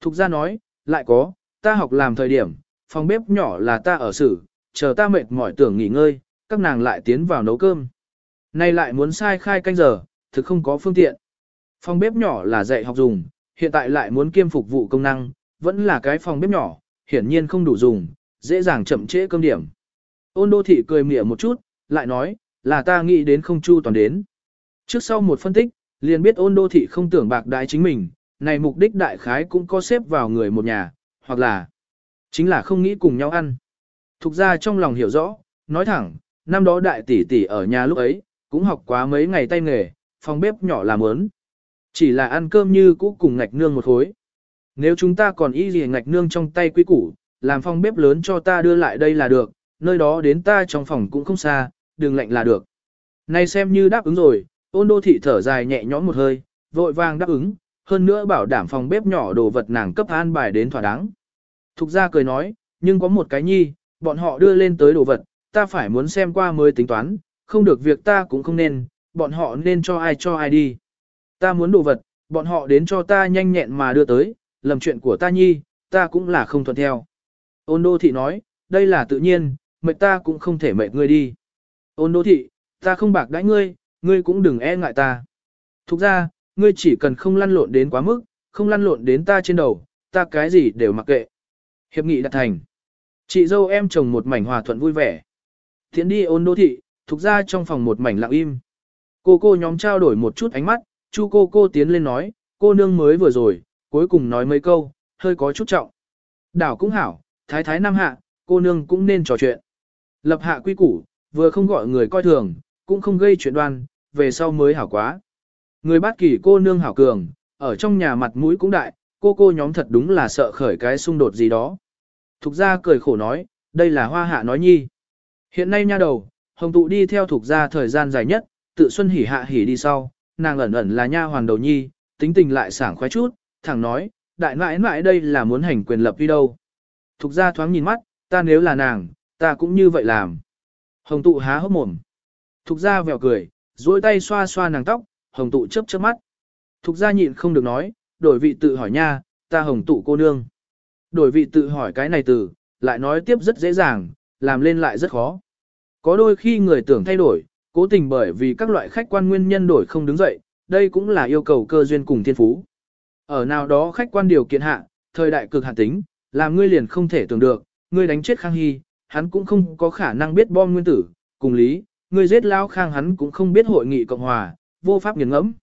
Thục ra nói, lại có, ta học làm thời điểm, phòng bếp nhỏ là ta ở xử, chờ ta mệt mỏi tưởng nghỉ ngơi, các nàng lại tiến vào nấu cơm. Nay lại muốn sai khai canh giờ, thực không có phương tiện. Phòng bếp nhỏ là dạy học dùng, hiện tại lại muốn kiêm phục vụ công năng, vẫn là cái phòng bếp nhỏ, hiển nhiên không đủ dùng, dễ dàng chậm trễ cơm điểm. Ôn đô thị cười mỉa một chút, lại nói, là ta nghĩ đến không chu toàn đến. Trước sau một phân tích, liền biết ôn đô thị không tưởng bạc đại chính mình, này mục đích đại khái cũng có xếp vào người một nhà, hoặc là chính là không nghĩ cùng nhau ăn. Thục ra trong lòng hiểu rõ, nói thẳng, năm đó đại tỷ tỷ ở nhà lúc ấy, cũng học quá mấy ngày tay nghề, phòng bếp nhỏ làm ớn. Chỉ là ăn cơm như cũ cùng ngạch nương một khối. Nếu chúng ta còn y gì ngạch nương trong tay quý củ, làm phòng bếp lớn cho ta đưa lại đây là được, nơi đó đến ta trong phòng cũng không xa, đường lạnh là được. Này xem như đáp ứng rồi, ôn đô thị thở dài nhẹ nhõm một hơi, vội vàng đáp ứng, hơn nữa bảo đảm phòng bếp nhỏ đồ vật nàng cấp an bài đến thỏa đáng. Thục ra cười nói, nhưng có một cái nhi, bọn họ đưa lên tới đồ vật, ta phải muốn xem qua mới tính toán, không được việc ta cũng không nên, bọn họ nên cho ai cho ai đi. Ta muốn đồ vật, bọn họ đến cho ta nhanh nhẹn mà đưa tới, lầm chuyện của ta nhi, ta cũng là không thuận theo. Ôn đô thị nói, đây là tự nhiên, mệt ta cũng không thể mệt ngươi đi. Ôn đô thị, ta không bạc đãi ngươi, ngươi cũng đừng e ngại ta. Thục ra, ngươi chỉ cần không lăn lộn đến quá mức, không lăn lộn đến ta trên đầu, ta cái gì đều mặc kệ. Hiệp nghị đạt thành. Chị dâu em chồng một mảnh hòa thuận vui vẻ. Thiện đi ôn đô thị, thục ra trong phòng một mảnh lặng im. Cô cô nhóm trao đổi một chút ánh mắt, chu cô cô tiến lên nói, cô nương mới vừa rồi, cuối cùng nói mấy câu, hơi có chút trọng. Đảo cũng hảo, thái thái nam hạ, cô nương cũng nên trò chuyện. Lập hạ quy củ, vừa không gọi người coi thường, cũng không gây chuyện đoan, về sau mới hảo quá. Người bát kỳ cô nương hảo cường, ở trong nhà mặt mũi cũng đại, cô cô nhóm thật đúng là sợ khởi cái xung đột gì đó. Thục gia cười khổ nói, đây là hoa hạ nói nhi. Hiện nay nha đầu, hồng tụ đi theo thục gia thời gian dài nhất, tự xuân hỉ hạ hỉ đi sau, nàng ẩn ẩn là nha hoàn đầu nhi, tính tình lại sảng khoái chút, thẳng nói, đại nãi nãi đây là muốn hành quyền lập đi đâu. Thục gia thoáng nhìn mắt, ta nếu là nàng, ta cũng như vậy làm. Hồng tụ há hốc mồm. Thục gia vèo cười, duỗi tay xoa xoa nàng tóc, hồng tụ chớp chớp mắt. Thục gia nhịn không được nói, đổi vị tự hỏi nha, ta hồng tụ cô nương. Đổi vị tự hỏi cái này từ, lại nói tiếp rất dễ dàng, làm lên lại rất khó. Có đôi khi người tưởng thay đổi, cố tình bởi vì các loại khách quan nguyên nhân đổi không đứng dậy, đây cũng là yêu cầu cơ duyên cùng thiên phú. Ở nào đó khách quan điều kiện hạ, thời đại cực hạn tính, làm ngươi liền không thể tưởng được, ngươi đánh chết Khang Hy, hắn cũng không có khả năng biết bom nguyên tử, cùng lý, ngươi giết Lao Khang hắn cũng không biết hội nghị Cộng Hòa, vô pháp nghiền ngẫm.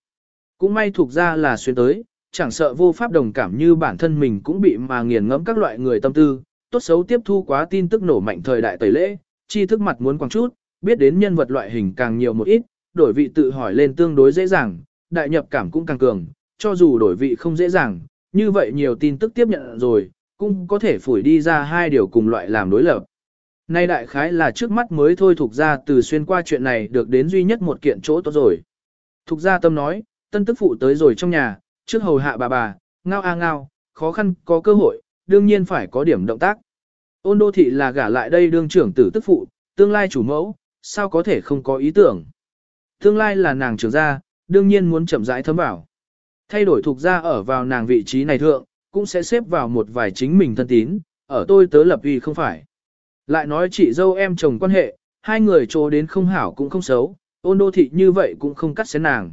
Cũng may thuộc ra là xuyên tới, chẳng sợ vô pháp đồng cảm như bản thân mình cũng bị mà nghiền ngẫm các loại người tâm tư, tốt xấu tiếp thu quá tin tức nổ mạnh thời đại tẩy lễ, chi thức mặt muốn quăng chút, biết đến nhân vật loại hình càng nhiều một ít, đổi vị tự hỏi lên tương đối dễ dàng, đại nhập cảm cũng càng cường, cho dù đổi vị không dễ dàng, như vậy nhiều tin tức tiếp nhận rồi, cũng có thể phủi đi ra hai điều cùng loại làm đối lập. Nay đại khái là trước mắt mới thôi thuộc ra từ xuyên qua chuyện này được đến duy nhất một kiện chỗ tốt rồi. Thục gia tâm nói, tân tức phụ tới rồi trong nhà, trước hầu hạ bà bà, ngao a ngao, khó khăn có cơ hội, đương nhiên phải có điểm động tác. Ôn đô thị là gả lại đây đương trưởng tử tức phụ, tương lai chủ mẫu, sao có thể không có ý tưởng. Tương lai là nàng trưởng gia, đương nhiên muốn chậm rãi thấm vào. Thay đổi thuộc gia ở vào nàng vị trí này thượng, cũng sẽ xếp vào một vài chính mình thân tín, ở tôi tớ lập uy không phải. Lại nói chị dâu em chồng quan hệ, hai người trô đến không hảo cũng không xấu, ôn đô thị như vậy cũng không cắt xén nàng.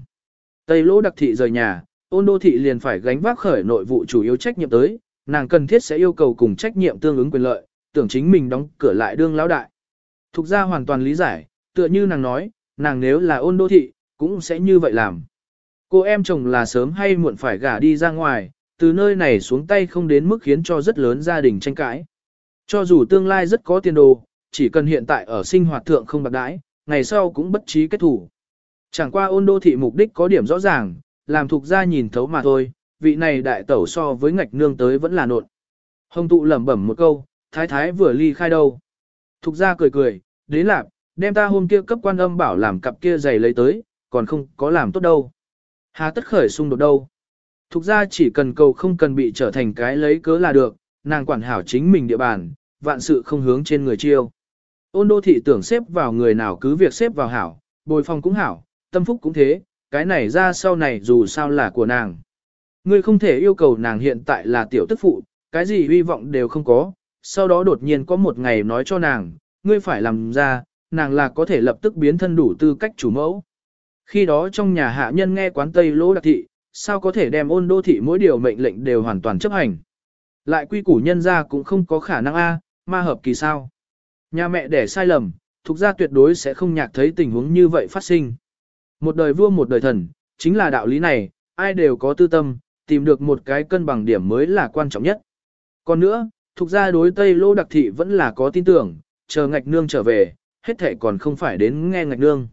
Tây lỗ đặc thị rời nhà, ôn đô thị liền phải gánh vác khởi nội vụ chủ yếu trách nhiệm tới, nàng cần thiết sẽ yêu cầu cùng trách nhiệm tương ứng quyền lợi, tưởng chính mình đóng cửa lại đương lão đại. Thục ra hoàn toàn lý giải, tựa như nàng nói, nàng nếu là ôn đô thị, cũng sẽ như vậy làm. Cô em chồng là sớm hay muộn phải gả đi ra ngoài, từ nơi này xuống tay không đến mức khiến cho rất lớn gia đình tranh cãi. Cho dù tương lai rất có tiền đồ, chỉ cần hiện tại ở sinh hoạt thượng không bạc đãi, ngày sau cũng bất trí kết thủ. Chẳng qua ôn đô thị mục đích có điểm rõ ràng, làm thuộc gia nhìn thấu mà thôi, vị này đại tẩu so với ngạch nương tới vẫn là nộn. Hồng tụ lẩm bẩm một câu, thái thái vừa ly khai đâu. Thục gia cười cười, đến lạp, đem ta hôm kia cấp quan âm bảo làm cặp kia giày lấy tới, còn không có làm tốt đâu. Hà tất khởi xung đột đâu. Thục ra chỉ cần cầu không cần bị trở thành cái lấy cớ là được, nàng quản hảo chính mình địa bàn, vạn sự không hướng trên người chiêu. Ôn đô thị tưởng xếp vào người nào cứ việc xếp vào hảo, bồi phòng cũng hảo, tâm phúc cũng thế, cái này ra sau này dù sao là của nàng. Ngươi không thể yêu cầu nàng hiện tại là tiểu tức phụ, cái gì hy vọng đều không có, sau đó đột nhiên có một ngày nói cho nàng, ngươi phải làm ra, nàng là có thể lập tức biến thân đủ tư cách chủ mẫu. Khi đó trong nhà hạ nhân nghe quán Tây Lỗ Đặc Thị, sao có thể đem ôn đô thị mỗi điều mệnh lệnh đều hoàn toàn chấp hành. Lại quy củ nhân ra cũng không có khả năng A, ma hợp kỳ sao. Nhà mẹ đẻ sai lầm, thuộc ra tuyệt đối sẽ không nhạc thấy tình huống như vậy phát sinh. Một đời vua một đời thần, chính là đạo lý này, ai đều có tư tâm, tìm được một cái cân bằng điểm mới là quan trọng nhất. Còn nữa, thuộc ra đối Tây Lô Đặc Thị vẫn là có tin tưởng, chờ ngạch nương trở về, hết thể còn không phải đến nghe ngạch nương.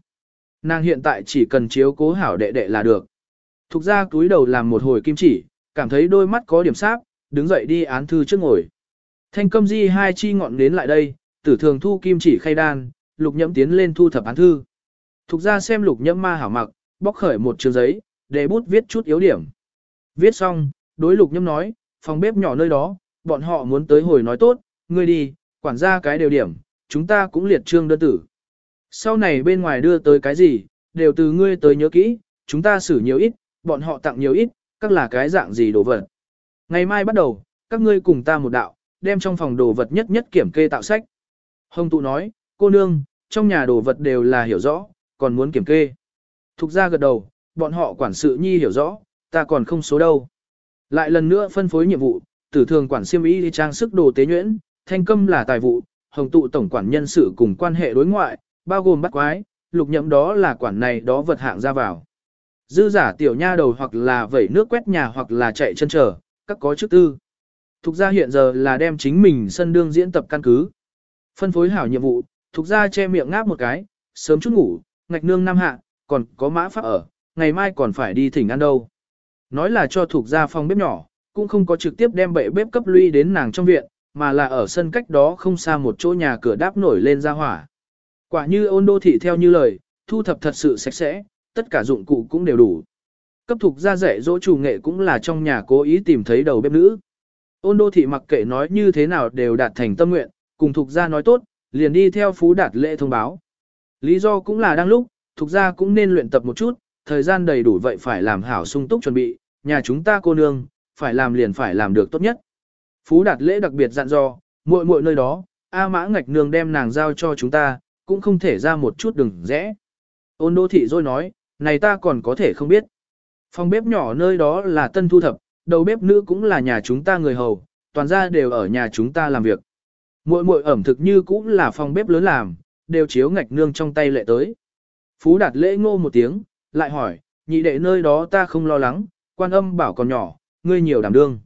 Nàng hiện tại chỉ cần chiếu cố hảo đệ đệ là được. Thục ra túi đầu làm một hồi kim chỉ, cảm thấy đôi mắt có điểm sáp, đứng dậy đi án thư trước ngồi. Thanh câm di hai chi ngọn đến lại đây, tử thường thu kim chỉ khay đan, lục nhẫm tiến lên thu thập án thư. Thục ra xem lục nhẫm ma hảo mặc, bóc khởi một trường giấy, để bút viết chút yếu điểm. Viết xong, đối lục nhẫm nói, phòng bếp nhỏ nơi đó, bọn họ muốn tới hồi nói tốt, ngươi đi, quản gia cái đều điểm, chúng ta cũng liệt trương đơn tử. Sau này bên ngoài đưa tới cái gì, đều từ ngươi tới nhớ kỹ, chúng ta xử nhiều ít, bọn họ tặng nhiều ít, các là cái dạng gì đồ vật. Ngày mai bắt đầu, các ngươi cùng ta một đạo, đem trong phòng đồ vật nhất nhất kiểm kê tạo sách. Hồng tụ nói, cô nương, trong nhà đồ vật đều là hiểu rõ, còn muốn kiểm kê. Thục ra gật đầu, bọn họ quản sự nhi hiểu rõ, ta còn không số đâu. Lại lần nữa phân phối nhiệm vụ, tử thường quản siêm ý đi trang sức đồ tế nhuyễn, thanh câm là tài vụ, hồng tụ tổng quản nhân sự cùng quan hệ đối ngoại, bao gồm bắt quái, lục nhậm đó là quản này đó vật hạng ra vào. Dư giả tiểu nha đầu hoặc là vẩy nước quét nhà hoặc là chạy chân trở, các có chức tư. Thục ra hiện giờ là đem chính mình sân đương diễn tập căn cứ. Phân phối hảo nhiệm vụ, thục ra che miệng ngáp một cái, sớm chút ngủ, ngạch nương năm hạ, còn có mã pháp ở, ngày mai còn phải đi thỉnh ăn đâu. Nói là cho thục gia phòng bếp nhỏ, cũng không có trực tiếp đem bệ bếp cấp ly đến nàng trong viện, mà là ở sân cách đó không xa một chỗ nhà cửa đáp nổi lên ra hỏa. Quả như ôn đô thị theo như lời, thu thập thật sự sạch sẽ, tất cả dụng cụ cũng đều đủ. Cấp thục ra dạy dỗ chủ nghệ cũng là trong nhà cố ý tìm thấy đầu bếp nữ. Ôn đô thị mặc kệ nói như thế nào đều đạt thành tâm nguyện, cùng thục ra nói tốt, liền đi theo phú đạt lễ thông báo. Lý do cũng là đang lúc, thục ra cũng nên luyện tập một chút, thời gian đầy đủ vậy phải làm hảo sung túc chuẩn bị, nhà chúng ta cô nương, phải làm liền phải làm được tốt nhất. Phú đạt lễ đặc biệt dặn dò, muội muội nơi đó, A mã ngạch nương đem nàng giao cho chúng ta, cũng không thể ra một chút đừng rẽ. Ôn đô thị rồi nói, này ta còn có thể không biết. Phòng bếp nhỏ nơi đó là tân thu thập, đầu bếp nữ cũng là nhà chúng ta người hầu, toàn ra đều ở nhà chúng ta làm việc. Muội muội ẩm thực như cũng là phòng bếp lớn làm, đều chiếu ngạch nương trong tay lệ tới. Phú đạt lễ ngô một tiếng, lại hỏi, nhị đệ nơi đó ta không lo lắng, quan âm bảo còn nhỏ, ngươi nhiều đảm đương.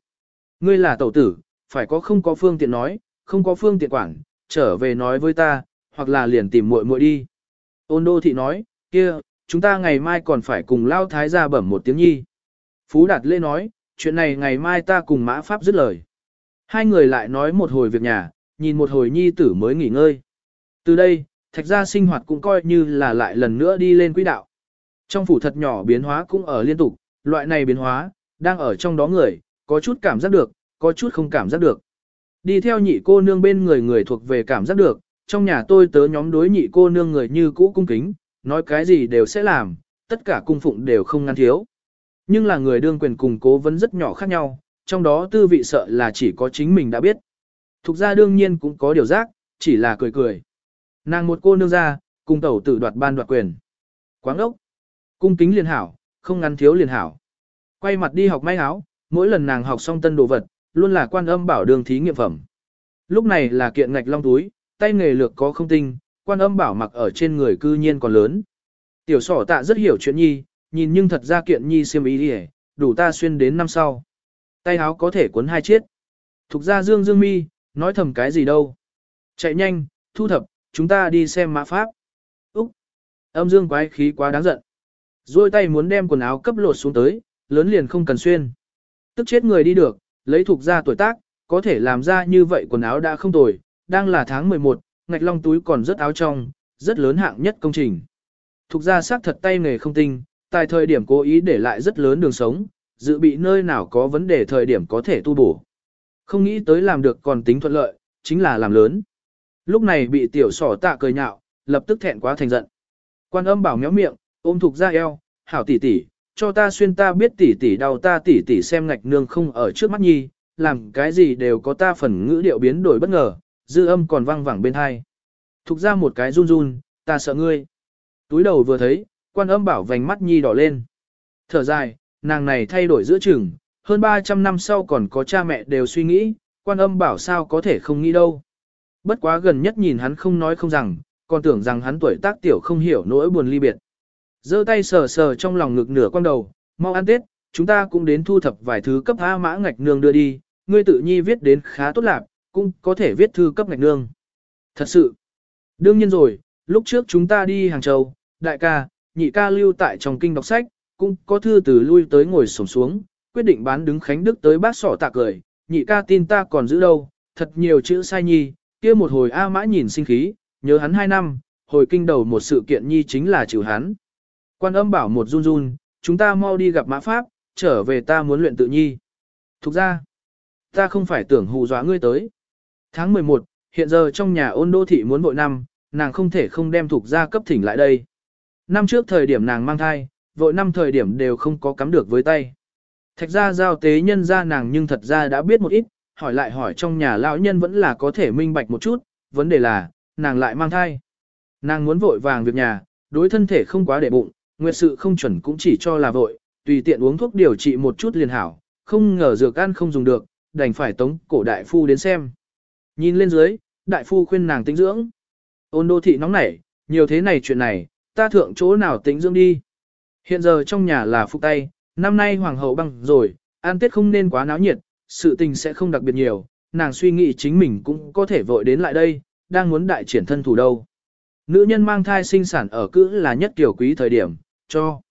Ngươi là tẩu tử, phải có không có phương tiện nói, không có phương tiện quản, trở về nói với ta, hoặc là liền tìm muội muội đi. Ôn đô thị nói, kia, chúng ta ngày mai còn phải cùng lao thái gia bẩm một tiếng nhi. Phú Đạt Lê nói, chuyện này ngày mai ta cùng mã pháp dứt lời. Hai người lại nói một hồi việc nhà, nhìn một hồi nhi tử mới nghỉ ngơi. Từ đây, thạch gia sinh hoạt cũng coi như là lại lần nữa đi lên quỹ đạo. Trong phủ thật nhỏ biến hóa cũng ở liên tục, loại này biến hóa, đang ở trong đó người, có chút cảm giác được, có chút không cảm giác được. Đi theo nhị cô nương bên người người thuộc về cảm giác được, trong nhà tôi tớ nhóm đối nhị cô nương người như cũ cung kính, nói cái gì đều sẽ làm, tất cả cung phụng đều không ngăn thiếu. Nhưng là người đương quyền cùng cố vấn rất nhỏ khác nhau, trong đó tư vị sợ là chỉ có chính mình đã biết. Thục ra đương nhiên cũng có điều giác, chỉ là cười cười. Nàng một cô nương ra, cùng tẩu tử đoạt ban đoạt quyền. Quáng ốc. Cung kính liền hảo, không ngăn thiếu liền hảo. Quay mặt đi học may áo, mỗi lần nàng học xong tân đồ vật, luôn là quan âm bảo đường thí nghiệm phẩm. Lúc này là kiện ngạch long túi, tay nghề lược có không tinh, quan âm bảo mặc ở trên người cư nhiên còn lớn. Tiểu sỏ tạ rất hiểu chuyện nhi, nhìn nhưng thật ra kiện nhi siêm ý đi đủ ta xuyên đến năm sau. Tay áo có thể cuốn hai chiếc. Thục ra dương dương mi, nói thầm cái gì đâu. Chạy nhanh, thu thập, chúng ta đi xem mã pháp. Úc! Âm dương quái khí quá đáng giận. Rồi tay muốn đem quần áo cấp lột xuống tới, lớn liền không cần xuyên. Tức chết người đi được, lấy thuộc ra tuổi tác, có thể làm ra như vậy quần áo đã không tồi, đang là tháng 11, ngạch long túi còn rất áo trong, rất lớn hạng nhất công trình. Thục ra xác thật tay nghề không tinh, tại thời điểm cố ý để lại rất lớn đường sống, dự bị nơi nào có vấn đề thời điểm có thể tu bổ. Không nghĩ tới làm được còn tính thuận lợi, chính là làm lớn. Lúc này bị tiểu sỏ tạ cười nhạo, lập tức thẹn quá thành giận. Quan âm bảo méo miệng, ôm thục ra eo, hảo tỷ tỷ, cho ta xuyên ta biết tỷ tỷ đau ta tỷ tỷ xem ngạch nương không ở trước mắt nhi, làm cái gì đều có ta phần ngữ điệu biến đổi bất ngờ, dư âm còn vang vẳng bên hai. Thục ra một cái run run, ta sợ ngươi. Túi đầu vừa thấy, quan âm bảo vành mắt nhi đỏ lên. Thở dài, nàng này thay đổi giữa chừng, hơn 300 năm sau còn có cha mẹ đều suy nghĩ, quan âm bảo sao có thể không nghĩ đâu. Bất quá gần nhất nhìn hắn không nói không rằng, còn tưởng rằng hắn tuổi tác tiểu không hiểu nỗi buồn ly biệt giơ tay sờ sờ trong lòng ngực nửa quang đầu, mau ăn tết, chúng ta cũng đến thu thập vài thứ cấp A mã ngạch nương đưa đi, ngươi tự nhi viết đến khá tốt lạc, cũng có thể viết thư cấp ngạch nương. Thật sự, đương nhiên rồi, lúc trước chúng ta đi Hàng Châu, đại ca, nhị ca lưu tại trong kinh đọc sách, cũng có thư từ lui tới ngồi sổng xuống, quyết định bán đứng Khánh Đức tới bác sỏ tạ cười, nhị ca tin ta còn giữ đâu, thật nhiều chữ sai nhi, kia một hồi A mã nhìn sinh khí, nhớ hắn hai năm, hồi kinh đầu một sự kiện nhi chính là trừ hắn. Quan âm bảo một run run, chúng ta mau đi gặp mã pháp, trở về ta muốn luyện tự nhi. Thục ra, ta không phải tưởng hù dọa ngươi tới. Tháng 11, hiện giờ trong nhà ôn đô thị muốn vội năm, nàng không thể không đem thục ra cấp thỉnh lại đây. Năm trước thời điểm nàng mang thai, vội năm thời điểm đều không có cắm được với tay. Thạch ra giao tế nhân ra nàng nhưng thật ra đã biết một ít, hỏi lại hỏi trong nhà lão nhân vẫn là có thể minh bạch một chút, vấn đề là, nàng lại mang thai. Nàng muốn vội vàng việc nhà, đối thân thể không quá để bụng, nguyệt sự không chuẩn cũng chỉ cho là vội, tùy tiện uống thuốc điều trị một chút liền hảo, không ngờ dược ăn không dùng được, đành phải tống cổ đại phu đến xem. Nhìn lên dưới, đại phu khuyên nàng tĩnh dưỡng. Ôn đô thị nóng nảy, nhiều thế này chuyện này, ta thượng chỗ nào tĩnh dưỡng đi. Hiện giờ trong nhà là phục tay, năm nay hoàng hậu băng rồi, ăn tết không nên quá náo nhiệt, sự tình sẽ không đặc biệt nhiều, nàng suy nghĩ chính mình cũng có thể vội đến lại đây, đang muốn đại triển thân thủ đâu. Nữ nhân mang thai sinh sản ở cữ là nhất kiểu quý thời điểm, cho.